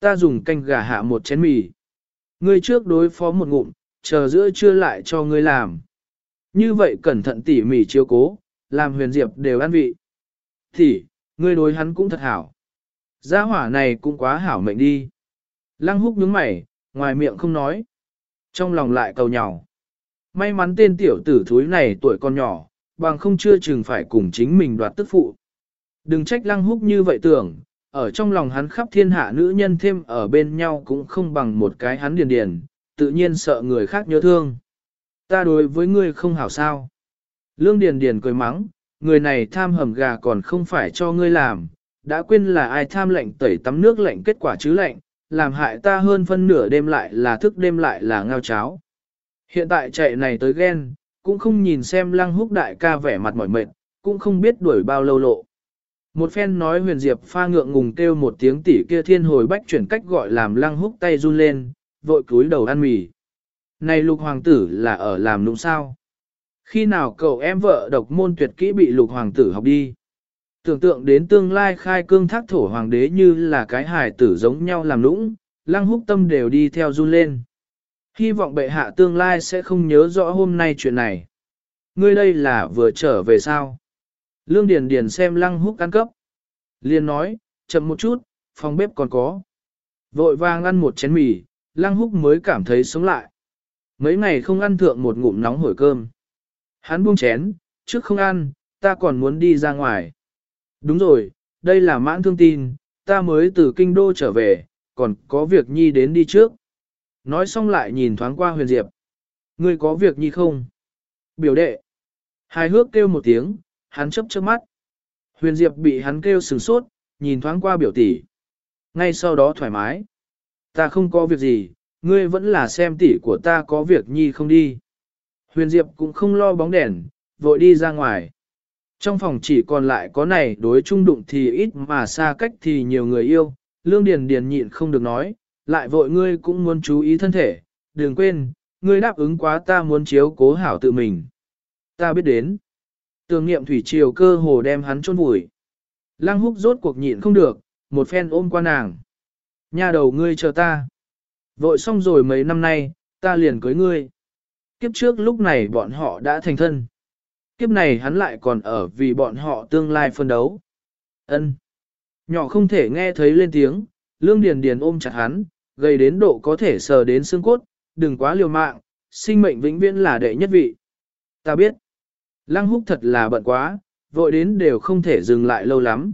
Ta dùng canh gà hạ một chén mì. Ngươi trước đối phó một ngụm, chờ giữa trưa lại cho ngươi làm. Như vậy cẩn thận tỉ mỉ chiếu cố, làm huyền diệp đều ăn vị. Thì, ngươi đối hắn cũng thật hảo. Gia hỏa này cũng quá hảo mệnh đi. Lăng húc nhướng mày, ngoài miệng không nói. Trong lòng lại cầu nhỏ. May mắn tên tiểu tử thúi này tuổi còn nhỏ, bằng không chưa chừng phải cùng chính mình đoạt tức phụ. Đừng trách lăng húc như vậy tưởng, ở trong lòng hắn khắp thiên hạ nữ nhân thêm ở bên nhau cũng không bằng một cái hắn điền điền, tự nhiên sợ người khác nhớ thương. Ta đối với ngươi không hảo sao. Lương điền điền cười mắng, người này tham hầm gà còn không phải cho ngươi làm, đã quên là ai tham lệnh tẩy tắm nước lệnh kết quả chứ lệnh, làm hại ta hơn phân nửa đêm lại là thức đêm lại là ngao cháo. Hiện tại chạy này tới ghen, cũng không nhìn xem lăng húc đại ca vẻ mặt mỏi mệt, cũng không biết đuổi bao lâu lộ. Một phen nói huyền diệp pha ngượng ngùng kêu một tiếng tỉ kia thiên hồi bách chuyển cách gọi làm lăng húc tay run lên, vội cúi đầu ăn mì. Này lục hoàng tử là ở làm nụng sao? Khi nào cậu em vợ độc môn tuyệt kỹ bị lục hoàng tử học đi? Tưởng tượng đến tương lai khai cương thác thổ hoàng đế như là cái hài tử giống nhau làm lũng, lăng húc tâm đều đi theo run lên. Hy vọng bệ hạ tương lai sẽ không nhớ rõ hôm nay chuyện này. Ngươi đây là vừa trở về sao? Lương Điền Điền xem lăng húc ăn cấp. liền nói, chậm một chút, phòng bếp còn có. Vội vàng ăn một chén mì, lăng húc mới cảm thấy sống lại. Mấy ngày không ăn thượng một ngụm nóng hổi cơm. Hắn buông chén, trước không ăn, ta còn muốn đi ra ngoài. Đúng rồi, đây là mãn thương tin, ta mới từ kinh đô trở về, còn có việc nhi đến đi trước. Nói xong lại nhìn thoáng qua huyền diệp. Ngươi có việc nhi không? Biểu đệ. Hài hước kêu một tiếng, hắn chấp trước mắt. Huyền diệp bị hắn kêu sừng sốt, nhìn thoáng qua biểu tỷ. Ngay sau đó thoải mái. Ta không có việc gì, ngươi vẫn là xem tỷ của ta có việc nhi không đi. Huyền diệp cũng không lo bóng đèn, vội đi ra ngoài. Trong phòng chỉ còn lại có này đối trung đụng thì ít mà xa cách thì nhiều người yêu, lương điền điền nhịn không được nói, lại vội ngươi cũng muốn chú ý thân thể, đừng quên, ngươi đáp ứng quá ta muốn chiếu cố hảo tự mình. Ta biết đến. Tường nghiệm thủy triều cơ hồ đem hắn chôn vùi. Lăng húc rốt cuộc nhịn không được, một phen ôm qua nàng. Nhà đầu ngươi chờ ta. Vội xong rồi mấy năm nay, ta liền cưới ngươi. Kiếp trước lúc này bọn họ đã thành thân. Kiếp này hắn lại còn ở vì bọn họ tương lai phân đấu. Ân. Nhỏ không thể nghe thấy lên tiếng, lương điền điền ôm chặt hắn, gây đến độ có thể sờ đến xương cốt, đừng quá liều mạng, sinh mệnh vĩnh viễn là đệ nhất vị. Ta biết. Lăng húc thật là bận quá, vội đến đều không thể dừng lại lâu lắm.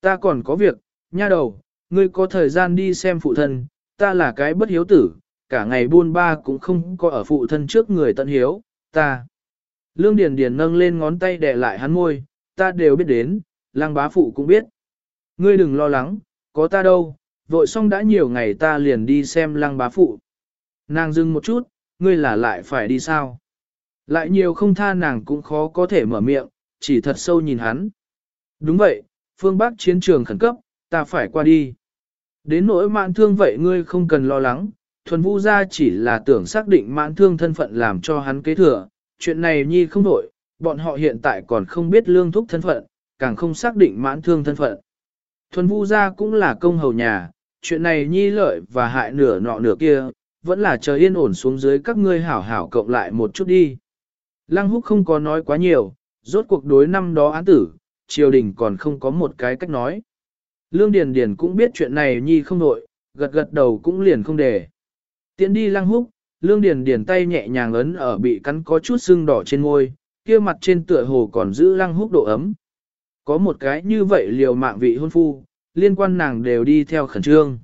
Ta còn có việc, nha đầu, ngươi có thời gian đi xem phụ thân, ta là cái bất hiếu tử, cả ngày buôn ba cũng không có ở phụ thân trước người tận hiếu, ta. Lương Điền Điền nâng lên ngón tay đè lại hắn môi, ta đều biết đến, lang bá phụ cũng biết. Ngươi đừng lo lắng, có ta đâu, vội xong đã nhiều ngày ta liền đi xem Lang bá phụ. Nàng dừng một chút, ngươi là lại phải đi sao? Lại nhiều không tha nàng cũng khó có thể mở miệng, chỉ thật sâu nhìn hắn. Đúng vậy, phương Bắc chiến trường khẩn cấp, ta phải qua đi. Đến nỗi mạn thương vậy ngươi không cần lo lắng, thuần vu gia chỉ là tưởng xác định mãn thương thân phận làm cho hắn kế thừa, chuyện này nhi không đổi, bọn họ hiện tại còn không biết lương thúc thân phận, càng không xác định mãn thương thân phận. Thuần vu gia cũng là công hầu nhà, chuyện này nhi lợi và hại nửa nọ nửa kia, vẫn là chờ yên ổn xuống dưới các ngươi hảo hảo cộng lại một chút đi. Lăng húc không có nói quá nhiều, rốt cuộc đối năm đó án tử, triều đình còn không có một cái cách nói. Lương Điền Điền cũng biết chuyện này nhi không nội, gật gật đầu cũng liền không để. Tiến đi lăng húc, Lương Điền Điền tay nhẹ nhàng ấn ở bị cắn có chút sưng đỏ trên môi, kia mặt trên tựa hồ còn giữ lăng húc độ ấm. Có một cái như vậy liều mạng vị hôn phu, liên quan nàng đều đi theo khẩn trương.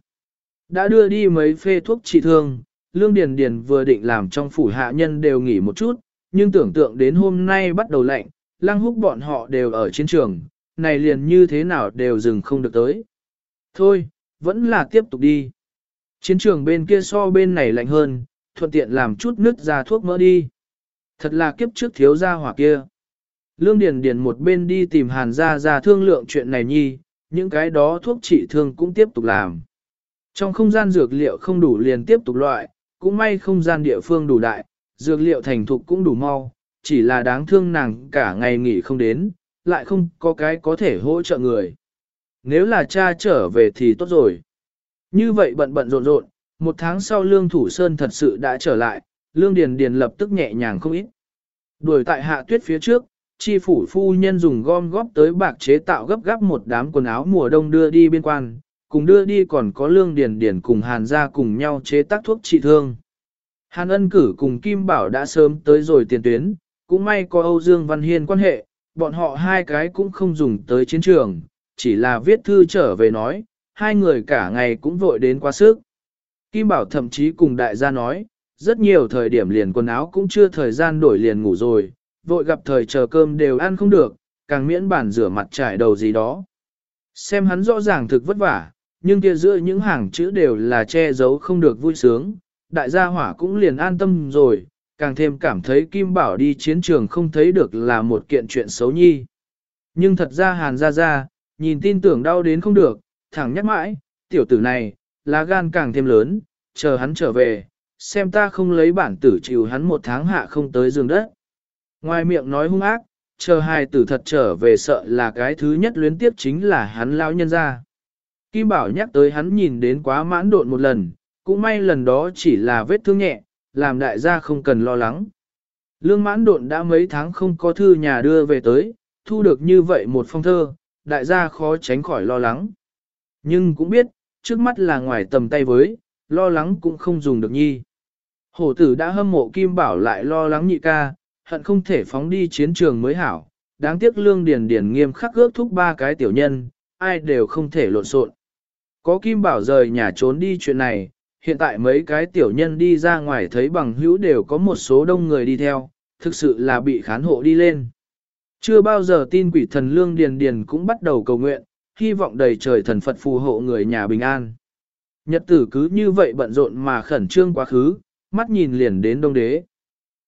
Đã đưa đi mấy phê thuốc trị thương, Lương Điền Điền vừa định làm trong phủ hạ nhân đều nghỉ một chút, nhưng tưởng tượng đến hôm nay bắt đầu lạnh, lăng húc bọn họ đều ở chiến trường, này liền như thế nào đều dừng không được tới. Thôi, vẫn là tiếp tục đi. Chiến trường bên kia so bên này lạnh hơn, thuận tiện làm chút nứt ra thuốc mỡ đi. Thật là kiếp trước thiếu gia hỏa kia. Lương Điền Điền một bên đi tìm Hàn gia gia thương lượng chuyện này nhi, những cái đó thuốc trị thương cũng tiếp tục làm. Trong không gian dược liệu không đủ liền tiếp tục loại, cũng may không gian địa phương đủ đại, dược liệu thành thục cũng đủ mau, chỉ là đáng thương nàng cả ngày nghỉ không đến, lại không có cái có thể hỗ trợ người. Nếu là cha trở về thì tốt rồi. Như vậy bận bận rộn rộn, một tháng sau Lương Thủ Sơn thật sự đã trở lại, Lương Điền Điền lập tức nhẹ nhàng không ít. Đuổi tại hạ tuyết phía trước, chi phủ phu nhân dùng gom góp tới bạc chế tạo gấp gáp một đám quần áo mùa đông đưa đi biên quan, cùng đưa đi còn có Lương Điền Điền cùng Hàn gia cùng nhau chế tác thuốc trị thương. Hàn ân cử cùng Kim Bảo đã sớm tới rồi tiền tuyến, cũng may có Âu Dương Văn Hiên quan hệ, bọn họ hai cái cũng không dùng tới chiến trường, chỉ là viết thư trở về nói, hai người cả ngày cũng vội đến quá sức. Kim Bảo thậm chí cùng đại gia nói, rất nhiều thời điểm liền quần áo cũng chưa thời gian đổi liền ngủ rồi, vội gặp thời chờ cơm đều ăn không được, càng miễn bản rửa mặt trải đầu gì đó. Xem hắn rõ ràng thực vất vả, nhưng kia giữa những hàng chữ đều là che giấu không được vui sướng, đại gia hỏa cũng liền an tâm rồi, càng thêm cảm thấy Kim Bảo đi chiến trường không thấy được là một kiện chuyện xấu nhi. Nhưng thật ra Hàn Gia Gia, nhìn tin tưởng đau đến không được, thẳng nhắc mãi, tiểu tử này, lá gan càng thêm lớn, chờ hắn trở về, xem ta không lấy bản tử chịu hắn một tháng hạ không tới giường đất. Ngoài miệng nói hung ác, chờ hai tử thật trở về sợ là cái thứ nhất luyến tiếp chính là hắn lão nhân ra. Kim Bảo nhắc tới hắn nhìn đến quá mãn độn một lần, cũng may lần đó chỉ là vết thương nhẹ, làm đại gia không cần lo lắng. Lương mãn độn đã mấy tháng không có thư nhà đưa về tới, thu được như vậy một phong thơ, đại gia khó tránh khỏi lo lắng. Nhưng cũng biết, trước mắt là ngoài tầm tay với, lo lắng cũng không dùng được nhi. Hổ tử đã hâm mộ Kim Bảo lại lo lắng nhị ca, hận không thể phóng đi chiến trường mới hảo. Đáng tiếc lương điền điền nghiêm khắc ước thúc ba cái tiểu nhân, ai đều không thể lộn xộn. Có Kim Bảo rời nhà trốn đi chuyện này, hiện tại mấy cái tiểu nhân đi ra ngoài thấy bằng hữu đều có một số đông người đi theo, thực sự là bị khán hộ đi lên. Chưa bao giờ tin quỷ thần lương điền điền cũng bắt đầu cầu nguyện, hy vọng đầy trời thần Phật phù hộ người nhà bình an. Nhật tử cứ như vậy bận rộn mà khẩn trương quá khứ, mắt nhìn liền đến đông đế.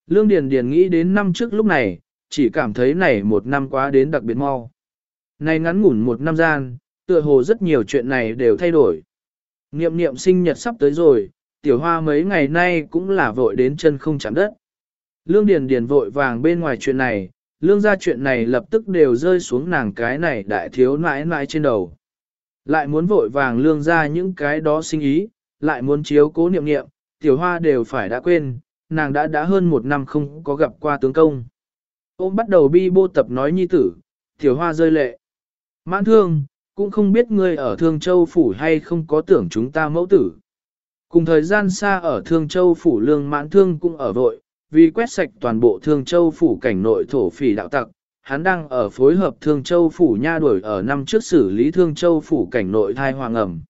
Lương Điền Điền nghĩ đến năm trước lúc này, chỉ cảm thấy này một năm quá đến đặc biệt mau. Này ngắn ngủn một năm gian, tựa hồ rất nhiều chuyện này đều thay đổi. Niệm niệm sinh nhật sắp tới rồi, tiểu hoa mấy ngày nay cũng là vội đến chân không chạm đất. Lương Điền Điền vội vàng bên ngoài chuyện này, lương gia chuyện này lập tức đều rơi xuống nàng cái này đại thiếu nãi nãi trên đầu. Lại muốn vội vàng lương ra những cái đó sinh ý, lại muốn chiếu cố niệm niệm, tiểu hoa đều phải đã quên, nàng đã đã hơn một năm không có gặp qua tướng công. Ôm bắt đầu bi bô tập nói nhi tử, tiểu hoa rơi lệ. Mãn thương, cũng không biết ngươi ở Thương Châu Phủ hay không có tưởng chúng ta mẫu tử. Cùng thời gian xa ở Thương Châu Phủ lương mãn thương cũng ở vội, vì quét sạch toàn bộ Thương Châu Phủ cảnh nội thổ phỉ đạo tặc, hắn đang ở phối hợp Thương Châu Phủ nha đuổi ở năm trước xử lý Thương Châu Phủ cảnh nội thai hoàng ẩm.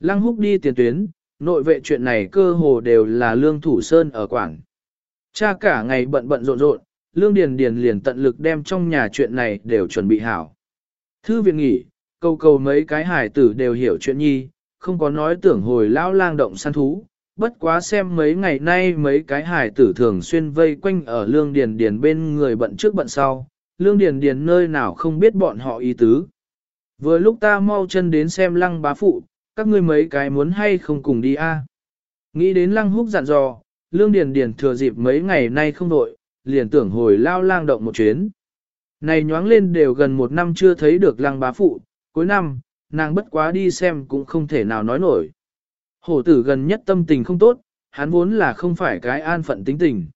Lăng húc đi tiền tuyến, nội vệ chuyện này cơ hồ đều là lương thủ sơn ở quảng. Cha cả ngày bận bận rộn rộn, lương điền điền liền tận lực đem trong nhà chuyện này đều chuẩn bị hảo. Thư viện nghỉ, câu câu mấy cái hải tử đều hiểu chuyện nhi, không có nói tưởng hồi lão lang động săn thú. Bất quá xem mấy ngày nay mấy cái hải tử thường xuyên vây quanh ở lương điền điền bên người bận trước bận sau, lương điền điền nơi nào không biết bọn họ ý tứ. Vừa lúc ta mau chân đến xem lăng bá phụ, các ngươi mấy cái muốn hay không cùng đi a? Nghĩ đến lăng húc dặn dò, lương điền điền thừa dịp mấy ngày nay không đội, liền tưởng hồi lao lang động một chuyến. Này nhoáng lên đều gần một năm chưa thấy được lăng bá phụ, cuối năm, nàng bất quá đi xem cũng không thể nào nói nổi. Hổ tử gần nhất tâm tình không tốt, hắn vốn là không phải cái an phận tính tình.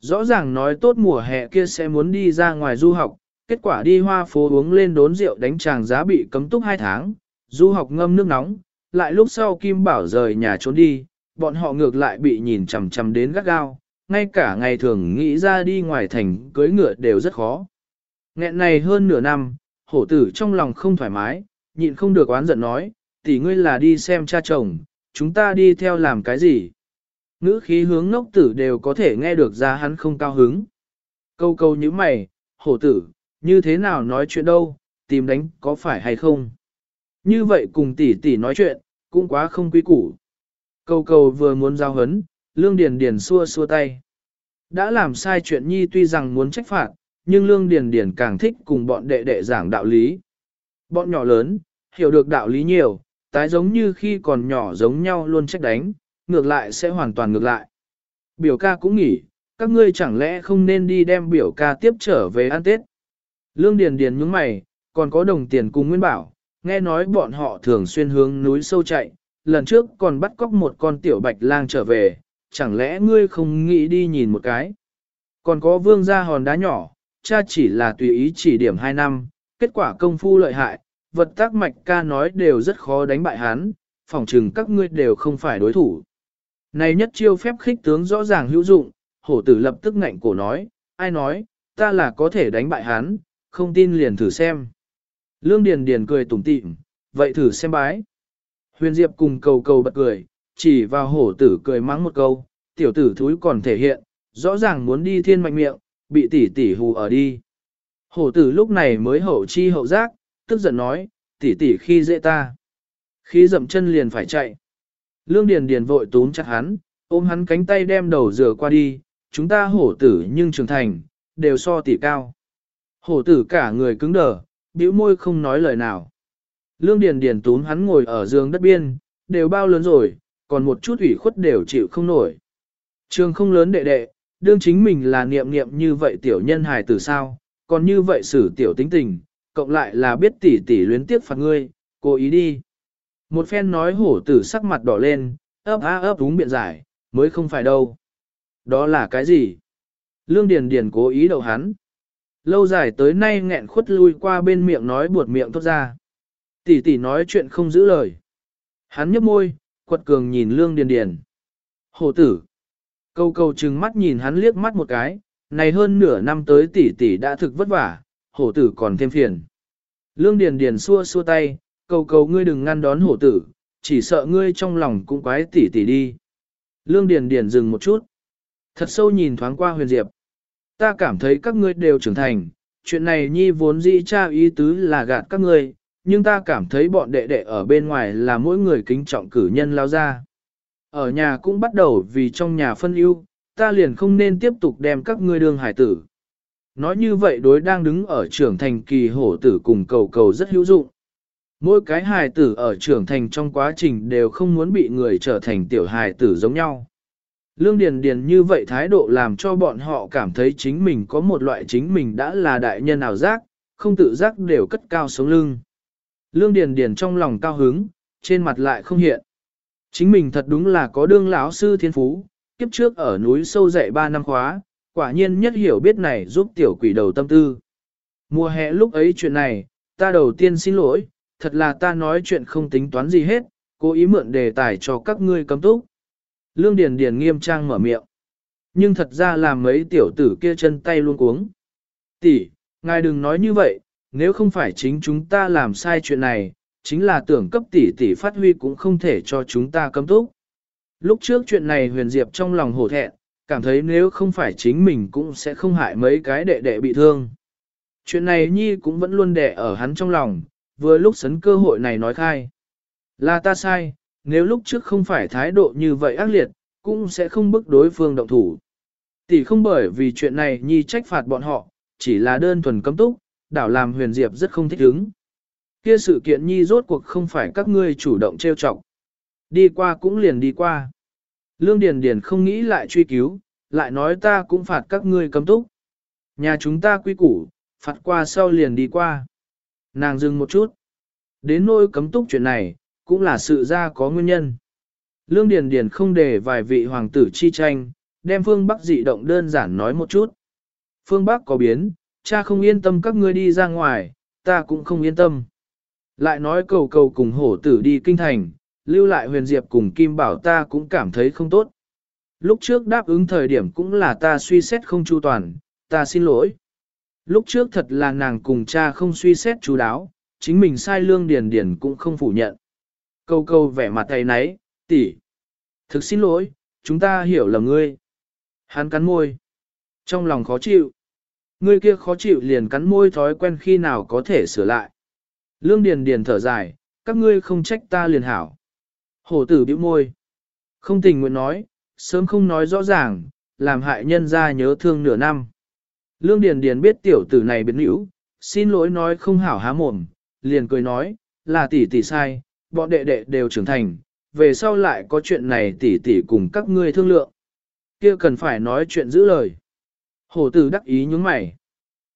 Rõ ràng nói tốt mùa hè kia sẽ muốn đi ra ngoài du học, kết quả đi hoa phố uống lên đốn rượu đánh chàng giá bị cấm túc hai tháng, du học ngâm nước nóng, lại lúc sau Kim Bảo rời nhà trốn đi, bọn họ ngược lại bị nhìn chằm chằm đến gắt gao, ngay cả ngày thường nghĩ ra đi ngoài thành cưới ngựa đều rất khó. Nghẹn này hơn nửa năm, hổ tử trong lòng không thoải mái, nhịn không được oán giận nói, tỷ ngươi là đi xem cha chồng, chúng ta đi theo làm cái gì. Ngữ khí hướng ngốc tử đều có thể nghe được ra hắn không cao hứng. Câu câu như mày, hổ tử, như thế nào nói chuyện đâu, tìm đánh có phải hay không? Như vậy cùng tỷ tỷ nói chuyện, cũng quá không quý củ. Câu câu vừa muốn giao hấn, Lương Điền Điền xua xua tay. Đã làm sai chuyện nhi tuy rằng muốn trách phạt, nhưng Lương Điền Điền càng thích cùng bọn đệ đệ giảng đạo lý. Bọn nhỏ lớn, hiểu được đạo lý nhiều, tái giống như khi còn nhỏ giống nhau luôn trách đánh, ngược lại sẽ hoàn toàn ngược lại. Biểu ca cũng nghỉ, các ngươi chẳng lẽ không nên đi đem biểu ca tiếp trở về ăn Tết. Lương Điền Điền nhướng mày, còn có đồng tiền cùng Nguyên Bảo, nghe nói bọn họ thường xuyên hướng núi sâu chạy, lần trước còn bắt cóc một con tiểu bạch lang trở về, chẳng lẽ ngươi không nghĩ đi nhìn một cái. Còn có vương gia hòn đá nhỏ, cha chỉ là tùy ý chỉ điểm 2 năm, kết quả công phu lợi hại, vật tác mạch ca nói đều rất khó đánh bại hắn, phỏng chừng các ngươi đều không phải đối thủ. Này nhất chiêu phép khích tướng rõ ràng hữu dụng, hổ tử lập tức ngạnh cổ nói, ai nói, ta là có thể đánh bại hắn, không tin liền thử xem. Lương Điền Điền cười tủm tỉm, vậy thử xem bái. Huyền Diệp cùng cầu cầu bật cười, chỉ vào hổ tử cười mắng một câu, tiểu tử thúi còn thể hiện, rõ ràng muốn đi thiên mạnh miệng, bị tỷ tỷ hù ở đi. Hổ tử lúc này mới hậu chi hậu giác, tức giận nói, tỷ tỷ khi dễ ta. Khi dậm chân liền phải chạy. Lương Điền Điền vội túm chặt hắn, ôm hắn cánh tay đem đầu rửa qua đi, chúng ta hổ tử nhưng trưởng thành, đều so tỷ cao. Hổ tử cả người cứng đờ, bĩu môi không nói lời nào. Lương Điền Điền túm hắn ngồi ở giường đất biên, đều bao lớn rồi, còn một chút ủy khuất đều chịu không nổi. Trường không lớn đệ đệ, đương chính mình là niệm niệm như vậy tiểu nhân hài tử sao, còn như vậy xử tiểu tính tình, cộng lại là biết tỷ tỷ luyến tiếc phạt ngươi, cố ý đi. Một phen nói hổ tử sắc mặt đỏ lên, ấp á ấp đúng biện giải, mới không phải đâu. Đó là cái gì? Lương Điền Điền cố ý đậu hắn. Lâu dài tới nay nghẹn khuất lui qua bên miệng nói buột miệng thốt ra. Tỷ tỷ nói chuyện không giữ lời. Hắn nhấp môi, quật cường nhìn Lương Điền Điền. Hổ tử. Câu câu trừng mắt nhìn hắn liếc mắt một cái, này hơn nửa năm tới tỷ tỷ đã thực vất vả, hổ tử còn thêm phiền. Lương Điền Điền xua xua tay, cầu cầu ngươi đừng ngăn đón hổ tử, chỉ sợ ngươi trong lòng cũng quái tỷ tỷ đi. Lương Điền Điền dừng một chút. Thật sâu nhìn thoáng qua huyền diệp. Ta cảm thấy các ngươi đều trưởng thành, chuyện này nhi vốn dĩ cha ý tứ là gạt các ngươi, nhưng ta cảm thấy bọn đệ đệ ở bên ngoài là mỗi người kính trọng cử nhân lao ra. Ở nhà cũng bắt đầu vì trong nhà phân ưu, ta liền không nên tiếp tục đem các ngươi đương hải tử. Nói như vậy đối đang đứng ở trưởng thành kỳ hổ tử cùng cầu cầu rất hữu dụng. Mỗi cái hài tử ở trưởng thành trong quá trình đều không muốn bị người trở thành tiểu hài tử giống nhau. Lương Điền Điền như vậy thái độ làm cho bọn họ cảm thấy chính mình có một loại chính mình đã là đại nhân ảo giác, không tự giác đều cất cao sống lưng. Lương Điền Điền trong lòng cao hứng, trên mặt lại không hiện. Chính mình thật đúng là có đương lão sư thiên phú, kiếp trước ở núi sâu dạy 3 năm khóa, quả nhiên nhất hiểu biết này giúp tiểu quỷ đầu tâm tư. Mùa hè lúc ấy chuyện này, ta đầu tiên xin lỗi, thật là ta nói chuyện không tính toán gì hết, cố ý mượn đề tài cho các ngươi cấm túc. Lương Điền Điền nghiêm trang mở miệng. Nhưng thật ra là mấy tiểu tử kia chân tay luôn cuống. Tỷ, ngài đừng nói như vậy, nếu không phải chính chúng ta làm sai chuyện này, chính là tưởng cấp tỷ tỷ phát huy cũng không thể cho chúng ta cấm túc. Lúc trước chuyện này huyền diệp trong lòng hổ thẹn, cảm thấy nếu không phải chính mình cũng sẽ không hại mấy cái đệ đệ bị thương. Chuyện này Nhi cũng vẫn luôn đẻ ở hắn trong lòng, vừa lúc sấn cơ hội này nói khai. Là ta sai, nếu lúc trước không phải thái độ như vậy ác liệt, cũng sẽ không bức đối phương động thủ. Tỷ không bởi vì chuyện này Nhi trách phạt bọn họ, chỉ là đơn thuần cấm túc, đảo làm huyền diệp rất không thích ứng. Kia sự kiện Nhi rốt cuộc không phải các ngươi chủ động trêu chọc. Đi qua cũng liền đi qua. Lương Điền Điền không nghĩ lại truy cứu, lại nói ta cũng phạt các ngươi cấm túc. Nhà chúng ta quy củ, phạt qua sau liền đi qua. Nàng dừng một chút. Đến nỗi cấm túc chuyện này, cũng là sự ra có nguyên nhân. Lương Điền Điền không để vài vị hoàng tử chi tranh, đem phương Bắc dị động đơn giản nói một chút. Phương Bắc có biến, cha không yên tâm các ngươi đi ra ngoài, ta cũng không yên tâm. Lại nói cầu cầu cùng hổ tử đi kinh thành, lưu lại huyền diệp cùng Kim Bảo ta cũng cảm thấy không tốt. Lúc trước đáp ứng thời điểm cũng là ta suy xét không chu toàn, ta xin lỗi. Lúc trước thật là nàng cùng cha không suy xét chú đáo, chính mình sai lương điền điền cũng không phủ nhận. Câu câu vẻ mặt thầy nấy, tỷ, Thực xin lỗi, chúng ta hiểu lầm ngươi. Hắn cắn môi. Trong lòng khó chịu. Ngươi kia khó chịu liền cắn môi thói quen khi nào có thể sửa lại. Lương điền điền thở dài, các ngươi không trách ta liền hảo. Hổ tử bĩu môi. Không tình nguyện nói, sớm không nói rõ ràng, làm hại nhân ra nhớ thương nửa năm. Lương Điền Điền biết tiểu tử này biến hữu, xin lỗi nói không hảo há mồm, liền cười nói, là tỷ tỷ sai, bọn đệ đệ đều trưởng thành, về sau lại có chuyện này tỷ tỷ cùng các ngươi thương lượng. Kia cần phải nói chuyện giữ lời. Hổ tử đắc ý nhướng mày.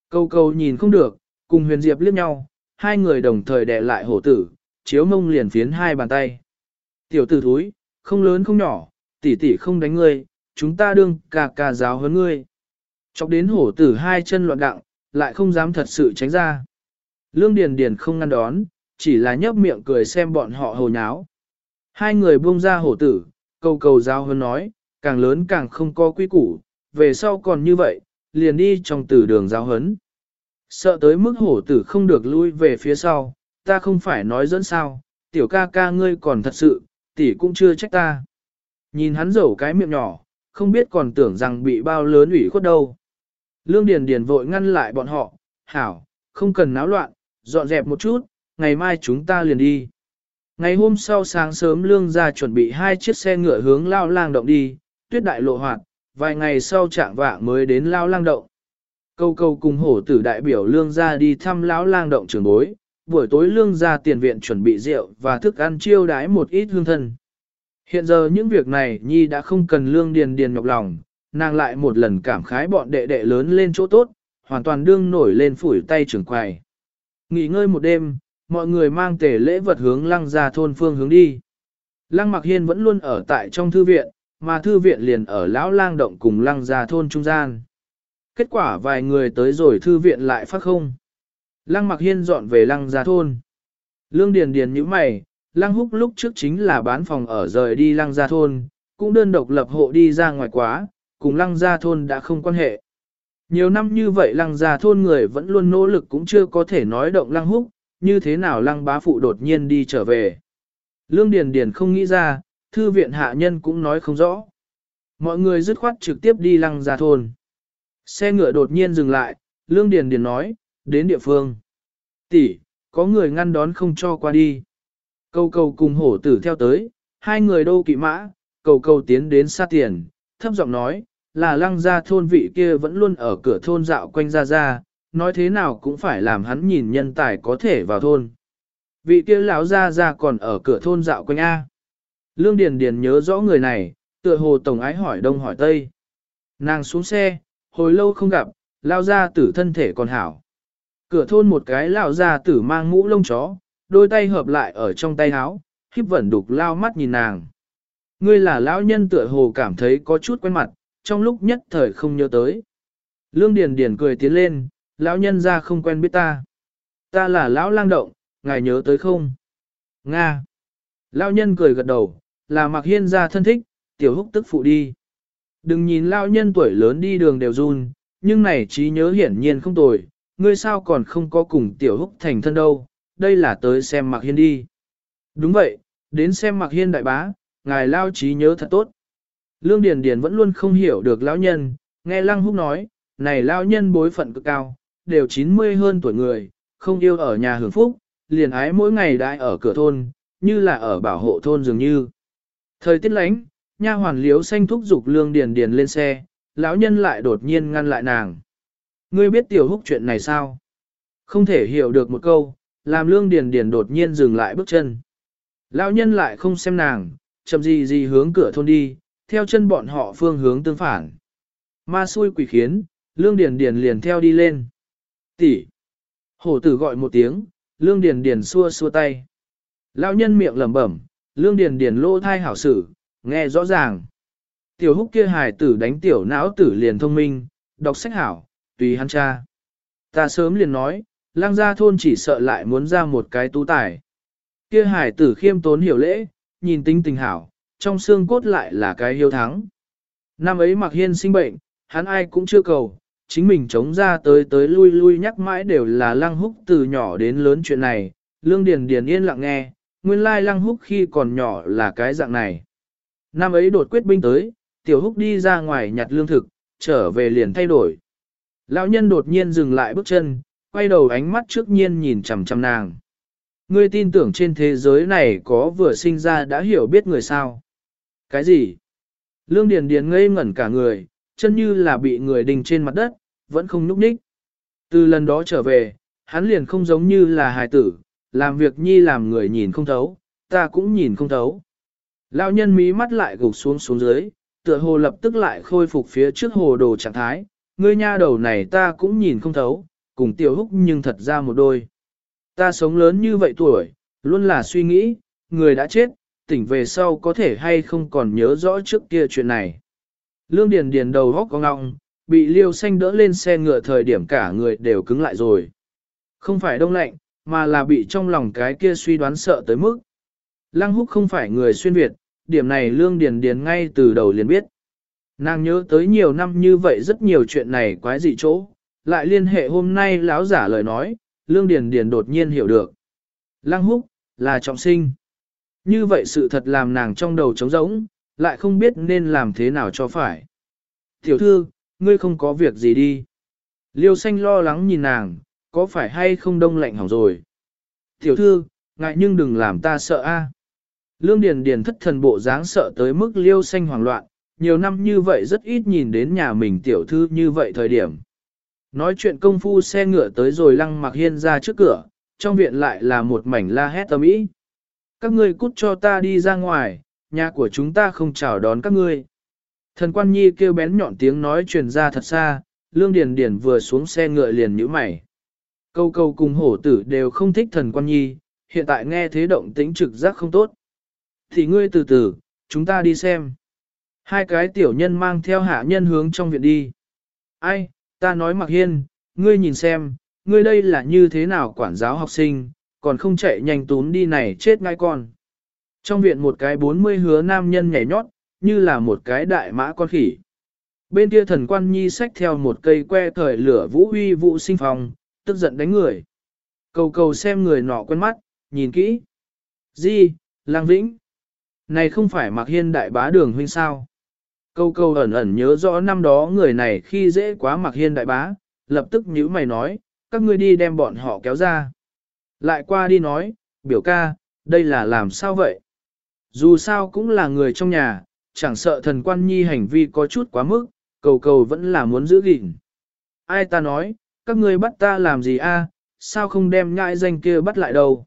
Câu câu nhìn không được, cùng huyền diệp liếc nhau, hai người đồng thời đè lại hổ tử, chiếu mông liền phiến hai bàn tay. Tiểu tử thúi, không lớn không nhỏ, tỷ tỷ không đánh ngươi, chúng ta đương ca ca giáo hơn ngươi. Chọc đến hổ tử hai chân loạn đặng, lại không dám thật sự tránh ra. Lương Điền Điền không ngăn đón, chỉ là nhấp miệng cười xem bọn họ hồ nháo. Hai người buông ra hổ tử, câu cầu giáo hơn nói, càng lớn càng không có quy củ, về sau còn như vậy, liền đi trong tử đường giáo hấn. Sợ tới mức hổ tử không được lui về phía sau, ta không phải nói dẫn sao, tiểu ca ca ngươi còn thật sự, tỷ cũng chưa trách ta. Nhìn hắn rầu cái miệng nhỏ, không biết còn tưởng rằng bị bao lớn ủy khuất đâu. Lương Điền Điền vội ngăn lại bọn họ, hảo, không cần náo loạn, dọn dẹp một chút, ngày mai chúng ta liền đi. Ngày hôm sau sáng sớm Lương gia chuẩn bị hai chiếc xe ngựa hướng Lao Lang Động đi, tuyết đại lộ hoạt, vài ngày sau trạng vạng mới đến Lao Lang Động. Câu câu cùng hổ tử đại biểu Lương gia đi thăm Lão Lang Động trưởng bối, buổi tối Lương gia tiền viện chuẩn bị rượu và thức ăn chiêu đái một ít hương thân. Hiện giờ những việc này Nhi đã không cần Lương Điền Điền nhọc lòng, nàng lại một lần cảm khái bọn đệ đệ lớn lên chỗ tốt, hoàn toàn đương nổi lên phủi tay trưởng quầy. Nghỉ ngơi một đêm, mọi người mang tể lễ vật hướng lăng ra thôn phương hướng đi. Lăng Mặc Hiên vẫn luôn ở tại trong thư viện, mà thư viện liền ở lão lang động cùng lăng ra thôn trung gian. Kết quả vài người tới rồi thư viện lại phát không. Lăng Mặc Hiên dọn về lăng Gia thôn. Lương Điền Điền như mày, lăng húc lúc trước chính là bán phòng ở rời đi lăng Gia thôn, cũng đơn độc lập hộ đi ra ngoài quá, cùng lăng Gia thôn đã không quan hệ. Nhiều năm như vậy lăng Gia thôn người vẫn luôn nỗ lực cũng chưa có thể nói động lăng húc, như thế nào lăng bá phụ đột nhiên đi trở về. Lương Điền Điền không nghĩ ra, thư viện hạ nhân cũng nói không rõ. Mọi người dứt khoát trực tiếp đi lăng Gia thôn. Xe ngựa đột nhiên dừng lại, Lương Điền Điền nói, đến địa phương. Tỷ, có người ngăn đón không cho qua đi. Cầu cầu cùng hổ tử theo tới, hai người đô kỵ mã, cầu cầu tiến đến xa tiền, thấp giọng nói, là lăng ra thôn vị kia vẫn luôn ở cửa thôn dạo quanh ra ra, nói thế nào cũng phải làm hắn nhìn nhân tài có thể vào thôn. Vị kia lão ra ra còn ở cửa thôn dạo quanh A. Lương Điền Điền nhớ rõ người này, tựa hồ tổng ái hỏi đông hỏi tây. Nàng xuống xe, hồi lâu không gặp, lao ra tử thân thể còn hảo. Cửa thôn một cái lão ra tử mang mũ lông chó, đôi tay hợp lại ở trong tay áo, khiếp vẩn đục lao mắt nhìn nàng. Ngươi là lão nhân tựa hồ cảm thấy có chút quen mặt, trong lúc nhất thời không nhớ tới. Lương Điền Điền cười tiến lên, lão nhân ra không quen biết ta. Ta là lão lang động, ngài nhớ tới không? Nga. Lão nhân cười gật đầu, là mặc hiên gia thân thích, tiểu húc tức phụ đi. Đừng nhìn lão nhân tuổi lớn đi đường đều run, nhưng này trí nhớ hiển nhiên không tồi, ngươi sao còn không có cùng tiểu húc thành thân đâu, đây là tới xem mặc hiên đi. Đúng vậy, đến xem mặc hiên đại bá, ngài lao trí nhớ thật tốt. Lương Điền Điền vẫn luôn không hiểu được lão nhân, nghe Lăng Húc nói, này lão nhân bối phận cực cao, đều 90 hơn tuổi người, không yêu ở nhà hưởng phúc, liền ái mỗi ngày đại ở cửa thôn, như là ở bảo hộ thôn dường như. Thời tiết lánh, nha hoàn liếu xanh thúc giục Lương Điền Điền lên xe, lão nhân lại đột nhiên ngăn lại nàng. Ngươi biết tiểu húc chuyện này sao? Không thể hiểu được một câu, làm Lương Điền Điền đột nhiên dừng lại bước chân. Lão nhân lại không xem nàng, chậm gì gì hướng cửa thôn đi, theo chân bọn họ phương hướng tương phản. Ma xui quỷ khiến, Lương Điền Điền liền theo đi lên. Tỷ. Hổ tử gọi một tiếng, Lương Điền Điền xua xua tay. Lão nhân miệng lẩm bẩm, Lương Điền Điền lô thai hảo sử, nghe rõ ràng. Tiểu húc kia hài tử đánh tiểu não tử liền thông minh, đọc sách hảo, tùy hắn cha. Ta sớm liền nói, lang gia thôn chỉ sợ lại muốn ra một cái tú tài. Kia hải tử khiêm tốn hiểu lễ, nhìn tính tình hảo, trong xương cốt lại là cái hiếu thắng. Năm ấy mặc hiên sinh bệnh, hắn ai cũng chưa cầu, chính mình chống ra tới tới lui lui nhắc mãi đều là lăng húc từ nhỏ đến lớn chuyện này, lương điền điền yên lặng nghe, nguyên lai lăng húc khi còn nhỏ là cái dạng này. Năm ấy đột quyết binh tới, tiểu húc đi ra ngoài nhặt lương thực, trở về liền thay đổi. Lão nhân đột nhiên dừng lại bước chân, quay đầu ánh mắt trước nhiên nhìn chằm chằm nàng. Ngươi tin tưởng trên thế giới này có vừa sinh ra đã hiểu biết người sao? Cái gì? Lương Điền Điền ngây ngẩn cả người, chân như là bị người đình trên mặt đất, vẫn không nhúc nhích. Từ lần đó trở về, hắn liền không giống như là hài tử, làm việc nhi làm người nhìn không thấu, ta cũng nhìn không thấu. Lão nhân mí mắt lại gục xuống xuống dưới, tựa hồ lập tức lại khôi phục phía trước hồ đồ trạng thái, ngươi nha đầu này ta cũng nhìn không thấu, cùng tiểu húc nhưng thật ra một đôi. Ta sống lớn như vậy tuổi, luôn là suy nghĩ, người đã chết, tỉnh về sau có thể hay không còn nhớ rõ trước kia chuyện này. Lương Điền Điền đầu góc có ngọng, bị liêu xanh đỡ lên xe ngựa thời điểm cả người đều cứng lại rồi. Không phải đông lạnh, mà là bị trong lòng cái kia suy đoán sợ tới mức. Lăng húc không phải người xuyên Việt, điểm này Lương Điền Điền ngay từ đầu liền biết. Nàng nhớ tới nhiều năm như vậy rất nhiều chuyện này quái dị chỗ, lại liên hệ hôm nay lão giả lời nói, Lương Điền Điền đột nhiên hiểu được. Lăng húc, là trọng sinh. Như vậy sự thật làm nàng trong đầu trống rỗng, lại không biết nên làm thế nào cho phải. Tiểu thư, ngươi không có việc gì đi. Liêu xanh lo lắng nhìn nàng, có phải hay không đông lạnh hỏng rồi. Tiểu thư, ngại nhưng đừng làm ta sợ a. Lương Điền Điền thất thần bộ dáng sợ tới mức liêu xanh hoảng loạn, nhiều năm như vậy rất ít nhìn đến nhà mình tiểu thư như vậy thời điểm. Nói chuyện công phu xe ngựa tới rồi lăng mặc hiên ra trước cửa, trong viện lại là một mảnh la hét tâm ý. Các ngươi cút cho ta đi ra ngoài, nhà của chúng ta không chào đón các ngươi. Thần quan nhi kêu bén nhọn tiếng nói truyền ra thật xa, lương điền điền vừa xuống xe ngựa liền nhíu mày. Câu câu cùng hổ tử đều không thích thần quan nhi, hiện tại nghe thế động tĩnh trực giác không tốt. Thì ngươi từ từ, chúng ta đi xem. Hai cái tiểu nhân mang theo hạ nhân hướng trong viện đi. Ai, ta nói mặc hiên, ngươi nhìn xem, ngươi đây là như thế nào quản giáo học sinh, còn không chạy nhanh tún đi này chết ngay con. Trong viện một cái bốn mươi hứa nam nhân nhảy nhót, như là một cái đại mã con khỉ. Bên kia thần quan nhi xách theo một cây que thời lửa vũ huy vũ sinh phòng, tức giận đánh người. Cầu cầu xem người nọ quen mắt, nhìn kỹ. Di, Lang Vĩnh. Này không phải mặc hiên đại bá đường huynh sao. Câu câu ẩn ẩn nhớ rõ năm đó người này khi dễ quá mặc hiên đại bá, lập tức nhíu mày nói, các ngươi đi đem bọn họ kéo ra. Lại qua đi nói, biểu ca, đây là làm sao vậy? Dù sao cũng là người trong nhà, chẳng sợ thần quan nhi hành vi có chút quá mức, cầu cầu vẫn là muốn giữ gìn. Ai ta nói, các ngươi bắt ta làm gì a? sao không đem nhãi danh kia bắt lại đâu?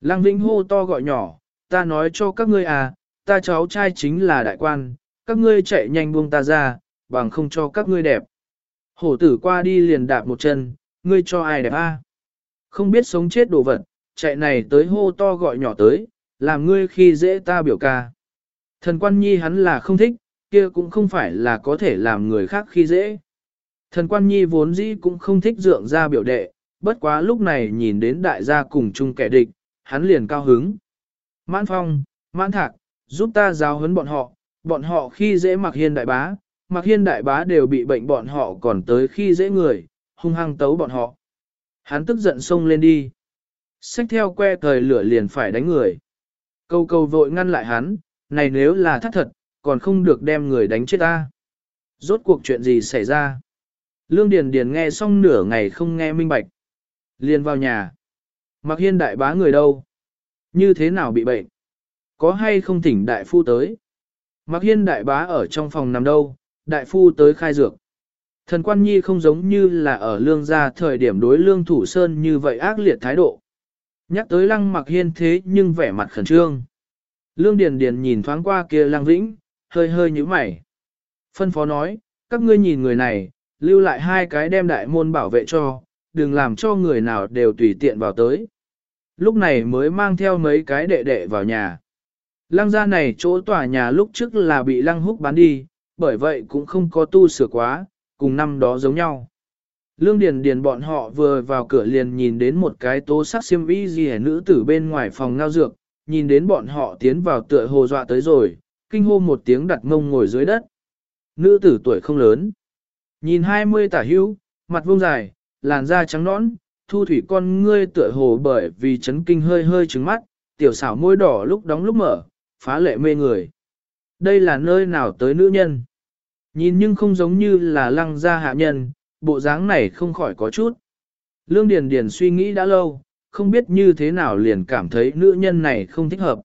Lăng Vĩnh hô to gọi nhỏ, ta nói cho các ngươi à, ta cháu trai chính là đại quan, các ngươi chạy nhanh buông ta ra, bằng không cho các ngươi đẹp. Hổ tử qua đi liền đạp một chân, ngươi cho ai đẹp a? Không biết sống chết đồ vật, chạy này tới hô to gọi nhỏ tới, làm ngươi khi dễ ta biểu ca. Thần quan nhi hắn là không thích, kia cũng không phải là có thể làm người khác khi dễ. Thần quan nhi vốn dĩ cũng không thích dượng ra biểu đệ, bất quá lúc này nhìn đến đại gia cùng chung kẻ địch, hắn liền cao hứng. Mãn phong, mãn thạc, giúp ta giáo huấn bọn họ, bọn họ khi dễ mặc hiên đại bá, mặc hiên đại bá đều bị bệnh bọn họ còn tới khi dễ người, hung hăng tấu bọn họ. Hắn tức giận xông lên đi. Xách theo que thời lửa liền phải đánh người. Câu câu vội ngăn lại hắn, này nếu là thất thật, còn không được đem người đánh chết ta. Rốt cuộc chuyện gì xảy ra? Lương Điền Điền nghe xong nửa ngày không nghe minh bạch. Liền vào nhà. Mặc hiên đại bá người đâu? Như thế nào bị bệnh? Có hay không thỉnh đại phu tới? Mặc hiên đại bá ở trong phòng nằm đâu? Đại phu tới khai dược. Thần quan nhi không giống như là ở lương gia thời điểm đối lương thủ sơn như vậy ác liệt thái độ. Nhắc tới lăng mặc hiên thế nhưng vẻ mặt khẩn trương. Lương Điền Điền nhìn thoáng qua kia lăng vĩnh, hơi hơi nhíu mày. Phân phó nói, các ngươi nhìn người này, lưu lại hai cái đem đại môn bảo vệ cho, đừng làm cho người nào đều tùy tiện vào tới. Lúc này mới mang theo mấy cái đệ đệ vào nhà. Lăng gia này chỗ tòa nhà lúc trước là bị lăng húc bán đi, bởi vậy cũng không có tu sửa quá, cùng năm đó giống nhau. Lương Điền Điền bọn họ vừa vào cửa liền nhìn đến một cái tố sắc xiêm y gì nữ tử bên ngoài phòng ngao dược, nhìn đến bọn họ tiến vào tựa hồ dọa tới rồi, kinh hô một tiếng đặt mông ngồi dưới đất. Nữ tử tuổi không lớn, nhìn hai mươi tả hữu, mặt vuông dài, làn da trắng nõn, thu thủy con ngươi tựa hồ bởi vì chấn kinh hơi hơi trứng mắt, tiểu xảo môi đỏ lúc đóng lúc mở, phá lệ mê người. Đây là nơi nào tới nữ nhân? Nhìn nhưng không giống như là lăng gia hạ nhân, bộ dáng này không khỏi có chút. Lương Điền Điền suy nghĩ đã lâu, không biết như thế nào liền cảm thấy nữ nhân này không thích hợp.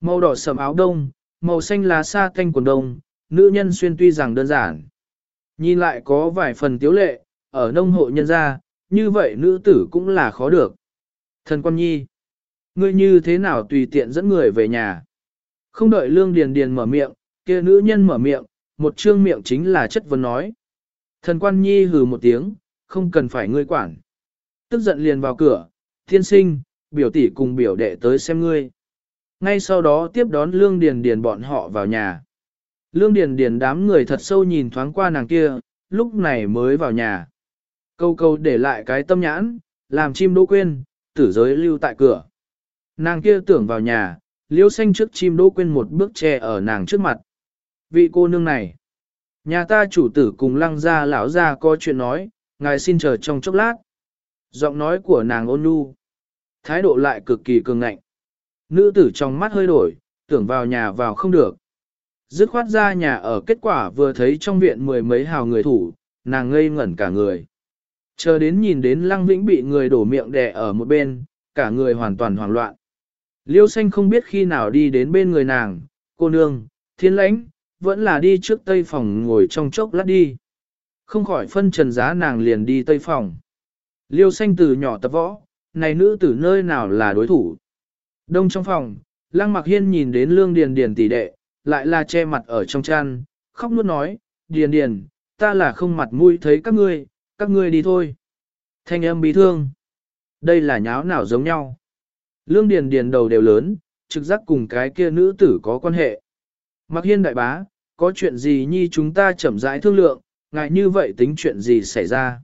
Màu đỏ sầm áo đông, màu xanh lá sa tanh quần đông, nữ nhân xuyên tuy rằng đơn giản. Nhìn lại có vài phần tiếu lệ, ở nông hộ nhân gia, như vậy nữ tử cũng là khó được. Thần quan nhi, ngươi như thế nào tùy tiện dẫn người về nhà. Không đợi lương điền điền mở miệng, kia nữ nhân mở miệng, một trương miệng chính là chất vấn nói. Thần quan nhi hừ một tiếng, không cần phải ngươi quản. Tức giận liền vào cửa, thiên sinh, biểu tỷ cùng biểu đệ tới xem ngươi. Ngay sau đó tiếp đón Lương Điền Điền bọn họ vào nhà. Lương Điền Điền đám người thật sâu nhìn thoáng qua nàng kia, lúc này mới vào nhà. Câu câu để lại cái tâm nhãn, làm chim đỗ quên, tử giới lưu tại cửa. Nàng kia tưởng vào nhà, liêu xanh trước chim đỗ quên một bước che ở nàng trước mặt. Vị cô nương này, nhà ta chủ tử cùng lăng gia lão ra có chuyện nói, ngài xin chờ trong chốc lát. Giọng nói của nàng ôn nhu, thái độ lại cực kỳ cường ngạnh. Nữ tử trong mắt hơi đổi, tưởng vào nhà vào không được. Dứt khoát ra nhà ở kết quả vừa thấy trong viện mười mấy hào người thủ, nàng ngây ngẩn cả người. Chờ đến nhìn đến Lăng Vĩnh bị người đổ miệng đè ở một bên, cả người hoàn toàn hoảng loạn. Liêu xanh không biết khi nào đi đến bên người nàng, cô nương, thiên lãnh, vẫn là đi trước tây phòng ngồi trong chốc lát đi. Không khỏi phân trần giá nàng liền đi tây phòng. Liêu xanh từ nhỏ tập võ, này nữ tử nơi nào là đối thủ. Đông trong phòng, Lăng Mặc Hiên nhìn đến Lương Điền Điền tỷ đệ, lại là che mặt ở trong chăn, khóc nuốt nói, điền điền, ta là không mặt mũi thấy các ngươi, các ngươi đi thôi. Thanh âm bí thương. Đây là nháo nào giống nhau. Lương điền điền đầu đều lớn, trực giác cùng cái kia nữ tử có quan hệ. Mặc hiên đại bá, có chuyện gì nhi chúng ta chậm rãi thương lượng, ngại như vậy tính chuyện gì xảy ra.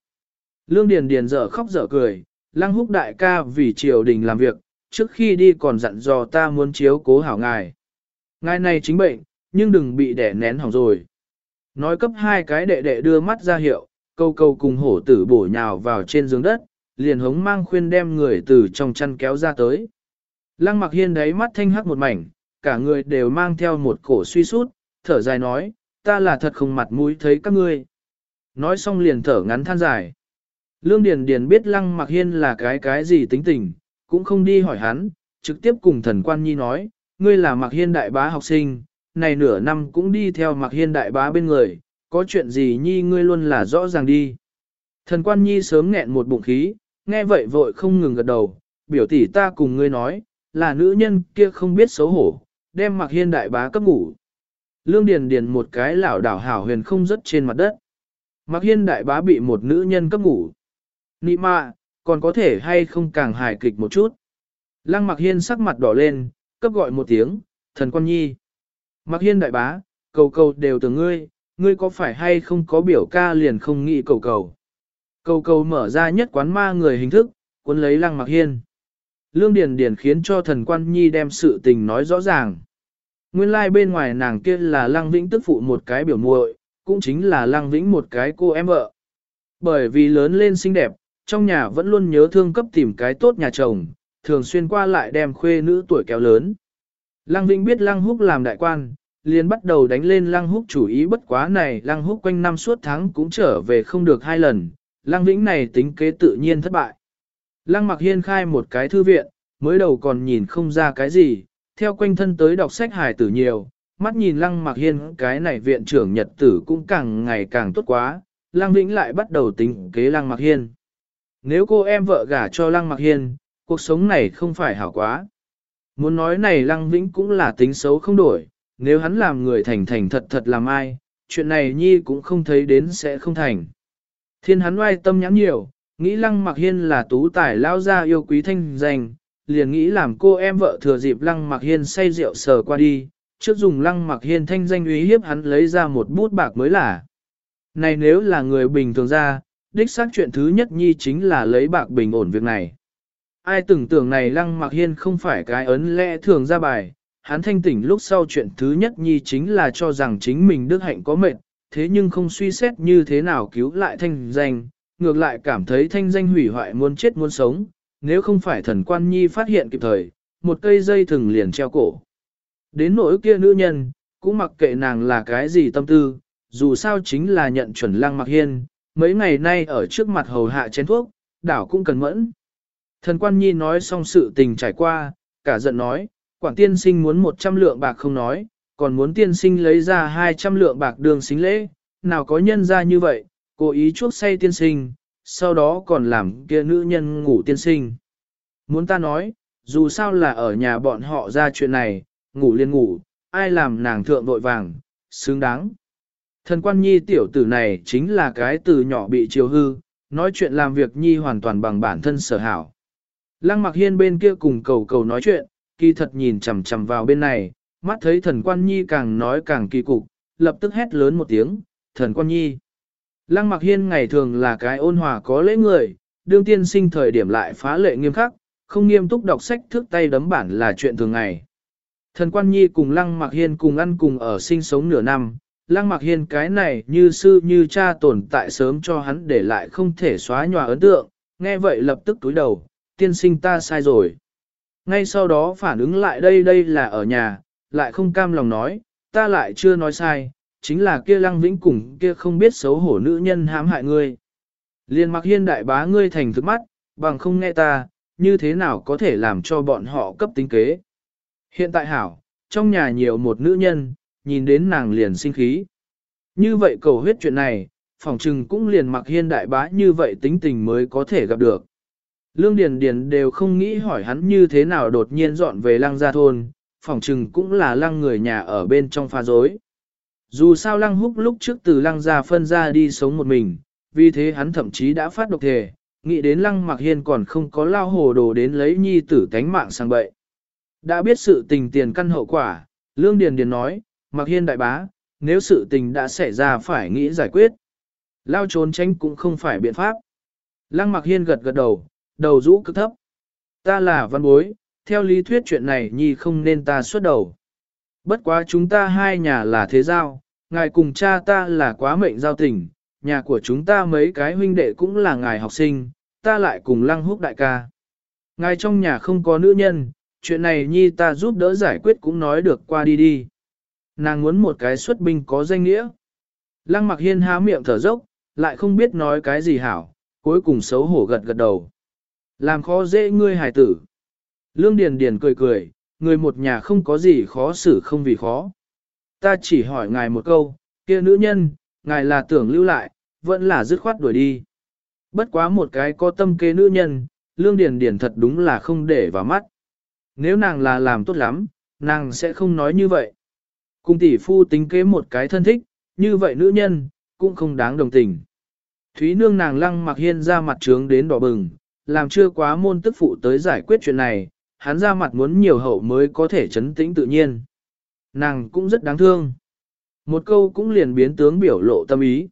Lương Điền Điền dở khóc dở cười, lăng húc đại ca vì triều đình làm việc, trước khi đi còn dặn dò ta muốn chiếu cố hảo ngài. Ngài này chính bệnh, nhưng đừng bị đẻ nén hỏng rồi. Nói cấp hai cái đệ đệ đưa mắt ra hiệu, câu câu cùng hổ tử bổ nhào vào trên giường đất, liền hống mang khuyên đem người từ trong chăn kéo ra tới. Lăng mặc hiên đáy mắt thanh hắc một mảnh, cả người đều mang theo một cổ suy sút, thở dài nói, ta là thật không mặt mũi thấy các ngươi. Nói xong liền thở ngắn than dài. Lương Điền Điền biết Lăng Mặc Hiên là cái cái gì tính tình, cũng không đi hỏi hắn, trực tiếp cùng thần quan nhi nói, ngươi là Mặc Hiên đại bá học sinh, này nửa năm cũng đi theo Mặc Hiên đại bá bên người, có chuyện gì nhi ngươi luôn là rõ ràng đi. Thần quan nhi sớm nghẹn một bụng khí, nghe vậy vội không ngừng gật đầu, biểu tỷ ta cùng ngươi nói, là nữ nhân kia không biết xấu hổ, đem Mặc Hiên đại bá cấp ngủ. Lương Điền Điền một cái lảo đảo hảo huyền không rớt trên mặt đất. Mặc Hiên đại bá bị một nữ nhân cấp ngủ. Nị mạ, còn có thể hay không càng hài kịch một chút. Lăng Mặc Hiên sắc mặt đỏ lên, cấp gọi một tiếng, thần quan nhi. Mặc Hiên đại bá, cầu cầu đều từ ngươi, ngươi có phải hay không có biểu ca liền không nghĩ cầu cầu. Cầu cầu mở ra nhất quán ma người hình thức, cuốn lấy Lăng Mặc Hiên. Lương Điền Điền khiến cho thần quan nhi đem sự tình nói rõ ràng. Nguyên lai like bên ngoài nàng kia là Lăng Vĩnh tức phụ một cái biểu muội, cũng chính là Lăng Vĩnh một cái cô em vợ. Bởi vì lớn lên xinh đẹp, trong nhà vẫn luôn nhớ thương cấp tìm cái tốt nhà chồng, thường xuyên qua lại đem khuê nữ tuổi kéo lớn. Lăng Vĩnh biết Lăng Húc làm đại quan, liền bắt đầu đánh lên Lăng Húc chủ ý bất quá này Lăng Húc quanh năm suốt tháng cũng trở về không được hai lần, Lăng Vĩnh này tính kế tự nhiên thất bại. Lăng Mặc Hiên khai một cái thư viện, mới đầu còn nhìn không ra cái gì, theo quanh thân tới đọc sách hài tử nhiều, mắt nhìn Lăng Mặc Hiên cái này viện trưởng nhật tử cũng càng ngày càng tốt quá, Lăng Vĩnh lại bắt đầu tính kế Lăng Mặc Hiên. Nếu cô em vợ gả cho Lăng Mặc Hiên, cuộc sống này không phải hảo quá. Muốn nói này Lăng Vĩnh cũng là tính xấu không đổi, nếu hắn làm người thành thành thật thật làm ai, chuyện này nhi cũng không thấy đến sẽ không thành. Thiên hắn oai tâm nhãn nhiều, nghĩ Lăng Mặc Hiên là tú tài lao ra yêu quý thanh danh, liền nghĩ làm cô em vợ thừa dịp Lăng Mặc Hiên say rượu sờ qua đi, trước dùng Lăng Mặc Hiên thanh danh uy hiếp hắn lấy ra một bút bạc mới là. Này nếu là người bình thường ra, đích xác chuyện thứ nhất nhi chính là lấy bạc bình ổn việc này. Ai tưởng tưởng này Lăng Mặc Hiên không phải cái ấn lẽ thường ra bài, hắn thanh tỉnh lúc sau chuyện thứ nhất nhi chính là cho rằng chính mình đức hạnh có mệnh, thế nhưng không suy xét như thế nào cứu lại thanh danh, ngược lại cảm thấy thanh danh hủy hoại muốn chết muốn sống, nếu không phải thần quan nhi phát hiện kịp thời, một cây dây thừng liền treo cổ. Đến nỗi kia nữ nhân, cũng mặc kệ nàng là cái gì tâm tư, dù sao chính là nhận chuẩn lăng mặc hiên, mấy ngày nay ở trước mặt hầu hạ chén thuốc, đảo cũng cần mẫn. Thần quan nhi nói xong sự tình trải qua, cả giận nói, quảng tiên sinh muốn 100 lượng bạc không nói, còn muốn tiên sinh lấy ra 200 lượng bạc đường xính lễ, nào có nhân ra như vậy, cố ý chuốc say tiên sinh, sau đó còn làm kia nữ nhân ngủ tiên sinh. Muốn ta nói, dù sao là ở nhà bọn họ ra chuyện này, ngủ liên ngủ, ai làm nàng thượng vội vàng, xứng đáng. Thần quan nhi tiểu tử này chính là cái từ nhỏ bị chiều hư, nói chuyện làm việc nhi hoàn toàn bằng bản thân sở hảo. Lăng mặc hiên bên kia cùng cầu cầu nói chuyện, kỳ thật nhìn chằm chằm vào bên này, mắt thấy thần quan nhi càng nói càng kỳ cục, lập tức hét lớn một tiếng, thần quan nhi. Lăng mặc hiên ngày thường là cái ôn hòa có lễ người, đương tiên sinh thời điểm lại phá lệ nghiêm khắc, không nghiêm túc đọc sách thước tay đấm bản là chuyện thường ngày. Thần quan nhi cùng lăng mặc hiên cùng ăn cùng ở sinh sống nửa năm, lăng mặc hiên cái này như sư như cha tồn tại sớm cho hắn để lại không thể xóa nhòa ấn tượng, nghe vậy lập tức túi đầu, tiên sinh ta sai rồi. Ngay sau đó phản ứng lại đây đây là ở nhà, lại không cam lòng nói, ta lại chưa nói sai, chính là kia lăng vĩnh cùng kia không biết xấu hổ nữ nhân hãm hại ngươi. Liên mặc hiên đại bá ngươi thành thức mắt, bằng không nghe ta, như thế nào có thể làm cho bọn họ cấp tính kế. Hiện tại hảo, trong nhà nhiều một nữ nhân, nhìn đến nàng liền sinh khí. Như vậy cầu huyết chuyện này, phỏng trừng cũng liền mặc hiên đại bá như vậy tính tình mới có thể gặp được. Lương Điền Điền đều không nghĩ hỏi hắn như thế nào đột nhiên dọn về lăng gia thôn, phòng trừng cũng là lăng người nhà ở bên trong pha dối. Dù sao lăng húc lúc trước từ lăng ra phân ra đi sống một mình, vì thế hắn thậm chí đã phát độc thể, nghĩ đến lăng mặc hiên còn không có lao hồ đồ đến lấy nhi tử tánh mạng sang bậy. Đã biết sự tình tiền căn hậu quả, Lương Điền Điền nói, mặc hiên đại bá, nếu sự tình đã xảy ra phải nghĩ giải quyết. Lao trốn tránh cũng không phải biện pháp. Lăng mặc hiên gật gật đầu, đầu rũ cực thấp. Ta là văn bối, theo lý thuyết chuyện này nhi không nên ta xuất đầu. Bất quá chúng ta hai nhà là thế giao, ngài cùng cha ta là quá mệnh giao tình, nhà của chúng ta mấy cái huynh đệ cũng là ngài học sinh, ta lại cùng lăng húc đại ca. Ngài trong nhà không có nữ nhân, chuyện này nhi ta giúp đỡ giải quyết cũng nói được qua đi đi. Nàng muốn một cái xuất binh có danh nghĩa. Lăng mặc hiên há miệng thở dốc, lại không biết nói cái gì hảo, cuối cùng xấu hổ gật gật đầu. Làm khó dễ ngươi hài tử. Lương Điền Điền cười cười, người một nhà không có gì khó xử không vì khó. Ta chỉ hỏi ngài một câu, kia nữ nhân, ngài là tưởng lưu lại, vẫn là dứt khoát đuổi đi. Bất quá một cái có tâm kế nữ nhân, Lương Điền Điền thật đúng là không để vào mắt. Nếu nàng là làm tốt lắm, nàng sẽ không nói như vậy. Cung tỷ phu tính kế một cái thân thích, như vậy nữ nhân, cũng không đáng đồng tình. Thúy nương nàng lăng mặc hiên ra mặt trướng đến đỏ bừng, làm chưa quá môn tức phụ tới giải quyết chuyện này, hắn ra mặt muốn nhiều hậu mới có thể chấn tĩnh tự nhiên. Nàng cũng rất đáng thương. Một câu cũng liền biến tướng biểu lộ tâm ý.